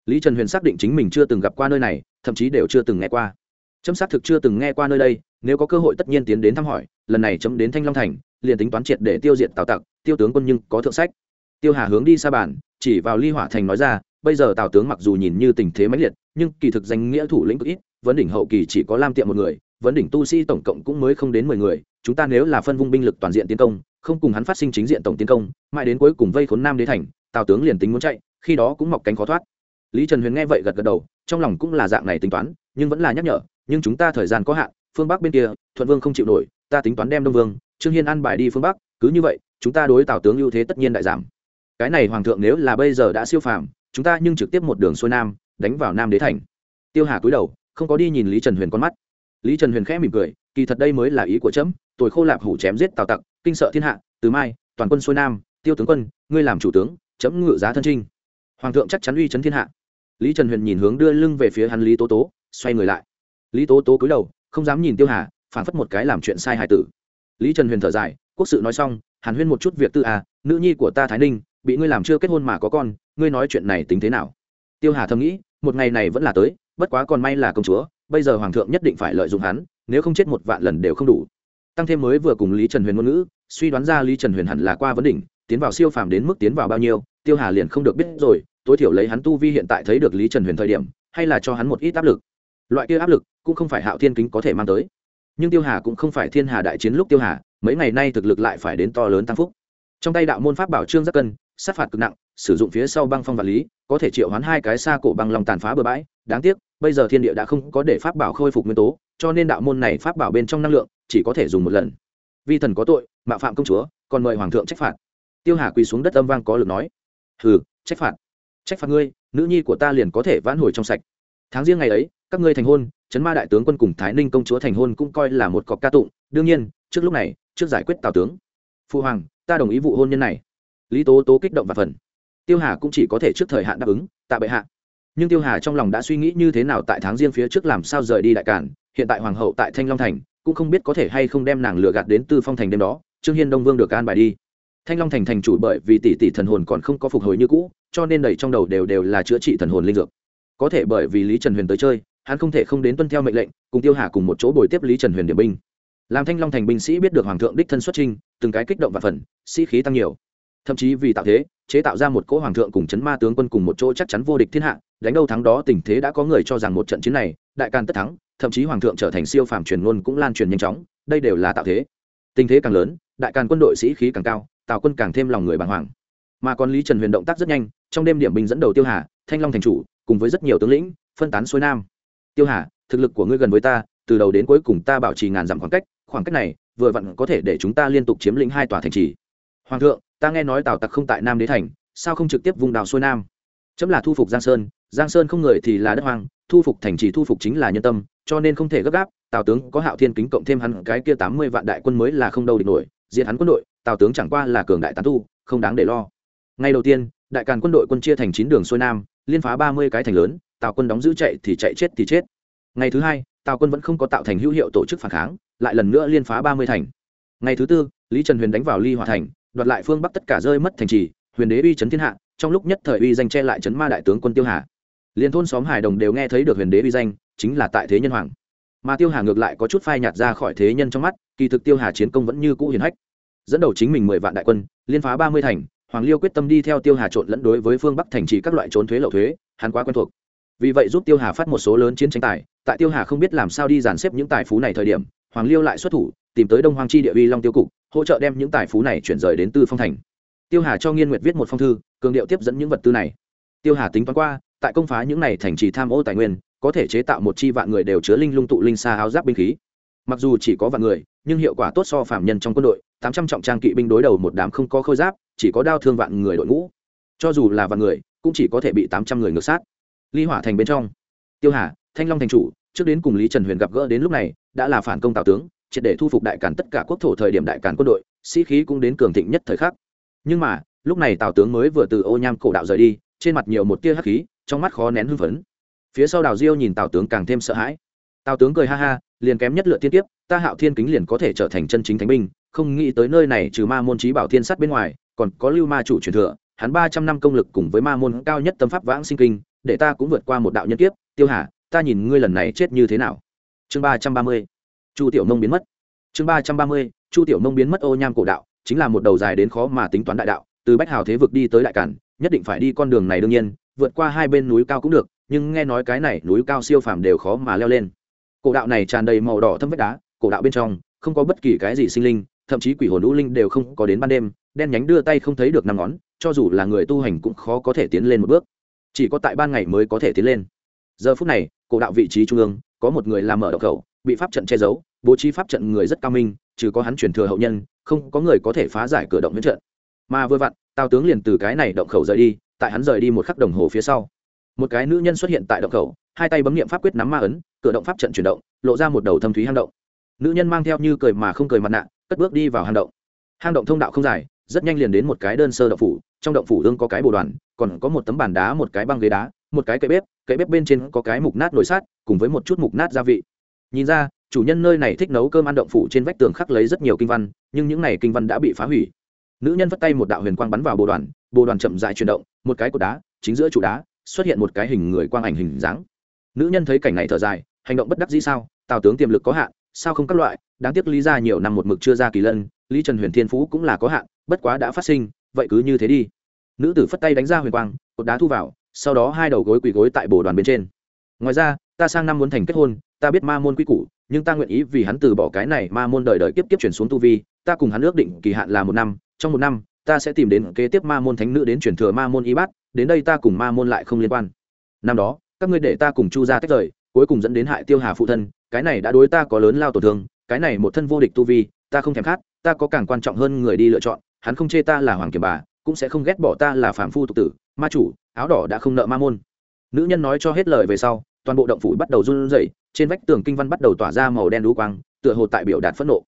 Lý trần huyền xác định chính mình chưa từng gặp qua nơi này, thậm chí đều chưa từng nghe qua. Chấm xác thực chưa từng nghe qua nơi đây, nếu có cơ hội tất nhiên tiến đến thăm hỏi, lần này chấm đến thanh long thành, liền tính toán triệt để tiêu diệt tào tặc, tiêu tướng quân nhưng có thượng sách. Tiêu hà hướng đi xa bản, chỉ vào ly hỏa thành nói ra, bây giờ tào tướng mặc dù nhìn như tình thế mãnh liệt, nhưng kỳ thực danh nghĩa thủ lĩnh cực ít, vấn đỉnh hậu kỳ chỉ có lam tiệm một người, vấn đỉnh tu sĩ tổng cộng cũng mới không đến mười người, chúng ta nếu là phân vung binh lực toàn diện tiến công, không cùng hắn phát sinh chính diện tổng tiến công, mãi đến cuối cùng vây khốn nam đế thành, tào tướng liền tính muốn chạy khi đó cũng mọc cánh khó thoát. Lý trần huyền nghe vậy gật gật đầu, trong lòng cũng là dạng này tính toán, nhưng vẫn là nhắc nhở, nhưng chúng ta thời gian có hạn, phương bắc bên kia, thuận vương không chịu nổi, ta tính toán đem đông vương, trương hiên ăn bài đi phương bắc, cứ như vậy, chúng ta đối tào tướng ưu thế tất nhiên đại giảm. Cái này hoàng thượng nếu là bây giờ đã siêu phàm, chúng ta nhưng trực tiếp một đường xuôi nam, đánh vào nam đế thành. Tiêu hà cúi đầu, không có đi nhìn lý trần huyền con mắt. Lý trần huyền khẽ mỉm cười, kỳ thật đây mới là ý của trẫm tôi khô lạp hủ chém giết tào tặc, kinh sợ thiên hạ, từ mai, toàn quân xuôi nam, tiêu tướng quân, ngươi làm chủ tướng, chấm ngự giá thân trinh hoàng thượng chắc chắn uy chấn thiên hạ. Lý trần huyền nhìn hướng đưa lưng về phía hắn lý tố tố, xoay người lại. Lý tố tố cúi đầu, không dám nhìn tiêu hà phản phất một cái làm chuyện sai hài tử. Lý trần huyền thở dài, quốc sự nói xong, hàn huyên một chút việc tư à nữ nhi của ta thái ninh, bị ngươi làm chưa kết hôn mà có con, ngươi nói chuyện này tính thế nào? Tiêu hà thầm nghĩ, một ngày này vẫn là tới, bất quá còn may là công chúa, bây giờ hoàng thượng nhất định phải lợi dụng hắn, nếu không chết một vạn lần đều không đủ. Tăng thêm mới vừa cùng lý trần huyền ngôn ngữ, suy đoán ra lý trần huyền hẳn là qua vấn đỉnh, tiến vào siêu phàm đến mức tiến vào bao nhiêu, tiêu hà liền không được biết rồi tối thiểu lấy hắn tu vi hiện tại thấy được lý trần huyền thời điểm, hay là cho hắn một ít áp lực. Loại kia áp lực cũng không phải hạo thiên kính có thể mang tới. Nhưng tiêu hà cũng không phải thiên hà đại chiến lúc tiêu hà, mấy ngày nay thực lực lại phải đến to lớn tăng phúc. Trong tay đạo môn pháp bảo trương rất cân, sát phạt cực nặng, sử dụng phía sau băng phong vật lý, có thể triệu hoán hai cái xa cổ băng lòng tàn phá bừa bãi. Đáng tiếc, bây giờ thiên địa đã không có để pháp bảo khôi phục nguyên tố, cho nên đạo môn này pháp bảo bên trong năng lượng chỉ có thể dùng một lần. Vi thần có tội, mạo phạm công chúa, còn mời hoàng thượng trách phạt. Tiêu hà quỳ xuống đất âm vang có lực nói. Hừ, trách phạt trách phạt ngươi, nữ nhi của ta liền có thể vãn hồi trong sạch. Tháng riêng ngày ấy, các ngươi thành hôn, chấn ma đại tướng quân cùng thái ninh công chúa thành hôn cũng coi là một cọc ca tụng. Đương nhiên, trước lúc này, trước giải quyết tào tướng. Phu hoàng, ta đồng ý vụ hôn nhân này. Lý tố tố kích động và phần. Tiêu hà cũng chỉ có thể trước thời hạn đáp ứng, tạ bệ hạ. Nhưng tiêu hà trong lòng đã suy nghĩ như thế nào tại tháng riêng phía trước làm sao rời đi đại cản. Hiện tại hoàng hậu tại thanh long thành, cũng không biết có thể hay không đem nàng lừa gạt đến tư phong thành đêm đó. Trương hiên đông vương được an bài đi. Thanh long thành thành chủ bởi vì tỷ tỷ thần hồn còn không có phục hồi như cũ cho nên đầy trong đầu đều đều là chữa trị thần hồn linh dược. Có thể bởi vì lý trần huyền tới chơi, hắn không thể không đến tuân theo mệnh lệnh, cùng tiêu hà cùng một chỗ bồi tiếp lý trần huyền điểm binh. Làm thanh long thành binh sĩ biết được hoàng thượng đích thân xuất trinh, từng cái kích động và phần sĩ khí tăng nhiều. Thậm chí vì tạo thế, chế tạo ra một cỗ hoàng thượng cùng chấn ma tướng quân cùng một chỗ chắc chắn vô địch thiên hạ, đánh đâu thắng đó tình thế đã có người cho rằng một trận chiến này, đại can tất thắng, thậm chí hoàng thượng trở thành siêu phàm truyền ngôn cũng lan truyền nhanh chóng, đây đều là tạo thế. Tình thế càng lớn, đại càn quân đội sĩ khí càng cao tạo quân càng thêm lòng người bàng hoàng. Mà còn lý trần huyền động tác rất nhanh trong đêm điểm binh dẫn đầu tiêu hà, thanh long thành chủ, cùng với rất nhiều tướng lĩnh, phân tán xuôi nam. Tiêu hà, thực lực của ngươi gần với ta, từ đầu đến cuối cùng ta bảo trì ngàn dặm khoảng cách khoảng cách này, vừa vặn có thể để chúng ta liên tục chiếm lĩnh hai tòa thành trì. Hoàng thượng, ta nghe nói tào tặc không tại nam đế thành, sao không trực tiếp vùng đào xuôi nam? Chấm là thu phục giang sơn giang sơn không người thì là đất hoang, thu phục thành trì thu phục chính là nhân tâm, cho nên không thể gấp gáp. Tào tướng có hạo thiên kính cộng thêm hắn, cái kia tám mươi vạn đại quân mới là không đâu địch nổi, diệt hắn quân đội, tào tướng chẳng qua là cường đại tán tu, không đáng để lo. Ngay đầu tiên đại càn quân đội quân chia thành chín đường xuôi nam, liên phá ba mươi cái thành lớn, tào quân đóng giữ chạy thì chạy chết thì chết. Ngày thứ hai, tào quân vẫn không có tạo thành hữu hiệu tổ chức phản kháng, lại lần nữa liên phá ba mươi thành. Ngày thứ tư, lý trần huyền đánh vào ly hòa thành, đoạt lại phương bắc tất cả rơi mất thành trì, huyền đế uy c thiên hạ, trong lúc nhất thời uy danh che lại trấn ma đại tướng quân tiêu hà. Liên thôn xóm hải đồng đều nghe thấy được huyền đế uy danh, chính là tại thế nhân hoàng. Mà tiêu hà ngược lại có chút phai nhạt ra khỏi thế nhân trong mắt, kỳ thực tiêu hà chiến công vẫn như cũ hiền hách. Dẫn đầu chính mình mười vạn đại quân, liên phá ba mươi thành hoàng liêu quyết tâm đi theo tiêu hà trộn lẫn đối với phương bắc thành trì các loại trốn thuế lậu thuế, hắn quá quen thuộc. Vì vậy giúp tiêu hà phát một số lớn chiến tranh tài, tại tiêu hà không biết làm sao đi dàn xếp những tài phú này thời điểm, hoàng liêu lại xuất thủ, tìm tới đông hoàng chi địa uy long tiêu cục, hỗ trợ đem những tài phú này chuyển rời đến tư phong thành. Tiêu hà cho nghiên nguyệt viết một phong thư, cường điệu tiếp dẫn những vật tư này. Tiêu hà tính toán qua, tại công phá những này thành trì tham ô tài nguyên, có thể chế tạo một chi vạn người đều chứa linh lung tụ linh xa áo giáp binh khí mặc dù chỉ có vạn người, nhưng hiệu quả tốt so phạm nhân trong quân đội, tám trăm trọng trang kỵ binh đối đầu một đám không có khôi giáp, chỉ có đao thương vạn người đội ngũ. Cho dù là vạn người, cũng chỉ có thể bị tám trăm người ngược sát. Ly hỏa thành bên trong. Tiêu hà, thanh long thành chủ, trước đến cùng lý trần huyền gặp gỡ đến lúc này, đã là phản công tào tướng, triệt để thu phục đại càn tất cả quốc thổ thời điểm đại càn quân đội, sĩ khí cũng đến cường thịnh nhất thời khắc. Nhưng mà, lúc này tào tướng mới vừa từ ô nham cổ đạo rời đi, trên mặt nhiều một tia hắc khí, trong mắt khó nén hưng phấn. Phía sau đào diêu nhìn tào tướng càng thêm sợ hãi. Tào tướng cười ha ha liền kém nhất lựa thiên tiếp ta hạo thiên kính liền có thể trở thành chân chính thánh binh, không nghĩ tới nơi này trừ ma môn trí bảo thiên sắt bên ngoài, còn có lưu ma chủ truyền thừa, hắn ba trăm năm công lực cùng với ma môn cao nhất tâm pháp vãng sinh kinh, để ta cũng vượt qua một đạo nhân kiếp. Tiêu hà, ta nhìn ngươi lần này chết như thế nào? Chương ba trăm ba mươi, chu tiểu nông biến mất. Chương ba trăm ba mươi, chu tiểu nông biến mất ô nham cổ đạo, chính là một đầu dài đến khó mà tính toán đại đạo, từ bách hào thế vực đi tới đại cản nhất định phải đi con đường này đương nhiên, vượt qua hai bên núi cao cũng được, nhưng nghe nói cái này núi cao siêu phàm đều khó mà leo lên cổ đạo này tràn đầy màu đỏ thâm vách đá, cổ đạo bên trong, không có bất kỳ cái gì sinh linh, thậm chí quỷ hồn lũ linh đều không có đến ban đêm, đen nhánh đưa tay không thấy được năm ngón, cho dù là người tu hành cũng khó có thể tiến lên một bước. Chỉ có tại ban ngày mới có thể tiến lên. Giờ phút này, cổ đạo vị trí trung ương, có một người làm mở đậu khẩu, bị pháp trận che giấu, bố trí pháp trận người rất cao minh, trừ có hắn truyền thừa hậu nhân, không có người có thể phá giải cửa động miễn trận. Mà vừa vặn, tào tướng liền từ cái này động khẩu rời đi, tại hắn rời đi một khắc đồng hồ phía sau. Một cái nữ nhân xuất hiện tại động khẩu hai tay bấm nghiệm pháp quyết nắm ma ấn, cửa động pháp trận chuyển động, lộ ra một đầu thâm thúy hang động. Nữ nhân mang theo như cười mà không cười mặt nạ, cất bước đi vào hang động. Hang động thông đạo không dài, rất nhanh liền đến một cái đơn sơ động phủ, trong động phủ hương có cái bồ đoàn, còn có một tấm bàn đá, một cái băng ghế đá, một cái cậy bếp cậy bếp bên trên có cái mục nát nồi sát cùng với một chút mục nát gia vị. Nhìn ra, chủ nhân nơi này thích nấu cơm ăn động phủ trên vách tường khắc lấy rất nhiều kinh văn, nhưng những này kinh văn đã bị phá hủy. Nữ nhân vất tay một đạo huyền quang bắn vào bồ đoàn bồ đoàn chậm dài chuyển động, một cái cột đá, chính giữa trụ đá, xuất hiện một cái hình người quang ảnh hình dáng nữ nhân thấy cảnh này thở dài, hành động bất đắc dĩ sao? Tào tướng tiềm lực có hạn, sao không các loại? Đáng tiếc lý ra nhiều năm một mực chưa ra kỳ lân, lý trần huyền thiên phú cũng là có hạn, bất quá đã phát sinh, vậy cứ như thế đi. Nữ tử phất tay đánh ra huyền quang, cột đá thu vào, sau đó hai đầu gối quỳ gối tại bồ đoàn bên trên. Ngoài ra, ta sang năm muốn thành kết hôn, ta biết ma môn quy củ, nhưng ta nguyện ý vì hắn từ bỏ cái này ma môn đời đời kiếp kiếp chuyển xuống tu vi, ta cùng hắn ước định kỳ hạn là một năm, trong một năm, ta sẽ tìm đến kế tiếp ma môn thánh nữ đến chuyển thừa ma môn y bát, đến đây ta cùng ma môn lại không liên quan. Năm đó các ngươi để ta cùng chu ra tách rời, cuối cùng dẫn đến hại tiêu hà phụ thân, cái này đã đối ta có lớn lao tổn thương, cái này một thân vô địch tu vi, ta không thèm khát, ta có càng quan trọng hơn người đi lựa chọn, hắn không chê ta là hoàng kiểm bà, cũng sẽ không ghét bỏ ta là phạm phu tục tử, ma chủ, áo đỏ đã không nợ ma môn. Nữ nhân nói cho hết lời về sau, toàn bộ động phủ bắt đầu run rẩy, trên vách tường kinh văn bắt đầu tỏa ra màu đen đũ quang, tựa hồ tại biểu đạt phẫn nộ.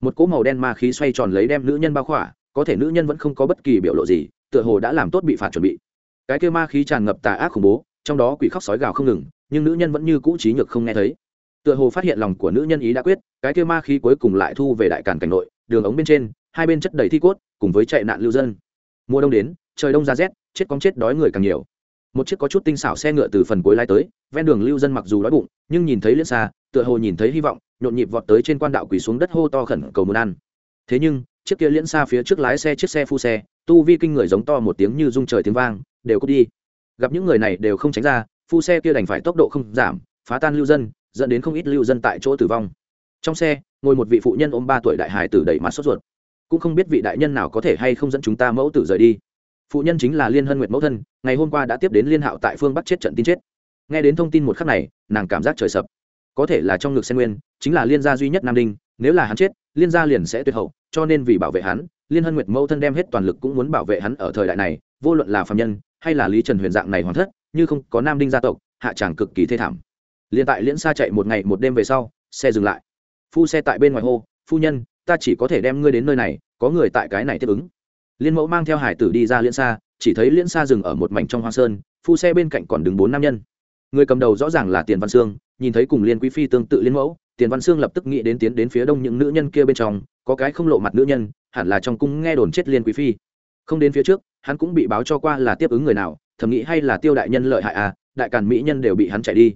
Một cỗ màu đen ma khí xoay tròn lấy đem nữ nhân bao khỏa, có thể nữ nhân vẫn không có bất kỳ biểu lộ gì, tựa hồ đã làm tốt bị phạt chuẩn bị. Cái kêu ma khí tràn ngập tà ác khủng bố trong đó quỷ khóc sói gào không ngừng, nhưng nữ nhân vẫn như cũ trí nhược không nghe thấy. Tựa hồ phát hiện lòng của nữ nhân ý đã quyết, cái kêu ma khí cuối cùng lại thu về đại cản cảnh nội, đường ống bên trên, hai bên chất đầy thi cốt, cùng với chạy nạn lưu dân. Mùa đông đến, trời đông ra rét, chết cóng chết đói người càng nhiều. Một chiếc có chút tinh xảo xe ngựa từ phần cuối lái tới, ven đường lưu dân mặc dù đói bụng, nhưng nhìn thấy liên xa, tựa hồ nhìn thấy hy vọng, nhộn nhịp vọt tới trên quan đạo quỳ xuống đất hô to khẩn cầu muốn ăn. Thế nhưng, chiếc kia liễn xa phía trước lái xe chiếc xe phu xe, tu vi kinh người giống to một tiếng như rung trời tiếng vang, đều cút đi gặp những người này đều không tránh ra, phu xe kia đành phải tốc độ không giảm, phá tan lưu dân, dẫn đến không ít lưu dân tại chỗ tử vong. Trong xe, ngồi một vị phụ nhân ôm ba tuổi đại hải tử đẩy mặt sốt ruột. Cũng không biết vị đại nhân nào có thể hay không dẫn chúng ta mẫu tử rời đi. Phụ nhân chính là liên hân nguyệt mẫu thân, ngày hôm qua đã tiếp đến liên hạo tại phương bắc chết trận tin chết. Nghe đến thông tin một khắc này, nàng cảm giác trời sập. Có thể là trong ngực sen nguyên, chính là liên gia duy nhất nam đinh, nếu là hắn chết, liên gia liền sẽ tuyệt hậu, cho nên vì bảo vệ hắn, liên hân nguyệt mẫu thân đem hết toàn lực cũng muốn bảo vệ hắn ở thời đại này, vô luận là phạm nhân hay là lý trần huyền dạng này hoàn thất, như không có nam đinh gia tộc, hạ tràng cực kỳ thê thảm. Liền tại liễn xa chạy một ngày một đêm về sau, xe dừng lại. Phu xe tại bên ngoài hô, phu nhân, ta chỉ có thể đem ngươi đến nơi này, có người tại cái này tiếp ứng. Liên mẫu mang theo hải tử đi ra liên xa chỉ thấy liên xa dừng ở một mảnh trong hoa sơn, phu xe bên cạnh còn đứng bốn nam nhân. Người cầm đầu rõ ràng là tiền văn sương, nhìn thấy cùng liên quý phi tương tự liên mẫu, tiền văn sương lập tức nghĩ đến tiến đến phía đông những nữ nhân kia bên trong, có cái không lộ mặt nữ nhân, hẳn là trong cung nghe đồn chết liên quý phi không đến phía trước, hắn cũng bị báo cho qua là tiếp ứng người nào, thầm nghĩ hay là tiêu đại nhân lợi hại à đại càn mỹ nhân đều bị hắn chạy đi.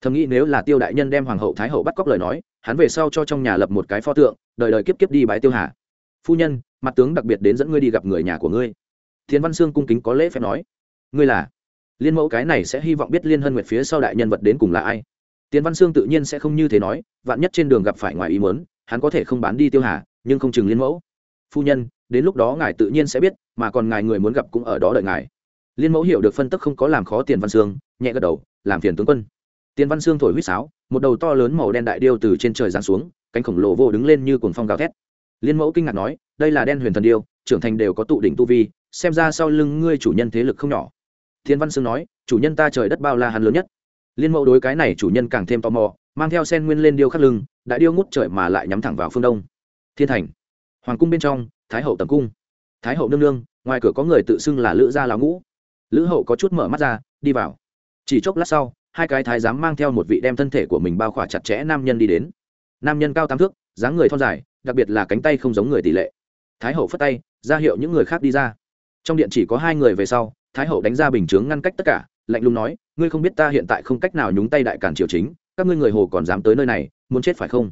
Thầm nghĩ nếu là tiêu đại nhân đem hoàng hậu thái hậu bắt cóc lời nói, hắn về sau cho trong nhà lập một cái pho tượng, đời đời kiếp kiếp đi bái tiêu hà. Phu nhân, mặt tướng đặc biệt đến dẫn ngươi đi gặp người nhà của ngươi. Thiên văn sương cung kính có lễ phép nói. Ngươi là? Liên mẫu cái này sẽ hy vọng biết liên hân nguyệt phía sau đại nhân vật đến cùng là ai. Tiến văn sương tự nhiên sẽ không như thế nói, vạn nhất trên đường gặp phải ngoài ý mớn hắn có thể không bán đi tiêu hà, nhưng không chừng liên mẫu. Phu nhân đến lúc đó ngài tự nhiên sẽ biết, mà còn ngài người muốn gặp cũng ở đó đợi ngài. Liên mẫu hiểu được phân tức không có làm khó tiền văn sương, nhẹ gật đầu, làm phiền tướng quân. Tiền văn sương thổi huýt sáo, một đầu to lớn màu đen đại điêu từ trên trời giáng xuống, cánh khổng lồ vô đứng lên như cuồng phong gào thét. Liên mẫu kinh ngạc nói, đây là đen huyền thần điêu, trưởng thành đều có tụ đỉnh tu vi, xem ra sau lưng ngươi chủ nhân thế lực không nhỏ. Thiên văn sương nói, chủ nhân ta trời đất bao la hắn lớn nhất. Liên mẫu đối cái này chủ nhân càng thêm tò mò, mang theo sen nguyên lên điêu khắc lưng, đại điêu ngút trời mà lại nhắm thẳng vào phương đông. Thiên thành. Hoàng cung bên trong thái hậu tầm cung. Thái hậu nương nương, ngoài cửa có người tự xưng là lữ gia lão ngũ. Lữ hậu có chút mở mắt ra, đi vào. Chỉ chốc lát sau, hai cái thái giám mang theo một vị đem thân thể của mình bao khỏa chặt chẽ nam nhân đi đến. Nam nhân cao tám thước, dáng người thon dài, đặc biệt là cánh tay không giống người tỷ lệ. Thái hậu phất tay, ra hiệu những người khác đi ra. Trong điện chỉ có hai người về sau, thái hậu đánh ra bình chướng ngăn cách tất cả, lạnh lùng nói, ngươi không biết ta hiện tại không cách nào nhúng tay đại cản triều chính, các ngươi người hồ còn dám tới nơi này, muốn chết phải không?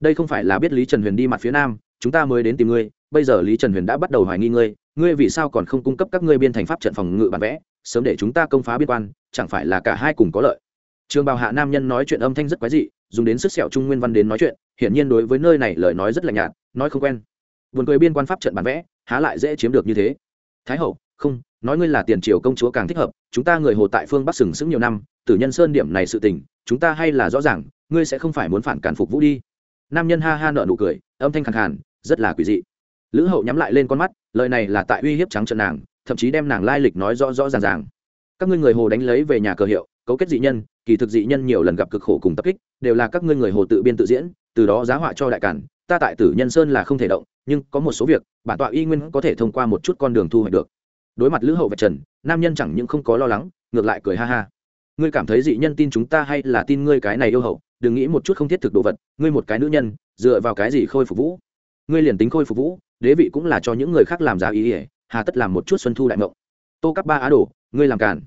Đây không phải là biết lý trần huyền đi mặt phía nam, chúng ta mới đến tìm ngươi bây giờ lý trần huyền đã bắt đầu hoài nghi ngươi ngươi vì sao còn không cung cấp các ngươi biên thành pháp trận phòng ngự bản vẽ, sớm để chúng ta công phá biên quan, chẳng phải là cả hai cùng có lợi. Trường bào hạ nam nhân nói chuyện âm thanh rất quái dị, dùng đến sức sẹo trung nguyên văn đến nói chuyện, hiển nhiên đối với nơi này lời nói rất là nhạt, nói không quen. Buồn cười biên quan pháp trận bản vẽ, há lại dễ chiếm được như thế. Thái hậu, không, nói ngươi là tiền triều công chúa càng thích hợp, chúng ta người hồ tại phương bắc sừng sững nhiều năm, tử nhân sơn điểm này sự tình, chúng ta hay là rõ ràng, ngươi sẽ không phải muốn phản cản phục vũ đi. Nam nhân ha ha nợ nụ cười, âm thanh khẳng hẳn rất là quỷ dị lữ hậu nhắm lại lên con mắt, lời này là tại uy hiếp trắng trận nàng, thậm chí đem nàng lai lịch nói rõ rõ ràng ràng. Các ngươi người hồ đánh lấy về nhà cờ hiệu, cấu kết dị nhân, kỳ thực dị nhân nhiều lần gặp cực khổ cùng tập kích, đều là các ngươi người hồ tự biên tự diễn, từ đó giá họa cho đại cản, ta tại tử nhân sơn là không thể động, nhưng có một số việc, bản tọa y nguyên có thể thông qua một chút con đường thu hoạch được. Đối mặt lữ hậu và trần, nam nhân chẳng những không có lo lắng, ngược lại cười ha ha. Ngươi cảm thấy dị nhân tin chúng ta hay là tin ngươi cái này yêu hậu, đừng nghĩ một chút không thiết thực đồ vật, ngươi một cái nữ nhân, dựa vào cái gì khôi phục vũ? Ngươi liền tính khôi phục vũ đế vị cũng là cho những người khác làm giá ý ỉa, hà tất làm một chút xuân thu đại mộng tô cắp ba á đồ, ngươi làm cản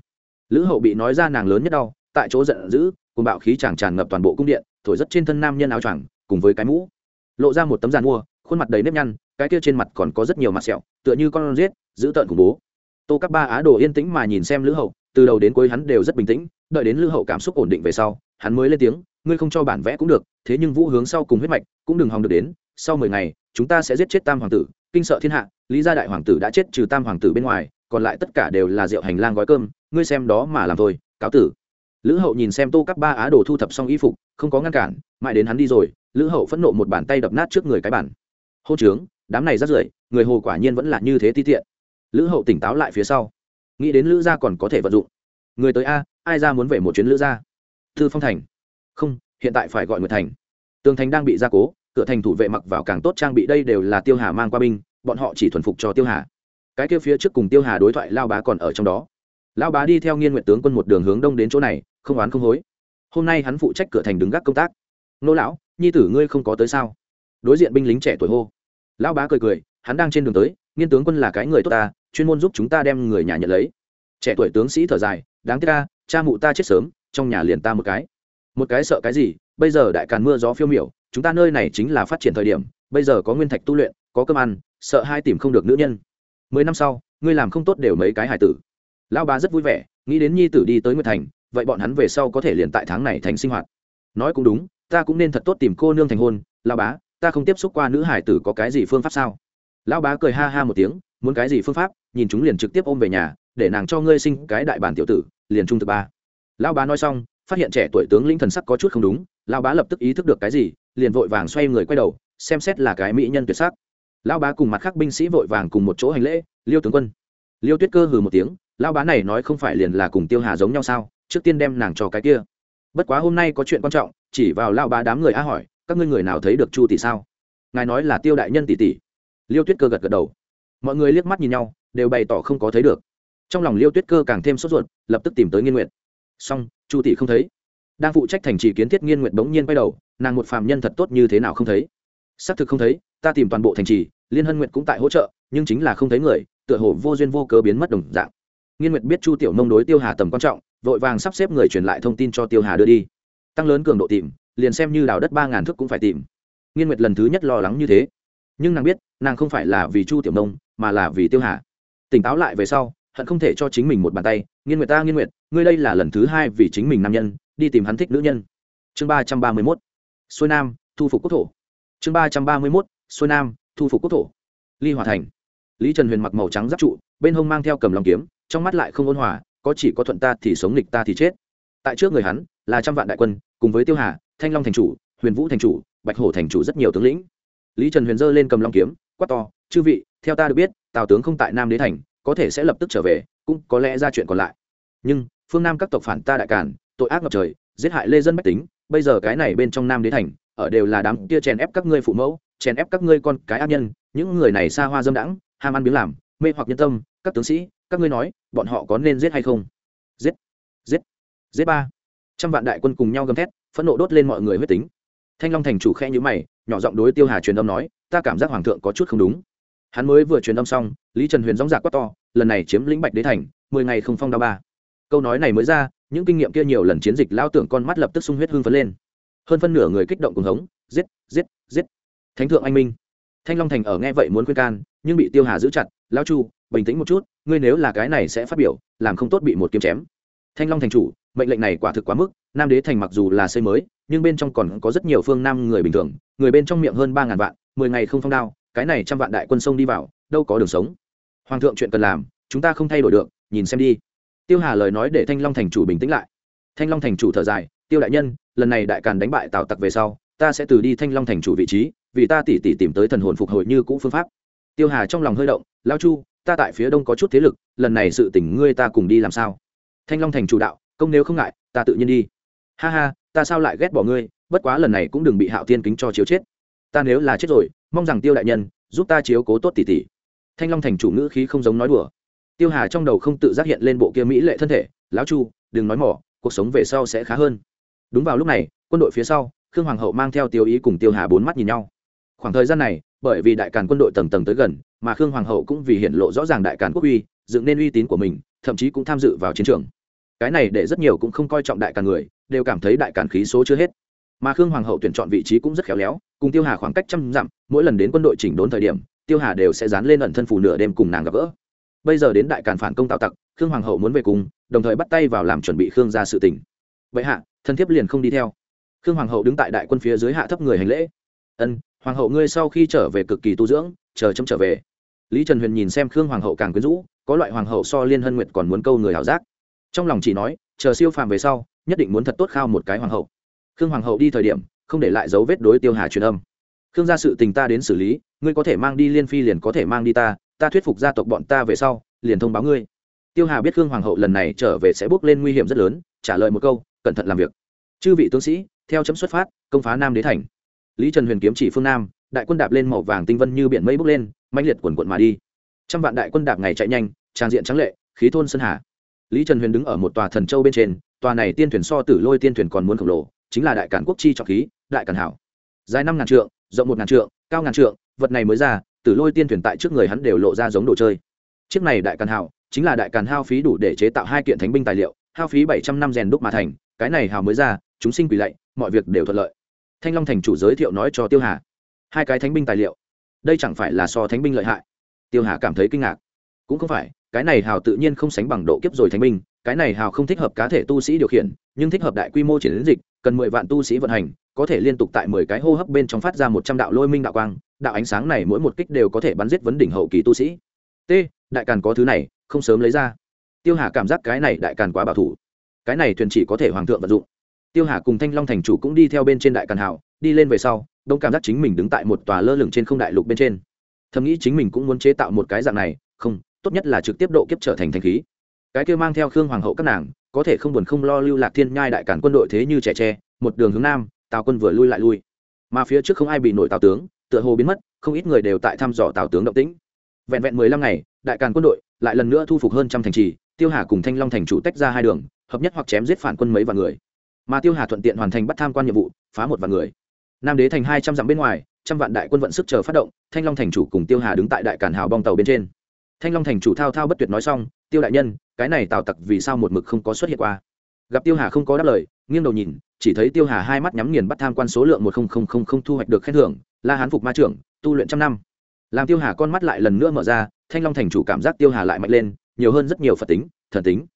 lữ hậu bị nói ra nàng lớn nhất đau, tại chỗ giận dữ cùng bạo khí chàng tràn ngập toàn bộ cung điện, thổi rất trên thân nam nhân áo choàng, cùng với cái mũ. Lộ ra một tấm giàn mua, khuôn mặt đầy nếp nhăn, cái kia trên mặt còn có rất nhiều mặt sẹo, tựa như con rết, giữ tợn khủng bố. Tô các ba á đồ yên tĩnh mà nhìn xem lữ hậu, từ đầu đến cuối hắn đều rất bình tĩnh, đợi đến lữ hậu cảm xúc ổn định về sau, hắn mới lên tiếng, ngươi không cho bản vẽ cũng được, thế nhưng vũ hướng sau cùng huyết mạch cũng đừng hòng được đến sau mười ngày, chúng ta sẽ giết chết tam hoàng tử, kinh sợ thiên hạ, lý gia đại hoàng tử đã chết trừ tam hoàng tử bên ngoài, còn lại tất cả đều là rượu hành lang gói cơm, ngươi xem đó mà làm thôi, cáo tử. Lữ hậu nhìn xem tô các ba á đồ thu thập xong y phục, không có ngăn cản, mãi đến hắn đi rồi, lữ hậu phẫn nộ một bàn tay đập nát trước người cái bản hô trướng, đám này rất rưởi, người hồ quả nhiên vẫn là như thế ti tiện. Lữ hậu tỉnh táo lại phía sau. Nghĩ đến lữ gia còn có thể vận dụng. Người tới a, ai ra muốn về một chuyến lữ gia? Thư phong thành. Không, hiện tại phải gọi người thành. Tường thành đang bị gia cố cửa thành thủ vệ mặc vào càng tốt trang bị đây đều là tiêu hà mang qua binh, bọn họ chỉ thuần phục cho tiêu hà. Cái kia phía trước cùng tiêu hà đối thoại, lao bá còn ở trong đó. Lao bá đi theo nghiên nguyện tướng quân một đường hướng đông đến chỗ này, không oán không hối. Hôm nay hắn phụ trách cửa thành đứng gác công tác. Nô lão, nhi tử ngươi không có tới sao? Đối diện binh lính trẻ tuổi hô. Lão bá cười cười, hắn đang trên đường tới, nghiên tướng quân là cái người tốt ta, chuyên môn giúp chúng ta đem người nhà nhận lấy. Trẻ tuổi tướng sĩ thở dài, đáng tiếc ta, cha mụ ta chết sớm, trong nhà liền ta một cái. Một cái sợ cái gì? Bây giờ đại càn mưa gió phiêu miểu, chúng ta nơi này chính là phát triển thời điểm, bây giờ có nguyên thạch tu luyện, có cơm ăn, sợ hai tìm không được nữ nhân. Mười năm sau, ngươi làm không tốt đều mấy cái hải tử. Lão bá rất vui vẻ, nghĩ đến nhi tử đi tới nguyệt thành, vậy bọn hắn về sau có thể liền tại tháng này thành sinh hoạt. Nói cũng đúng, ta cũng nên thật tốt tìm cô nương thành hôn, lão bá, ta không tiếp xúc qua nữ hải tử có cái gì phương pháp sao? Lão bá cười ha ha một tiếng, muốn cái gì phương pháp, nhìn chúng liền trực tiếp ôm về nhà, để nàng cho ngươi sinh cái đại bản tiểu tử, liền trung thực ba. Lão bá nói xong, phát hiện trẻ tuổi tướng lĩnh thần sắc có chút không đúng lão bá lập tức ý thức được cái gì, liền vội vàng xoay người quay đầu, xem xét là cái mỹ nhân tuyệt sắc. Lão bá cùng mặt khác binh sĩ vội vàng cùng một chỗ hành lễ, liêu tướng quân. Liêu tuyết cơ hừ một tiếng, lão bá này nói không phải liền là cùng tiêu hà giống nhau sao? Trước tiên đem nàng cho cái kia. Bất quá hôm nay có chuyện quan trọng, chỉ vào lao bá đám người a hỏi, các ngươi người nào thấy được chu tỷ sao? Ngài nói là tiêu đại nhân tỷ tỷ. Liêu tuyết cơ gật gật đầu. Mọi người liếc mắt nhìn nhau, đều bày tỏ không có thấy được. Trong lòng liêu tuyết cơ càng thêm sốt ruột, lập tức tìm tới nghiên nguyện song chu tỷ không thấy đang phụ trách thành trì kiến thiết nghiên nguyện bỗng nhiên quay đầu, nàng một phàm nhân thật tốt như thế nào không thấy? Xác thực không thấy, ta tìm toàn bộ thành trì, liên hân nguyện cũng tại hỗ trợ, nhưng chính là không thấy người, tựa hồ vô duyên vô cớ biến mất đồng dạng. Nghiên nguyện biết chu tiểu nông đối tiêu hà tầm quan trọng, vội vàng sắp xếp người truyền lại thông tin cho tiêu hà đưa đi. Tăng lớn cường độ tìm, liền xem như đào đất ba ngàn thước cũng phải tìm. Nghiên nguyệt lần thứ nhất lo lắng như thế. Nhưng nàng biết, nàng không phải là vì chu tiểu nông, mà là vì tiêu hà. Tỉnh táo lại về sau, hận không thể cho chính mình một bàn tay, nghiên nguyệt ta, nghiên nguyệt, ngươi đây là lần thứ hai vì chính mình nam nhân đi tìm hắn thích nữ nhân. Chương ba trăm ba mươi mốt, xuôi nam, thu phục quốc thổ. Chương ba trăm ba mươi mốt, xuôi nam, thu phục quốc thổ. Ly hòa thành. Lý trần huyền mặc màu trắng giáp trụ, bên hông mang theo cầm lòng kiếm, trong mắt lại không ôn hòa, có chỉ có thuận ta thì sống nghịch ta thì chết. Tại trước người hắn là trăm vạn đại quân, cùng với tiêu hà, thanh long thành chủ, huyền vũ thành chủ, bạch hổ thành chủ rất nhiều tướng lĩnh. Lý trần huyền giơ lên cầm long kiếm, quát to, chư vị, theo ta được biết, tào tướng không tại nam đế thành, có thể sẽ lập tức trở về, cũng có lẽ ra chuyện còn lại. Nhưng, phương nam các tộc phản ta đại cản tội ác ngập trời, giết hại lê dân bách tính, bây giờ cái này bên trong nam đế thành, ở đều là đám kia chèn ép các ngươi phụ mẫu, chèn ép các ngươi con cái ác nhân, những người này xa hoa dâm đãng, ham ăn biếng làm, mê hoặc nhân tâm, các tướng sĩ, các ngươi nói, bọn họ có nên giết hay không? Giết giết giết ba. Trăm vạn đại quân cùng nhau gầm thét, phẫn nộ đốt lên mọi người huyết tính. Thanh long thành chủ khe nhữ mày, nhỏ giọng đối tiêu hà truyền âm nói, ta cảm giác hoàng thượng có chút không đúng. Hắn mới vừa truyền âm xong, lý trần huyền dóng dạc quát to, lần này chiếm lĩnh bạch đế thành, mười ngày không phong đao ba. Câu nói này mới ra những kinh nghiệm kia nhiều lần chiến dịch lao tưởng con mắt lập tức sung huyết hưng phấn lên. Hơn phân nửa người kích động cùng hống, giết giết giết. Thánh thượng anh minh. Thanh long thành ở nghe vậy muốn khuyên can, nhưng bị tiêu hà giữ chặt lao chu, bình tĩnh một chút, ngươi nếu là cái này sẽ phát biểu, làm không tốt bị một kiếm chém. Thanh long thành chủ, mệnh lệnh này quả thực quá mức, nam đế thành mặc dù là xây mới, nhưng bên trong còn có rất nhiều phương nam người bình thường, người bên trong miệng hơn ba ngàn vạn, mười ngày không phong đao, cái này trăm vạn đại quân sông đi vào, đâu có đường sống. Hoàng thượng chuyện cần làm, chúng ta không thay đổi được, nhìn xem đi tiêu hà lời nói để thanh long thành chủ bình tĩnh lại. Thanh long thành chủ thở dài, tiêu đại nhân, lần này đại càn đánh bại tào tặc về sau, ta sẽ từ đi thanh long thành chủ vị trí, vì ta tỉ tỉ tìm tới thần hồn phục hồi như cũ phương pháp. Tiêu hà trong lòng hơi động lao chu, ta tại phía đông có chút thế lực, lần này sự tỉnh ngươi ta cùng đi làm sao? Thanh long thành chủ đạo, công nếu không ngại, ta tự nhiên đi. Ha ha, ta sao lại ghét bỏ ngươi, bất quá lần này cũng đừng bị hạo thiên kính cho chiếu chết. Ta nếu là chết rồi, mong rằng tiêu đại nhân, giúp ta chiếu cố tốt tỉ tỉ. thanh long thành chủ ngữ khí không giống nói đùa tiêu hà trong đầu không tự giác hiện lên bộ kia mỹ lệ thân thể, lão chu, đừng nói mỏ, cuộc sống về sau sẽ khá hơn. Đúng vào lúc này, quân đội phía sau, khương hoàng hậu mang theo tiêu ý cùng tiêu hà bốn mắt nhìn nhau. Khoảng thời gian này, bởi vì đại càn quân đội tầng tầng tới gần, mà khương hoàng hậu cũng vì hiện lộ rõ ràng đại càn quốc uy, dựng nên uy tín của mình, thậm chí cũng tham dự vào chiến trường. Cái này để rất nhiều cũng không coi trọng đại càn người, đều cảm thấy đại càn khí số chưa hết. Mà khương hoàng hậu tuyển chọn vị trí cũng rất khéo léo, cùng tiêu hà khoảng cách trăm dặm, mỗi lần đến quân đội chỉnh đốn thời điểm, tiêu hà đều sẽ dán lên ẩn thân phù nửa đêm cùng nàng gặp gỡ bây giờ đến đại càn phản công tạo tặc, khương hoàng hậu muốn về cùng, đồng thời bắt tay vào làm chuẩn bị khương ra sự tình. Vậy hạ thân thiếp liền không đi theo. Khương hoàng hậu đứng tại đại quân phía dưới hạ thấp người hành lễ. Ân, hoàng hậu ngươi sau khi trở về cực kỳ tu dưỡng, chờ chấm trở về. Lý trần huyền nhìn xem khương hoàng hậu càng quyến rũ, có loại hoàng hậu so liên hân nguyệt còn muốn câu người hảo giác. Trong lòng chỉ nói, chờ siêu phàm về sau, nhất định muốn thật tốt khao một cái hoàng hậu. Khương hoàng hậu đi thời điểm, không để lại dấu vết đối tiêu hà truyền âm. Khương ra sự tình ta đến xử lý, ngươi có thể mang đi liên phi liền có thể mang đi ta ta thuyết phục gia tộc bọn ta về sau, liền thông báo ngươi. Tiêu hà biết khương hoàng hậu lần này trở về sẽ bước lên nguy hiểm rất lớn, trả lời một câu, cẩn thận làm việc. Chư vị tướng sĩ, theo chấm xuất phát, công phá nam đế thành. Lý trần huyền kiếm chỉ phương nam, đại quân đạp lên màu vàng tinh vân như biển mây bốc lên, mãnh liệt quần quận mà đi. Trăm vạn đại quân đạp ngày chạy nhanh, trang diện trắng lệ, khí thôn sơn hà. Lý trần huyền đứng ở một tòa thần châu bên trên, tòa này tiên thuyền so tử lôi tiên thuyền còn muốn khổng lồ, chính là đại cản quốc chi trọng khí, đại cản hảo. Dài năm ngàn trượng, rộng một ngàn trượng, cao ngàn trượng, vật này mới ra tử lôi tiên thuyền tại trước người hắn đều lộ ra giống đồ chơi. Chiếc này đại càn hào, chính là đại càn hao phí đủ để chế tạo hai kiện thánh binh tài liệu hao phí bảy trăm năm rèn đúc mà thành cái này hào mới ra chúng sinh quỳ lạy mọi việc đều thuận lợi. Thanh long thành chủ giới thiệu nói cho tiêu hà hai cái thánh binh tài liệu đây chẳng phải là so thánh binh lợi hại. Tiêu hà cảm thấy kinh ngạc. Cũng không phải cái này hào tự nhiên không sánh bằng độ kiếp rồi thánh binh cái này hào không thích hợp cá thể tu sĩ điều khiển nhưng thích hợp đại quy mô triển dịch cần mười vạn tu sĩ vận hành có thể liên tục tại mười cái hô hấp bên trong phát ra một trăm đạo lôi minh đạo quang đạo ánh sáng này mỗi một kích đều có thể bắn giết vấn đỉnh hậu kỳ tu sĩ. T, đại càn có thứ này, không sớm lấy ra. Tiêu hà cảm giác cái này đại càn quá bảo thủ. Cái này thuyền chỉ có thể hoàng thượng vận dụng. Tiêu hà cùng thanh long thành chủ cũng đi theo bên trên đại càn hào, đi lên về sau, đông cảm giác chính mình đứng tại một tòa lơ lửng trên không đại lục bên trên. Thầm nghĩ chính mình cũng muốn chế tạo một cái dạng này, không, tốt nhất là trực tiếp độ kiếp trở thành thanh khí. Cái kia mang theo khương hoàng hậu các nàng, có thể không buồn không lo lưu lạc thiên nhai đại cản quân đội thế như trẻ tre, một đường hướng nam, tào quân vừa lui lại lui. Mà phía trước không ai bị nổi tào tướng tựa hồ biến mất, không ít người đều tại thăm dò tào tướng động tĩnh. Vẹn vẹn mười lăm ngày, đại càn quân đội lại lần nữa thu phục hơn trăm thành trì, tiêu hà cùng thanh long thành chủ tách ra hai đường, hợp nhất hoặc chém giết phản quân mấy vạn người. Mà tiêu hà thuận tiện hoàn thành bắt tham quan nhiệm vụ, phá một vạn người. Nam đế thành hai trăm dặm bên ngoài, trăm vạn đại quân vận sức chờ phát động, thanh long thành chủ cùng tiêu hà đứng tại đại cản hào bong tàu bên trên. Thanh long thành chủ thao thao bất tuyệt nói xong, tiêu đại nhân, cái này tào tặc vì sao một mực không có xuất hiện qua? Gặp tiêu hà không có đáp lời, nghiêng đầu nhìn, chỉ thấy tiêu hà hai mắt nhắm nghiền bắt tham quan số lượng một không không không không thu hoạch được khen thưởng la hán phục ma trưởng, tu luyện trăm năm. Làm tiêu hà con mắt lại lần nữa mở ra, thanh long thành chủ cảm giác tiêu hà lại mạnh lên, nhiều hơn rất nhiều phật tính, thần tính.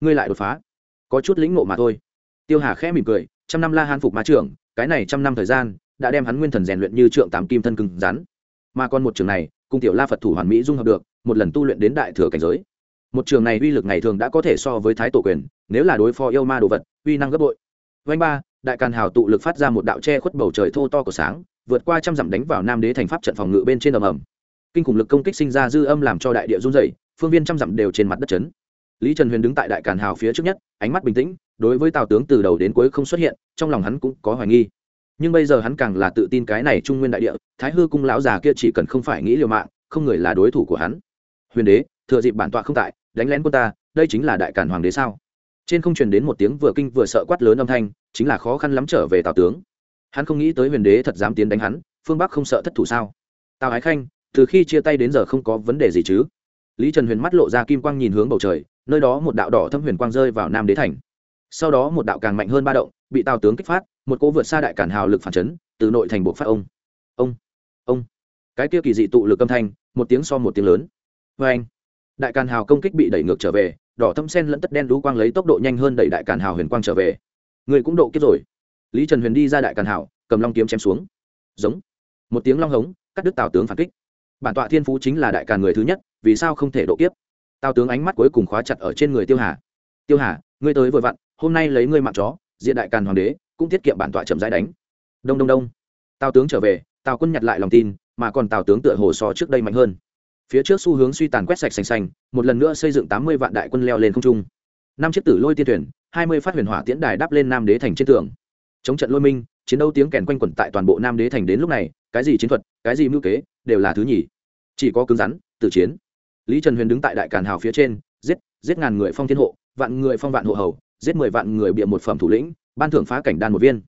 Ngươi lại đột phá. Có chút lĩnh ngộ mà thôi. Tiêu hà khẽ mỉm cười, trăm năm la hán phục ma trưởng, cái này trăm năm thời gian, đã đem hắn nguyên thần rèn luyện như trượng tám kim thân cứng rắn. Mà còn một trường này, cùng tiểu la phật thủ hoàn mỹ dung hợp được, một lần tu luyện đến đại thừa cảnh giới. Một trường này uy lực ngày thường đã có thể so với thái tổ quyền, nếu là đối phó yêu ma đồ vật, uy năng gấp bội. Vanh ba, đại càn hào tụ lực phát ra một đạo che khuất bầu trời thô to của sáng vượt qua trăm dặm đánh vào nam đế thành pháp trận phòng ngự bên trên ầm ầm. Kinh khủng lực công kích sinh ra dư âm làm cho đại địa run dày phương viên trăm dặm đều trên mặt đất trấn lý trần huyền đứng tại đại càn hào phía trước nhất, ánh mắt bình tĩnh, đối với tào tướng từ đầu đến cuối không xuất hiện, trong lòng hắn cũng có hoài nghi. Nhưng bây giờ hắn càng là tự tin cái này trung nguyên đại địa, thái hư cung lão già kia chỉ cần không phải nghĩ liều mạng, không người là đối thủ của hắn. Huyền đế, thừa dịp bản tọa không tại, đánh lén quân ta, đây chính là đại càn hoàng đế sao? Trên không truyền đến một tiếng vừa kinh vừa sợ quát lớn âm thanh, chính là khó khăn lắm trở về tào tướng hắn không nghĩ tới huyền đế thật dám tiến đánh hắn, phương bắc không sợ thất thủ sao? Tào ái khanh, từ khi chia tay đến giờ không có vấn đề gì chứ? Lý trần huyền mắt lộ ra kim quang nhìn hướng bầu trời, nơi đó một đạo đỏ thâm huyền quang rơi vào nam đế thành. Sau đó một đạo càng mạnh hơn ba động, bị tào tướng kích phát, một cỗ vượt xa đại cản hào lực phản chấn, từ nội thành buộc phát ông. Ông ông. Cái kia kỳ dị tụ lực âm thanh, một tiếng so một tiếng lớn. Vê anh, đại càn hào công kích bị đẩy ngược trở về, đỏ thâm sen lẫn tất đen đú quang lấy tốc độ nhanh hơn đẩy đại càn hào huyền quang trở về. Người cũng độ kiếp rồi lý trần huyền đi ra đại càn hào cầm long kiếm chém xuống. Giống. Một tiếng long hống, cắt đứt tào tướng phản kích. Bản tọa thiên phú chính là đại càn người thứ nhất, vì sao không thể độ kiếp? Tào tướng ánh mắt cuối cùng khóa chặt ở trên người tiêu hà. Tiêu hà, ngươi tới vội vặn, hôm nay lấy ngươi mạng chó diện đại càn hoàng đế, cũng tiết kiệm bản tọa chậm rãi đánh. Đông đông đông. Tào tướng trở về, tào quân nhặt lại lòng tin, mà còn tào tướng tựa hồ so trước đây mạnh hơn. Phía trước xu hướng suy tàn quét sạch xanh xanh một lần nữa xây dựng tám mươi vạn đại quân leo lên không trung. Năm chiếc tử lôi tiên thuyền, hai mươi phát huyền hỏa tiễn đài đáp lên nam đế thành trên tường chống trận lôi minh, chiến đấu tiếng kèn quanh quẩn tại toàn bộ nam đế thành đến lúc này, cái gì chiến thuật, cái gì mưu kế, đều là thứ nhì. Chỉ có cứng rắn tự chiến. Lý trần huyền đứng tại đại càn hào phía trên, giết giết ngàn người phong thiên hộ, vạn người phong vạn hộ hầu, giết mười vạn người bịa một phẩm thủ lĩnh, ban thưởng phá cảnh đan một viên.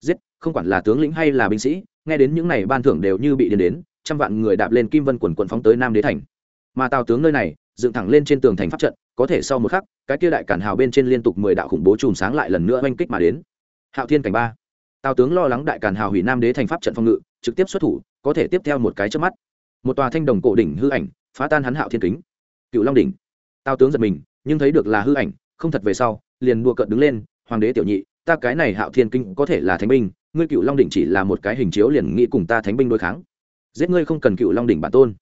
Giết, không quản là tướng lĩnh hay là binh sĩ, nghe đến những này ban thưởng đều như bị điên đến, trăm vạn người đạp lên kim vân quần quần phóng tới nam đế thành. Mà tào tướng nơi này, dựng thẳng lên trên tường thành pháp trận, có thể sau một khắc, cái kia đại cản hào bên trên liên tục mười đạo khủng bố chùm sáng lại lần nữa oanh kích mà đến hạo thiên cảnh ba. Tào tướng lo lắng đại càn hào hủy nam đế thành pháp trận phòng ngự, trực tiếp xuất thủ, có thể tiếp theo một cái trước mắt. Một tòa thanh đồng cổ đỉnh hư ảnh, phá tan hắn hạo thiên kính. Cựu long đỉnh. Tào tướng giật mình, nhưng thấy được là hư ảnh, không thật về sau, liền đua cợt đứng lên, hoàng đế tiểu nhị, ta cái này hạo thiên kinh có thể là thánh binh, ngươi cựu long đỉnh chỉ là một cái hình chiếu liền nghĩ cùng ta thánh binh đối kháng. Giết ngươi không cần cựu long đỉnh bản tôn.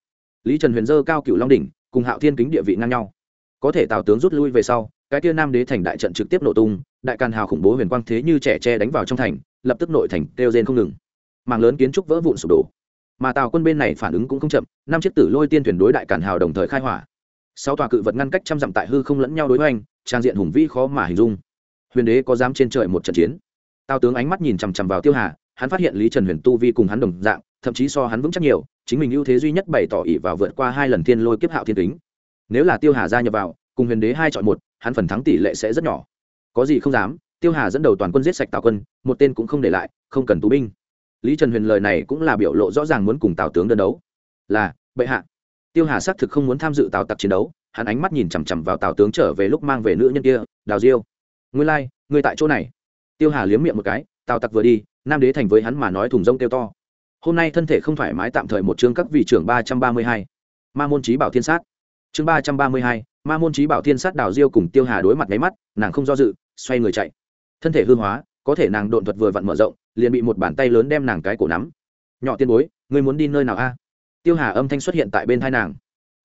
Lý trần huyền dơ cao cựu long đỉnh, cùng hạo thiên kính địa vị ngang nhau. Có thể tào tướng rút lui về sau, cái kia nam đế thành đại trận trực tiếp nổ tung đại càn hào khủng bố huyền quang thế như trẻ tre đánh vào trong thành, lập tức nội thành kêu rên không ngừng. Mạng lớn kiến trúc vỡ vụn sụp đổ. Mà tào quân bên này phản ứng cũng không chậm, năm chiếc tử lôi tiên thuyền đối đại càn hào đồng thời khai hỏa. Sáu tòa cự vật ngăn cách trăm dặm tại hư không lẫn nhau đối hoành, trang diện hùng vĩ khó mà hình dung. Huyền đế có dám trên trời một trận chiến? Tào tướng ánh mắt nhìn chằm chằm vào tiêu hà, hắn phát hiện lý trần huyền tu vi cùng hắn đồng dạng, thậm chí so hắn vững chắc nhiều, chính mình ưu thế duy nhất bày tỏ ỉ vào vượt qua hai lần thiên lôi kiếp hạo thiên tính. nếu là tiêu hà gia nhập vào, cùng huyền đế hai chọn một, hắn phần thắng tỷ lệ sẽ rất nhỏ có gì không dám tiêu hà dẫn đầu toàn quân giết sạch tào quân một tên cũng không để lại không cần tù binh. Lý trần huyền lời này cũng là biểu lộ rõ ràng muốn cùng tào tướng đơn đấu. Là bệ hạ. Tiêu hà xác thực không muốn tham dự tào tặc chiến đấu hắn ánh mắt nhìn chằm chằm vào tào tướng trở về lúc mang về nữ nhân kia đào diêu. Nguyên lai、like, người tại chỗ này. Tiêu hà liếm miệng một cái tào tặc vừa đi nam đế thành với hắn mà nói thùng rông kêu to. Hôm nay thân thể không thoải mái tạm thời một chương các vị trưởng ba trăm ba mươi hai. Ma môn trí bảo thiên sát. Chương ba trăm ba mươi hai ma môn trí bảo thiên sát đào diêu cùng tiêu hà đối mặt nháy mắt nàng không do dự xoay người chạy. Thân thể hư hóa, có thể nàng độn thuật vừa vặn mở rộng, liền bị một bàn tay lớn đem nàng cái cổ nắm. Nhỏ tiên bối người muốn đi nơi nào a? Tiêu hà âm thanh xuất hiện tại bên thai nàng.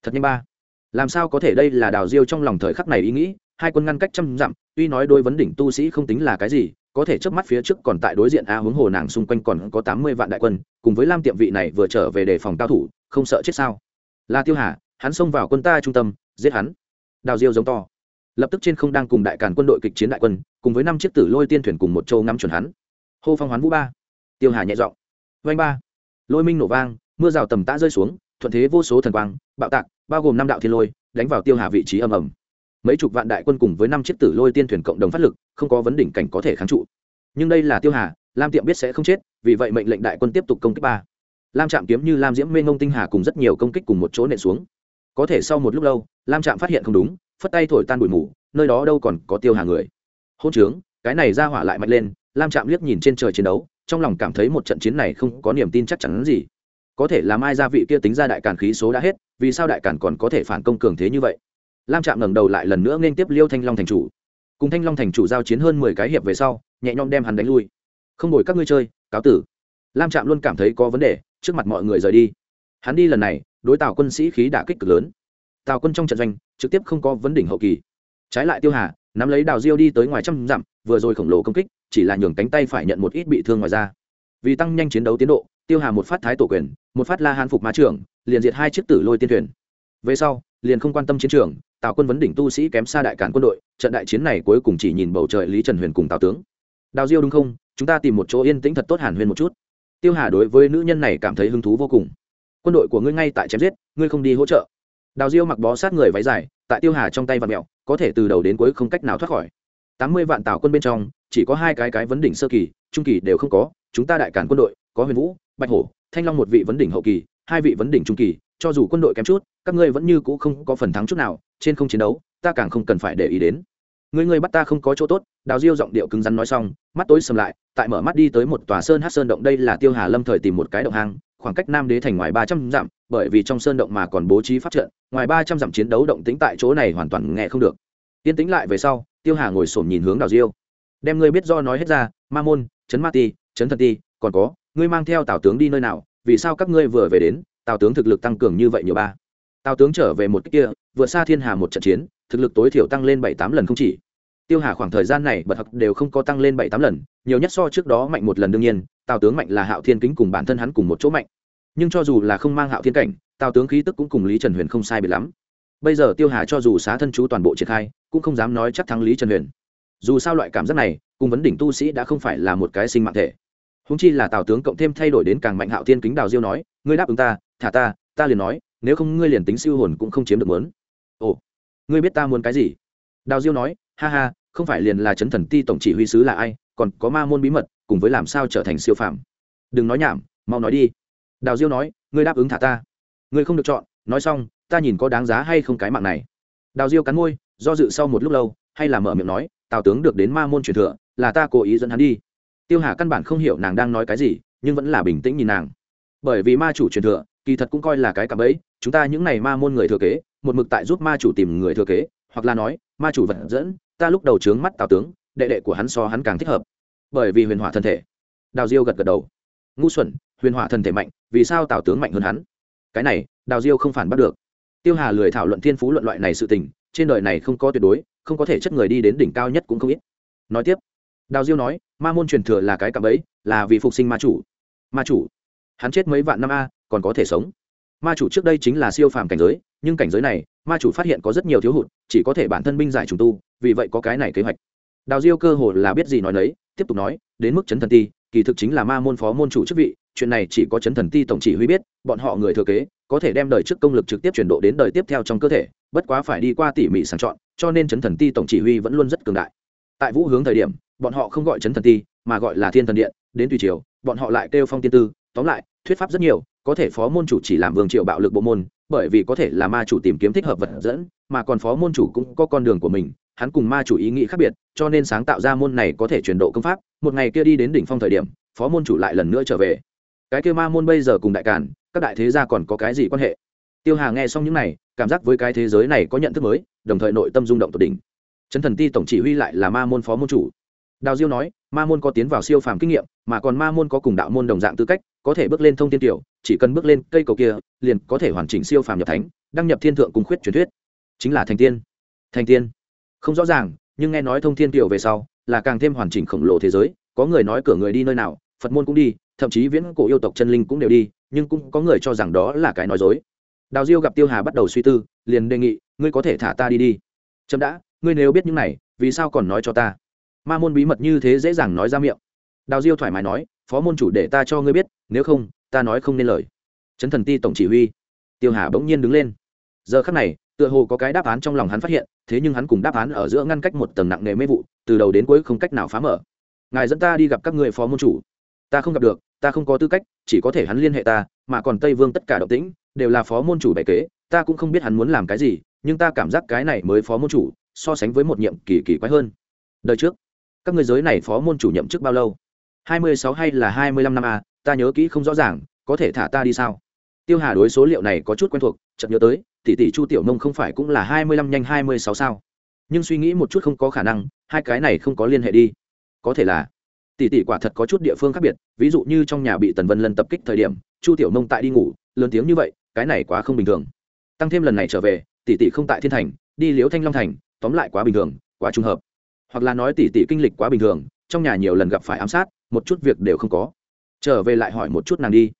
Thật nhanh ba. Làm sao có thể đây là đào diêu trong lòng thời khắc này ý nghĩ, hai quân ngăn cách trăm dặm, tuy nói đôi vấn đỉnh tu sĩ không tính là cái gì, có thể trước mắt phía trước còn tại đối diện a hướng hồ nàng xung quanh còn có tám mươi vạn đại quân, cùng với lam tiệm vị này vừa trở về đề phòng cao thủ, không sợ chết sao? Là tiêu hà, hắn xông vào quân ta trung tâm, giết hắn. Đào diêu giống to lập tức trên không đang cùng đại càn quân đội kịch chiến đại quân, cùng với năm chiếc tử lôi tiên thuyền cùng một châu ngắm chuẩn hắn. Hô phong hoán vũ ba, tiêu hà nhẹ giọng. Vanh ba, lôi minh nổ vang, mưa rào tầm tã rơi xuống, thuận thế vô số thần quang, bạo tạc, bao gồm năm đạo thiên lôi, đánh vào tiêu hà vị trí ầm ầm. Mấy chục vạn đại quân cùng với năm chiếc tử lôi tiên thuyền cộng đồng phát lực, không có vấn đỉnh cảnh có thể kháng trụ. Nhưng đây là tiêu hà, lam tiệm biết sẽ không chết, vì vậy mệnh lệnh đại quân tiếp tục công kích ba. Lam trạm kiếm như lam diễm mê ngông tinh hà cùng rất nhiều công kích cùng một chỗ nện xuống. Có thể sau một lúc lâu, lam trạm phát hiện không đúng phất tay thổi tan bụi mù, nơi đó đâu còn có tiêu hà người. Hôn trướng, cái này ra hỏa lại mạnh lên, lam trạm liếc nhìn trên trời chiến đấu, trong lòng cảm thấy một trận chiến này không có niềm tin chắc chắn gì. Có thể làm ai gia vị kia tính ra đại càn khí số đã hết, vì sao đại càn còn có thể phản công cường thế như vậy? Lam trạm ngẩng đầu lại lần nữa nên tiếp liêu thanh long thành chủ. Cùng thanh long thành chủ giao chiến hơn mười cái hiệp về sau, nhẹ nhõm đem hắn đánh lui. Không đổi các ngươi chơi, cáo tử. Lam trạm luôn cảm thấy có vấn đề, trước mặt mọi người rời đi. Hắn đi lần này, đối tào quân sĩ khí đả kích cực lớn tào quân trong trận doanh trực tiếp không có vấn đỉnh hậu kỳ. Trái lại tiêu hà, nắm lấy đào diêu đi tới ngoài trăm dặm, vừa rồi khổng lồ công kích, chỉ là nhường cánh tay phải nhận một ít bị thương ngoài ra vì tăng nhanh chiến đấu tiến độ, tiêu hà một phát thái tổ quyền, một phát la hàn phục ma trưởng, liền diệt hai chiếc tử lôi tiên thuyền. Về sau, liền không quan tâm chiến trường, tào quân vấn đỉnh tu sĩ kém xa đại cản quân đội, trận đại chiến này cuối cùng chỉ nhìn bầu trời lý trần huyền cùng tào tướng. Đào diêu đúng không? Chúng ta tìm một chỗ yên tĩnh thật tốt hàn huyền một chút. Tiêu hà đối với nữ nhân này cảm thấy hứng thú vô cùng. Quân đội của ngươi ngay tại chém giết, ngươi không đi hỗ trợ đào diêu mặc bó sát người váy dài, tại tiêu hà trong tay và mẹo, có thể từ đầu đến cuối không cách nào thoát khỏi. Tám mươi vạn tào quân bên trong, chỉ có hai cái cái vấn đỉnh sơ kỳ, trung kỳ đều không có, chúng ta đại cản quân đội, có huyền vũ, bạch hổ, thanh long một vị vấn đỉnh hậu kỳ, hai vị vấn đỉnh trung kỳ, cho dù quân đội kém chút, các ngươi vẫn như cũ không có phần thắng chút nào, trên không chiến đấu, ta càng không cần phải để ý đến. Người người bắt ta không có chỗ tốt, đào diêu giọng điệu cứng rắn nói xong, mắt tối sầm lại, tại mở mắt đi tới một tòa sơn hát sơn động, đây là tiêu hà lâm thời tìm một cái động hang khoảng cách nam đế thành ngoài ba trăm dặm, bởi vì trong sơn động mà còn bố trí phát trận, ngoài ba trăm dặm chiến đấu động tĩnh tại chỗ này hoàn toàn nghe không được. Yên tĩnh lại về sau, tiêu hà ngồi sổm nhìn hướng đào diêu. Đem ngươi biết do nói hết ra, ma môn trấn ma ti trấn thần ti, còn có, ngươi mang theo tào tướng đi nơi nào, vì sao các ngươi vừa về đến, tào tướng thực lực tăng cường như vậy nhiều ba? Tào tướng trở về một cách kia vượt xa thiên hà một trận chiến, thực lực tối thiểu tăng lên bảy tám lần không chỉ. Tiêu hà khoảng thời gian này bật học đều không có tăng lên bảy tám lần, nhiều nhất so trước đó mạnh một lần đương nhiên tào tướng mạnh là hạo thiên kính cùng bản thân hắn cùng một chỗ mạnh. Nhưng cho dù là không mang hạo thiên cảnh, tào tướng khí tức cũng cùng lý trần huyền không sai biệt lắm. Bây giờ tiêu hà cho dù xá thân chú toàn bộ triển khai, cũng không dám nói chắc thắng lý trần huyền. Dù sao loại cảm giác này, cùng vấn đỉnh tu sĩ đã không phải là một cái sinh mạng thể. Húng chi là tào tướng cộng thêm thay đổi đến càng mạnh hạo thiên kính đào diêu nói, ngươi đáp ứng ta, thả ta ta liền nói, nếu không ngươi liền tính siêu hồn cũng không chiếm được mớn. Ồ, ngươi biết ta muốn cái gì? Đào diêu nói, ha ha, không phải liền là chấn thần ti tổng chỉ huy sứ là ai còn có ma môn bí mật, cùng với làm sao trở thành siêu phàm. Đừng nói nhảm, mau nói đi. Đào diêu nói, ngươi đáp ứng thả ta. Ngươi không được chọn, nói xong, ta nhìn có đáng giá hay không cái mạng này. Đào diêu cắn môi, do dự sau một lúc lâu, hay là mở miệng nói, tào tướng được đến ma môn truyền thừa, là ta cố ý dẫn hắn đi. Tiêu hà căn bản không hiểu nàng đang nói cái gì, nhưng vẫn là bình tĩnh nhìn nàng. Bởi vì ma chủ truyền thừa, kỳ thật cũng coi là cái cạm ấy chúng ta những n à y ma môn người thừa kế, một mực tại giúp ma chủ tìm người thừa kế, hoặc là nói, ma chủ vật dẫn, ta lúc đầu trướng mắt tào tướng, đệ đệ của hắn so hắn càng thích hợp bởi vì huyền hỏa thân thể. Đào diêu gật gật đầu. Ngu xuẩn, huyền hỏa thân thể mạnh, vì sao tào tướng mạnh hơn hắn? Cái này, đào diêu không phản bắt được. Tiêu hà lười thảo luận thiên phú luận loại này sự tình, trên đời này không có tuyệt đối, không có thể chất người đi đến đỉnh cao nhất cũng không ít. Nói tiếp, đào diêu nói, ma môn truyền thừa là cái cạm ấy là vì phục sinh ma chủ. Ma chủ, hắn chết mấy vạn năm a, còn có thể sống. Ma chủ trước đây chính là siêu phàm cảnh giới, nhưng cảnh giới này, ma chủ phát hiện có rất nhiều thiếu hụt, chỉ có thể bản thân binh giải trùng tu, vì vậy có cái này kế hoạch. Đào diêu cơ hồ là biết gì nói nấy tiếp tục nói, đến mức chấn thần ti, kỳ thực chính là ma môn phó môn chủ chức vị, chuyện này chỉ có chấn thần ti tổng chỉ huy biết, bọn họ người thừa kế, có thể đem đời trước công lực trực tiếp chuyển độ đến đời tiếp theo trong cơ thể, bất quá phải đi qua tỉ mỉ sàng chọn, cho nên chấn thần ti tổng chỉ huy vẫn luôn rất cường đại. Tại vũ hướng thời điểm, bọn họ không gọi chấn thần ti, mà gọi là thiên thần điện, đến tùy triều, bọn họ lại kêu phong tiên tư, tóm lại, thuyết pháp rất nhiều, có thể phó môn chủ chỉ làm vương triều bạo lực bộ môn, bởi vì có thể là ma chủ tìm kiếm thích hợp vật dẫn, mà còn phó môn chủ cũng có con đường của mình hắn cùng ma chủ ý nghĩ khác biệt, cho nên sáng tạo ra môn này có thể chuyển độ công pháp, một ngày kia đi đến đỉnh phong thời điểm, phó môn chủ lại lần nữa trở về. Cái kia ma môn bây giờ cùng đại cản các đại thế gia còn có cái gì quan hệ? Tiêu hà nghe xong những này, cảm giác với cái thế giới này có nhận thức mới, đồng thời nội tâm rung động tột đỉnh. Chấn thần ti tổng chỉ huy lại là ma môn phó môn chủ. Đào diêu nói, ma môn có tiến vào siêu phàm kinh nghiệm, mà còn ma môn có cùng đạo môn đồng dạng tư cách, có thể bước lên thông tiên tiểu, chỉ cần bước lên cây cầu kia, liền có thể hoàn chỉnh siêu phàm nhập thánh, đăng nhập thiên thượng cùng khuyết truyền thuyết. Chính là thành tiên. Thành tiên không rõ ràng, nhưng nghe nói thông thiên tiểu về sau, là càng thêm hoàn chỉnh khổng lồ thế giới, có người nói cửa người đi nơi nào, phật môn cũng đi, thậm chí viễn cổ yêu tộc chân linh cũng đều đi, nhưng cũng có người cho rằng đó là cái nói dối. Đào diêu gặp tiêu hà bắt đầu suy tư, liền đề nghị, ngươi có thể thả ta đi đi. Chậm đã, ngươi nếu biết những này, vì sao còn nói cho ta? Ma môn bí mật như thế dễ dàng nói ra miệng. Đào diêu thoải mái nói, phó môn chủ để ta cho ngươi biết, nếu không, ta nói không nên lời. Chấn thần ti tổng chỉ huy. Tiêu hà bỗng nhiên đứng lên giờ khắc này tựa hồ có cái đáp án trong lòng hắn phát hiện thế nhưng hắn cùng đáp án ở giữa ngăn cách một tầng nặng nề mê vụ từ đầu đến cuối không cách nào phá mở. Ngài dẫn ta đi gặp các người phó môn chủ. Ta không gặp được ta không có tư cách chỉ có thể hắn liên hệ ta mà còn tây vương tất cả động tĩnh đều là phó môn chủ bày kế ta cũng không biết hắn muốn làm cái gì nhưng ta cảm giác cái này mới phó môn chủ so sánh với một nhiệm kỳ kỳ quái hơn. Đời trước các người giới này phó môn chủ nhậm chức bao lâu? Hai mươi sáu hay là hai mươi lăm năm a à, ta nhớ kỹ không rõ ràng có thể thả ta đi sao? Tiêu hà đối số liệu này có chút quen thuộc chợt nhớ tới tỷ tỷ chu tiểu nông không phải cũng là hai mươi lăm nhanh hai mươi sáu sao? Nhưng suy nghĩ một chút không có khả năng, hai cái này không có liên hệ đi. Có thể là, tỷ tỷ quả thật có chút địa phương khác biệt, ví dụ như trong nhà bị tần vân lân tập kích thời điểm, chu tiểu nông tại đi ngủ, lớn tiếng như vậy, cái này quá không bình thường. Tăng thêm lần này trở về, tỷ tỷ không tại thiên thành, đi liễu thanh long thành, tóm lại quá bình thường, quá trùng hợp. Hoặc là nói tỷ tỷ kinh lịch quá bình thường, trong nhà nhiều lần gặp phải ám sát, một chút việc đều không có. Trở về lại hỏi một chút nàng đi.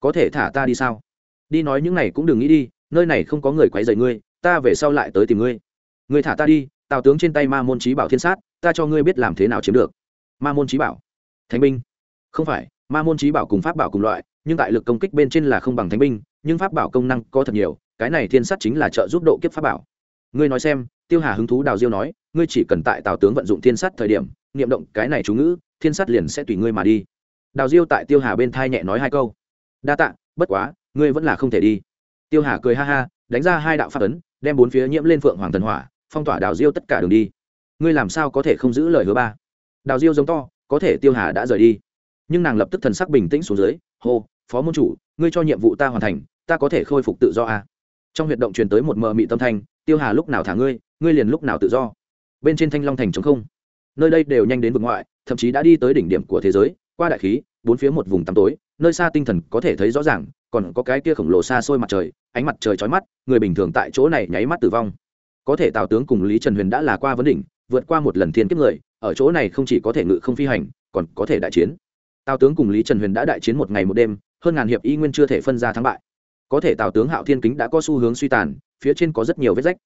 Có thể thả ta đi sao? Đi nói những này cũng đừng nghĩ đi nơi này không có người quấy rầy ngươi, ta về sau lại tới tìm ngươi. Ngươi thả ta đi, tào tướng trên tay ma môn trí bảo thiên sát, ta cho ngươi biết làm thế nào chiếm được. Ma môn trí bảo. Thánh binh. Không phải, ma môn trí bảo cùng pháp bảo cùng loại, nhưng tại lực công kích bên trên là không bằng thánh binh, nhưng pháp bảo công năng có thật nhiều, cái này thiên sát chính là trợ giúp độ kiếp pháp bảo. Ngươi nói xem, tiêu hà hứng thú đào diêu nói, ngươi chỉ cần tại tào tướng vận dụng thiên sát thời điểm, niệm động cái này chú ngữ, thiên sát liền sẽ tùy ngươi mà đi. Đào diêu tại tiêu hà bên thai nhẹ nói hai câu. Đa tạ, bất quá, ngươi vẫn là không thể đi tiêu hà cười ha ha, đánh ra hai đạo pháp ấn, đem bốn phía nhiễm lên phượng hoàng thần hỏa, phong tỏa đào diêu tất cả đường đi. Ngươi làm sao có thể không giữ lời hứa ba? Đào diêu giống to, có thể tiêu hà đã rời đi. Nhưng nàng lập tức thần sắc bình tĩnh xuống dưới, hô, phó môn chủ, ngươi cho nhiệm vụ ta hoàn thành, ta có thể khôi phục tự do à? trong huyệt động truyền tới một mờ mị tâm thanh, tiêu hà lúc nào thả ngươi ngươi liền lúc nào tự do. Bên trên thanh long thành chống không. Nơi đây đều nhanh đến vực ngoại, thậm chí đã đi tới đỉnh điểm của thế giới, qua đại khí, bốn phía một vùng tăm tối, nơi xa tinh thần có thể thấy rõ ràng còn có cái kia khổng lồ xa xôi mặt trời, ánh mặt trời chói mắt, người bình thường tại chỗ này nháy mắt tử vong. Có thể tào tướng cùng lý trần huyền đã là qua vấn đỉnh, vượt qua một lần thiên kiếp người, ở chỗ này không chỉ có thể ngự không phi hành, còn có thể đại chiến. Tào tướng cùng lý trần huyền đã đại chiến một ngày một đêm, hơn ngàn hiệp y nguyên chưa thể phân ra thắng bại. Có thể tào tướng hạo thiên kính đã có xu hướng suy tàn, phía trên có rất nhiều vết rách.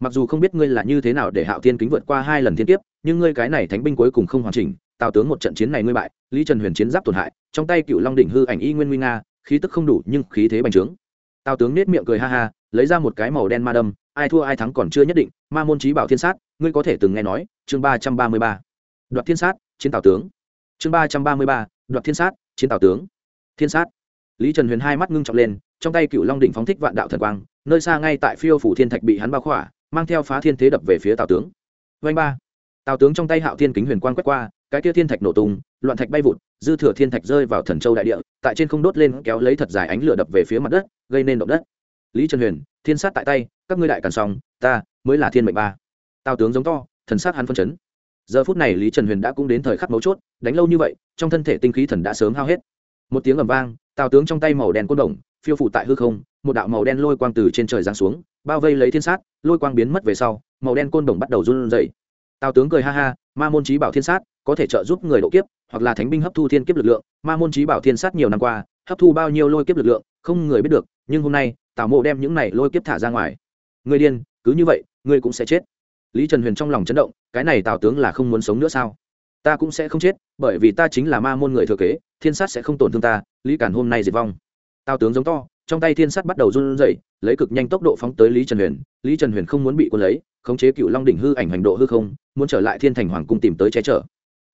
Mặc dù không biết ngươi là như thế nào để hạo thiên kính vượt qua hai lần thiên kiếp, nhưng ngươi cái này thánh binh cuối cùng không hoàn chỉnh, tào tướng một trận chiến này ngươi bại, lý trần huyền chiến giáp tổn hại, trong tay cựu long đỉnh hư ảnh y nguyên nguy nga khí tức không đủ nhưng khí thế bành trướng. Tào tướng nết miệng cười ha ha, lấy ra một cái màu đen ma đâm, ai thua ai thắng còn chưa nhất định, ma môn trí bảo thiên sát, ngươi có thể từng nghe nói, chương ba trăm ba mươi ba. Đoạt thiên sát, chiến tào tướng. Chương ba trăm ba mươi ba, đoạt thiên sát, chiến tào tướng. Thiên sát. Lý trần huyền hai mắt ngưng trọng lên, trong tay cựu long đỉnh phóng thích vạn đạo thần quang, nơi xa ngay tại phiêu phủ thiên thạch bị hắn bao khỏa, mang theo phá thiên thế đập về phía tào tướng. Vanh ba. Tào tướng trong tay hạo thiên kính huyền quang quét qua, cái kia thiên thạch nổ tung loạn thạch bay vụt, dư thừa thiên thạch rơi vào thần châu đại địa, tại trên không đốt lên kéo lấy thật dài ánh lửa đập về phía mặt đất, gây nên động đất. Lý trần huyền, thiên sát tại tay, các ngươi đại càn xong, ta mới là thiên mệnh ba. Tào tướng giống to, thần sát hắn phân chấn. Giờ phút này lý trần huyền đã cũng đến thời khắc mấu chốt, đánh lâu như vậy, trong thân thể tinh khí thần đã sớm hao hết. Một tiếng ầm vang, tào tướng trong tay màu đen côn đồng, phiêu phụ tại hư không, một đạo màu đen lôi quang từ trên trời giáng xuống, bao vây lấy thiên sát, lôi quang biến mất về sau, màu đen côn đồng bắt đầu run rẩy. Tào tướng cười ha ha, ma môn trí bảo thiên sát có thể trợ giúp người độ kiếp, hoặc là thánh binh hấp thu thiên kiếp lực lượng. Ma môn trí bảo thiên sát nhiều năm qua, hấp thu bao nhiêu lôi kiếp lực lượng, không người biết được, nhưng hôm nay, tào mộ đem những này lôi kiếp thả ra ngoài. Người điên, cứ như vậy ngươi cũng sẽ chết. Lý trần huyền trong lòng chấn động, cái này tào tướng là không muốn sống nữa sao? Ta cũng sẽ không chết, bởi vì ta chính là ma môn người thừa kế, thiên sát sẽ không tổn thương ta, lý cản hôm nay diệt vong. Tào tướng giống to, trong tay thiên sát bắt đầu run rẩy, lấy cực nhanh tốc độ phóng tới lý trần huyền. Lý trần huyền không muốn bị quân lấy, khống chế cựu long đỉnh hư ảnh hành độ hư không, muốn trở lại thiên thành hoàng cung tìm tới che chở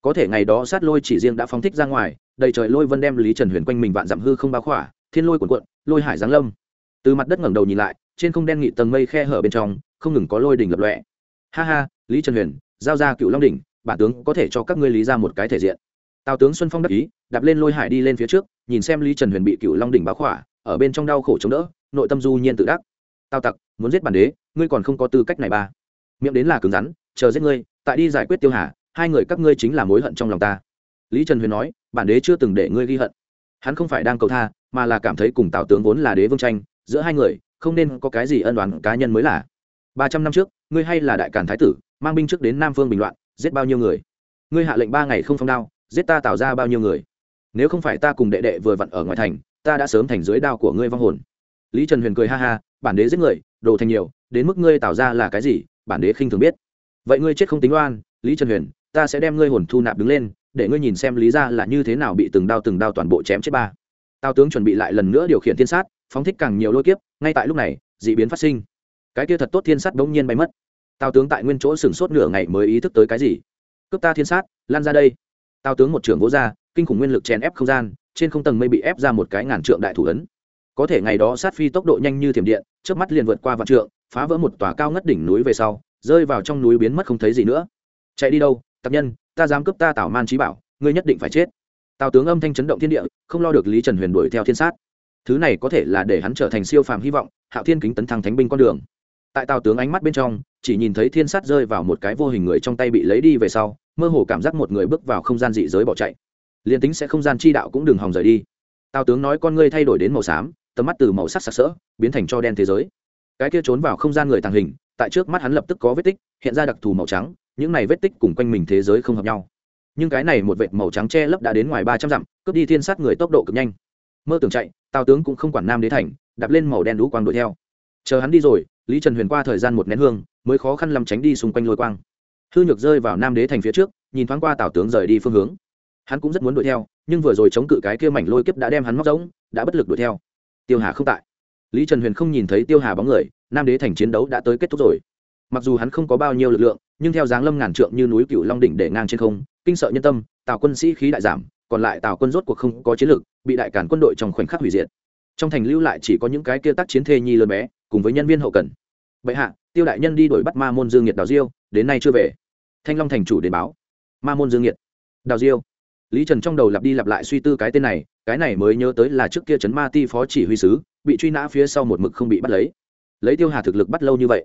có thể ngày đó sát lôi chỉ riêng đã phóng thích ra ngoài, đầy trời lôi vân đem lý trần huyền quanh mình vạn dặm hư không bao khỏa, thiên lôi cuộn cuộn, lôi hải giáng lâm. Từ mặt đất ngẩng đầu nhìn lại, trên không đen nghị tầng mây khe hở bên trong, không ngừng có lôi đỉnh lập lọe ha ha, lý trần huyền, giao ra cựu long đỉnh, bản tướng có thể cho các ngươi lý ra một cái thể diện. Tào tướng xuân phong đắc ý, đạp lên lôi hải đi lên phía trước, nhìn xem lý trần huyền bị cựu long đỉnh báo khỏa, ở bên trong đau khổ chống đỡ, nội tâm du nhiên tự đắc. Tào tặc, muốn giết bản đế, ngươi còn không có tư cách này ba. Miệng đến là cứng rắn, chờ giết ngươi, tại đi giải quyết tiêu hà hai người các ngươi chính là mối hận trong lòng ta. Lý trần huyền nói, bản đế chưa từng để ngươi ghi hận. Hắn không phải đang cầu tha, mà là cảm thấy cùng tào tướng vốn là đế vương tranh, giữa hai người, không nên có cái gì ân đoán cá nhân mới là. Ba trăm năm trước, ngươi hay là đại càn thái tử, mang binh trước đến nam phương bình loạn, giết bao nhiêu người? Ngươi hạ lệnh ba ngày không phong đao, giết ta tạo ra bao nhiêu người? Nếu không phải ta cùng đệ đệ vừa vặn ở ngoài thành, ta đã sớm thành dưới đao của ngươi vong hồn. Lý trần huyền cười ha ha, bản đế giết người, đồ thành nhiều, đến mức ngươi tạo ra là cái gì, bản đế khinh thường biết. Vậy ngươi chết không tính oan, lý trần huyền ta sẽ đem ngươi hồn thu nạp đứng lên, để ngươi nhìn xem lý ra là như thế nào bị từng đao từng đao toàn bộ chém chết ba. Tào tướng chuẩn bị lại lần nữa điều khiển thiên sát, phóng thích càng nhiều lôi kiếp, ngay tại lúc này d ị biến phát sinh. Cái kia thật tốt thiên sát bỗng nhiên bay mất. Tào tướng tại nguyên chỗ sửng sốt nửa ngày mới ý thức tới cái gì? Cướp ta thiên sát, lan ra đây. Tào tướng một trưởng vỗ ra, kinh khủng nguyên lực chèn ép không gian, trên không tầng mây bị ép ra một cái ngàn trượng đại thủ ấn. Có thể ngày đó sát phi tốc độ nhanh như thiểm điện trước mắt liền vượt qua vạn trượng, phá vỡ một tòa cao ngất đỉnh núi về sau, rơi vào trong núi biến mất không thấy gì nữa. Chạy đi đâu? Tập nhân, ta dám cướp ta tảo man trí bảo, ngươi nhất định phải chết. Tào tướng âm thanh chấn động thiên địa, không lo được lý trần huyền đuổi theo thiên sát. Thứ này có thể là để hắn trở thành siêu phàm hy vọng, hạo thiên kính tấn thăng thánh binh con đường. Tại tào tướng ánh mắt bên trong, chỉ nhìn thấy thiên sát rơi vào một cái vô hình người trong tay bị lấy đi về sau, mơ hồ cảm giác một người bước vào không gian dị giới bỏ chạy. Liền tính sẽ không gian chi đạo cũng đừng hòng rời đi. Tào tướng nói con ngươi thay đổi đến màu xám, tầm mắt từ màu sắc sặc sỡ, biến thành cho đen thế giới. Cái kia trốn vào không gian người tàng hình, tại trước mắt hắn lập tức có vết tích, hiện ra đặc thù màu trắng những này vết tích cùng quanh mình thế giới không hợp nhau. Nhưng cái này một vệt màu trắng che lấp đã đến ngoài ba trăm dặm, cướp đi thiên sát người tốc độ cực nhanh. Mơ tưởng chạy, tào tướng cũng không quản nam đế thành, đạp lên màu đen đũ quang đuổi theo. Chờ hắn đi rồi, lý trần huyền qua thời gian một nén hương, mới khó khăn làm tránh đi xung quanh lôi quang. Hư nhược rơi vào nam đế thành phía trước, nhìn thoáng qua tào tướng rời đi phương hướng. Hắn cũng rất muốn đuổi theo, nhưng vừa rồi chống cự cái kia mảnh lôi kiếp đã đem hắn móc giống đã bất lực đuổi theo. Tiêu hà không tại. Lý trần huyền không nhìn thấy tiêu hà bóng người, nam đế thành chiến đấu đã tới kết thúc rồi mặc dù hắn không có bao nhiêu lực lượng, nhưng theo dáng lâm ngàn trượng như núi cựu long đỉnh để ngang trên không, kinh sợ nhân tâm, tào quân sĩ khí đại giảm, còn lại tào quân rốt cuộc không có chiến lược bị đại cản quân đội trong khoảnh khắc hủy diệt. Trong thành lưu lại chỉ có những cái kia tác chiến thê nhi lớn bé, cùng với nhân viên hậu cần. Vậy hạ, tiêu đại nhân đi đuổi bắt ma môn dương nhiệt đào diêu, đến nay chưa về. Thanh long thành chủ đến báo. Ma môn dương nhiệt đào diêu. Lý trần trong đầu lặp đi lặp lại suy tư cái tên này, cái này mới nhớ tới là trước kia trấn ma ti phó chỉ huy sứ, bị truy nã phía sau một mực không bị bắt lấy. Lấy tiêu hà thực lực bắt lâu như vậy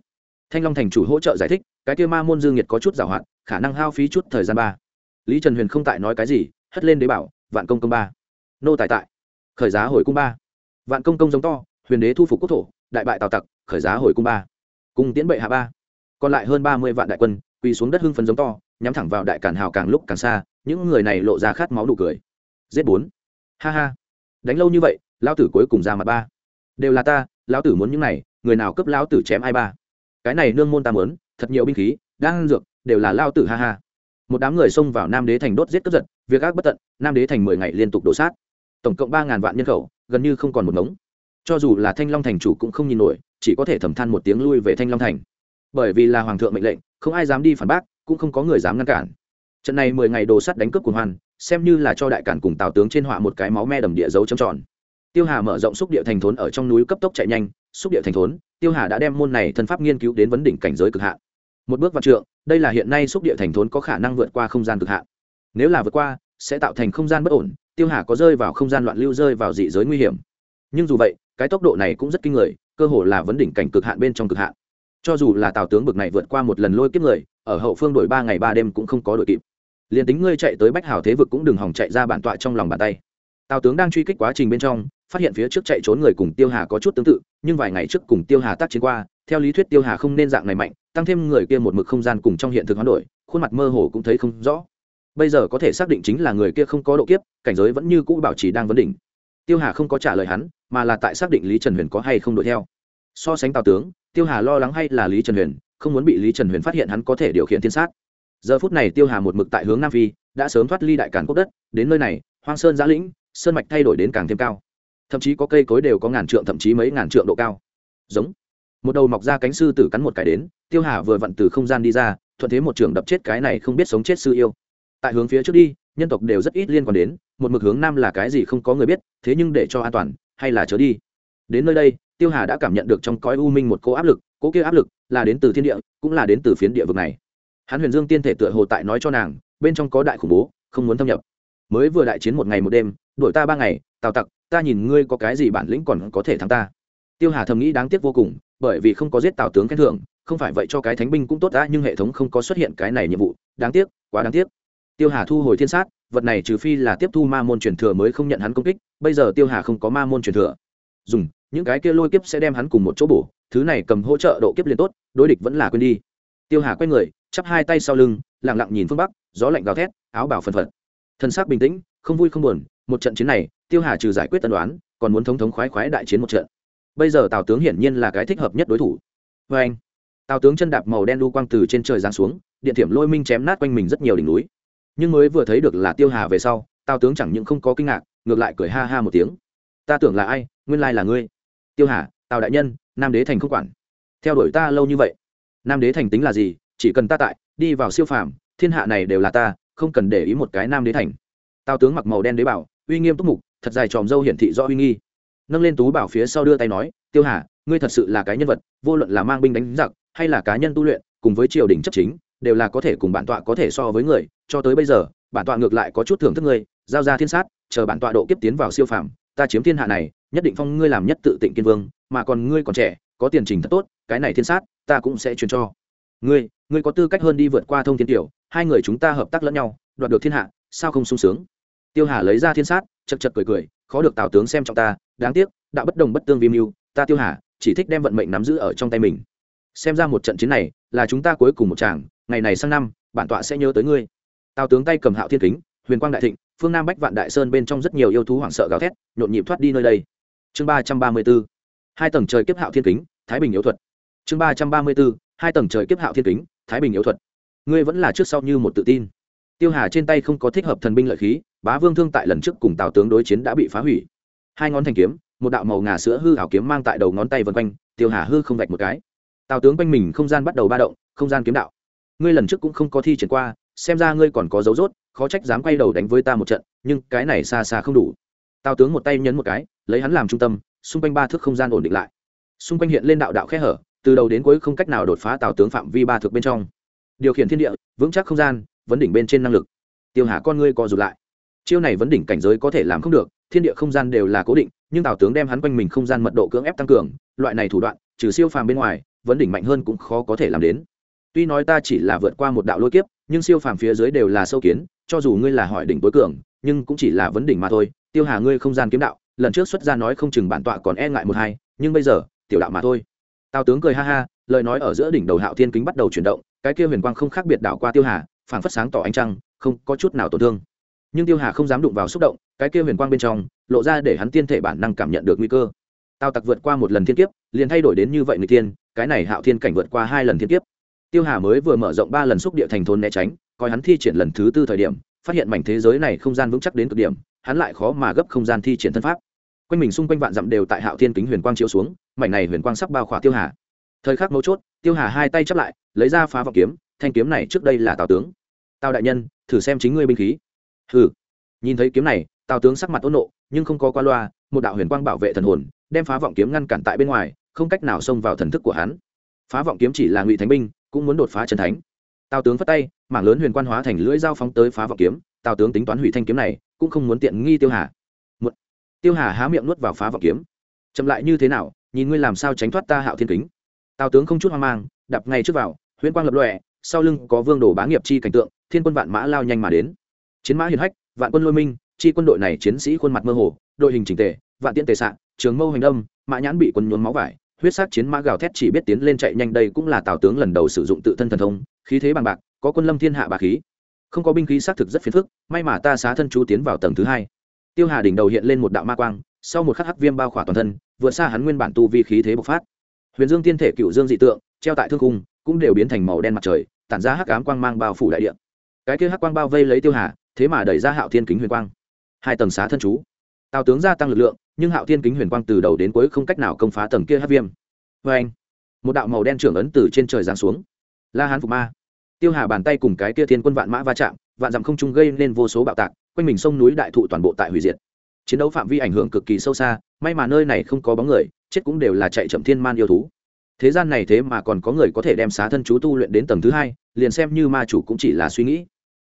thanh long thành chủ hỗ trợ giải thích, cái kia ma môn dương nhiệt có chút giảo hoạt, khả năng hao phí chút thời gian ba. Lý trần huyền không tại nói cái gì, hất lên đế bảo, vạn công công ba. Nô tài tại. Khởi giá hồi cung ba. Vạn công công giống to, huyền đế thu phục quốc thổ, đại bại tào tặc, khởi giá hồi cung ba. Cung tiễn bệ hạ ba. Còn lại hơn ba mươi vạn đại quân, quỳ xuống đất hưng phấn giống to, nhắm thẳng vào đại cản hào càng lúc càng xa, những người này lộ ra khát máu đủ cười. Giết bốn. Ha ha. Đánh lâu như vậy, lão tử cuối cùng ra mặt ba. Đều là ta, lão tử muốn những này, người nào cấp lão tử chém ai ba? Cái này nương môn ta muốn thật nhiều binh khí đang dược, đều là lao tử ha ha. Một đám người xông vào nam đế thành đốt giết cướp giật, việc ác bất tận, nam đế thành mười ngày liên tục đổ sát. Tổng cộng ba ngàn vạn nhân khẩu, gần như không còn một ngống. Cho dù là thanh long thành chủ cũng không nhìn nổi, chỉ có thể thầm than một tiếng lui về thanh long thành. Bởi vì là hoàng thượng mệnh lệnh, không ai dám đi phản bác, cũng không có người dám ngăn cản. Trận này mười ngày đồ sắt đánh cướp cuồng hoan, xem như là cho đại cản cùng tào tướng trên họa một cái máu me đầm địa dấu trầm tròn. Tiêu hà mở rộng xúc địa thành thốn ở trong núi cấp tốc chạy nhanh, xúc địa thành thốn tiêu hà đã đem môn này thân pháp nghiên cứu đến vấn đỉnh cảnh giới cực hạn. Một bước vào trượng, đây là hiện nay xúc địa thành thốn có khả năng vượt qua không gian cực hạn. Nếu là vượt qua, sẽ tạo thành không gian bất ổn, tiêu hà có rơi vào không gian loạn lưu rơi vào dị giới nguy hiểm. Nhưng dù vậy, cái tốc độ này cũng rất kinh người, cơ hồ là vấn đỉnh cảnh cực hạn bên trong cực hạn. Cho dù là tào tướng bực này vượt qua một lần lôi kiếp người, ở hậu phương đổi ba ngày ba đêm cũng không có đội kịp. Liền tính ngươi chạy tới bách hào thế vực cũng đừng hòng chạy ra bản tọa trong lòng bàn tay. Tào tướng đang truy kích quá trình bên trong phát hiện phía trước chạy trốn người cùng tiêu hà có chút tương tự, nhưng vài ngày trước cùng tiêu hà tác chiến qua, theo lý thuyết tiêu hà không nên dạng này mạnh, tăng thêm người kia một mực không gian cùng trong hiện thực hoán đổi, khuôn mặt mơ hồ cũng thấy không rõ. Bây giờ có thể xác định chính là người kia không có độ kiếp, cảnh giới vẫn như cũ bảo trì đang vấn đỉnh. Tiêu hà không có trả lời hắn, mà là tại xác định lý trần huyền có hay không đuổi theo. So sánh tào tướng, tiêu hà lo lắng hay là lý trần huyền, không muốn bị lý trần huyền phát hiện hắn có thể điều khiển thiên sát. Giờ phút này tiêu hà một mực tại hướng nam phi, đã sớm thoát ly đại cản quốc đất, đến nơi này, hoang sơn giã lĩnh, sơn mạch thay đổi đến càng thêm cao thậm chí có cây cối đều có ngàn trượng, thậm chí mấy ngàn trượng độ cao. Giống. Một đầu mọc ra cánh sư tử cắn một cái đến, tiêu hà vừa vặn từ không gian đi ra, thuận thế một trường đập chết cái này không biết sống chết sư yêu. Tại hướng phía trước đi, nhân tộc đều rất ít liên quan đến, một mực hướng nam là cái gì không có người biết, thế nhưng để cho an toàn, hay là chớ đi. Đến nơi đây, tiêu hà đã cảm nhận được trong cõi u minh một cỗ áp lực, cỗ kia áp lực là đến từ thiên địa, cũng là đến từ phiến địa vực này. Hắn huyền dương tiên thể tựa hồ tại nói cho nàng, bên trong có đại khủng bố, không muốn thâm nhập. Mới vừa đại chiến một ngày một đêm đổi ta ba ngày, tào tặc ta nhìn ngươi có cái gì bản lĩnh còn có thể thắng ta. Tiêu hà thầm nghĩ đáng tiếc vô cùng, bởi vì không có giết tào tướng khen thưởng, không phải vậy cho cái thánh binh cũng tốt đã, nhưng hệ thống không có xuất hiện cái này nhiệm vụ. Đáng tiếc, quá đáng tiếc. Tiêu hà thu hồi thiên sát, vật này trừ phi là tiếp thu ma môn truyền thừa mới không nhận hắn công kích, bây giờ tiêu hà không có ma môn truyền thừa. Dùng, những cái kia lôi kiếp sẽ đem hắn cùng một chỗ bổ, thứ này cầm hỗ trợ độ kiếp liền tốt, đối địch vẫn là quên đi. Tiêu hà quay người, chắp hai tay sau lưng, lặng lặng nhìn phương bắc, gió lạnh gào thét, áo bảo phần phật. Thân xác bình tĩnh, không vui không buồn một trận chiến này, tiêu hà trừ giải quyết tân đoán, còn muốn thống thống khoái khoái đại chiến một trận. Bây giờ tào tướng hiển nhiên là cái thích hợp nhất đối thủ. Vê anh, tào tướng chân đạp màu đen đu quang từ trên trời giáng xuống, điện thiểm lôi minh chém nát quanh mình rất nhiều đỉnh núi. Nhưng mới vừa thấy được là tiêu hà về sau, tào tướng chẳng những không có kinh ngạc, ngược lại cười ha ha một tiếng. Ta tưởng là ai, nguyên lai là ngươi. Tiêu hà, tào đại nhân, nam đế thành không quản. Theo đuổi ta lâu như vậy. Nam đế thành tính là gì? Chỉ cần ta tại, đi vào siêu phàm, thiên hạ này đều là ta, không cần để ý một cái nam đế thành. Tào tướng mặc màu đen đế bảo uy nghiêm túc mục, thật dài tròm dâu hiển thị do uy nghi. Nâng lên tú bảo phía sau đưa tay nói, tiêu hà, ngươi thật sự là cái nhân vật, vô luận là mang binh đánh giặc, hay là cá nhân tu luyện, cùng với triều đình chấp chính, đều là có thể cùng bản tọa có thể so với người, cho tới bây giờ, bản tọa ngược lại có chút thưởng thức ngươi, giao ra thiên sát, chờ bản tọa độ kiếp tiến vào siêu phàm, ta chiếm thiên hạ này, nhất định phong ngươi làm nhất tự tịnh kiên vương, mà còn ngươi còn trẻ, có tiền trình thật tốt, cái này thiên sát, ta cũng sẽ truyền cho. Ngươi ngươi có tư cách hơn đi vượt qua thông thiên tiểu, hai người chúng ta hợp tác lẫn nhau, đoạt được thiên hạ, sao không sung sướng? Tiêu hà lấy ra thiên sát, chật chật cười cười, khó được tào tướng xem trọng ta, đáng tiếc, đã bất đồng bất tương vi mưu, ta tiêu hà, chỉ thích đem vận mệnh nắm giữ ở trong tay mình. Xem ra một trận chiến này, là chúng ta cuối cùng một chàng ngày này sang năm, bản tọa sẽ nhớ tới ngươi. Tào tướng tay cầm hạo thiên kính, huyền quang đại thịnh, phương nam bách vạn đại sơn bên trong rất nhiều yêu thú hoảng sợ gào thét, nhộn nhịp thoát đi nơi đây. Chương ba trăm ba mươi b ố hai tầng trời kiếp hạo thiên kính, thái bình yếu thuật. Chương ba trăm ba mươi b ố hai tầng trời kiếp hạo thiên kính, thái bình yếu thuật. Ngươi vẫn là trước sau như một tự tin tiêu hà trên tay không có thích hợp thần binh lợi khí, bá vương thương tại lần trước cùng tào tướng đối chiến đã bị phá hủy. Hai ngón thành kiếm, một đạo màu ngà sữa hư hảo kiếm mang tại đầu ngón tay vân quanh, tiêu hà hư không vạch một cái. Tào tướng quanh mình không gian bắt đầu ba động, không gian kiếm đạo. Ngươi lần trước cũng không có thi triển qua, xem ra ngươi còn có dấu dốt khó trách dám quay đầu đánh với ta một trận, nhưng cái này xa xa không đủ. Tào tướng một tay nhấn một cái, lấy hắn làm trung tâm, xung quanh ba thước không gian ổn định lại. Xung quanh hiện lên đạo đạo khe hở, từ đầu đến cuối không cách nào đột phá tào tướng phạm vi ba thước bên trong. Điều khiển thiên địa, vững chắc không gian vấn đỉnh bên trên năng lực. Tiêu hà con ngươi co rụt lại. Chiêu này vấn đỉnh cảnh giới có thể làm không được, thiên địa không gian đều là cố định, nhưng tào tướng đem hắn quanh mình không gian mật độ cưỡng ép tăng cường, loại này thủ đoạn, trừ siêu phàm bên ngoài, vấn đỉnh mạnh hơn cũng khó có thể làm đến. Tuy nói ta chỉ là vượt qua một đạo lôi kiếp, nhưng siêu phàm phía dưới đều là sâu kiến, cho dù ngươi là hỏi đỉnh tối cường, nhưng cũng chỉ là vấn đỉnh mà thôi. Tiêu hà ngươi không gian kiếm đạo, lần trước xuất ra nói không chừng bản tọa còn e ngại một hai, nhưng bây giờ, tiểu đạo mà thôi. Tào tướng cười ha ha, lời nói ở giữa đỉnh đầu hạo thiên kính bắt đầu chuyển động, cái kia huyền quang không khác biệt đảo qua tiêu hà phảng phất sáng tỏ ánh trăng, không có chút nào tổn thương. Nhưng tiêu hà không dám đụng vào xúc động, cái kia huyền quang bên trong, lộ ra để hắn tiên thể bản năng cảm nhận được nguy cơ. Tào tặc vượt qua một lần thiên kiếp, liền thay đổi đến như vậy người tiên, cái này hạo thiên cảnh vượt qua hai lần thiên kiếp. Tiêu hà mới vừa mở rộng ba lần xúc địa thành thôn né tránh, coi hắn thi triển lần thứ tư thời điểm, phát hiện mảnh thế giới này không gian vững chắc đến cực điểm, hắn lại khó mà gấp không gian thi triển thân pháp. Quanh mình xung quanh vạn dặm đều tại hạo thiên kính huyền quang chiếu xuống, mảnh này huyền quang sắp bao khỏa tiêu hà. Thời khắc mấu chốt, tiêu hà hai tay chắp lại, lấy ra phá vọng kiếm thanh kiếm này trước đây là tào tướng. Tào đại nhân, thử xem chính ngươi binh khí. Hừ. Nhìn thấy kiếm này, tào tướng sắc mặt ôn nộ, nhưng không có qua loa, một đạo huyền quang bảo vệ thần hồn, đem phá vọng kiếm ngăn cản tại bên ngoài, không cách nào xông vào thần thức của hắn. Phá vọng kiếm chỉ là ngụy thánh binh, cũng muốn đột phá chân thánh. Tào tướng phất tay, mảng lớn huyền quan hóa thành lưỡi dao phóng tới phá vọng kiếm, tào tướng tính toán hủy thanh kiếm này, cũng không muốn tiện nghi tiêu hà. Một tiêu hà há miệng nuốt vào phá vọng kiếm. Chậm lại như thế nào, nhìn ngươi làm sao tránh thoát ta hạo thiên kính. Tào tướng không chút hoang mang đập ngay trước vào, huyền quang lập lòe sau lưng có vương đồ bá nghiệp chi cảnh tượng, thiên quân vạn mã lao nhanh mà đến. Chiến mã hiền hách, vạn quân lôi minh, chi quân đội này chiến sĩ khuôn mặt mơ hồ, đội hình chỉnh tề, vạn tiễn tề sạn trường mâu hành đâm mã nhãn bị quân nhuốm máu vải, huyết sắc chiến mã gào thét chỉ biết tiến lên chạy nhanh đây cũng là tào tướng lần đầu sử dụng tự thân thần thông, khí thế bằng bạc, có quân lâm thiên hạ bà khí. Không có binh khí xác thực rất phiền phức, may mà ta xá thân chú tiến vào tầng thứ hai. Tiêu hà đỉnh đầu hiện lên một đạo ma quang, sau một khắc hắc viêm bao khỏa toàn thân, vượt xa hắn nguyên bản tu vi khí thế bộc phát. Huyền dương tiên thể cựu dương dị tượng, treo tại thương cung cũng đều biến thành màu đen mặt trời tản ra hắc ám quang mang bao phủ đại địa. Cái kia hắc quang bao vây lấy tiêu hà, thế mà đẩy ra hạo thiên kính huyền quang. Hai tầng xá thân chú. Tào tướng gia tăng lực lượng, nhưng hạo thiên kính huyền quang từ đầu đến cuối không cách nào công phá tầng kia hắc viêm. Vê anh, một đạo màu đen trưởng ấn từ trên trời giáng xuống. La hán phục ma. Tiêu hà bàn tay cùng cái kia thiên quân vạn mã va chạm, vạn dặm không trung gây nên vô số bạo tạc, quanh mình sông núi đại thụ toàn bộ tại hủy diệt. Chiến đấu phạm vi ảnh hưởng cực kỳ sâu xa, may mà nơi này không có bóng người, chết cũng đều là chạy chậm thiên man yêu thú thế gian này thế mà còn có người có thể đem xá thân chú tu luyện đến tầng thứ hai, liền xem như ma chủ cũng chỉ là suy nghĩ.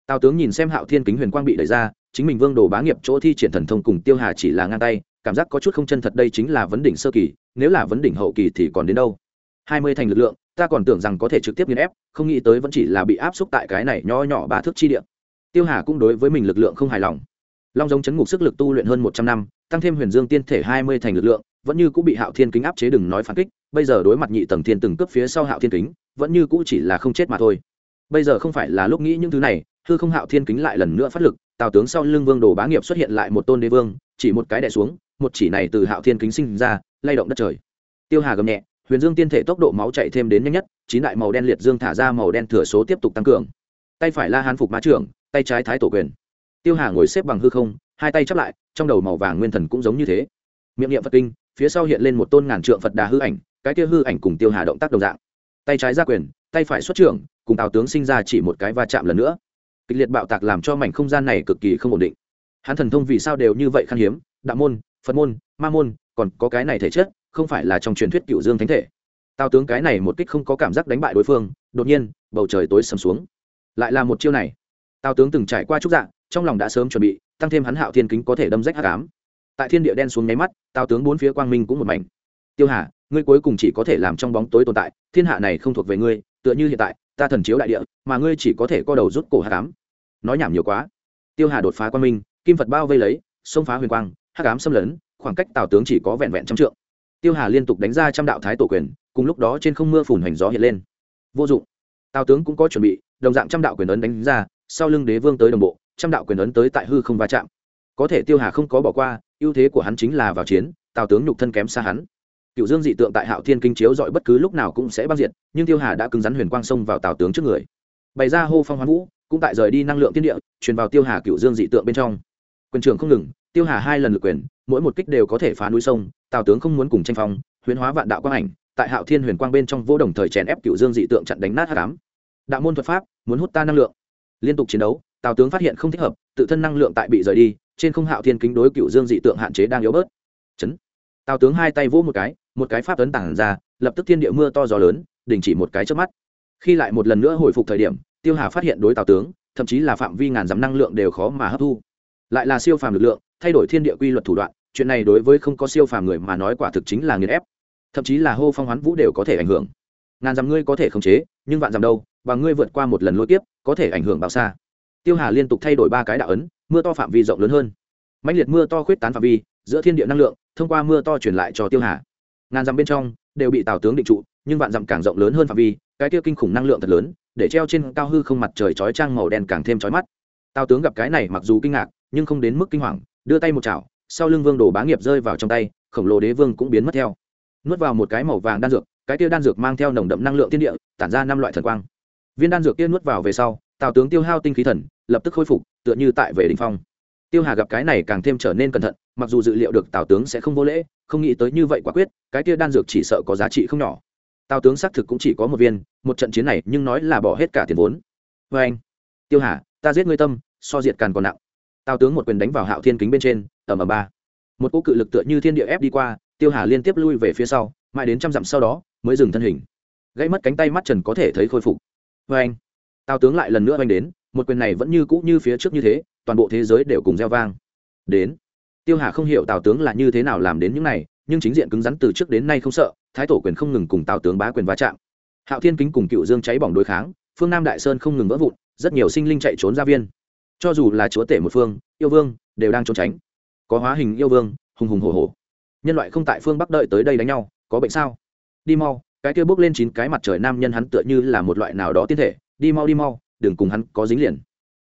Tào tướng nhìn xem hạo thiên kính huyền quang bị đẩy ra, chính mình vương đồ bá nghiệp chỗ thi triển thần thông cùng tiêu hà chỉ là ngang tay, cảm giác có chút không chân thật đây chính là vấn đỉnh sơ kỳ, nếu là vấn đỉnh hậu kỳ thì còn đến đâu? Hai mươi thành lực lượng, ta còn tưởng rằng có thể trực tiếp nghiền ép, không nghĩ tới vẫn chỉ là bị áp xúc tại cái này nho nhỏ ba thước chi địa. Tiêu hà cũng đối với mình lực lượng không hài lòng. Long giống chấn ngục sức lực tu luyện hơn một trăm năm, tăng thêm huyền dương tiên thể hai mươi thành lực lượng vẫn như cũng bị hạo thiên kính áp chế đừng nói phản kích, bây giờ đối mặt nhị tầng thiên từng cấp phía sau hạo thiên kính, vẫn như cũ chỉ là không chết mà thôi. Bây giờ không phải là lúc nghĩ những thứ này, hư không hạo thiên kính lại lần nữa phát lực, tào tướng sau lưng vương đồ bá nghiệp xuất hiện lại một tôn đế vương, chỉ một cái đẻ xuống, một chỉ này từ hạo thiên kính sinh ra, lay động đất trời. Tiêu hà gầm nhẹ, huyền dương tiên thể tốc độ máu chạy thêm đến nhanh nhất, chín đại màu đen liệt dương thả ra màu đen thừa số tiếp tục tăng cường. Tay phải la hán phục mã trưởng, tay trái thái tổ quyền. Tiêu hà ngồi xếp bằng hư không, hai tay chắp lại, trong đầu màu vàng nguyên thần cũng giống như thế. Miệng niệm phật kinh phía sau hiện lên một tôn ngàn trượng phật đà hư ảnh, cái kia hư ảnh cùng tiêu hà động tác đồng dạng. Tay trái ra quyền, tay phải xuất trưởng, cùng tào tướng sinh ra chỉ một cái va chạm lần nữa. Kịch liệt bạo tạc làm cho mảnh không gian này cực kỳ không ổn định. Hắn thần thông vì sao đều như vậy khan hiếm? Đạo môn, phật môn, ma môn, còn có cái này thể chất, không phải là trong truyền thuyết cựu dương thánh thể. Tào tướng cái này một kích không có cảm giác đánh bại đối phương, đột nhiên, bầu trời tối sầm xuống. Lại là một chiêu này. Tào tướng từng trải qua trúc dạng trong lòng đã sớm chuẩn bị, tăng thêm hắn hạo thiên kính có thể đâm rách hát cám tại thiên địa đen xuống nháy mắt tào tướng bốn phía quang minh cũng một mảnh. Tiêu hà, ngươi cuối cùng chỉ có thể làm trong bóng tối tồn tại, thiên hạ này không thuộc về ngươi, tựa như hiện tại, ta thần chiếu đại địa, mà ngươi chỉ có thể co đầu rút cổ hạ cám nói nhảm nhiều quá. Tiêu hà đột phá quang minh, kim phật bao vây lấy, xông phá huyền quang hạ cám xâm lấn, khoảng cách tào tướng chỉ có vẹn vẹn trăm trượng. Tiêu hà liên tục đánh ra trăm đạo thái tổ quyền, cùng lúc đó trên không mưa phùn hoành gió hiện lên. Vô dụng. Tào tướng cũng có chuẩn bị, đồng dạng trăm đạo quyền ấn đánh ra, sau lưng đế vương tới đồng bộ, trăm đạo quyền ấn tới tại hư không va chạm có thể tiêu hà không có bỏ qua, ưu thế của hắn chính là vào chiến, tào tướng nhục thân kém xa hắn. Cựu dương dị tượng tại hạo thiên kinh chiếu dọi bất cứ lúc nào cũng sẽ băng diệt, nhưng tiêu hà đã cứng rắn huyền quang sông vào tào tướng trước người. Bày ra hô phong hoán vũ, cũng tại rời đi năng lượng tiên địa, truyền vào tiêu hà cựu dương dị tượng bên trong. Quyền trường không ngừng, tiêu hà hai lần lượt quyền, mỗi một kích đều có thể phá núi sông, tào tướng không muốn cùng tranh phong huyền hóa vạn đạo quang ảnh, tại hạo thiên huyền quang bên trong vô đồng thời chèn ép cựu dương dị tượng chặn đánh nát hạ cám đạo môn thuật pháp, muốn hút ta năng lượng. Liên tục chiến đấu, tào tướng phát hiện không thích hợp, tự thân năng lượng tại bị rời đi trên không hạo thiên kính đối cựu dương dị tượng hạn chế đang yếu bớt. Chấn. Tào tướng hai tay vỗ một cái một cái pháp tấn tản ra, lập tức thiên địa mưa to gió lớn, đình chỉ một cái trước mắt. Khi lại một lần nữa hồi phục thời điểm, tiêu hà phát hiện đối tào tướng, thậm chí là phạm vi ngàn dặm năng lượng đều khó mà hấp thu. Lại là siêu phàm lực lượng, thay đổi thiên địa quy luật thủ đoạn, chuyện này đối với không có siêu phàm người mà nói quả thực chính là nghiền ép. Thậm chí là hô phong hoán vũ đều có thể ảnh hưởng. Ngàn dặm ngươi có thể khống chế, nhưng vạn dặm đâu, và ngươi vượt qua một lần lôi tiếp có thể ảnh hưởng bao xa. Tiêu hà liên tục thay đổi ba cái đạo ấn mưa to phạm vi rộng lớn hơn. Mạnh liệt mưa to khuyết tán phạm vi, giữa thiên địa năng lượng, thông qua mưa to truyền lại cho tiêu hà. Ngàn dặm bên trong, đều bị tào tướng định trụ, nhưng vạn dặm càng rộng lớn hơn phạm vi, cái kia kinh khủng năng lượng thật lớn, để treo trên cao hư không mặt trời chói trang màu đen càng thêm chói mắt. Tào tướng gặp cái này mặc dù kinh ngạc, nhưng không đến mức kinh hoàng, đưa tay một chảo, sau lưng vương đồ bá nghiệp rơi vào trong tay, khổng lồ đế vương cũng biến mất theo. Nuốt vào một cái màu vàng đan dược, cái kia đan dược mang theo nồng đậm năng lượng thiên địa, tản ra năm loại thần quang. Viên đan dược kia nuốt vào về sau, tào tướng tiêu hao tinh khí thần, lập tức khôi phục tựa như tại về đình phong. Tiêu hà gặp cái này càng thêm trở nên cẩn thận, mặc dù dự liệu được tào tướng sẽ không vô lễ, không nghĩ tới như vậy quả quyết, cái kia đan dược chỉ sợ có giá trị không nhỏ. Tào tướng xác thực cũng chỉ có một viên, một trận chiến này nhưng nói là bỏ hết cả tiền vốn. Vê anh, tiêu hà, ta giết ngươi tâm, so diệt càn còn nặng. Tào tướng một quyền đánh vào hạo thiên kính bên trên ẩm ẩm ba. Một cỗ cự lực tựa như thiên địa ép đi qua, tiêu hà liên tiếp lui về phía sau, mãi đến trăm dặm sau đó, mới dừng thân hình. Gãy mất cánh tay mắt trần có thể thấy khôi phục. Vê anh, tào tướng lại lần nữa oanh đến một quyền này vẫn như cũ như phía trước như thế, toàn bộ thế giới đều cùng gieo vang. Đến, tiêu hà không hiểu tào tướng là như thế nào làm đến những này, nhưng chính diện cứng rắn từ trước đến nay không sợ, thái tổ quyền không ngừng cùng tào tướng bá quyền va chạm. Hạo thiên kính cùng cựu dương cháy bỏng đối kháng, phương nam đại sơn không ngừng vỡ vụn, rất nhiều sinh linh chạy trốn ra viên. Cho dù là chúa tể một phương, yêu vương, đều đang trốn tránh. Có hóa hình yêu vương, hùng hùng hổ hổ. Nhân loại không tại phương bắc đợi tới đây đánh nhau, có bệnh sao? Đi mau, cái kia bước lên chín cái mặt trời nam nhân hắn tựa như là một loại nào đó tiên thể, đi mau đi mau đừng cùng hắn có dính liền.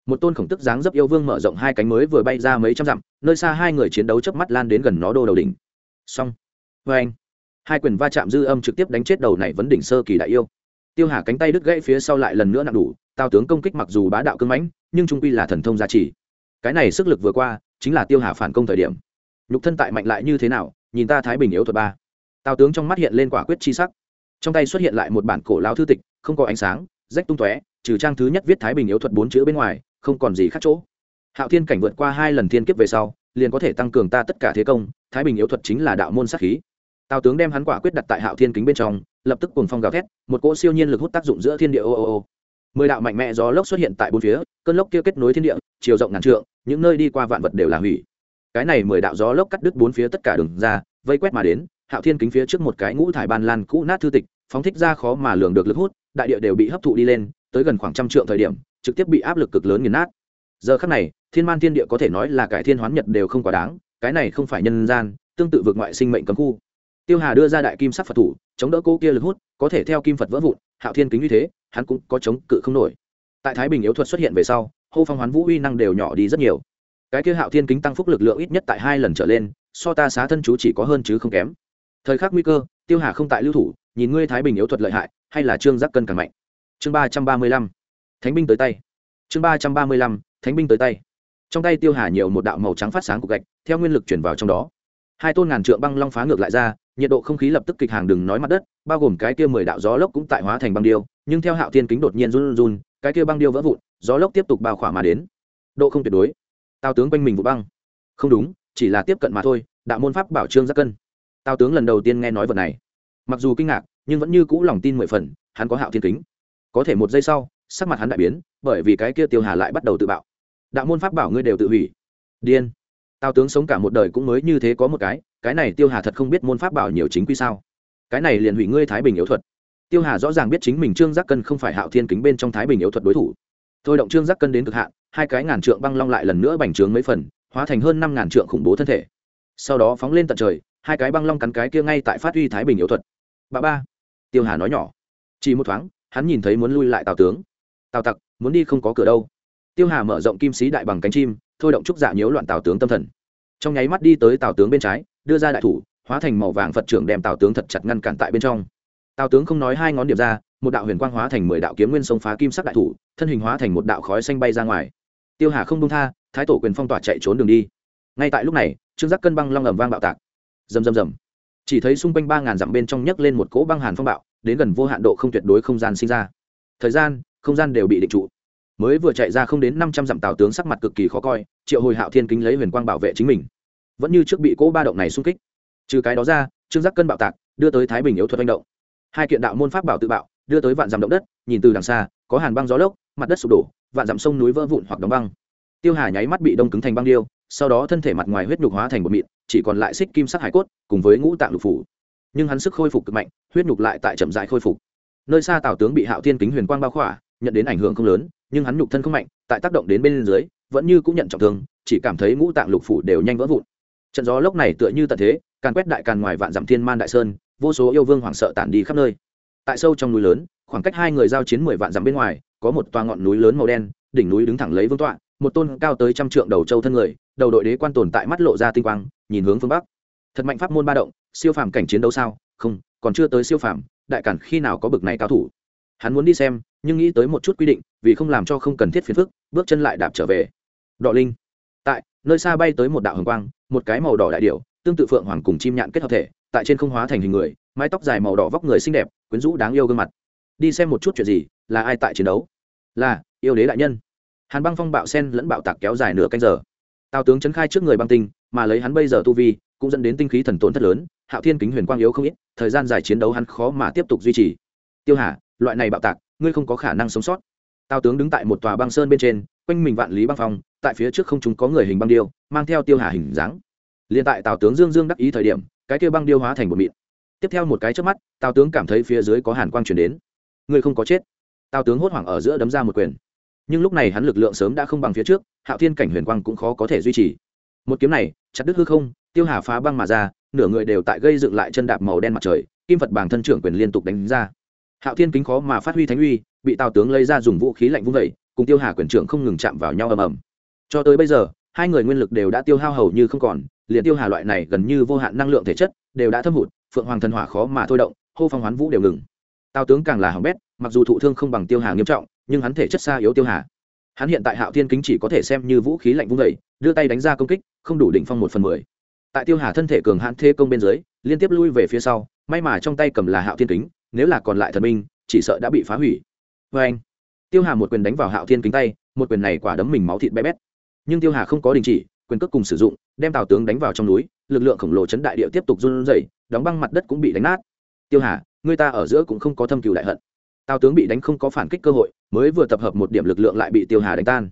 Một tôn khổng tức dáng dấp yêu vương mở rộng hai cánh mới vừa bay ra mấy trăm dặm, nơi xa hai người chiến đấu chớp mắt lan đến gần nó đô đầu đỉnh. Xong. Vê anh, hai quyền va chạm dư âm trực tiếp đánh chết đầu này vấn đỉnh sơ kỳ đại yêu. Tiêu hà cánh tay đứt gãy phía sau lại lần nữa nặng đủ, tao tướng công kích mặc dù bá đạo cưng mãnh, nhưng trung quy là thần thông gia trì. Cái này sức lực vừa qua, chính là tiêu hà phản công thời điểm. Nhục thân tại mạnh lại như thế nào, nhìn ta thái bình yếu thuật ba. Tào tướng trong mắt hiện lên quả quyết chi sắc. Trong tay xuất hiện lại một bản cổ lao thư tịch, không có ánh sáng, rách tung tóe trừ trang thứ nhất viết thái bình yếu thuật bốn chữ bên ngoài, không còn gì khác chỗ. Hạo thiên cảnh vượt qua hai lần thiên kiếp về sau, liền có thể tăng cường ta tất cả thế công, thái bình yếu thuật chính là đạo môn sát khí. Tào tướng đem hắn quả quyết đặt tại hạo thiên kính bên trong, lập tức cùng phong gào thét, một cỗ siêu nhiên lực hút tác dụng giữa thiên địa ô ô ô. Mười đạo mạnh mẽ gió lốc xuất hiện tại bốn phía, cơn lốc kia kết nối thiên địa, chiều rộng ngàn trượng, những nơi đi qua vạn vật đều là hủy. Cái này mười đạo gió lốc cắt đứt bốn phía tất cả đường ra, vây quét mà đến, hạo thiên kính phía trước một cái ngũ thải ban lan cũ nát thư tịch, phóng thích ra khó mà lường được lực hút, đại địa đều bị hấp thụ đi lên tới gần khoảng trăm trượng thời điểm, trực tiếp bị áp lực cực lớn nghiền nát. Giờ khắc này, thiên man thiên địa có thể nói là cải thiên hoán nhật đều không quá đáng, cái này không phải nhân gian, tương tự vượt ngoại sinh mệnh cấm khu. Tiêu hà đưa ra đại kim sắc phật thủ, chống đỡ cô kia lực hút, có thể theo kim phật vỡ vụn, hạo thiên kính như thế, hắn cũng có chống cự không nổi. Tại thái bình yếu thuật xuất hiện về sau, hô phong hoán vũ uy năng đều nhỏ đi rất nhiều. Cái kia hạo thiên kính tăng phúc lực lượng ít nhất tại hai lần trở lên, so ta xá thân chú chỉ có hơn chứ không kém. Thời khắc nguy cơ, tiêu hà không tại lưu thủ, nhìn ngươi thái bình yếu thuật lợi hại, hay là trương giác cân càng mạnh chương ba trăm ba mươi lăm. Thánh binh tới tay. Chương ba trăm ba mươi lăm, thánh binh tới tay. Trong tay tiêu hà nhiều một đạo màu trắng phát sáng cục gạch, theo nguyên lực chuyển vào trong đó. Hai tôn ngàn trượng băng long phá ngược lại ra, nhiệt độ không khí lập tức kịch hàng đừng nói mặt đất, bao gồm cái kia mười đạo gió lốc cũng tại hóa thành băng điêu, nhưng theo hạo thiên kính đột nhiên run run cái kia băng điêu vỡ vụn, gió lốc tiếp tục bao khỏa mà đến. Độ không tuyệt đối. Tào tướng quanh mình vụ băng. Không đúng, chỉ là tiếp cận mà thôi, đạo môn pháp bảo trương giác cân. Tào tướng lần đầu tiên nghe nói vật này. Mặc dù kinh ngạc, nhưng vẫn như cũ lòng tin mười phần, hắn có hạo thiên kính có thể một giây sau, sắc mặt hắn đại biến, bởi vì cái kia tiêu hà lại bắt đầu tự bạo. Đạo môn pháp bảo ngươi đều tự hủy. Điên. Tào tướng sống cả một đời cũng mới như thế có một cái cái này tiêu hà thật không biết môn pháp bảo nhiều chính quy sao. Cái này liền hủy ngươi thái bình yếu thuật. Tiêu hà rõ ràng biết chính mình trương giác cân không phải hạo thiên kính bên trong thái bình yếu thuật đối thủ. Thôi động trương giác cân đến cực hạn, hai cái ngàn trượng băng long lại lần nữa bành trướng mấy phần, hóa thành hơn năm ngàn trượng khủng bố thân thể. Sau đó phóng lên tận trời, hai cái băng long cắn cái kia ngay tại phát uy thái bình yếu thuật. Bà ba. Tiêu hà nói nhỏ. Chỉ một thoáng hắn nhìn thấy muốn lui lại tào tướng. Tào tặc, muốn đi không có cửa đâu. Tiêu hà mở rộng kim sĩ đại bằng cánh chim, thôi động trúc dạ nhiễu loạn tào tướng tâm thần. Trong nháy mắt đi tới tào tướng bên trái, đưa ra đại thủ, hóa thành màu vàng phật trưởng đem tào tướng thật chặt ngăn cản tại bên trong. Tào tướng không nói hai ngón điểm ra, một đạo huyền quang hóa thành mười đạo kiếm nguyên sông phá kim sắc đại thủ, thân hình hóa thành một đạo khói xanh bay ra ngoài. Tiêu hà không đông tha, thái tổ quyền phong tỏa chạy trốn đường đi. Ngay tại lúc này, trương giác cân băng long ầm vang bạo tạc. Rầm rầm rầm. Chỉ thấy xung quanh ba ngàn dặm bên trong nhấc lên một cỗ băng hàn phong bạo đến gần vô hạn độ không tuyệt đối không gian sinh ra. Thời gian, không gian đều bị định trụ. Mới vừa chạy ra không đến năm trăm dặm tào tướng sắc mặt cực kỳ khó coi, triệu hồi hạo thiên kính lấy huyền quang bảo vệ chính mình. Vẫn như trước bị cỗ ba động này xung kích. Trừ cái đó ra, trương giác cân bạo tạc, đưa tới thái bình yếu thuật manh động. Hai kiện đạo môn pháp bảo tự bạo, đưa tới vạn dặm động đất, nhìn từ đằng xa, có hàn băng gió lốc, mặt đất sụp đổ, vạn dặm sông núi vỡ vụn hoặc đóng băng. Tiêu hà nháy mắt bị đông cứng thành băng điêu, sau đó thân thể mặt ngoài huyết nhục hóa thành một mịn, chỉ còn lại xích kim sắc hải cốt, cùng với ngũ tạng lục phủ nhưng hắn sức khôi phục cực mạnh, huyết nhục lại tại chậm dại khôi phục. Nơi xa tào tướng bị hạo thiên kính huyền quang bao khỏa, nhận đến ảnh hưởng không lớn, nhưng hắn nhục thân không mạnh, tại tác động đến bên dưới, vẫn như cũng nhận trọng thương, chỉ cảm thấy ngũ tạng lục phủ đều nhanh vỡ vụn. Trận gió lốc này tựa như tận thế, càn quét đại càn ngoài vạn dặm thiên man đại sơn, vô số yêu vương hoảng sợ tản đi khắp nơi. Tại sâu trong núi lớn, khoảng cách hai người giao chiến mười vạn dặm bên ngoài, có một toa ngọn núi lớn màu đen, đỉnh núi đứng thẳng lấy vương tọa, một tôn cao tới trăm trượng đầu châu thân người, đầu đội đế quan tồn tại mắt lộ ra tinh quang, nhìn hướng phương bắc thật mạnh pháp môn ba động, siêu phàm cảnh chiến đấu sao? Không, còn chưa tới siêu phàm, đại cản khi nào có bực này cao thủ? Hắn muốn đi xem, nhưng nghĩ tới một chút quy định, vì không làm cho không cần thiết phiền phức, bước chân lại đạp trở về. Đọ linh. Tại, nơi xa bay tới một đạo hồng quang, một cái màu đỏ đại điệu tương tự phượng hoàng cùng chim nhạn kết hợp thể, tại trên không hóa thành hình người, mái tóc dài màu đỏ vóc người xinh đẹp, quyến rũ đáng yêu gương mặt. Đi xem một chút chuyện gì, là ai tại chiến đấu? Là, yêu đế đại nhân. Hàn băng phong bạo sen lẫn bạo tạc kéo dài nửa canh giờ. Tào tướng trấn khai trước người băng tinh, mà lấy hắn bây giờ tu vi cũng dẫn đến tinh khí thần tổn thất lớn, hạo thiên kính huyền quang yếu không ít, thời gian dài chiến đấu hắn khó mà tiếp tục duy trì. Tiêu hà, loại này bạo tạc, ngươi không có khả năng sống sót. Tào tướng đứng tại một tòa băng sơn bên trên, quanh mình vạn lý băng phong, tại phía trước không chúng có người hình băng điêu, mang theo tiêu hà hình dáng. Liền tại tào tướng dương dương đắc ý thời điểm, cái kia băng điêu hóa thành một mịn. Tiếp theo một cái trước mắt, tào tướng cảm thấy phía dưới có hàn quang chuyển đến. Ngươi không có chết. Tào tướng hốt hoảng ở giữa đấm ra một quyền. Nhưng lúc này hắn lực lượng sớm đã không bằng phía trước, hạo thiên cảnh huyền quang cũng khó có thể duy trì. Một kiếm này, chặt đứt hư không tiêu hà phá băng mà ra, nửa người đều tại gây dựng lại chân đạp màu đen mặt trời, kim phật bảng thân trưởng quyền liên tục đánh ra. Hạo thiên kính khó mà phát huy thánh uy, bị tào tướng lấy ra dùng vũ khí lạnh vung vẩy cùng tiêu hà quyền trưởng không ngừng chạm vào nhau ầm ầm. Cho tới bây giờ, hai người nguyên lực đều đã tiêu hao hầu như không còn, liền tiêu hà loại này gần như vô hạn năng lượng thể chất, đều đã thâm hụt, phượng hoàng thần hỏa khó mà thôi động, hô phong hoán vũ đều ngừng. Tào tướng càng là hỏng bét, mặc dù thụ thương không bằng tiêu hà nghiêm trọng, nhưng hắn thể chất xa yếu tiêu hà. Hắn hiện tại hạo thiên kính chỉ có thể xem như vũ khí lạnh vung vẩy đưa tay đánh ra công kích, không đủ đỉnh phong một phần mười tại tiêu hà thân thể cường hãn thế công bên dưới, liên tiếp lui về phía sau, may mà trong tay cầm là hạo thiên kính, nếu là còn lại thần minh, chỉ sợ đã bị phá hủy. Vê anh, tiêu hà một quyền đánh vào hạo thiên kính tay, một quyền này quả đấm mình máu thịt bé bét. Nhưng tiêu hà không có đình chỉ, quyền cước cùng sử dụng, đem tào tướng đánh vào trong núi, lực lượng khổng lồ chấn đại địa tiếp tục run rẩy, đóng băng mặt đất cũng bị đánh nát. Tiêu hà, người ta ở giữa cũng không có thâm cừu đại hận. Tào tướng bị đánh không có phản kích cơ hội, mới vừa tập hợp một điểm lực lượng lại bị tiêu hà đánh tan.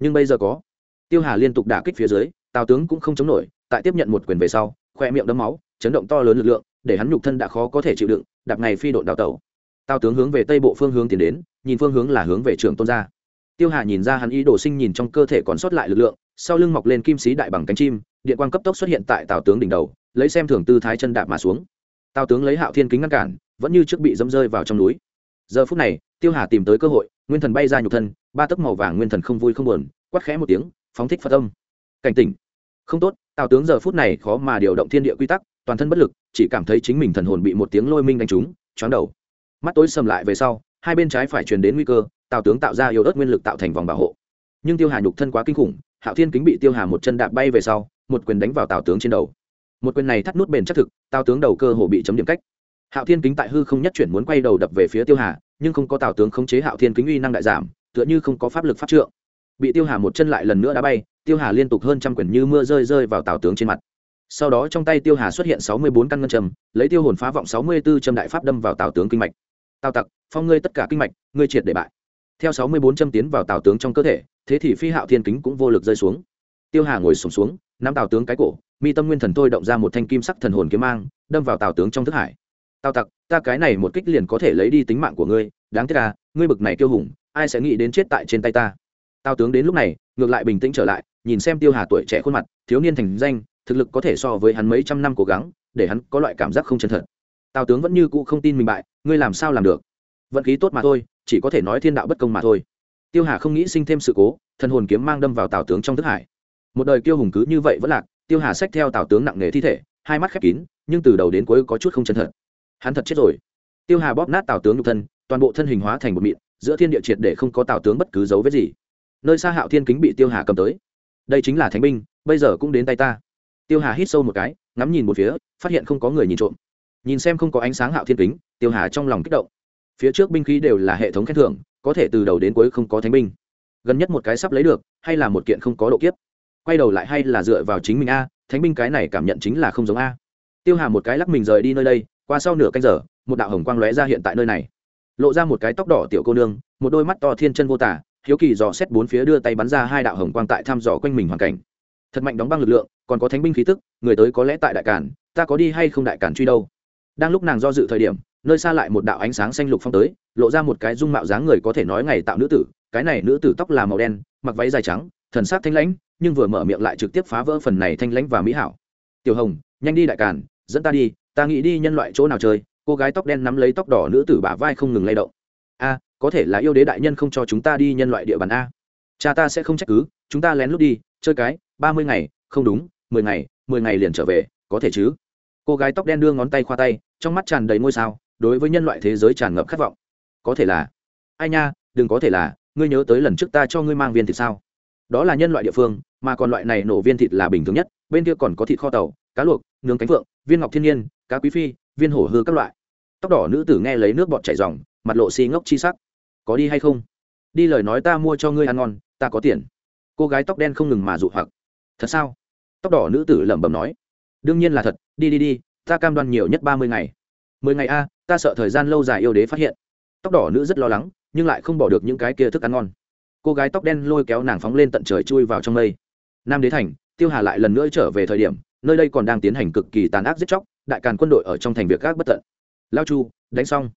Nhưng bây giờ có. Tiêu hà liên tục đả kích phía dưới, tào tướng cũng không chống nổi tại tiếp nhận một quyền về sau, khoe miệng đấm máu, chấn động to lớn lực lượng, để hắn nhục thân đã khó có thể chịu đựng, đạp ngày phi đội đào tẩu. Tào tướng hướng về tây bộ phương hướng tiến đến, nhìn phương hướng là hướng về trường tôn gia. Tiêu hà nhìn ra hắn ý đồ sinh nhìn trong cơ thể còn sót lại lực lượng, sau lưng mọc lên kim sĩ đại bằng cánh chim, điện quang cấp tốc xuất hiện tại tào tướng đỉnh đầu, lấy xem thường tư thái chân đạp mà xuống. Tào tướng lấy hạo thiên kính ngăn cản, vẫn như trước bị dâm rơi vào trong núi. Giờ phút này, tiêu hà tìm tới cơ hội, nguyên thần bay ra nhục thân, ba tấc màu vàng nguyên thần không vui không buồn, quát khẽ một tiếng, phóng thích phật âm. Cảnh tỉnh. Không tốt tào tướng giờ phút này khó mà điều động thiên địa quy tắc, toàn thân bất lực, chỉ cảm thấy chính mình thần hồn bị một tiếng lôi minh đánh trúng, choáng đầu. Mắt tối sầm lại về sau, hai bên trái phải truyền đến nguy cơ, tào tướng tạo ra yếu ớt nguyên lực tạo thành vòng bảo hộ. Nhưng tiêu hà nhục thân quá kinh khủng, hạo thiên kính bị tiêu hà một chân đạp bay về sau, một quyền đánh vào tào tướng trên đầu. Một quyền này thắt nút bền chắc thực, tào tướng đầu cơ hồ bị chấm điểm cách. Hạo thiên kính tại hư không nhất chuyển muốn quay đầu đập về phía tiêu hà, nhưng không có tào tướng khống chế hạo thiên kính uy năng đại giảm, tựa như không có pháp lực pháp trượng bị tiêu hà một chân lại lần nữa đá bay tiêu hà liên tục hơn trăm quyển như mưa rơi rơi vào tào tướng trên mặt. Sau đó trong tay tiêu hà xuất hiện sáu mươi bốn căn ngân trầm lấy tiêu hồn phá vọng sáu mươi b ố châm đại pháp đâm vào tào tướng kinh mạch. Tào tặc phong ngươi tất cả kinh mạch ngươi triệt để bại. Theo sáu mươi bốn châm tiến vào tào tướng trong cơ thể thế thì phi hạo thiên kính cũng vô lực rơi xuống. Tiêu hà ngồi sùng xuống, xuống nắm tào tướng cái cổ mi tâm nguyên thần thôi động ra một thanh kim sắc thần hồn kiếm mang đâm vào tào tướng trong thức hải. Tào tặc ta cái này một kích liền có thể lấy đi tính mạng của ngươi đáng tiếc à, ngươi bực này kiêu hùng ai sẽ nghĩ đến chết tại trên tay ta? Tào tướng đến lúc này, ngược lại bình tĩnh trở lại, nhìn xem tiêu hà tuổi trẻ khuôn mặt, thiếu niên thành danh, thực lực có thể so với hắn mấy trăm năm cố gắng, để hắn có loại cảm giác không chân thật. Tào tướng vẫn như cũ không tin mình bại, ngươi làm sao làm được? Vận khí tốt mà thôi, chỉ có thể nói thiên đạo bất công mà thôi. Tiêu hà không nghĩ sinh thêm sự cố, thần hồn kiếm mang đâm vào tào tướng trong thức hải. Một đời kiêu hùng cứ như vậy vẫn lạc, tiêu hà xách theo tào tướng nặng nề thi thể, hai mắt khép kín, nhưng từ đầu đến cuối có chút không chân thật. Hắn thật chết rồi. Tiêu hà bóp nát tào tướng nhục thân, toàn bộ thân hình hóa thành một mịn, giữa thiên địa triệt để không có tào tướng bất cứ dấu vết gì nơi xa hạo thiên kính bị tiêu hà cầm tới. Đây chính là thánh binh, bây giờ cũng đến tay ta. Tiêu hà hít sâu một cái, ngắm nhìn một phía, phát hiện không có người nhìn trộm. Nhìn xem không có ánh sáng hạo thiên kính, tiêu hà trong lòng kích động. Phía trước binh khí đều là hệ thống khen thưởng, có thể từ đầu đến cuối không có thánh binh. Gần nhất một cái sắp lấy được, hay là một kiện không có độ kiếp. Quay đầu lại hay là dựa vào chính mình a, thánh binh cái này cảm nhận chính là không giống a. Tiêu hà một cái lắc mình rời đi nơi đây, qua sau nửa canh giờ, một đạo hồng quang lóe ra hiện tại nơi này. Lộ ra một cái tóc đỏ tiểu cô nương, một đôi mắt to thiên chân vô tả hiếu kỳ dò xét bốn phía đưa tay bắn ra hai đạo hồng quang tại thăm dò quanh mình hoàn cảnh. Thật mạnh đóng băng lực lượng, còn có thánh binh khí tức, người tới có lẽ tại đại cản, ta có đi hay không đại cản truy đâu. Đang lúc nàng do dự thời điểm, nơi xa lại một đạo ánh sáng xanh lục phong tới, lộ ra một cái dung mạo dáng người có thể nói ngày tạo nữ tử, cái này nữ tử tóc là màu đen, mặc váy dài trắng, thần sắc thanh lãnh, nhưng vừa mở miệng lại trực tiếp phá vỡ phần này thanh lãnh và mỹ hảo. Tiểu hồng, nhanh đi đại cản, dẫn ta đi, ta nghĩ đi nhân loại chỗ nào chơi. Cô gái tóc đen nắm lấy tóc đỏ nữ tử bả vai không ngừng lay động. A có thể là yêu đế đại nhân không cho chúng ta đi nhân loại địa bàn a. Cha ta sẽ không trách cứ, chúng ta lén lút đi, chơi cái, ba mươi ngày, không đúng, mười ngày mười ngày liền trở về, có thể chứ? Cô gái tóc đen đưa ngón tay khoa tay, trong mắt tràn đầy ngôi sao, đối với nhân loại thế giới tràn ngập khát vọng. Có thể là. Ai nha, đừng có thể là, ngươi nhớ tới lần trước ta cho ngươi mang viên thịt sao? Đó là nhân loại địa phương, mà còn loại này nổ viên thịt là bình thường nhất, bên kia còn có thịt kho tàu, cá luộc, nướng cánh phượng, viên ngọc thiên nhiên, cá quý phi, viên hổ hư các loại. Tóc đỏ nữ tử nghe lấy nước bọt chảy dòng mặt lộ xi ngốc chi sắc có đi hay không? Đi lời nói ta mua cho ngươi ăn ngon, ta có tiền. Cô gái tóc đen không ngừng mà dụ hoặc. Thật sao? Tóc đỏ nữ tử lẩm bẩm nói. Đương nhiên là thật, đi đi đi, ta cam đoan nhiều nhất ba mươi ngày. Mười ngày a, ta sợ thời gian lâu dài yêu đế phát hiện. Tóc đỏ nữ rất lo lắng, nhưng lại không bỏ được những cái kia thức ăn ngon. Cô gái tóc đen lôi kéo nàng phóng lên tận trời chui vào trong mây. Nam đế thành, tiêu hà lại lần nữa trở về thời điểm, nơi đây còn đang tiến hành cực kỳ tàn ác giết chóc, đại càn quân đội ở trong thành việc các bất tận. Lao chu, đánh xong.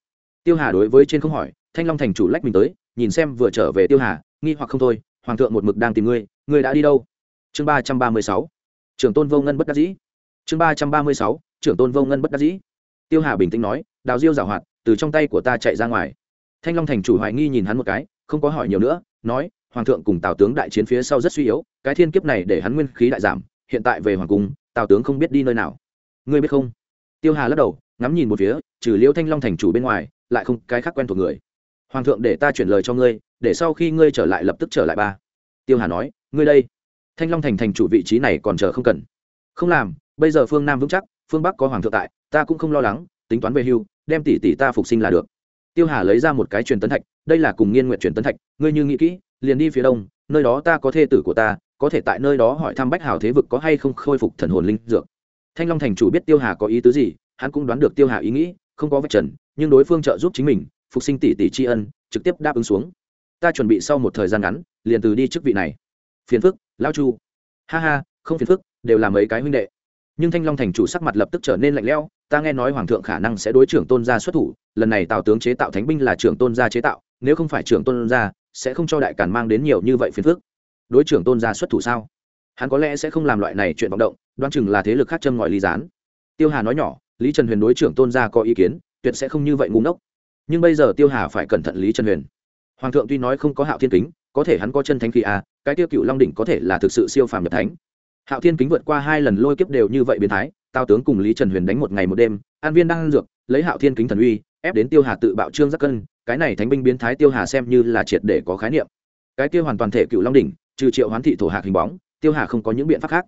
Tiêu hà đối với trên không hỏi thanh long thành chủ lách mình tới, nhìn xem vừa trở về tiêu hà, nghi hoặc không thôi, hoàng thượng một mực đang tìm ngươi ngươi đã đi đâu? Chương ba trăm ba mươi sáu. Trưởng tôn vô ngân bất đắc dĩ. Chương ba trăm ba mươi sáu, trưởng tôn vô ngân bất đắc dĩ. Tiêu hà bình tĩnh nói, đào diêu giảo hoạt, từ trong tay của ta chạy ra ngoài. Thanh long thành chủ hoài nghi nhìn hắn một cái, không có hỏi nhiều nữa, nói, hoàng thượng cùng tào tướng đại chiến phía sau rất suy yếu, cái thiên kiếp này để hắn nguyên khí đại giảm, hiện tại về hoàng cung, tào tướng không biết đi nơi nào. Ngươi biết không? Tiêu hà lắc đầu, ngắm nhìn một phía, trừ liễu thanh long thành chủ bên ngoài, lại không cái khác quen thuộc người hoàng thượng để ta chuyển lời cho ngươi, để sau khi ngươi trở lại lập tức trở lại ba. Tiêu hà nói, ngươi đây. Thanh long thành thành chủ vị trí này còn chờ không cần. Không làm, bây giờ phương nam vững chắc, phương bắc có hoàng thượng tại, ta cũng không lo lắng, tính toán về hưu, đem tỷ tỷ ta phục sinh là được. Tiêu hà lấy ra một cái truyền tấn thạch, đây là cùng nghiên nguyện truyền tấn thạch, ngươi như nghĩ kỹ, liền đi phía đông, nơi đó ta có thê tử của ta, có thể tại nơi đó hỏi thăm bách hào thế vực có hay không khôi phục thần hồn linh dược. Thanh long thành chủ biết tiêu hà có ý tứ gì, hắn cũng đoán được tiêu hà ý nghĩ, không có vạch trần, nhưng đối phương trợ giúp chính mình phục sinh tỷ tỷ tri ân, trực tiếp đáp ứng xuống. Ta chuẩn bị sau một thời gian ngắn, liền từ đi chức vị này. Phiền phức lao chu. Ha ha, không phiền phức, đều là mấy cái huynh đệ. Nhưng thanh long thành chủ sắc mặt lập tức trở nên lạnh lẽo, ta nghe nói hoàng thượng khả năng sẽ đối trưởng tôn gia xuất thủ, lần này tào tướng chế tạo thánh binh là trưởng tôn gia chế tạo, nếu không phải trưởng tôn gia, sẽ không cho đại cản mang đến nhiều như vậy phiền phức. Đối trưởng tôn gia xuất thủ sao? Hắn có lẽ sẽ không làm loại này chuyện vọng động, đoán chừng là thế lực khác châm ngòi lý gián. Tiêu hà nói nhỏ, lý trần huyền đối trưởng tôn gia có ý kiến, tuyệt sẽ không như vậy ngu ngốc nhưng bây giờ tiêu hà phải cẩn thận lý trần huyền hoàng thượng tuy nói không có hạo thiên kính có thể hắn có chân thánh khí à cái tiêu cựu long đỉnh có thể là thực sự siêu phàm nhập thánh. hạo thiên kính vượt qua hai lần lôi kiếp đều như vậy biến thái, tao tướng cùng lý trần huyền đánh một ngày một đêm, an viên đang dược, lấy hạo thiên kính thần uy, ép đến tiêu hà tự bạo trương giác cân, cái này thánh binh biến thái tiêu hà xem như là triệt để có khái niệm. cái tiêu hoàn toàn thể cựu long đỉnh, trừ triệu hoán thị thổ hạc hình bóng, tiêu hà không có những biện pháp khác.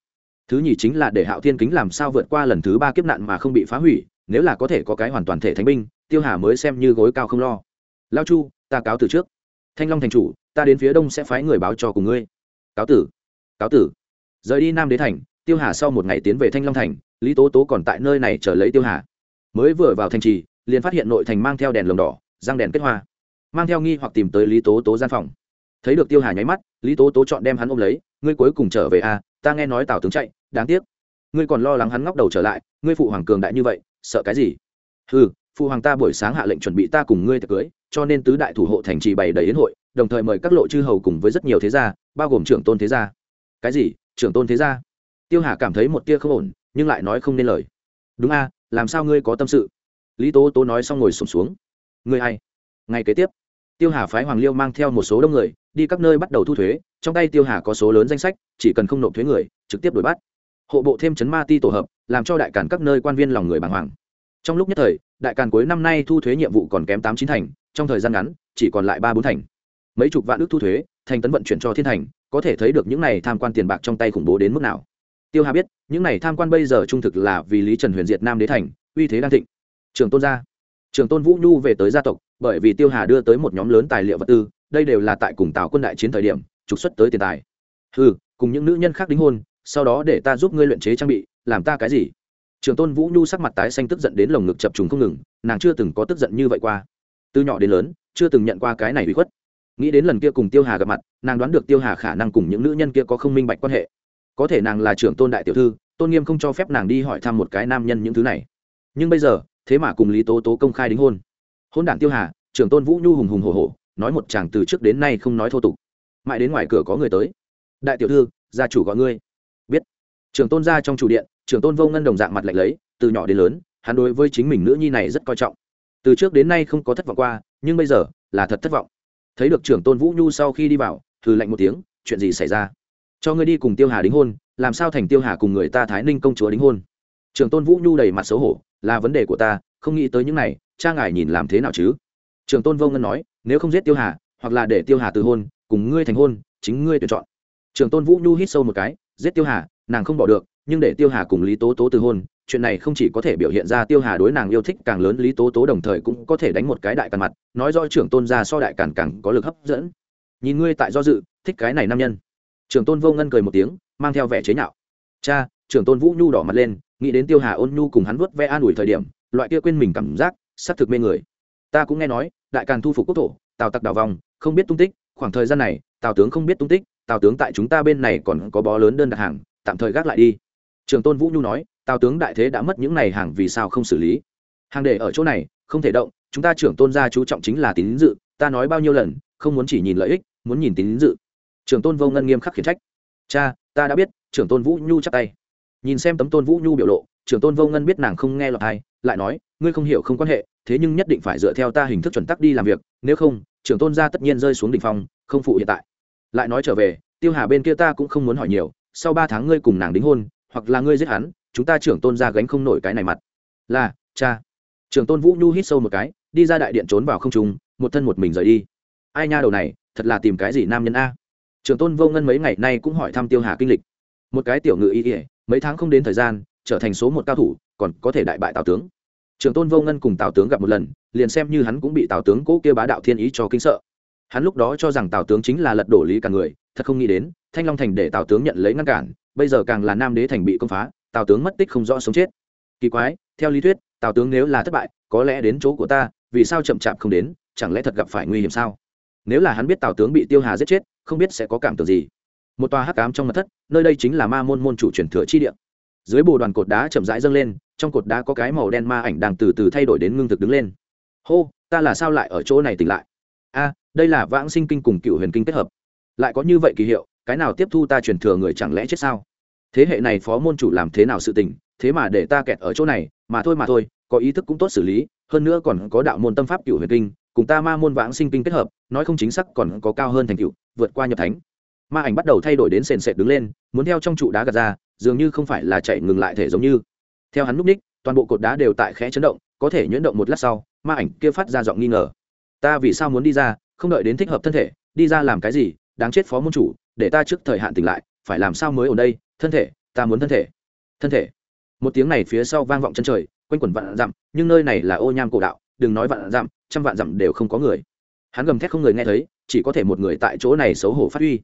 thứ nhì chính là để hạo thiên kính làm sao vượt qua lần thứ ba kiếp nạn mà không bị phá hủy, nếu là có thể có cái hoàn toàn thể thánh binh tiêu hà mới xem như gối cao không lo. Lao chu, ta cáo từ trước. Thanh long thành chủ, ta đến phía đông sẽ phái người báo cho cùng ngươi. Cáo tử cáo tử. Rời đi nam đế thành, tiêu hà sau một ngày tiến về thanh long thành, lý tố tố còn tại nơi này chờ lấy tiêu hà. Mới vừa vào thành trì, liền phát hiện nội thành mang theo đèn lồng đỏ, răng đèn kết hoa. Mang theo nghi hoặc tìm tới lý tố tố gian phòng. Thấy được tiêu hà nháy mắt, lý tố tố chọn đem hắn ôm lấy, ngươi cuối cùng trở về à ta nghe nói tào tướng chạy, đáng tiếc. Ngươi còn lo lắng hắn ngóc đầu trở lại, ngươi phụ hoàng cường đại như vậy, sợ cái gì? Ừ phụ hoàng ta buổi sáng hạ lệnh chuẩn bị ta cùng ngươi tiệc cưới cho nên tứ đại thủ hộ thành trì bày đầy yến hội đồng thời mời các lộ chư hầu cùng với rất nhiều thế gia bao gồm trưởng tôn thế gia. Cái gì? Trưởng tôn thế gia? Tiêu hà cảm thấy một tia không ổn nhưng lại nói không nên lời. Đúng a làm sao ngươi có tâm sự? Lý tố tố nói xong ngồi sụp xuống, xuống ngươi hay Ngay kế tiếp. Tiêu hà phái hoàng liêu mang theo một số đông người đi các nơi bắt đầu thu thuế trong tay tiêu hà có số lớn danh sách chỉ cần không nộp thuế người trực tiếp đuổi bắt. Hộ bộ thêm chấn ma ti tổ hợp làm cho đại cản các nơi quan viên lòng người bàng hoàng trong lúc nhất thời, đại càn cuối năm nay thu thuế nhiệm vụ còn kém tám chín thành, trong thời gian ngắn, chỉ còn lại ba bốn thành. Mấy chục vạn ước thu thuế, thành tấn vận chuyển cho thiên thành, có thể thấy được những này tham quan tiền bạc trong tay khủng bố đến mức nào. Tiêu hà biết, những này tham quan bây giờ trung thực là vì lý trần huyền diệt nam đế thành, uy thế đang thịnh. Trường tôn gia trường tôn vũ nhu về tới gia tộc, bởi vì tiêu hà đưa tới một nhóm lớn tài liệu vật tư, đây đều là tại cùng tào quân đại chiến thời điểm, trục xuất tới tiền tài. Ừ cùng những nữ nhân khác đính hôn, sau đó để ta giúp ngươi luyện chế trang bị, làm ta cái gì? Trường tôn vũ nhu sắc mặt tái xanh tức giận đến lồng ngực chập trùng không ngừng, nàng chưa từng có tức giận như vậy qua. Từ nhỏ đến lớn, chưa từng nhận qua cái này bị khuất. Nghĩ đến lần kia cùng tiêu hà gặp mặt, nàng đoán được tiêu hà khả năng cùng những nữ nhân kia có không minh bạch quan hệ. Có thể nàng là trưởng tôn đại tiểu thư, tôn nghiêm không cho phép nàng đi hỏi thăm một cái nam nhân những thứ này. Nhưng bây giờ, thế mà cùng lý tố tố công khai đính hôn. Hôn đản tiêu hà, trưởng tôn vũ nhu hùng hùng hồ hồ nói một chàng từ trước đến nay không nói thô tục. Mãi đến ngoài cửa có người tới. Đại tiểu thư, gia chủ gọi ngươi. Biết. Trưởng tôn ra trong chủ điện trưởng tôn vô ngân đồng dạng mặt lạnh lấy, từ nhỏ đến lớn, hắn đối với chính mình nữ nhi này rất coi trọng. Từ trước đến nay không có thất vọng qua, nhưng bây giờ là thật thất vọng. Thấy được trưởng tôn vũ nhu sau khi đi vào, thử lạnh một tiếng, chuyện gì xảy ra? Cho ngươi đi cùng tiêu hà đính hôn, làm sao thành tiêu hà cùng người ta thái ninh công chúa đính hôn? Trưởng tôn vũ nhu đầy mặt xấu hổ, là vấn đề của ta, không nghĩ tới những này, cha ngài nhìn làm thế nào chứ? Trưởng tôn vô ngân nói, nếu không giết tiêu hà, hoặc là để tiêu hà từ hôn, cùng ngươi thành hôn, chính ngươi tuyển chọn. Trưởng tôn vũ nhu hít sâu một cái, giết tiêu hà, nàng không bỏ được nhưng để tiêu hà cùng lý tố tố từ hôn, chuyện này không chỉ có thể biểu hiện ra tiêu hà đối nàng yêu thích, càng lớn lý tố tố đồng thời cũng có thể đánh một cái đại càn mặt, nói do trưởng tôn ra so đại càn càng có lực hấp dẫn. Nhìn ngươi tại do dự, thích cái này nam nhân. Trưởng tôn vô ngân cười một tiếng, mang theo vẻ chế nhạo. Cha, trưởng tôn vũ nhu đỏ mặt lên, nghĩ đến tiêu hà ôn nhu cùng hắn vớt ve an ủi thời điểm, loại kia quên mình cảm giác s thực mê người. Ta cũng nghe nói, đại càn thu phục quốc thổ, tào tặc đào vòng, không biết tung tích, khoảng thời gian này, tào tướng không biết tung tích, tào tướng tại chúng ta bên này còn có bó lớn đơn đặt hàng, tạm thời gác lại đi trường tôn vũ nhu nói, tào tướng đại thế đã mất những này hàng vì sao không xử lý? Hàng để ở chỗ này, không thể động, chúng ta trưởng tôn gia chú trọng chính là tín dự, ta nói bao nhiêu lần, không muốn chỉ nhìn lợi ích, muốn nhìn tín dự. Trưởng tôn vô ngân nghiêm khắc khiển trách. Cha, ta đã biết. Trưởng tôn vũ nhu chắc tay. Nhìn xem tấm tôn vũ nhu biểu lộ, trưởng tôn vô ngân biết nàng không nghe lọt hay lại nói, ngươi không hiểu không quan hệ, thế nhưng nhất định phải dựa theo ta hình thức chuẩn tắc đi làm việc, nếu không, trưởng tôn gia tất nhiên rơi xuống đ ỉ n h phong, không phụ hiện tại. Lại nói trở về, tiêu hà bên kia ta cũng không muốn hỏi nhiều, sau ba tháng ngươi cùng nàng đính hôn hoặc là ngươi giết hắn, chúng ta trưởng tôn gia gánh không nổi cái này mặt. Là, cha. Trưởng tôn vũ nhu hít sâu một cái, đi ra đại điện trốn vào không trung, một thân một mình rời đi. Ai nha đầu này, thật là tìm cái gì nam nhân a? Trưởng tôn vô ngân mấy ngày nay cũng hỏi thăm tiêu hà kinh lịch. Một cái tiểu ngự y ỉa mấy tháng không đến thời gian, trở thành số một cao thủ, còn có thể đại bại tào tướng. Trường tôn vô ngân cùng tào tướng gặp một lần, liền xem như hắn cũng bị tào tướng cố kia bá đạo thiên ý cho kinh sợ. Hắn lúc đó cho rằng tào tướng chính là lật đổ lý cả người, thật không nghĩ đến, thanh long thành để tào tướng nhận lấy ngăn cản bây giờ càng là nam đế thành bị công phá, tào tướng mất tích không rõ sống chết. Kỳ quái, theo lý thuyết, tào tướng nếu là thất bại, có lẽ đến chỗ của ta, vì sao chậm chạp không đến, chẳng lẽ thật gặp phải nguy hiểm sao? Nếu là hắn biết tào tướng bị tiêu hà giết chết, không biết sẽ có cảm tưởng gì. Một tòa hắc cám trong mặt thất, nơi đây chính là ma môn môn chủ truyền thừa chi địa. Dưới bồ đoàn cột đá chậm rãi dâng lên, trong cột đá có cái màu đen ma ảnh đang từ từ thay đổi đến ngưng thực đứng lên. Hô, ta là sao lại ở chỗ này tỉnh lại? A, đây là vãng sinh kinh cùng cựu huyền kinh kết hợp. Lại có như vậy kỳ hiệu cái nào tiếp thu ta truyền thừa người chẳng lẽ chết sao? Thế hệ này phó môn chủ làm thế nào sự tình, thế mà để ta kẹt ở chỗ này, mà thôi mà thôi, có ý thức cũng tốt xử lý, hơn nữa còn có đạo môn tâm pháp cựu huyền kinh, cùng ta ma môn vãng sinh kinh kết hợp, nói không chính xác còn có cao hơn thành cựu vượt qua nhập thánh. Ma ảnh bắt đầu thay đổi đến sền sệt đứng lên, muốn theo trong trụ đá gạt ra, dường như không phải là chạy ngừng lại thể giống như. Theo hắn núp ních, toàn bộ cột đá đều tại khẽ chấn động, có thể nhuyễn động một lát sau, ma ảnh kia phát ra giọng nghi ngờ. Ta vì sao muốn đi ra, không đợi đến thích hợp thân thể, đi ra làm cái gì, đáng chết phó môn chủ để ta trước thời hạn tỉnh lại, phải làm sao mới ở đây? Thân thể, ta muốn thân thể. Thân thể. Một tiếng này phía sau vang vọng chân trời, quanh quẩn vạn dặm, nhưng nơi này là ô nham cổ đạo, đừng nói vạn dặm, trăm vạn dặm đều không có người. Hắn gầm thét không người nghe thấy, chỉ có thể một người tại chỗ này xấu hổ phát huy.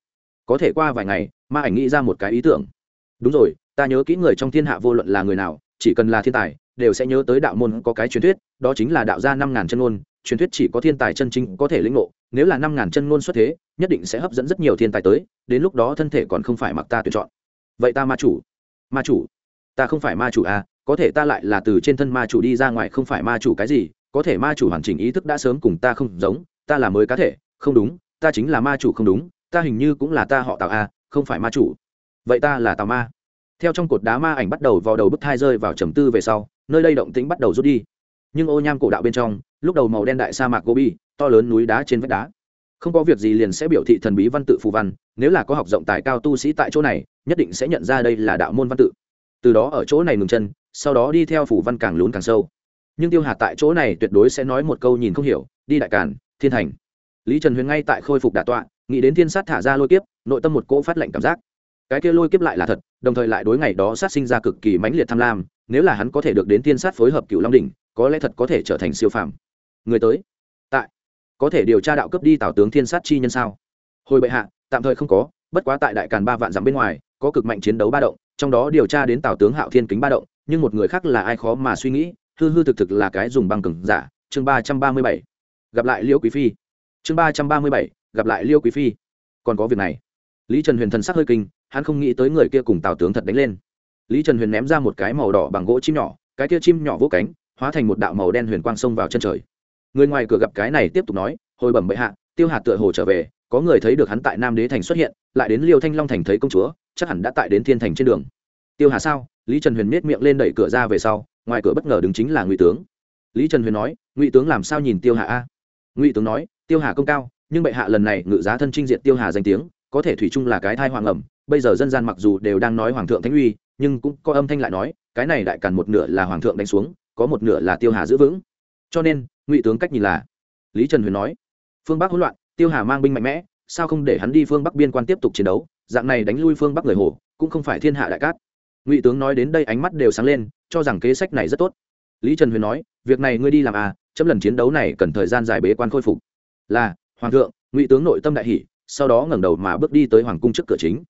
Có thể qua vài ngày, ma ảnh nghĩ ra một cái ý tưởng. Đúng rồi, ta nhớ kỹ người trong thiên hạ vô luận là người nào, chỉ cần là thiên tài, đều sẽ nhớ tới đạo môn có cái truyền thuyết, đó chính là đạo gia năm ngàn chân ngôn, truyền thuyết chỉ có thiên tài chân chính có thể lĩnh ngộ, nếu là năm ngàn chân ngôn xuất thế nhất định sẽ hấp dẫn rất nhiều thiên tài tới đến lúc đó thân thể còn không phải mặc ta tuyển chọn. Vậy ta ma chủ. Ma chủ. Ta không phải ma chủ à có thể ta lại là từ trên thân ma chủ đi ra ngoài không phải ma chủ cái gì có thể ma chủ hoàn chỉnh ý thức đã sớm cùng ta không giống ta là mới cá thể không đúng ta chính là ma chủ không đúng ta hình như cũng là ta họ tạo à, không phải ma chủ. Vậy ta là tào ma. Theo trong cột đá ma ảnh bắt đầu vào đầu bức thai rơi vào trầm tư về sau nơi đây động tĩnh bắt đầu rút đi. Nhưng ô nham cổ đạo bên trong lúc đầu màu đen đại sa mạc gobi to lớn núi đá trên vách đá không có việc gì liền sẽ biểu thị thần bí văn tự phù văn, nếu là có học rộng tài cao tu sĩ tại chỗ này, nhất định sẽ nhận ra đây là đạo môn văn tự. Từ đó ở chỗ này ngừng chân, sau đó đi theo phủ văn càng lún càng sâu. Nhưng tiêu hà tại chỗ này tuyệt đối sẽ nói một câu nhìn không hiểu, đi đại càn, thiên thành. Lý trần huyền ngay tại khôi phục đà tọa, nghĩ đến thiên sát thả ra lôi kiếp, nội tâm một cỗ phát lệnh cảm giác. Cái kia lôi kiếp lại là thật, đồng thời lại đối ngày đó sát sinh ra cực kỳ mãnh liệt tham lam, nếu là hắn có thể được đến thiên sát phối hợp cựu long đỉnh, có lẽ thật có thể trở thành siêu phàm. Người tới có thể điều tra đạo cấp đi tảo tướng thiên sát chi nhân sao? Hồi bệ hạ, tạm thời không có, bất quá tại đại càn ba vạn dặm bên ngoài, có cực mạnh chiến đấu ba động, trong đó điều tra đến tào tướng hạo thiên kính ba động, nhưng một người khác là ai khó mà suy nghĩ, hư hư thực thực là cái dùng băng cừng giả, chương ba trăm ba mươi bảy. Gặp lại liêu quý phi. Chương ba trăm ba mươi bảy, gặp lại liêu quý phi. Còn có việc này. Lý trần huyền thần sắc hơi kinh, hắn không nghĩ tới người kia cùng tào tướng thật đánh lên. Lý trần huyền ném ra một cái màu đỏ bằng gỗ chim nhỏ, cái kia chim nhỏ vỗ cánh, hóa thành một đạo màu đen huyền quang xông vào chân trời người ngoài cửa gặp cái này tiếp tục nói, hồi bẩm bệ hạ, tiêu hạt tựa hồ trở về, có người thấy được hắn tại nam đế thành xuất hiện, lại đến liêu thanh long thành thấy công chúa, chắc hẳn đã tại đến thiên thành trên đường. Tiêu hà sao? Lý trần huyền miết miệng lên đẩy cửa ra về sau, ngoài cửa bất ngờ đứng chính là ngụy tướng. Lý trần huyền nói, ngụy tướng làm sao nhìn tiêu hà a? Ngụy tướng nói, tiêu hà công cao, nhưng bệ hạ lần này ngự giá thân trinh diện tiêu hà danh tiếng, có thể thủy chung là cái thai hoàng ẩm, bây giờ dân gian mặc dù đều đang nói hoàng thượng thánh uy, nhưng cũng có âm thanh lại nói, cái này đại càn một nửa là hoàng thượng đánh xuống, có một nửa là tiêu hà giữ vững cho nên, ngụy tướng cách nhìn là, lý trần huyền nói, phương bắc hỗn loạn, tiêu hà mang binh mạnh mẽ, sao không để hắn đi phương bắc biên quan tiếp tục chiến đấu, dạng này đánh lui phương bắc người hồ cũng không phải thiên hạ đại cát. Ngụy tướng nói đến đây ánh mắt đều sáng lên, cho rằng kế sách này rất tốt. Lý trần huyền nói, việc này ngươi đi làm à chấm lần chiến đấu này cần thời gian dài bế quan khôi phục. Là, hoàng thượng, ngụy tướng nội tâm đại hỷ sau đó ngẩng đầu mà bước đi tới hoàng cung trước cửa chính.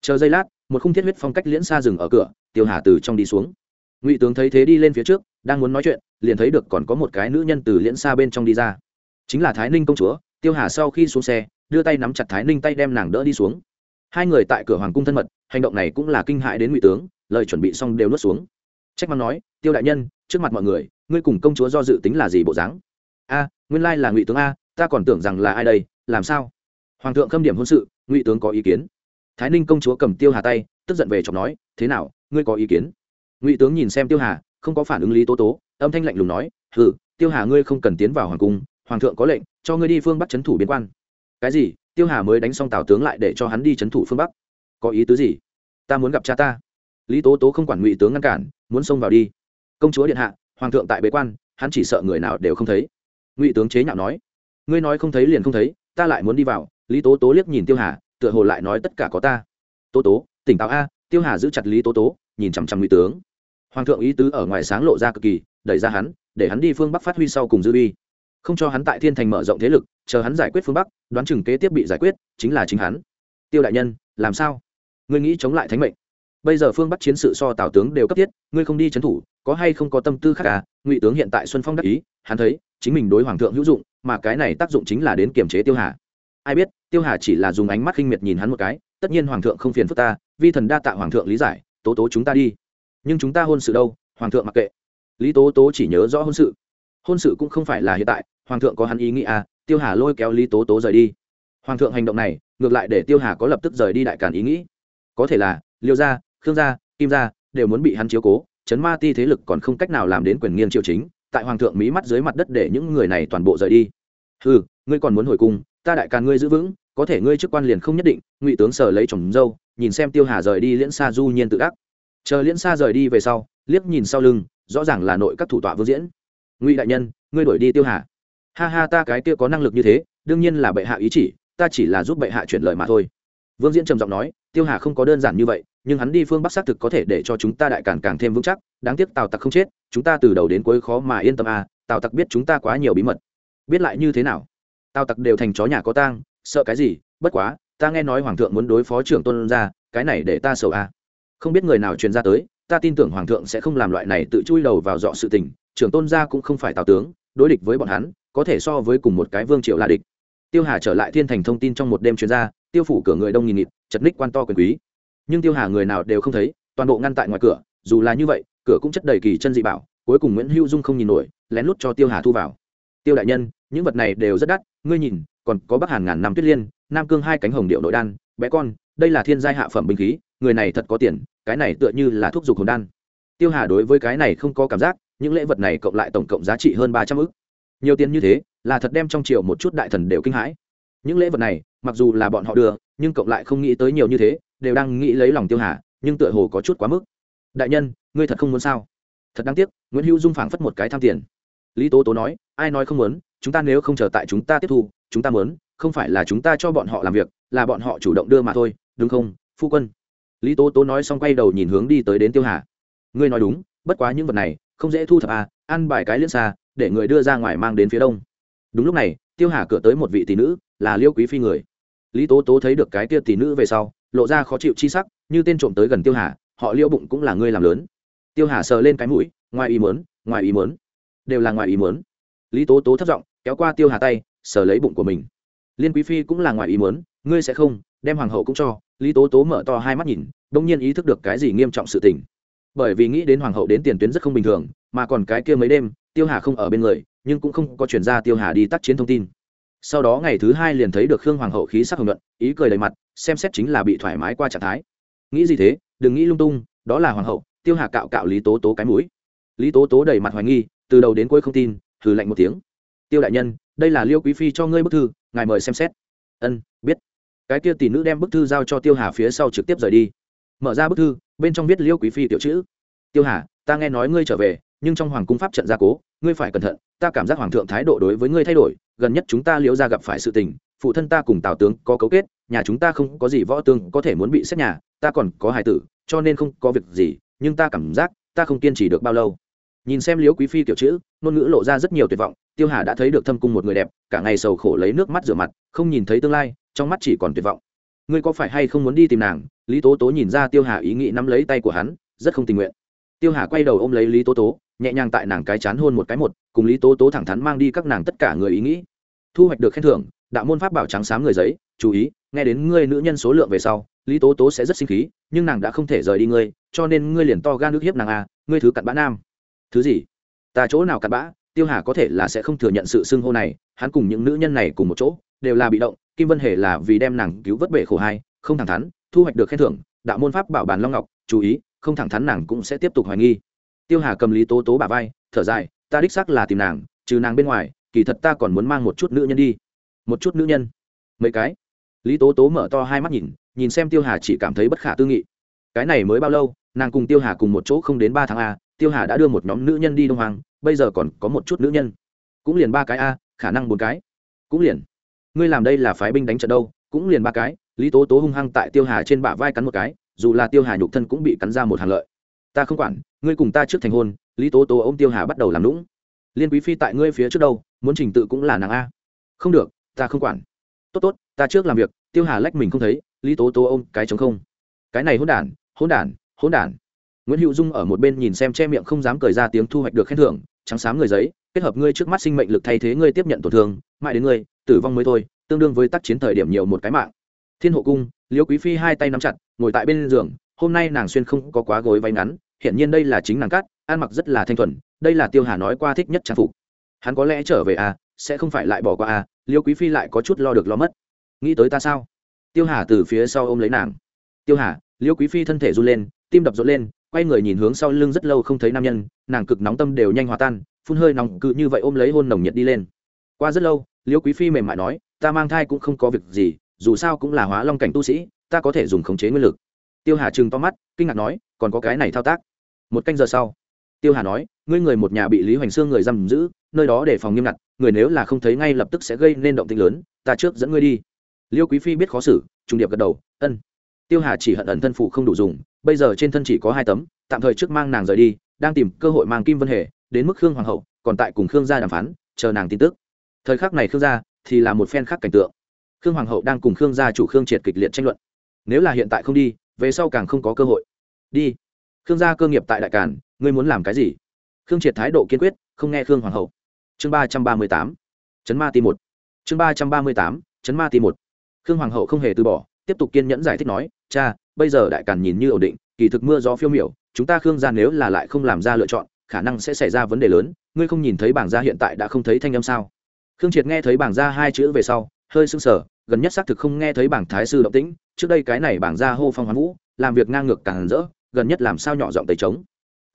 Chờ giây lát, một khung thiết huyết phong cách liễn xa rừng ở cửa, tiêu hà từ trong đi xuống ngụy tướng thấy thế đi lên phía trước, đang muốn nói chuyện, liền thấy được còn có một cái nữ nhân từ liễn xa bên trong đi ra. Chính là thái ninh công chúa, tiêu hà sau khi xuống xe, đưa tay nắm chặt thái ninh tay đem nàng đỡ đi xuống. Hai người tại cửa hoàng cung thân mật, hành động này cũng là kinh hại đến ngụy tướng, lời chuẩn bị xong đều nuốt xuống. Trách mắng nói, tiêu đại nhân, trước mặt mọi người, ngươi cùng công chúa do dự tính là gì bộ dáng? A, nguyên lai là ngụy tướng a, ta còn tưởng rằng là ai đây, làm sao? Hoàng thượng khâm điểm hôn sự, ngụy tướng có ý kiến. Thái ninh công chúa cầm tiêu hà tay, tức giận về chọc nói, thế nào, ngươi có ý kiến? Ngụy tướng nhìn xem tiêu hà, không có phản ứng lý tố tố, âm thanh lạnh lùng nói, hừ, tiêu hà ngươi không cần tiến vào hoàng cung, hoàng thượng có lệnh, cho ngươi đi phương bắc c h ấ n thủ biên quan. Cái gì? Tiêu hà mới đánh xong tào tướng lại để cho hắn đi c h ấ n thủ phương bắc? Có ý tứ gì? Ta muốn gặp cha ta. Lý tố tố không quản ngụy tướng ngăn cản, muốn xông vào đi. Công chúa điện hạ, hoàng thượng tại bế quan, hắn chỉ sợ người nào đều không thấy. Ngụy tướng chế nhạo nói. Ngươi nói không thấy liền không thấy, ta lại muốn đi vào. Lý tố tố liếc nhìn tiêu hà, tựa hồ lại nói tất cả có ta. Tố tố, tỉnh táo a, tiêu hà giữ chặt lý tố tố, nhìn chằm chằm ngụy tướng hoàng thượng ý tứ ở ngoài sáng lộ ra cực kỳ, đẩy ra hắn, để hắn đi phương bắc phát huy sau cùng dư uy. Không cho hắn tại thiên thành mở rộng thế lực, chờ hắn giải quyết phương bắc, đoán chừng kế tiếp bị giải quyết, chính là chính hắn. Tiêu đại nhân, làm sao? Ngươi nghĩ chống lại thánh mệnh. Bây giờ phương bắc chiến sự so tào tướng đều cấp thiết, ngươi không đi trấn thủ, có hay không có tâm tư khác à? Ngụy tướng hiện tại xuân phong đắc ý, hắn thấy, chính mình đối hoàng thượng hữu dụng, mà cái này tác dụng chính là đến kiềm chế tiêu hà. Ai biết, tiêu hà chỉ là dùng ánh mắt khinh miệt nhìn hắn một cái, tất nhiên hoàng thượng không phiền phức ta, vi thần đa tạ hoàng thượng lý giải, tố tố chúng ta đi nhưng chúng ta hôn sự đâu, hoàng thượng mặc kệ. Lý tố tố chỉ nhớ rõ hôn sự. Hôn sự cũng không phải là hiện tại, hoàng thượng có hắn ý nghĩ à tiêu hà lôi kéo lý tố tố rời đi. Hoàng thượng hành động này, ngược lại để tiêu hà có lập tức rời đi đại càn ý nghĩ. Có thể là, liêu gia, khương gia, kim gia đều muốn bị hắn chiếu cố chấn ma ti thế lực còn không cách nào làm đến quyền nghiêng triều chính, tại hoàng thượng mỹ mắt dưới mặt đất để những người này toàn bộ rời đi. Ừ ngươi còn muốn hồi cung, ta đại càn ngươi giữ vững, có thể ngươi chức quan liền không nhất định, ngụy tướng sở lấy chồng dâu, nhìn xem tiêu hà rời đi liễn xa du nhiên tự đắc chờ liễn xa rời đi về sau, liếc nhìn sau lưng, rõ ràng là nội các thủ tọa vương diễn. Ngụy đại nhân, ngươi đuổi đi tiêu hà. Ha ha, ta cái kia có năng lực như thế, đương nhiên là bệ hạ ý chỉ, ta chỉ là giúp bệ hạ chuyển lời mà thôi. Vương diễn trầm giọng nói, tiêu hà không có đơn giản như vậy, nhưng hắn đi phương bắc xác thực có thể để cho chúng ta đại cản càng thêm vững chắc, đáng tiếc tào tặc không chết, chúng ta từ đầu đến cuối khó mà yên tâm à tào tặc biết chúng ta quá nhiều bí mật. Biết lại như thế nào? Tào tặc đều thành chó nhà có tang, sợ cái gì? Bất quá, ta nghe nói hoàng thượng muốn đối phó trưởng tôn ra cái này để ta sầu à không biết người nào truyền ra tới, ta tin tưởng hoàng thượng sẽ không làm loại này tự chui đầu vào dọ sự tình, trưởng tôn gia cũng không phải tào tướng, đối địch với bọn hắn, có thể so với cùng một cái vương triệu là địch. Tiêu hà trở lại thiên thành thông tin trong một đêm chuyên gia tiêu phủ cửa người đông nghìn nghịt, chật ních quan to quyền quý. Nhưng tiêu hà người nào đều không thấy, toàn bộ ngăn tại ngoài cửa, dù là như vậy, cửa cũng chất đầy kỳ chân dị bảo, cuối cùng nguyễn hữu dung không nhìn nổi, lén lút cho tiêu hà thu vào. Tiêu đại nhân, những vật này đều rất đắt, ngươi nhìn, còn có bắc hàn ngàn năm tuyết liên, nam cương hai cánh hồng điệu nội đan, bé con, đây là thiên giai hạ phẩm binh khí người này thật có tiền, cái này tựa như là thuốc dục hồn đan. Tiêu hà đối với cái này không có cảm giác, những lễ vật này cộng lại tổng cộng giá trị hơn ba trăm ư c nhiều tiền như thế, là thật đem trong triều một chút đại thần đều kinh hãi. Những lễ vật này, mặc dù là bọn họ đưa, nhưng cộng lại không nghĩ tới nhiều như thế, đều đang nghĩ lấy lòng tiêu hà, nhưng tựa hồ có chút quá mức. Đại nhân, ngươi thật không muốn sao? Thật đáng tiếc, nguyễn hữu dung phảng phất một cái tham tiền. Lý tố tố nói, ai nói không muốn, chúng ta nếu không chờ tại chúng ta tiếp thu, chúng ta muốn, không phải là chúng ta cho bọn họ làm việc, là bọn họ chủ động đưa mà thôi, đúng không, phu quân? Lý tố tố nói xong quay đầu nhìn hướng đi tới đến tiêu hà. Ngươi nói đúng, bất quá những vật này, không dễ thu thập à ăn bài cái liễn xa, để người đưa ra ngoài mang đến phía đông. Đúng lúc này, tiêu hà cửa tới một vị tỷ nữ, là liêu quý phi người. Lý tố tố thấy được cái kia tỷ nữ về sau, lộ ra khó chịu chi sắc, như tên trộm tới gần tiêu hà, họ liêu bụng cũng là ngươi làm lớn. Tiêu hà sờ lên cái mũi, ngoài ý mớn ngoài ý mớn đều là ngoài ý mớn lý tố tố thất giọng, kéo qua tiêu hà tay, sờ lấy bụng của mình. Liên quý phi cũng là ngoài ý mớn ngươi sẽ không, đem hoàng hậu cũng cho lý tố tố mở to hai mắt nhìn, đông nhiên ý thức được cái gì nghiêm trọng sự tình. Bởi vì nghĩ đến hoàng hậu đến tiền tuyến rất không bình thường, mà còn cái kia mấy đêm, tiêu hà không ở bên người, nhưng cũng không có chuyển ra tiêu hà đi tác chiến thông tin. Sau đó ngày thứ hai liền thấy được khương hoàng hậu khí sắc hồng luận ý cười đầy mặt, xem xét chính là bị thoải mái qua trạng thái. Nghĩ gì thế, đừng nghĩ lung tung, đó là hoàng hậu, tiêu hà cạo cạo lý tố tố cái mũi. Lý tố tố đầy mặt hoài nghi, từ đầu đến cuối không tin thử lạnh một tiếng. Tiêu đại nhân, đây là liêu quý phi cho ngươi bức thư, ngài mời xem xét. Ân, biết cái kia tỷ nữ đem bức thư giao cho tiêu hà phía sau trực tiếp rời đi. Mở ra bức thư, bên trong viết liêu quý phi tiểu chữ. Tiêu hà, ta nghe nói ngươi trở về, nhưng trong hoàng cung pháp trận gia cố, ngươi phải cẩn thận, ta cảm giác hoàng thượng thái độ đối với ngươi thay đổi, gần nhất chúng ta liễu ra gặp phải sự tình, phụ thân ta cùng tào tướng có cấu kết, nhà chúng ta không có gì võ tương có thể muốn bị xét nhà, ta còn có hài tử, cho nên không có việc gì, nhưng ta cảm giác, ta không kiên trì được bao lâu. Nhìn xem liễu quý phi kiểu chữ, ngôn ngữ lộ ra rất nhiều tuyệt vọng, tiêu hà đã thấy được thâm cung một người đẹp, cả ngày sầu khổ lấy nước mắt rửa mặt, không nhìn thấy tương lai trong mắt chỉ còn tuyệt vọng. Ngươi có phải hay không muốn đi tìm nàng? Lý tố tố nhìn ra tiêu hà ý nghĩ nắm lấy tay của hắn rất không tình nguyện. Tiêu hà quay đầu ôm lấy lý tố tố nhẹ nhàng tại nàng cái chán hôn một cái một cùng lý tố tố thẳng thắn mang đi các nàng tất cả người ý nghĩ. Thu hoạch được khen thưởng đạo môn pháp bảo trắng sáng người giấy chú ý nghe đến ngươi nữ nhân số lượng về sau lý tố tố sẽ rất sinh khí nhưng nàng đã không thể rời đi ngươi cho nên ngươi liền to gan nước hiếp nàng a à, ngươi thứ cặn bã nam. Thứ gì? Ta chỗ nào cặn bã? Tiêu hà có thể là sẽ không thừa nhận sự xưng hô này hắn cùng những nữ nhân này cùng một chỗ đều là bị động, kim vân hề là vì đem nàng cứu vớt bể khổ hai, không thẳng thắn, thu hoạch được khen thưởng, đạo môn pháp bảo bàn long ngọc, chú ý, không thẳng thắn nàng cũng sẽ tiếp tục hoài nghi. Tiêu hà cầm lý tố tố bà vai, thở dài, ta đích xác là tìm nàng, trừ nàng bên ngoài, kỳ thật ta còn muốn mang một chút nữ nhân đi. Một chút nữ nhân? Mấy cái? Lý tố tố mở to hai mắt nhìn nhìn xem tiêu hà chỉ cảm thấy bất khả tư nghị. Cái này mới bao lâu, nàng cùng tiêu hà cùng một chỗ không đến ba tháng a, tiêu hà đã đưa một nhóm nữ nhân đi đông hoàng bây giờ còn có một chút nữ nhân. Cũng liền ba cái a, khả năng bốn cái. Cũng liền ngươi làm đây là phái binh đánh trận đâu, cũng liền ba cái, lý tố tố hung hăng tại tiêu hà trên bả vai cắn một cái, dù là tiêu hà nhục thân cũng bị cắn ra một hàng lợi. Ta không quản, ngươi cùng ta trước thành hôn, lý tố tố ô m tiêu hà bắt đầu làm lũng liên quý phi tại ngươi phía trước đâu, muốn trình tự cũng là nàng a. Không được, ta không quản. Tốt tốt, ta trước làm việc, tiêu hà lách mình không thấy, lý tố tố ôm cái chống không. Cái này hôn đản hôn đản hôn đản. Nguyễn hữu dung ở một bên nhìn xem che miệng không dám cười ra tiếng thu hoạch được khen thưởng, trắng xám người giấy, kết hợp ngươi trước mắt sinh mệnh lực thay thế ngươi tiếp nhận tổn thương mãi đến ngươi, tử vong mới thôi, tương đương với tác chiến thời điểm nhiều một cái mạng. Thiên hộ cung, liêu quý phi hai tay nắm chặt, ngồi tại bên giường, hôm nay nàng xuyên không có quá gối váy ngắn hiện nhiên đây là chính nàng cắt, ăn mặc rất là thanh thuần, đây là tiêu hà nói qua thích nhất trang phục. Hắn có lẽ trở về à sẽ không phải lại bỏ qua à liêu quý phi lại có chút lo được lo mất. Nghĩ tới ta sao? Tiêu hà từ phía sau ôm lấy nàng. Tiêu hà, liêu quý phi thân thể run lên, tim đập rộn lên, quay người nhìn hướng sau lưng rất lâu không thấy nam nhân, nàng cực nóng tâm đều nhanh hòa tan, phun hơi nóng cứ như vậy ôm lấy hôn nồng nhiệt đi lên. Qua rất lâu liêu quý phi mềm mại nói, ta mang thai cũng không có việc gì, dù sao cũng là hóa long cảnh tu sĩ, ta có thể dùng khống chế nguyên lực. Tiêu hà trừng to mắt, kinh ngạc nói, còn có cái này thao tác. Một canh giờ sau, tiêu hà nói, ngươi người một nhà bị lý hoành Sương người giam giữ, nơi đó để phòng nghiêm ngặt, người nếu là không thấy ngay lập tức sẽ gây nên động tĩnh lớn, ta trước dẫn ngươi đi. Liêu quý phi biết khó xử trung điệp gật đầu, ân. Tiêu hà chỉ hận ẩn thân phụ không đủ dùng, bây giờ trên thân chỉ có hai tấm, tạm thời trước mang nàng rời đi, đang tìm cơ hội mang kim vân hề, đến mức khương hoàng hậu, còn tại cùng khương gia đàm phán, chờ nàng tin tức thời khắc này khương gia thì là một phen khác cảnh tượng. Khương hoàng hậu đang cùng khương gia chủ khương triệt kịch liệt tranh luận. Nếu là hiện tại không đi, về sau càng không có cơ hội. Đi. Khương gia cơ nghiệp tại đại càn ngươi muốn làm cái gì? Khương triệt thái độ kiên quyết, không nghe khương hoàng hậu. Chương ba trăm ba mươi tám, chấn ma ti một. Chương ba trăm ba mươi tám, chấn ma ti một. Khương hoàng hậu không hề từ bỏ, tiếp tục kiên nhẫn giải thích nói, cha, bây giờ đại càn nhìn như ổn định, kỳ thực mưa gió phiêu miểu, chúng ta khương gia nếu là lại không làm ra lựa chọn, khả năng sẽ xảy ra vấn đề lớn. Ngươi không nhìn thấy bảng gia hiện tại đã không thấy thanh âm sao? Khương triệt nghe thấy bảng gia hai chữ về sau, hơi sưng sờ, gần nhất xác thực không nghe thấy bảng thái sư động tĩnh, trước đây cái này bảng gia hô phong hoán vũ, làm việc ngang ngược càng rỡ, gần nhất làm sao nhỏ giọng tẩy trống.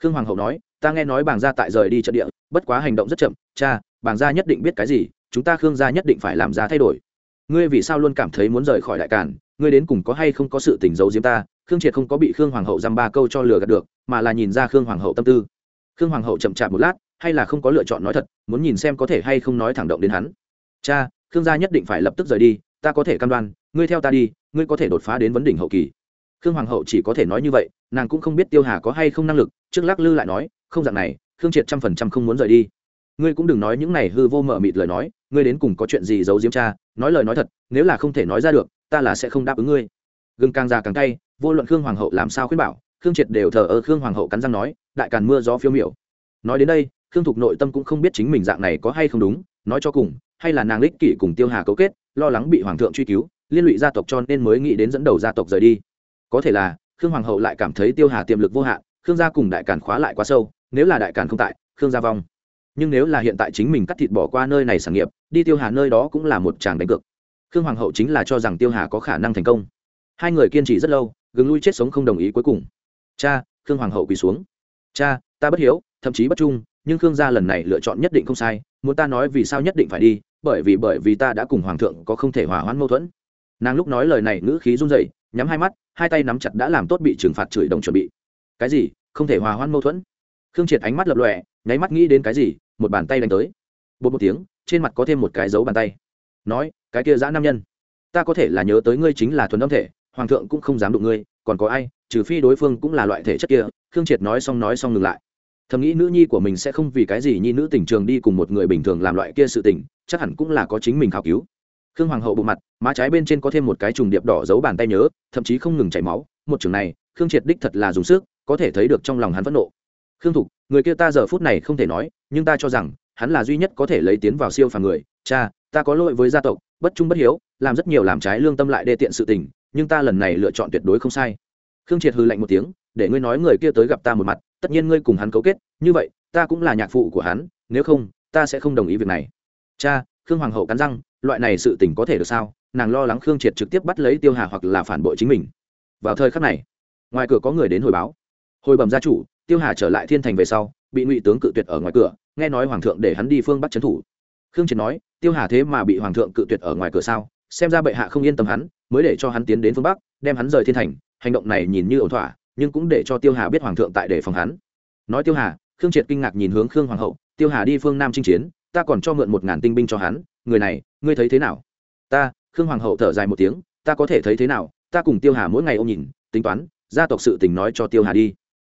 Khương hoàng hậu nói, ta nghe nói bảng gia tại rời đi trận địa, bất quá hành động rất chậm, cha, bảng gia nhất định biết cái gì, chúng ta khương gia nhất định phải làm ra thay đổi. Ngươi vì sao luôn cảm thấy muốn rời khỏi đại cản, ngươi đến cùng có hay không có sự tình giấu diếm ta? Khương triệt không có bị khương hoàng hậu dăm ba câu cho lừa gạt được, mà là nhìn ra khương hoàng hậu tâm tư. Khương hoàng hậu chậm chạp một lát hay là không có lựa chọn nói thật, muốn nhìn xem có thể hay không nói thẳng động đến hắn. Cha, khương gia nhất định phải lập tức rời đi, ta có thể cam đoan, ngươi theo ta đi, ngươi có thể đột phá đến vấn đỉnh hậu kỳ. Khương hoàng hậu chỉ có thể nói như vậy, nàng cũng không biết tiêu hà có hay không năng lực, trước lắc lư lại nói, không dạng này, khương triệt trăm phần trăm không muốn rời đi. Ngươi cũng đừng nói những này hư vô mở mịt lời nói, ngươi đến cùng có chuyện gì giấu diếm cha, nói lời nói thật, nếu là không thể nói ra được, ta là sẽ không đáp ứng ngươi. Gừng càng già càng cay, vô luận khương hoàng hậu làm sao khuyên bảo, khương triệt đều thờ ơ khương hoàng hậu cắn răng nói, đại càn mưa gió phiêu miểu. Nói đến đây khương thục nội tâm cũng không biết chính mình dạng này có hay không đúng, nói cho cùng, hay là nàng lích kỷ cùng tiêu hà cấu kết, lo lắng bị hoàng thượng truy cứu, liên lụy gia tộc cho nên mới nghĩ đến dẫn đầu gia tộc rời đi. Có thể là, khương hoàng hậu lại cảm thấy tiêu hà tiềm lực vô hạn, khương gia cùng đại càn khóa lại quá sâu, nếu là đại càn không tại, khương gia vong. Nhưng nếu là hiện tại chính mình cắt thịt bỏ qua nơi này sản nghiệp, đi tiêu hà nơi đó cũng là một tràng đánh cược. Khương hoàng hậu chính là cho rằng tiêu hà có khả năng thành công. Hai người kiên trì rất lâu, gừng lui chết sống không đồng ý cuối cùng. Cha, khương hoàng hậu quỳ xuống. Cha, ta bất hiếu, thậm chí bất trung nhưng khương gia lần này lựa chọn nhất định không sai, muốn ta nói vì sao nhất định phải đi, bởi vì bởi vì ta đã cùng hoàng thượng có không thể hòa hoãn mâu thuẫn. Nàng lúc nói lời này ngữ khí run rẩy, nhắm hai mắt, hai tay nắm chặt đã làm tốt bị trừng phạt chửi đồng chuẩn bị. Cái gì? Không thể hòa hoãn mâu thuẫn? Khương triệt ánh mắt lập lòe, nháy mắt nghĩ đến cái gì, một bàn tay đánh tới. Bột một tiếng, trên mặt có thêm một cái dấu bàn tay. Nói, cái kia dã nam nhân, ta có thể là nhớ tới ngươi chính là thuần âm thể, hoàng thượng cũng không dám đụng ngươi, còn có ai, trừ phi đối phương cũng là loại thể chất kia. Khương triệt nói xong nói xong ngừng lại thầm nghĩ nữ nhi của mình sẽ không vì cái gì nhi nữ tình trường đi cùng một người bình thường làm loại kia sự tình, chắc hẳn cũng là có chính mình khảo cứu. Khương hoàng hậu bộ mặt, má trái bên trên có thêm một cái trùng điệp đỏ giấu bàn tay nhớ, thậm chí không ngừng chảy máu, một trường này, khương triệt đích thật là dùng sức, có thể thấy được trong lòng hắn phẫn nộ. Khương thục, người kia ta giờ phút này không thể nói, nhưng ta cho rằng, hắn là duy nhất có thể lấy tiến vào siêu phàm người. Cha, ta có lỗi với gia tộc, bất trung bất hiếu, làm rất nhiều làm trái lương tâm lại đê tiện sự tình, nhưng ta lần này lựa chọn tuyệt đối không sai. Khương triệt hư lạnh một tiếng, để ngươi nói người kia tới gặp ta một mặt tất nhiên ngươi cùng hắn cấu kết, như vậy, ta cũng là nhạc phụ của hắn, nếu không, ta sẽ không đồng ý việc này. Cha, khương hoàng hậu cắn răng, loại này sự tình có thể được sao? Nàng lo lắng khương triệt trực tiếp bắt lấy tiêu hà hoặc là phản bội chính mình. Vào thời khắc này, ngoài cửa có người đến hồi báo. Hồi bẩm gia chủ, tiêu hà trở lại thiên thành về sau, bị ngụy tướng cự tuyệt ở ngoài cửa, nghe nói hoàng thượng để hắn đi phương bắt trấn thủ. Khương triệt nói, tiêu hà thế mà bị hoàng thượng cự tuyệt ở ngoài cửa sao? Xem ra bệ hạ không yên tâm hắn, mới để cho hắn tiến đến phương bắc, đem hắn rời thiên thành, hành động này nhìn như ổn thỏa nhưng cũng để cho tiêu hà biết hoàng thượng tại để phòng hắn. Nói tiêu hà, khương triệt kinh ngạc nhìn hướng khương hoàng hậu, tiêu hà đi phương nam chinh chiến, ta còn cho mượn một ngàn tinh binh cho hắn, người này, ngươi thấy thế nào? Ta, khương hoàng hậu thở dài một tiếng, ta có thể thấy thế nào? Ta cùng tiêu hà mỗi ngày ô nhìn, tính toán, gia tộc sự tình nói cho tiêu hà đi.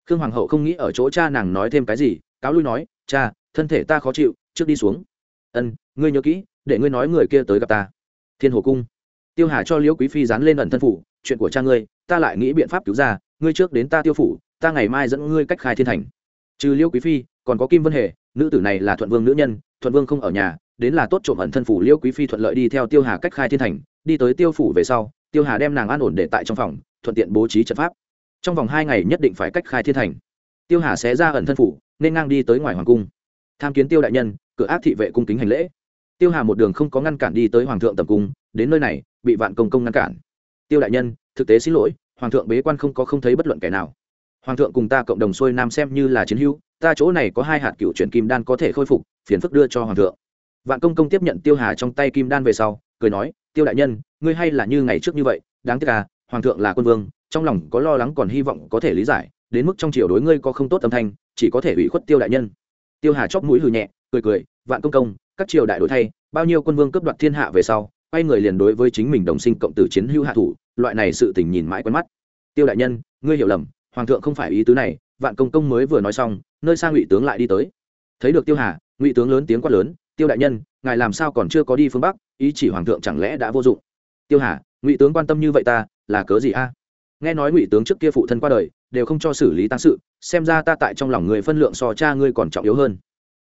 Khương hoàng hậu không nghĩ ở chỗ cha nàng nói thêm cái gì, cáo lui nói, cha, thân thể ta khó chịu, trước đi xuống. Ân, ngươi nhớ kỹ, để ngươi nói người kia tới gặp ta. Thiên hồ cung. Tiêu hà cho liễu quý phi dán lên ẩn thân phủ, chuyện của cha ngươi, ta lại nghĩ biện pháp cứu ra ngươi trước đến ta tiêu phủ, ta ngày mai dẫn ngươi cách khai thiên thành. Trừ liêu quý phi, còn có kim vân hề, nữ tử này là thuận vương nữ nhân, thuận vương không ở nhà, đến là tốt trộm ẩn thân phủ liêu quý phi thuận lợi đi theo tiêu hà cách khai thiên thành, đi tới tiêu phủ về sau, tiêu hà đem nàng an ổn để tại trong phòng, thuận tiện bố trí trận pháp. Trong vòng hai ngày nhất định phải cách khai thiên thành. Tiêu hà sẽ ra ẩn thân phủ, nên ngang đi tới ngoài hoàng cung, tham kiến tiêu đại nhân, cửa ác thị vệ cung kính hành lễ. Tiêu hà một đường không có ngăn cản đi tới hoàng thượng tầm cung, đến nơi này, bị vạn công công ngăn cản. Tiêu đại nhân, thực tế xin lỗi hoàng thượng bế quan không có không thấy bất luận kẻ nào. Hoàng thượng cùng ta cộng đồng xuôi nam xem như là chiến hữu, ta chỗ này có hai hạt cựu chuyển kim đan có thể khôi phục, phiền phức đưa cho hoàng thượng. Vạn công công tiếp nhận tiêu hà trong tay kim đan về sau, cười nói, tiêu đại nhân, ngươi hay là như ngày trước như vậy, đáng tiếc à hoàng thượng là quân vương, trong lòng có lo lắng còn hy vọng có thể lý giải, đến mức trong triều đối ngươi có không tốt âm thanh, chỉ có thể ủy khuất tiêu đại nhân. Tiêu hà chóp mũi hừ nhẹ, cười cười, vạn công công, các triều đại đổi thay, bao nhiêu quân vương cướp đoạt thiên hạ về sau quay người liền đối với chính mình đồng sinh cộng tử chiến hữu hạ thủ, loại này sự tình nhìn mãi quen mắt. Tiêu đại nhân, ngươi hiểu lầm, hoàng thượng không phải ý tứ này, vạn công công mới vừa nói xong, nơi sang ngụy tướng lại đi tới. Thấy được tiêu hà, ngụy tướng lớn tiếng quát lớn, tiêu đại nhân, ngài làm sao còn chưa có đi phương bắc, ý chỉ hoàng thượng chẳng lẽ đã vô dụng? Tiêu hà, ngụy tướng quan tâm như vậy ta, là cớ gì a? Nghe nói ngụy tướng trước kia phụ thân qua đời, đều không cho xử lý tăng sự, xem ra ta tại trong lòng người phân lượng so cha ngươi còn trọng yếu hơn.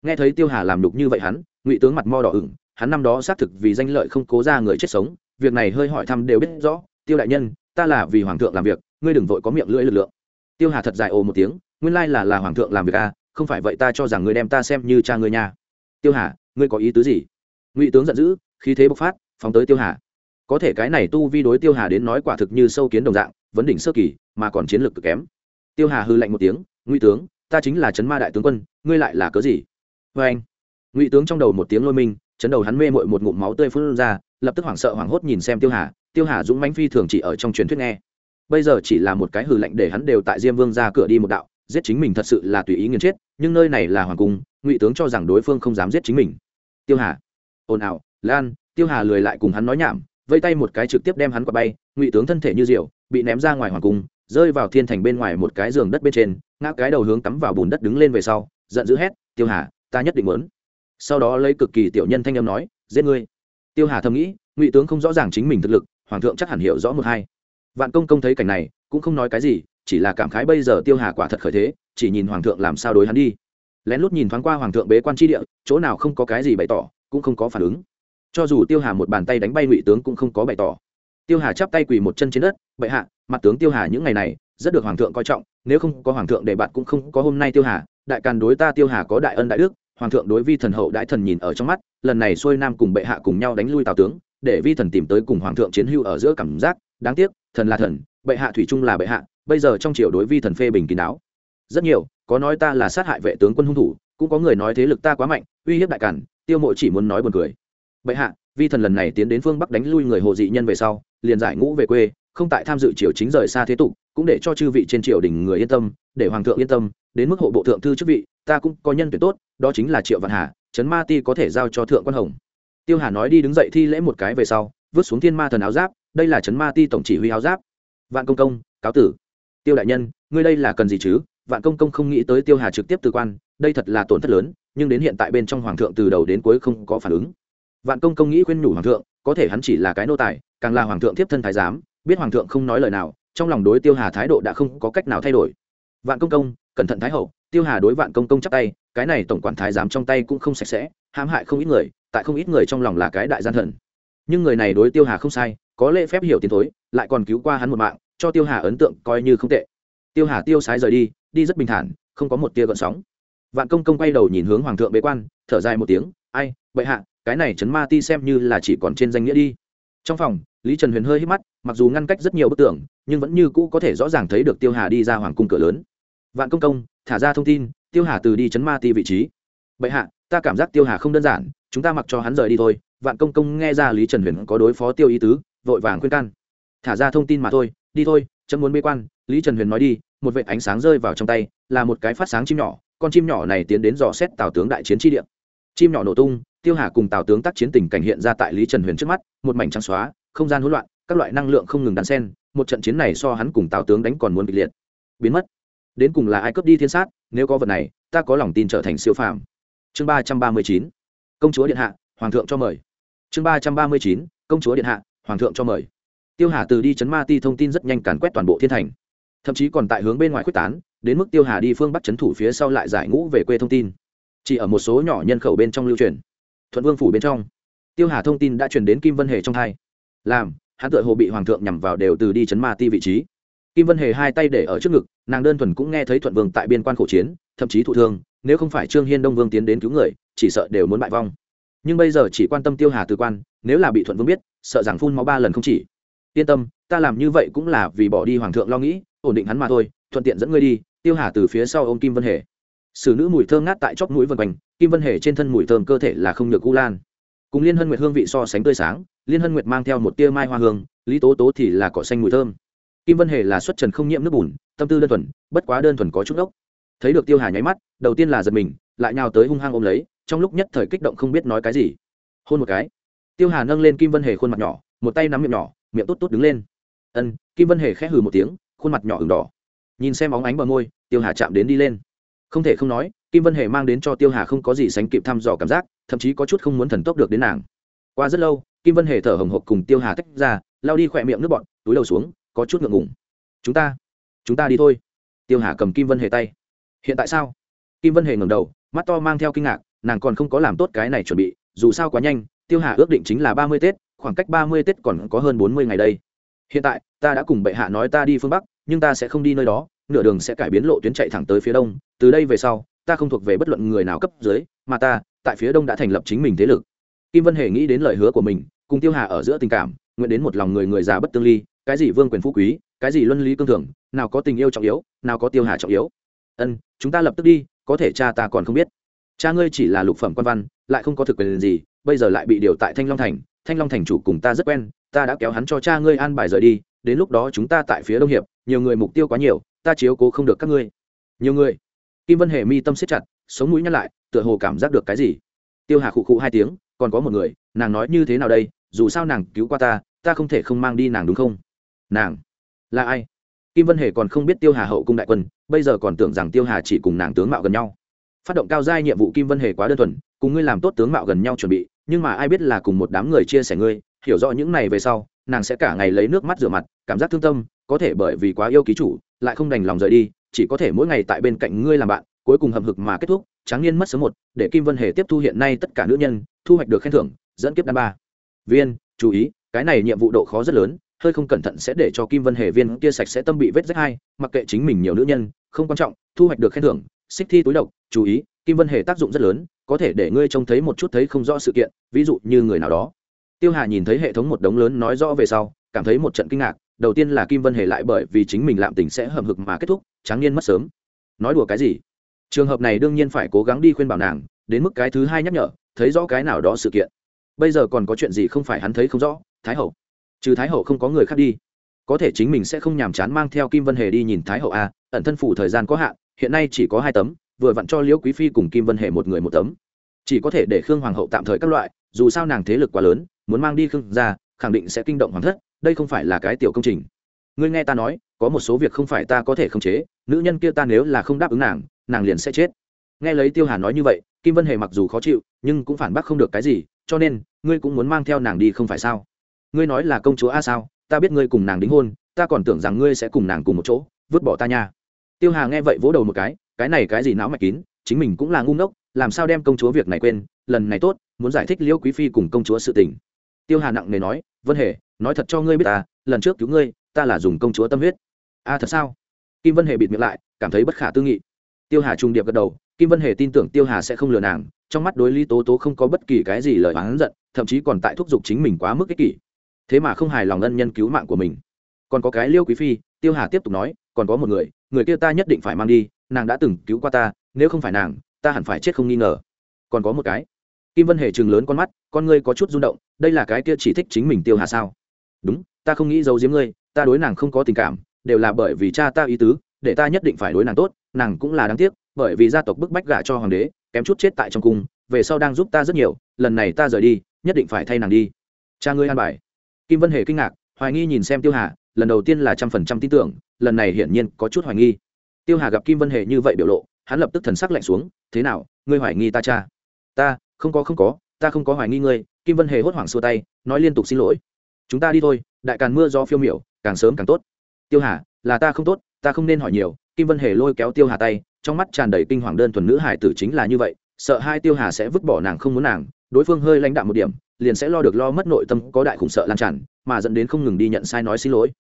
Nghe thấy tiêu hà làm đục như vậy hắn, ngụy tướng mặt mo đỏ ửng hắn năm đó xác thực vì danh lợi không cố ra người chết sống việc này hơi hỏi thăm đều biết rõ tiêu đại nhân ta là vì hoàng thượng làm việc ngươi đừng vội có miệng lưỡi lực lượng. Tiêu hà thật dài ồ một tiếng nguyên lai là là hoàng thượng làm việc a à, không phải vậy ta cho rằng ngươi đem ta xem như cha ngươi nha. Tiêu hà ngươi có ý tứ gì? Ngụy tướng giận dữ khí thế bộc phát phóng tới tiêu hà. Có thể cái này tu vi đối tiêu hà đến nói quả thực như sâu kiến đồng dạng vấn đỉnh sơ kỳ mà còn chiến lược cực kém. Tiêu hà hư lạnh một tiếng ngụy tướng ta chính là trấn ma đại tướng quân ngươi lại là cớ gì? Vê anh ngụy tướng trong đầu một tiếng lôi minh chấn đầu hắn mê mội một ngụm máu tươi phun ra, lập tức hoảng sợ hoảng hốt nhìn xem tiêu hà tiêu hà dũng mãnh phi thường chỉ ở trong truyền thuyết nghe. Bây giờ chỉ là một cái hừ lệnh để hắn đều tại diêm vương ra cửa đi một đạo, giết chính mình thật sự là tùy ý nghiền chết, nhưng nơi này là hoàng cung, ngụy tướng cho rằng đối phương không dám giết chính mình. Tiêu hà, ồn ào, lan, tiêu hà lười lại cùng hắn nói nhảm, vây tay một cái trực tiếp đem hắn qua bay, ngụy tướng thân thể như diều, bị ném ra ngoài hoàng cung, rơi vào thiên thành bên ngoài một cái giường đất bên trên, ngã cái đầu hướng tắm vào bùn đất đứng lên về sau, giận dữ hét, tiêu hà, ta nhất định muốn sau đó lấy cực kỳ tiểu nhân thanh âm nói, giết ngươi. Tiêu hà thầm nghĩ, ngụy tướng không rõ ràng chính mình thực lực, hoàng thượng chắc hẳn hiểu rõ một hai. Vạn công công thấy cảnh này, cũng không nói cái gì, chỉ là cảm khái bây giờ tiêu hà quả thật khởi thế, chỉ nhìn hoàng thượng làm sao đối hắn đi. Lén lút nhìn thoáng qua hoàng thượng bế quan tri địa, chỗ nào không có cái gì bày tỏ, cũng không có phản ứng. Cho dù tiêu hà một bàn tay đánh bay ngụy tướng cũng không có bày tỏ. Tiêu hà chắp tay quỳ một chân trên đất, bệ hạ, mặt tướng tiêu hà những ngày này, rất được hoàng thượng coi trọng, nếu không có hoàng thượng để bạn cũng không có hôm nay tiêu hà, đại càn đối ta tiêu hà có đại ân đại đức hoàng thượng đối vi thần hậu đại thần nhìn ở trong mắt, lần này xuôi nam cùng bệ hạ cùng nhau đánh lui tào tướng, để vi thần tìm tới cùng hoàng thượng chiến hưu ở giữa cảm giác, đáng tiếc, thần là thần, bệ hạ thủy trung là bệ hạ, bây giờ trong triều đối vi thần phê bình kín đáo. Rất nhiều, có nói ta là sát hại vệ tướng quân hung thủ, cũng có người nói thế lực ta quá mạnh, uy hiếp đại cản tiêu mộ chỉ muốn nói buồn cười. Bệ hạ vi thần lần này tiến đến phương bắc đánh lui người hồ dị nhân về sau, liền giải ngũ về quê, không tại tham dự triều chính rời xa thế tục, cũng để cho chư vị trên triều đình người yên tâm, để hoàng thượng yên tâm, đến mức hộ bộ thượng thư chức vị, ta cũng có nhân tuyển tốt, đó chính là triệu văn hà, trấn ma ti có thể giao cho thượng quan hồng. Tiêu hà nói đi đứng dậy thi lễ một cái về sau, vứt xuống thiên ma thần áo giáp, đây là trấn ma ti tổng chỉ huy áo giáp. Vạn công công, cáo tử. Tiêu đại nhân, ngươi đây là cần gì chứ? Vạn công công không nghĩ tới tiêu hà trực tiếp từ quan, đây thật là tổn thất lớn, nhưng đến hiện tại bên trong hoàng thượng từ đầu đến cuối không có phản ứng vạn công công nghĩ khuyên nhủ hoàng thượng, có thể hắn chỉ là cái nô tài, càng là hoàng thượng tiếp thân thái giám, biết hoàng thượng không nói lời nào, trong lòng đối tiêu hà thái độ đã không có cách nào thay đổi. Vạn công công, cẩn thận thái hậu, tiêu hà đối vạn công công chắp tay, cái này tổng quản thái giám trong tay cũng không sạch sẽ, hãm hại không ít người, tại không ít người trong lòng là cái đại gian thần. Nhưng người này đối tiêu hà không sai, có lễ phép hiểu tiền thối, lại còn cứu qua hắn một mạng, cho tiêu hà ấn tượng coi như không tệ. Tiêu hà tiêu sái rời đi đi rất bình thản, không có một tia gợn sóng. Vạn công công quay đầu nhìn hướng hoàng thượng bế quan, thở dài một tiếng, ai, bệ hạ cái này chấn ma ti xem như là chỉ còn trên danh nghĩa đi. Trong phòng, lý trần huyền hơi hít mắt, mặc dù ngăn cách rất nhiều bức tường, nhưng vẫn như cũ có thể rõ ràng thấy được tiêu hà đi ra hoàng cung cửa lớn. Vạn công công, thả ra thông tin, tiêu hà từ đi chấn ma ti vị trí. Bệ hạ, ta cảm giác tiêu hà không đơn giản, chúng ta mặc cho hắn rời đi thôi. Vạn công công nghe ra lý trần huyền có đối phó tiêu ý tứ, vội vàng khuyên can. Thả ra thông tin mà thôi, đi thôi, chấm muốn bế quan, lý trần huyền nói đi, một vệ ánh sáng rơi vào trong tay, là một cái phát sáng chim nhỏ, con chim nhỏ này tiến đến dò xét tào tướng đại chiến tri địa. Chim nhỏ nổ tung tiêu hà cùng tào tướng tác chiến tình cảnh hiện ra tại lý trần huyền trước mắt, một mảnh trắng xóa, không gian hỗn loạn, các loại năng lượng không ngừng đan sen, một trận chiến này so hắn cùng tào tướng đánh còn muốn kịch liệt. Biến mất. Đến cùng là ai cướp đi thiên sát, nếu có vật này, ta có lòng tin trở thành siêu phàm. Chương ba trăm ba mươi chín. Công chúa điện hạ, hoàng thượng cho mời. Chương ba trăm ba mươi chín. Công chúa điện hạ, hoàng thượng cho mời. Tiêu hà từ đi chấn ma ti thông tin rất nhanh càn quét toàn bộ thiên thành. Thậm chí còn tại hướng bên ngoài quyết tán, đến mức tiêu hà đi phương bắc chấn thủ phía sau lại giải ngũ về quê thông tin. Chỉ ở một số nhỏ nhân khẩu bên trong lưu truyền thuận vương phủ bên trong. Tiêu hà thông tin đã truyền đến kim vân hề trong hai. Làm, hắn tự hồ bị hoàng thượng nhằm vào đều từ đi chấn ma ti vị trí. Kim vân hề hai tay để ở trước ngực, nàng đơn thuần cũng nghe thấy thuận vương tại biên quan khổ chiến, thậm chí thụ thương, nếu không phải trương hiên đông vương tiến đến cứu người, chỉ sợ đều muốn bại vong. Nhưng bây giờ chỉ quan tâm tiêu hà từ quan, nếu là bị thuận vương biết, sợ rằng phun máu ba lần không chỉ. Yên tâm, ta làm như vậy cũng là vì bỏ đi hoàng thượng lo nghĩ, ổn định hắn mà thôi, thuận tiện dẫn ngươi đi, tiêu hà từ phía sau ô m kim vân hề. Xử nữ mùi thơm ngát tại chóp mũi vân quanh kim vân hề trên thân mùi thơm cơ thể là không được gu lan. Cùng liên hân nguyệt hương vị so sánh tươi sáng, liên hân nguyệt mang theo một tia mai hoa hương, lý tố tố thì là cỏ xanh mùi thơm. Kim vân hề là xuất trần không nhiễm nước bùn, tâm tư đơn thuần, bất quá đơn thuần có chút ốc. Thấy được tiêu hà nháy mắt, đầu tiên là giật mình, lại nhào tới hung hăng ôm lấy, trong lúc nhất thời kích động không biết nói cái gì. Hôn một cái. Tiêu hà nâng lên kim vân hề khuôn mặt nhỏ, một tay nắm miệng nhỏ, miệng tốt tốt đứng lên. Ân, kim vân hề khẽ hừ một tiếng, khuôn mặt nhỏ ửng đỏ. Nhìn xem óng ánh bờ môi, tiêu hà chạm đến đi lên không thể không nói, kim vân hề mang đến cho tiêu hà không có gì sánh kịp thăm dò cảm giác, thậm chí có chút không muốn thần tốc được đến nàng. Qua rất lâu, kim vân hề thở hồng hộc cùng tiêu hà tách ra, lao đi khỏe miệng nước bọn túi đầu xuống, có chút ngượng ngùng. Chúng ta chúng ta đi thôi. Tiêu hà cầm kim vân hề tay. Hiện tại sao? Kim vân hề ngẩng đầu, mắt to mang theo kinh ngạc, nàng còn không có làm tốt cái này chuẩn bị, dù sao quá nhanh, tiêu hà ước định chính là ba mươi tết, khoảng cách ba mươi tết còn có hơn bốn mươi ngày đây. Hiện tại, ta đã cùng bệ hạ nói ta đi phương bắc nhưng ta sẽ không đi nơi đó, nửa đường sẽ cải biến lộ tuyến chạy thẳng tới phía đông, từ đây về sau, ta không thuộc về bất luận người nào cấp dưới, mà ta, tại phía đông đã thành lập chính mình thế lực. Kim vân hề nghĩ đến lời hứa của mình, cùng tiêu hà ở giữa tình cảm, nguyện đến một lòng người người già bất tương ly, cái gì vương quyền phú quý, cái gì luân lý cương thường, nào có tình yêu trọng yếu, nào có tiêu hà trọng yếu. Ân, chúng ta lập tức đi, có thể cha ta còn không biết. Cha ngươi chỉ là lục phẩm quan văn, lại không có thực quyền gì, bây giờ lại bị điều tại thanh long thành, thanh long thành chủ cùng ta rất quen, ta đã kéo hắn cho cha ngươi an bài rời đi, đến lúc đó chúng ta tại phía đông hiệp nhiều người mục tiêu quá nhiều, ta chiếu cố không được các ngươi. Nhiều người. Kim vân hề mi tâm siết chặt, sống mũi nhắc lại, tựa hồ cảm giác được cái gì. Tiêu hà khụ khụ hai tiếng, còn có một người, nàng nói như thế nào đây, dù sao nàng cứu qua ta ta không thể không mang đi nàng đúng không? Nàng là ai? Kim vân hề còn không biết tiêu hà hậu cung đại quân, bây giờ còn tưởng rằng tiêu hà chỉ cùng nàng tướng mạo gần nhau. Phát động cao giai nhiệm vụ kim vân hề quá đơn thuần, cùng ngươi làm tốt tướng mạo gần nhau chuẩn bị, nhưng mà ai biết là cùng một đám người chia sẻ ngươi, hiểu rõ những này về sau, nàng sẽ cả ngày lấy nước mắt rửa mặt, cảm giác thương tâm có thể bởi vì quá yêu ký chủ, lại không đành lòng rời đi, chỉ có thể mỗi ngày tại bên cạnh ngươi làm bạn, cuối cùng hầm hực mà kết thúc, tráng niên mất sớm một, để kim vân hề tiếp thu hiện nay tất cả nữ nhân, thu hoạch được khen thưởng, dẫn kiếp đan ba. Viên, chú ý, cái này nhiệm vụ độ khó rất lớn, hơi không cẩn thận sẽ để cho kim vân hề viên kia sạch sẽ tâm bị vết rách hai, mặc kệ chính mình nhiều nữ nhân, không quan trọng, thu hoạch được khen thưởng, xích thi túi độc, chú ý, kim vân hề tác dụng rất lớn, có thể để ngươi trông thấy một chút thấy không rõ sự kiện, ví dụ như người nào đó. Tiêu hà nhìn thấy hệ thống một đống lớn nói rõ về sau, cảm thấy một trận kinh ngạc đầu tiên là kim vân hề lại bởi vì chính mình lạm tình sẽ hầm hực mà kết thúc, tráng niên mất sớm. Nói đùa cái gì? Trường hợp này đương nhiên phải cố gắng đi khuyên bảo nàng, đến mức cái thứ hai nhắc nhở, thấy rõ cái nào đó sự kiện. Bây giờ còn có chuyện gì không phải hắn thấy không rõ, thái hậu. Trừ thái hậu không có người khác đi. Có thể chính mình sẽ không nhàm chán mang theo kim vân hề đi nhìn thái hậu a ẩn thân phủ thời gian có hạn, hiện nay chỉ có hai tấm, vừa vặn cho liễu quý phi cùng kim vân hề một người một tấm. Chỉ có thể để khương hoàng hậu tạm thời các loại, dù sao nàng thế lực quá lớn, muốn mang đi khương ra khẳng định sẽ kinh động hoàng thất đây không phải là cái tiểu công trình. Ngươi nghe ta nói, có một số việc không phải ta có thể khống chế, nữ nhân kia ta nếu là không đáp ứng nàng nàng liền sẽ chết. Nghe lấy tiêu hà nói như vậy, kim vân hề mặc dù khó chịu, nhưng cũng phản bác không được cái gì, cho nên, ngươi cũng muốn mang theo nàng đi không phải sao? Ngươi nói là công chúa a sao? Ta biết ngươi cùng nàng đính hôn, ta còn tưởng rằng ngươi sẽ cùng nàng cùng một chỗ, vứt bỏ ta nha. Tiêu hà nghe vậy vỗ đầu một cái cái này cái gì não mạch kín, chính mình cũng là ngu ngốc, làm sao đem công chúa việc này quên, lần này tốt, muốn giải thích liễu quý phi cùng công chúa sự tình. Tiêu hà nặng nề nói, vân hề nói thật cho ngươi biết ta, lần trước cứu ngươi, ta là dùng công chúa tâm huyết. A, thật sao? Kim vân hề bịt miệng lại, cảm thấy bất khả tư nghị. Tiêu hà trung điệp gật đầu, kim vân hề tin tưởng tiêu hà sẽ không lừa nàng, trong mắt đối lý tố tố không có bất kỳ cái gì lời oán giận, thậm chí còn tại thúc giục chính mình quá mức ích kỷ. Thế mà không hài lòng ân nhân cứu mạng của mình. Còn có cái liêu quý phi, tiêu hà tiếp tục nói, còn có một người người kia ta nhất định phải mang đi, nàng đã từng cứu qua ta, nếu không phải nàng, ta hẳn phải chết không nghi ngờ. Còn có một cái. Kim vân hề chừng lớn con mắt, con ngươi có chút rung động, đây là cái kia chỉ thích chính mình tiêu hà sao? Đúng, ta không nghĩ giấu giếm ngươi, ta đối nàng không có tình cảm, đều là bởi vì cha ta ý tứ, để ta nhất định phải đối nàng tốt, nàng cũng là đáng tiếc, bởi vì gia tộc bức bách gả cho hoàng đế, kém chút chết tại trong cung, về sau đang giúp ta rất nhiều, lần này ta rời đi, nhất định phải thay nàng đi. Cha ngươi an bài. Kim vân hề kinh ngạc, hoài nghi nhìn xem tiêu hà, lần đầu tiên là trăm phần trăm tin tưởng, lần này hiển nhiên có chút hoài nghi. Tiêu hà gặp kim vân hề như vậy biểu lộ, hắn lập tức thần sắc lạnh xuống, thế nào, ngươi hoài nghi ta cha? Ta, không có không có, ta không có hoài nghi ngươi. Kim vân hề hốt hoảng xua tay, nói liên tục xin lỗi chúng ta đi thôi, đại càn mưa do phiêu miểu, càng sớm càng tốt. Tiêu hà, là ta không tốt, ta không nên hỏi nhiều, kim vân hề lôi kéo tiêu hà tay, trong mắt tràn đầy kinh hoàng đơn thuần nữ hải tử chính là như vậy, sợ hai tiêu hà sẽ vứt bỏ nàng không muốn nàng, đối phương hơi lãnh đạm một điểm, liền sẽ lo được lo mất nội tâm có đại khủng sợ lan tràn, mà dẫn đến không ngừng đi nhận sai nói xin lỗi.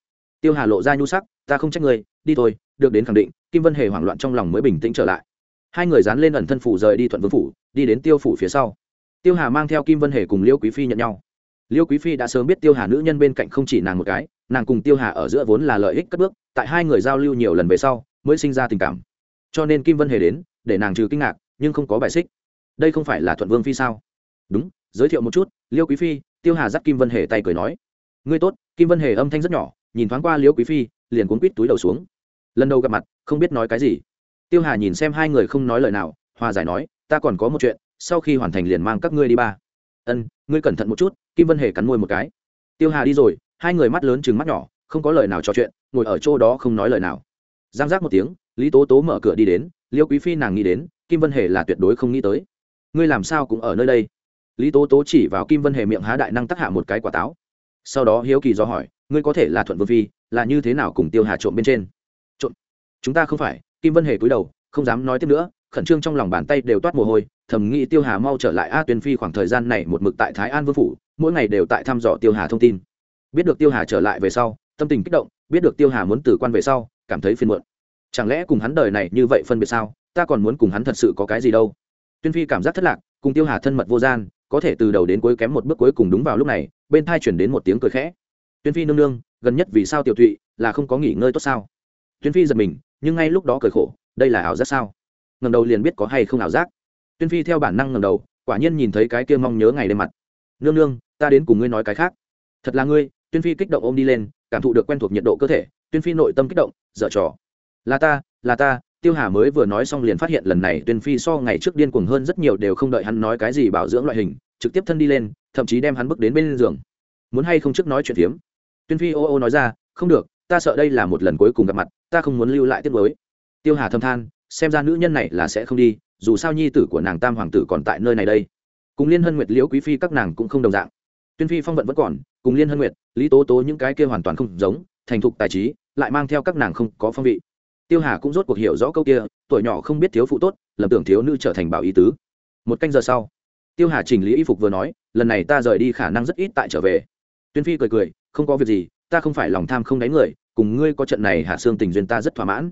Tiêu hà lộ ra nhu sắc, ta không trách người đi thôi, được đến khẳng định, kim vân hề hoảng loạn trong lòng mới bình tĩnh trở lại. Hai người dán lên ẩn thân phủ rời đi thuận vương phủ, đi đến tiêu phủ phía sau. Tiêu hà mang theo kim vân hề cùng liêu quý phi nhận nhau liêu quý phi đã sớm biết tiêu hà nữ nhân bên cạnh không chỉ nàng một cái, nàng cùng tiêu hà ở giữa vốn là lợi ích cất bước, tại hai người giao lưu nhiều lần về sau, mới sinh ra tình cảm. Cho nên kim vân hề đến, để nàng trừ kinh ngạc, nhưng không có bài xích. Đây không phải là thuận vương phi sao? Đúng, giới thiệu một chút, liêu quý phi, tiêu hà dắt kim vân hề tay cười nói. Ngươi tốt, kim vân hề âm thanh rất nhỏ, nhìn thoáng qua liêu quý phi, liền cuốn quít túi đầu xuống. Lần đầu gặp mặt, không biết nói cái gì. Tiêu hà nhìn xem hai người không nói lời nào, hòa giải nói, ta còn có một chuyện, sau khi hoàn thành liền mang các ngươi đi ba. Ân, ngươi cẩn thận một chút kim vân hề cắn môi một cái. Tiêu hà đi rồi, hai người mắt lớn chừng mắt nhỏ, không có lời nào trò chuyện, ngồi ở chỗ đó không nói lời nào. Giang giác một tiếng, lý tố tố mở cửa đi đến, liêu quý phi nàng nghĩ đến, kim vân hề là tuyệt đối không nghĩ tới. Ngươi làm sao cũng ở nơi đây? Lý tố tố chỉ vào kim vân hề miệng há đại năng tắc hạ một cái quả táo. Sau đó hiếu kỳ do hỏi, ngươi có thể là thuận vương phi, là như thế nào cùng tiêu hà trộm bên trên? Trộm? Chúng ta không phải, kim vân hề cúi đầu, không dám nói tiếp nữa, khẩn trương trong lòng bàn tay đều toát mồ hôi, thầm nghĩ tiêu hà mau trở lại a tuyên phi khoảng thời gian này một mực tại thái an vương phủ mỗi ngày đều tại thăm dò tiêu hà thông tin. Biết được tiêu hà trở lại về sau, tâm tình kích động, biết được tiêu hà muốn từ quan về sau, cảm thấy phiền muộn. Chẳng lẽ cùng hắn đời này như vậy phân biệt sao? Ta còn muốn cùng hắn thật sự có cái gì đâu? Tuyên phi cảm giác thất lạc, cùng tiêu hà thân mật vô gian, có thể từ đầu đến cuối kém một bước cuối cùng đúng vào lúc này, bên thai chuyển đến một tiếng cười khẽ. Tuyên phi nương nương, gần nhất vì sao tiểu thụy, là không có nghỉ ngơi tốt sao? Tuyên phi giật mình, nhưng ngay lúc đó cười khổ, đây là ảo giác sao? Ngầm đầu liền biết có hay không ảo giác. Tuyên phi theo bản năng ngầm đầu, quả nhiên nhìn thấy cái kia mong nhớ ngày lên mặt. Nương nương ta đến cùng ngươi nói cái khác. Thật là ngươi, tuyên phi kích động ôm đi lên, cảm thụ được quen thuộc nhiệt độ cơ thể, tuyên phi nội tâm kích động, dở trò. Là ta là ta, tiêu hà mới vừa nói xong liền phát hiện lần này tuyên phi so ngày trước điên cuồng hơn rất nhiều đều không đợi hắn nói cái gì bảo dưỡng loại hình, trực tiếp thân đi lên, thậm chí đem hắn bước đến bên giường. Muốn hay không trước nói chuyện phiếm tuyên phi ô ô nói ra, không được, ta sợ đây là một lần cuối cùng gặp mặt, ta không muốn lưu lại tiết mới tiêu hà thâm than, xem ra nữ nhân này là sẽ không đi, dù sao nhi tử của nàng tam hoàng tử còn tại nơi này đây. Cùng liên hân nguyệt liễu quý phi các nàng cũng không đồng dạng tuyên phi phong vận vẫn còn, cùng liên hân nguyệt, lý tố tố những cái kia hoàn toàn không giống, thành thục tài trí, lại mang theo các nàng không có phong vị. Tiêu hà cũng rốt cuộc hiểu rõ câu kia, tuổi nhỏ không biết thiếu phụ tốt, lầm tưởng thiếu nữ trở thành bảo ý tứ. Một canh giờ sau, tiêu hà chỉnh lý y phục vừa nói, lần này ta rời đi khả năng rất ít tại trở về. Tuyên phi cười cười, không có việc gì, ta không phải lòng tham không đánh người, cùng ngươi có trận này hạ xương tình duyên ta rất thỏa mãn.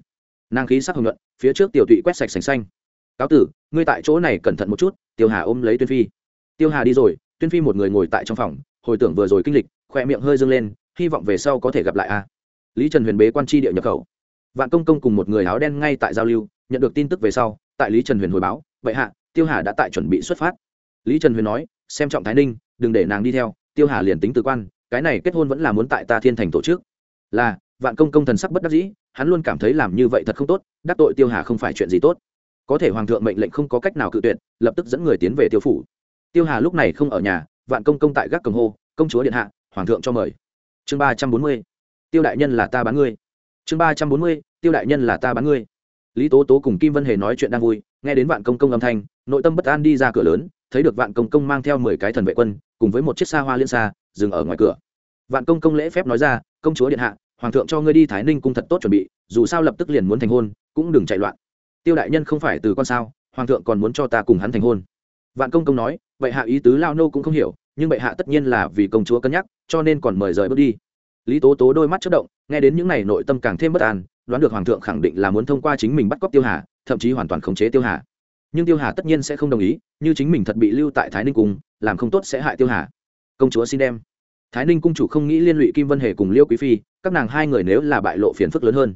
Nàng khí sắc hồng nhuận, phía trước tiểu tụy quét sạch sành xanh. Cáo tử, ngươi tại chỗ này cẩn thận một chút, tiêu hà ôm lấy tuyên phi. Tiêu hà đi rồi tuyên phi một người ngồi tại trong phòng, hồi tưởng vừa rồi kinh lịch khoe miệng hơi dâng lên, hy vọng về sau có thể gặp lại a. Lý trần huyền bế quan tri địa nhập khẩu. Vạn công công cùng một người áo đen ngay tại giao lưu, nhận được tin tức về sau, tại lý trần huyền hồi báo, vậy hạ, tiêu hà đã tại chuẩn bị xuất phát. Lý trần huyền nói, xem trọng thái ninh, đừng để nàng đi theo, tiêu hà liền tính từ quan, cái này kết hôn vẫn là muốn tại ta thiên thành tổ chức. Là, vạn công công thần sắc bất đắc dĩ, hắn luôn cảm thấy làm như vậy thật không tốt, đắc tội tiêu hà không phải chuyện gì tốt. Có thể hoàng thượng mệnh lệnh không có cách nào cự tuyệt, lập tức dẫn người tiến về tiêu phủ tiêu hà lúc này không ở nhà, vạn công công tại gác cầm hô, công chúa điện hạ, hoàng thượng cho mời. Chương ba trăm bốn mươi, tiêu đại nhân là ta bán ngươi. Chương ba trăm bốn mươi, tiêu đại nhân là ta bán ngươi. Lý tố tố cùng kim vân hề nói chuyện đang vui, nghe đến vạn công công âm thanh, nội tâm bất an đi ra cửa lớn, thấy được vạn công công mang theo mười cái thần vệ quân, cùng với một chiếc xa hoa liên xa, dừng ở ngoài cửa. Vạn công công lễ phép nói ra, công chúa điện hạ, hoàng thượng cho ngươi đi thái ninh cung thật tốt chuẩn bị, dù sao lập tức liền muốn thành hôn, cũng đừng chạy loạn. Tiêu đại nhân không phải từ con sao, hoàng thượng còn muốn cho ta cùng hắn thành hôn vạn công công nói vậy hạ ý tứ lao nô cũng không hiểu, nhưng bệ hạ tất nhiên là vì công chúa cân nhắc, cho nên còn mời rời bước đi. Lý tố tố đôi mắt chất động, nghe đến những n à y nội tâm càng thêm bất an, đoán được hoàng thượng khẳng định là muốn thông qua chính mình bắt cóc tiêu hà, thậm chí hoàn toàn khống chế tiêu hà. Nhưng tiêu hà tất nhiên sẽ không đồng ý, như chính mình thật bị lưu tại thái ninh cung, làm không tốt sẽ hại tiêu hà. Công chúa xin đem. Thái ninh cung chủ không nghĩ liên lụy kim vân hề cùng liêu quý phi, các nàng hai người nếu là bại lộ phiền phức lớn hơn.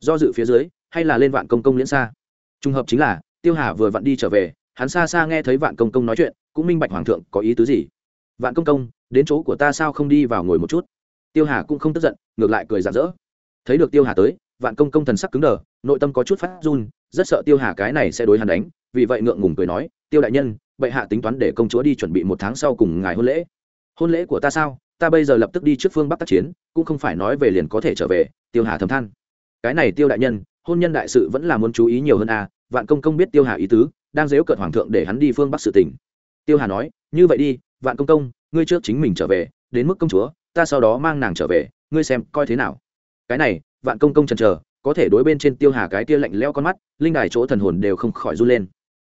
Do dự phía dưới, hay là lên vạn công công liễn xa. Trùng hợp chính là, tiêu hà vừa vặn đi trở về hắn xa xa nghe thấy vạn công công nói chuyện, cũng minh bạch hoàng thượng có ý tứ gì. Vạn công công, đến chỗ của ta sao không đi vào ngồi một chút? Tiêu hà cũng không tức giận, ngược lại cười rạ rỡ. Thấy được tiêu hà tới, vạn công công thần sắc cứng đờ, nội tâm có chút phát run, rất sợ tiêu hà cái này sẽ đối hắn đánh, vì vậy ngượng ngùng cười nói, tiêu đại nhân, bệ hạ tính toán để công chúa đi chuẩn bị một tháng sau cùng ngài hôn lễ. Hôn lễ của ta sao? Ta bây giờ lập tức đi trước phương bắc tác chiến, cũng không phải nói về liền có thể trở về. Tiêu hà thầm than. Cái này tiêu đại nhân, hôn nhân đại sự vẫn là muốn chú ý nhiều hơn à vạn công công biết tiêu hà ý tứ đang dếu cợt hoàng thượng để hắn đi phương bắc sự tỉnh tiêu hà nói, như vậy đi, vạn công công, ngươi trước chính mình trở về, đến mức công chúa, ta sau đó mang nàng trở về, ngươi xem coi thế nào. Cái này, vạn công công chần chờ, có thể đối bên trên tiêu hà cái kia lạnh leo con mắt, linh đài chỗ thần hồn đều không khỏi run lên.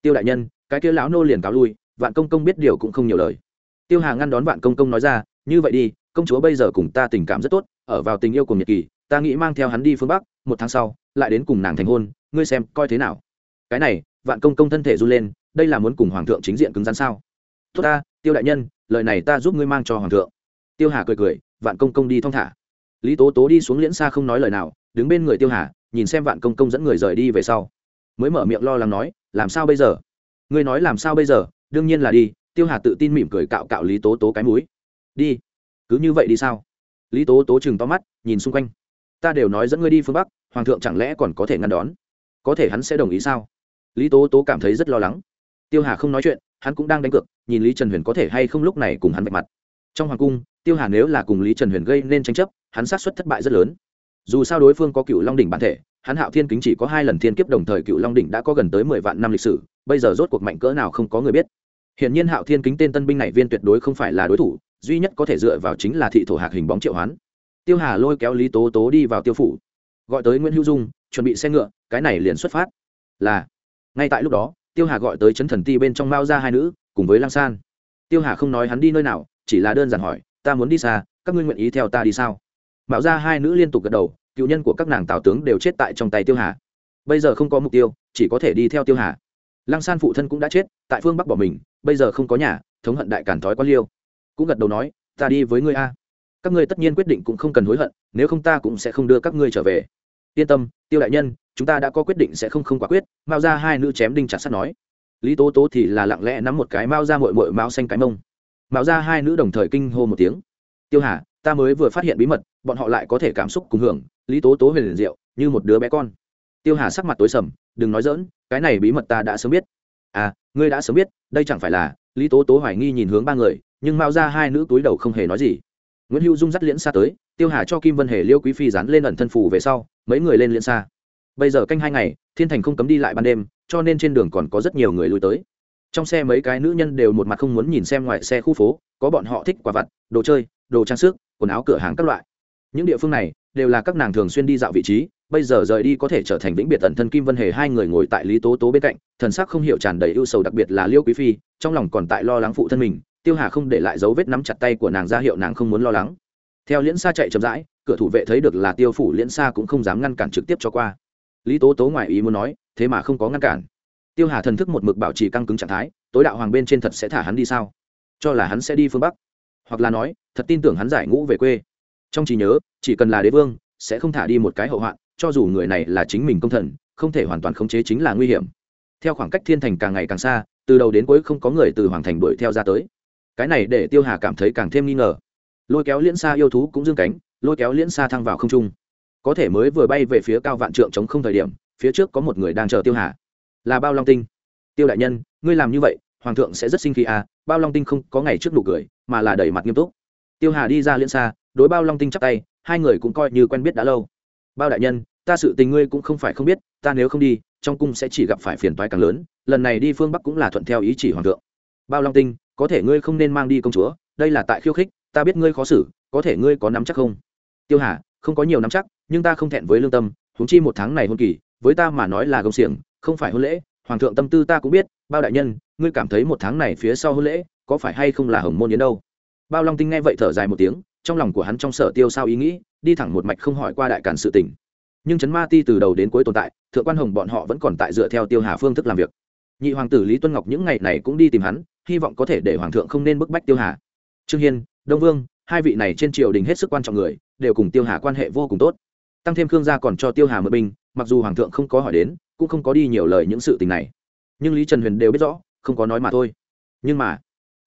Tiêu đại nhân, cái kia lão nô liền cáo lui, vạn công công biết điều cũng không nhiều lời. Tiêu hà ngăn đón vạn công công nói ra, như vậy đi, công chúa bây giờ cùng ta tình cảm rất tốt, ở vào tình yêu cùng nhật kỳ, ta nghĩ mang theo hắn đi phương bắc, một tháng sau, lại đến cùng nàng thành hôn, ngươi xem coi thế nào. Cái này vạn công công thân thể run lên, đây là muốn cùng hoàng thượng chính diện cứng rắn sao? Tốt ta, tiêu đại nhân, lời này ta giúp ngươi mang cho hoàng thượng. Tiêu hà cười cười, vạn công công đi thong thả. Lý tố tố đi xuống liễn xa không nói lời nào, đứng bên người tiêu hà, nhìn xem vạn công công dẫn người rời đi về sau. Mới mở miệng lo lắng nói, làm sao bây giờ? Ngươi nói làm sao bây giờ? Đương nhiên là đi, tiêu hà tự tin mỉm cười cạo cạo lý tố tố cái mũi. Đi. Cứ như vậy đi sao? Lý tố tố chừng to mắt, nhìn xung quanh. Ta đều nói dẫn ngươi đi phương bắc, hoàng thượng chẳng lẽ còn có thể ngăn đón? Có thể hắn sẽ đồng ý sao? Lý tố tố cảm thấy rất lo lắng. Tiêu hà không nói chuyện, hắn cũng đang đánh cược, nhìn lý trần huyền có thể hay không lúc này cùng hắn vạch mặt. Trong hoàng cung, tiêu hà nếu là cùng lý trần huyền gây nên tranh chấp, hắn sát xuất thất bại rất lớn. Dù sao đối phương có cựu long đỉnh bản thể, hắn hạo thiên kính chỉ có hai lần thiên kiếp đồng thời cựu long đỉnh đã có gần tới mười vạn năm lịch sử, bây giờ rốt cuộc mạnh cỡ nào không có người biết. Hiện nhiên hạo thiên kính tên tân binh này viên tuyệt đối không phải là đối thủ, duy nhất có thể dựa vào chính là thị thổ hạc hình bóng triệu hoán. Tiêu hà lôi kéo lý tố tố đi vào tiêu phủ, gọi tới nguyễn hữu dung, chuẩn bị xe ngựa, cái này liền xuất phát. Là ngay tại lúc đó, tiêu hà gọi tới chấn thần ti bên trong mao ra hai nữ, cùng với lang san. Tiêu hà không nói hắn đi nơi nào, chỉ là đơn giản hỏi, ta muốn đi xa, các ngươi nguyện ý theo ta đi sao? Mạo ra hai nữ liên tục gật đầu, cựu nhân của các nàng tào tướng đều chết tại trong tay tiêu hà. Bây giờ không có mục tiêu, chỉ có thể đi theo tiêu hà. Lăng san phụ thân cũng đã chết, tại phương bắc bỏ mình, bây giờ không có nhà, thống hận đại cản thói quan liêu. Cũng gật đầu nói, ta đi với ngươi a. Các ngươi tất nhiên quyết định cũng không cần hối hận, nếu không ta cũng sẽ không đưa các ngươi trở về yên tâm, tiêu đại nhân, chúng ta đã có quyết định sẽ không không quả quyết. Mao ra hai nữ chém đinh chặt sắt nói. Lý tố tố thì là lặng lẽ nắm một cái mao ra mội mội mao xanh cái mông. Mao ra hai nữ đồng thời kinh hô một tiếng. Tiêu hà, ta mới vừa phát hiện bí mật, bọn họ lại có thể cảm xúc cùng hưởng. Lý tố tố huyền liền diệu, như một đứa bé con. Tiêu hà sắc mặt tối sầm, đừng nói dỡn cái này bí mật ta đã sớm biết. À ngươi đã sớm biết, đây chẳng phải là lý tố tố hoài nghi nhìn hướng ba người, nhưng mao ra hai nữ túi đầu không hề nói gì. Nguyễn hữu dung dắt liễn xa tới, tiêu hà cho kim vân hề liêu quý phi dán lên ẩn thân phủ về sau mấy người lên liên xa. Bây giờ canh hai ngày, thiên thành không cấm đi lại ban đêm, cho nên trên đường còn có rất nhiều người lui tới. Trong xe mấy cái nữ nhân đều một mặt không muốn nhìn xem ngoài xe khu phố, có bọn họ thích quả vặt, đồ chơi, đồ trang sức, quần áo cửa hàng các loại. Những địa phương này đều là các nàng thường xuyên đi dạo vị trí, bây giờ rời đi có thể trở thành vĩnh biệt tận thân kim vân hề hai người ngồi tại lý tố tố bên cạnh, thần sắc không hiểu tràn đầy ưu sầu đặc biệt là liêu quý phi, trong lòng còn tại lo lắng phụ thân mình, tiêu hà không để lại dấu vết nắm chặt tay của nàng ra hiệu nàng không muốn lo lắng theo liễn xa chạy chậm rãi, cửa thủ vệ thấy được là tiêu phủ liễn xa cũng không dám ngăn cản trực tiếp cho qua. Lý tố tố ngoài ý muốn nói, thế mà không có ngăn cản. Tiêu hà thần thức một mực bảo trì căng cứng trạng thái, tối đạo hoàng bên trên thật sẽ thả hắn đi sao? Cho là hắn sẽ đi phương bắc. Hoặc là nói, thật tin tưởng hắn giải ngũ về quê. Trong trí nhớ, chỉ cần là đế vương, sẽ không thả đi một cái hậu hoạn, cho dù người này là chính mình công thần, không thể hoàn toàn khống chế chính là nguy hiểm. Theo khoảng cách thiên thành càng ngày càng xa, từ đầu đến cuối không có người từ hoàng thành đuổi theo ra tới. Cái này để tiêu hà cảm thấy càng thêm nghi ngờ lôi kéo liễn xa yêu thú cũng dương cánh, lôi kéo liễn xa thăng vào không trung. Có thể mới vừa bay về phía cao vạn trượng chống không thời điểm, phía trước có một người đang chờ tiêu hà. Là bao long tinh. Tiêu đại nhân, ngươi làm như vậy, hoàng thượng sẽ rất sinh khí à bao long tinh không có ngày trước nụ cười, mà là đẩy mặt nghiêm túc. Tiêu hà đi ra liễn xa, đối bao long tinh chắp tay, hai người cũng coi như quen biết đã lâu. Bao đại nhân, ta sự tình ngươi cũng không phải không biết, ta nếu không đi, trong cung sẽ chỉ gặp phải phiền toái càng lớn, lần này đi phương bắc cũng là thuận theo ý chỉ hoàng thượng. Bao long tinh, có thể ngươi không nên mang đi công chúa, đây là tại khiêu khích ta biết ngươi khó xử, có thể ngươi có nắm chắc không? Tiêu hà, không có nhiều nắm chắc, nhưng ta không thẹn với lương tâm, huống chi một tháng này hôn kỳ, với ta mà nói là công xiềng, không phải hôn lễ, hoàng thượng tâm tư ta cũng biết, bao đại nhân, ngươi cảm thấy một tháng này phía sau hôn lễ, có phải hay không là hồng môn yến đâu? Bao long tinh nghe vậy thở dài một tiếng, trong lòng của hắn trong sở tiêu sao ý nghĩ, đi thẳng một mạch không hỏi qua đại cản sự tình. Nhưng trấn ma ti từ đầu đến cuối tồn tại, thượng quan hồng bọn họ vẫn còn tại dựa theo tiêu hà phương thức làm việc. Nhị hoàng tử lý tuân ngọc những ngày này cũng đi tìm hắn, hy vọng có thể để hoàng thượng không nên bức bách tiêu hà. Trương hiên đông vương, hai vị này trên triều đình hết sức quan trọng người, đều cùng tiêu hà quan hệ vô cùng tốt. Tăng thêm khương gia còn cho tiêu hà mượn binh, mặc dù hoàng thượng không có hỏi đến, cũng không có đi nhiều lời những sự tình này. Nhưng lý trần huyền đều biết rõ, không có nói mà thôi. Nhưng mà,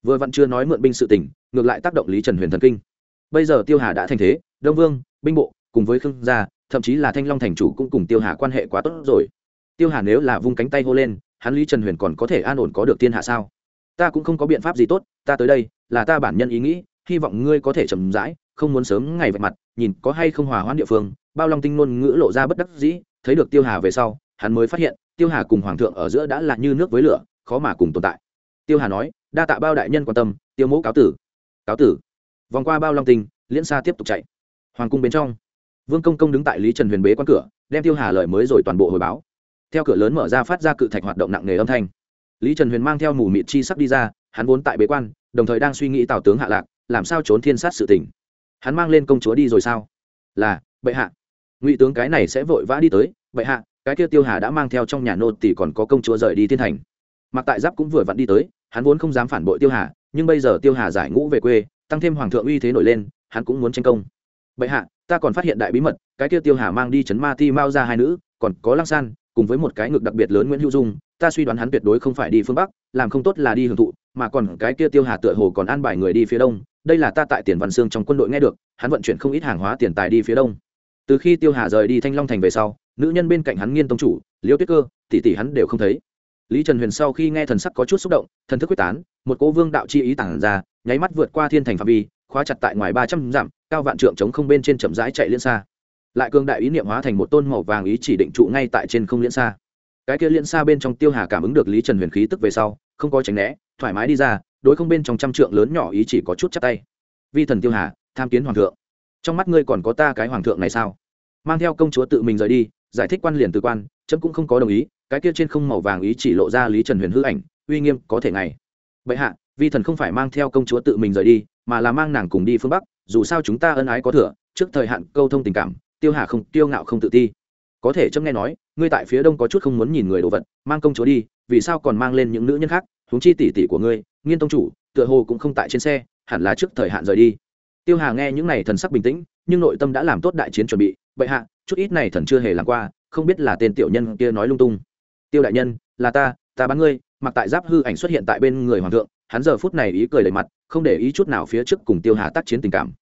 vừa vặn chưa nói mượn binh sự tình, ngược lại tác động lý trần huyền thần kinh. Bây giờ tiêu hà đã thành thế, đông vương, binh bộ, cùng với khương gia, thậm chí là thanh long thành chủ cũng cùng tiêu hà quan hệ quá tốt rồi. Tiêu hà nếu là vung cánh tay hô lên, hắn lý trần huyền còn có thể an ổn có được thiên hạ sao? Ta cũng không có biện pháp gì tốt, ta tới đây, là ta bản nhân ý nghĩ hy vọng ngươi có thể chậm rãi, không muốn sớm ngày vạch mặt, nhìn có hay không hòa hoãn địa phương. Bao long tinh ngôn ngữ lộ ra bất đắc dĩ, thấy được tiêu hà về sau, hắn mới phát hiện, tiêu hà cùng hoàng thượng ở giữa đã là như nước với lửa, khó mà cùng tồn tại. Tiêu hà nói, đa tạ bao đại nhân quan tâm, tiêu mẫu cáo tử. Cáo tử? Vòng qua bao long tinh, liễn xa tiếp tục chạy. Hoàng cung bên trong, vương công công đứng tại lý trần huyền bế quan cửa, đem tiêu hà lời mới rồi toàn bộ hồi báo. Theo cửa lớn mở ra phát ra cự thạch hoạt động nặng nề âm thanh. Lý trần huyền mang theo mù mịt chi sắp đi ra, hắn vốn tại bế quan, đồng thời đang suy nghĩ tào tướng hạ lạc làm sao trốn thiên sát sự tình? Hắn mang lên công chúa đi rồi sao? Là, bệ hạ. Ngụy tướng cái này sẽ vội vã đi tới. Bệ hạ, cái kia tiêu hà đã mang theo trong nhà nô tỷ còn có công chúa rời đi thiên thành. Mặc tại giáp cũng vừa vặn đi tới, hắn vốn không dám phản bội tiêu hà, nhưng bây giờ tiêu hà giải ngũ về quê, tăng thêm hoàng thượng uy thế nổi lên, hắn cũng muốn tranh công. Bệ hạ, ta còn phát hiện đại bí mật, cái kia tiêu hà mang đi chấn ma ti mao ra hai nữ, còn có lăng san, cùng với một cái ngực đặc biệt lớn nguyễn hữu dung, ta suy đoán hắn tuyệt đối không phải đi phương bắc, làm không tốt là đi hưởng thụ, mà còn cái kia tiêu hà tựa hồ còn an bài người đi phía đông đây là ta tại tiền văn xương trong quân đội nghe được, hắn vận chuyển không ít hàng hóa tiền tài đi phía đông. Từ khi tiêu hà rời đi thanh long thành về sau, nữ nhân bên cạnh hắn nghiên tông chủ, liêu tuyết cơ, tỷ tỷ hắn đều không thấy. Lý trần huyền sau khi nghe thần sắc có chút xúc động, thần thức quyết tán, một cố vương đạo chi ý tản ra, nháy mắt vượt qua thiên thành phạm vi, khóa chặt tại ngoài ba trăm dặm, cao vạn trượng chống không bên trên chậm rãi chạy liên xa. Lại cường đại ý niệm hóa thành một tôn màu vàng ý chỉ định trụ ngay tại trên không liên xa. Cái kia liên xa bên trong tiêu hà cảm ứng được lý trần huyền khí tức về sau, không có tránh né, thoải mái đi ra đối không bên trong trăm trượng lớn nhỏ ý chỉ có chút chắc tay. Vi thần tiêu hà, tham kiến hoàng thượng. Trong mắt ngươi còn có ta cái hoàng thượng này sao? Mang theo công chúa tự mình rời đi, giải thích quan liền từ quan, chấm cũng không có đồng ý, cái kia trên không màu vàng ý chỉ lộ ra lý trần huyền hư ảnh, uy nghiêm có thể ngày. Vậy hạ, vi thần không phải mang theo công chúa tự mình rời đi, mà là mang nàng cùng đi phương bắc, dù sao chúng ta ân ái có thừa, trước thời hạn câu thông tình cảm, tiêu hà không, tiêu ngạo không tự ti. Có thể chấm nghe nói, ngươi tại phía đông có chút không muốn nhìn người đồ vật, mang công chúa đi, vì sao còn mang lên những nữ nhân khác? Huống chi tỷ tỷ của ngươi, nghiên tông chủ, tựa hồ cũng không tại trên xe, hẳn là trước thời hạn rời đi. Tiêu hà nghe những này thần sắc bình tĩnh, nhưng nội tâm đã làm tốt đại chiến chuẩn bị. Bệ hạ, chút ít này thần chưa hề làm qua, không biết là tên tiểu nhân kia nói lung tung. Tiêu đại nhân, là ta ta bán ngươi, mặc tại giáp hư ảnh xuất hiện tại bên người hoàng thượng, hắn giờ phút này ý cười đầy mặt, không để ý chút nào phía trước cùng tiêu hà tác chiến tình cảm.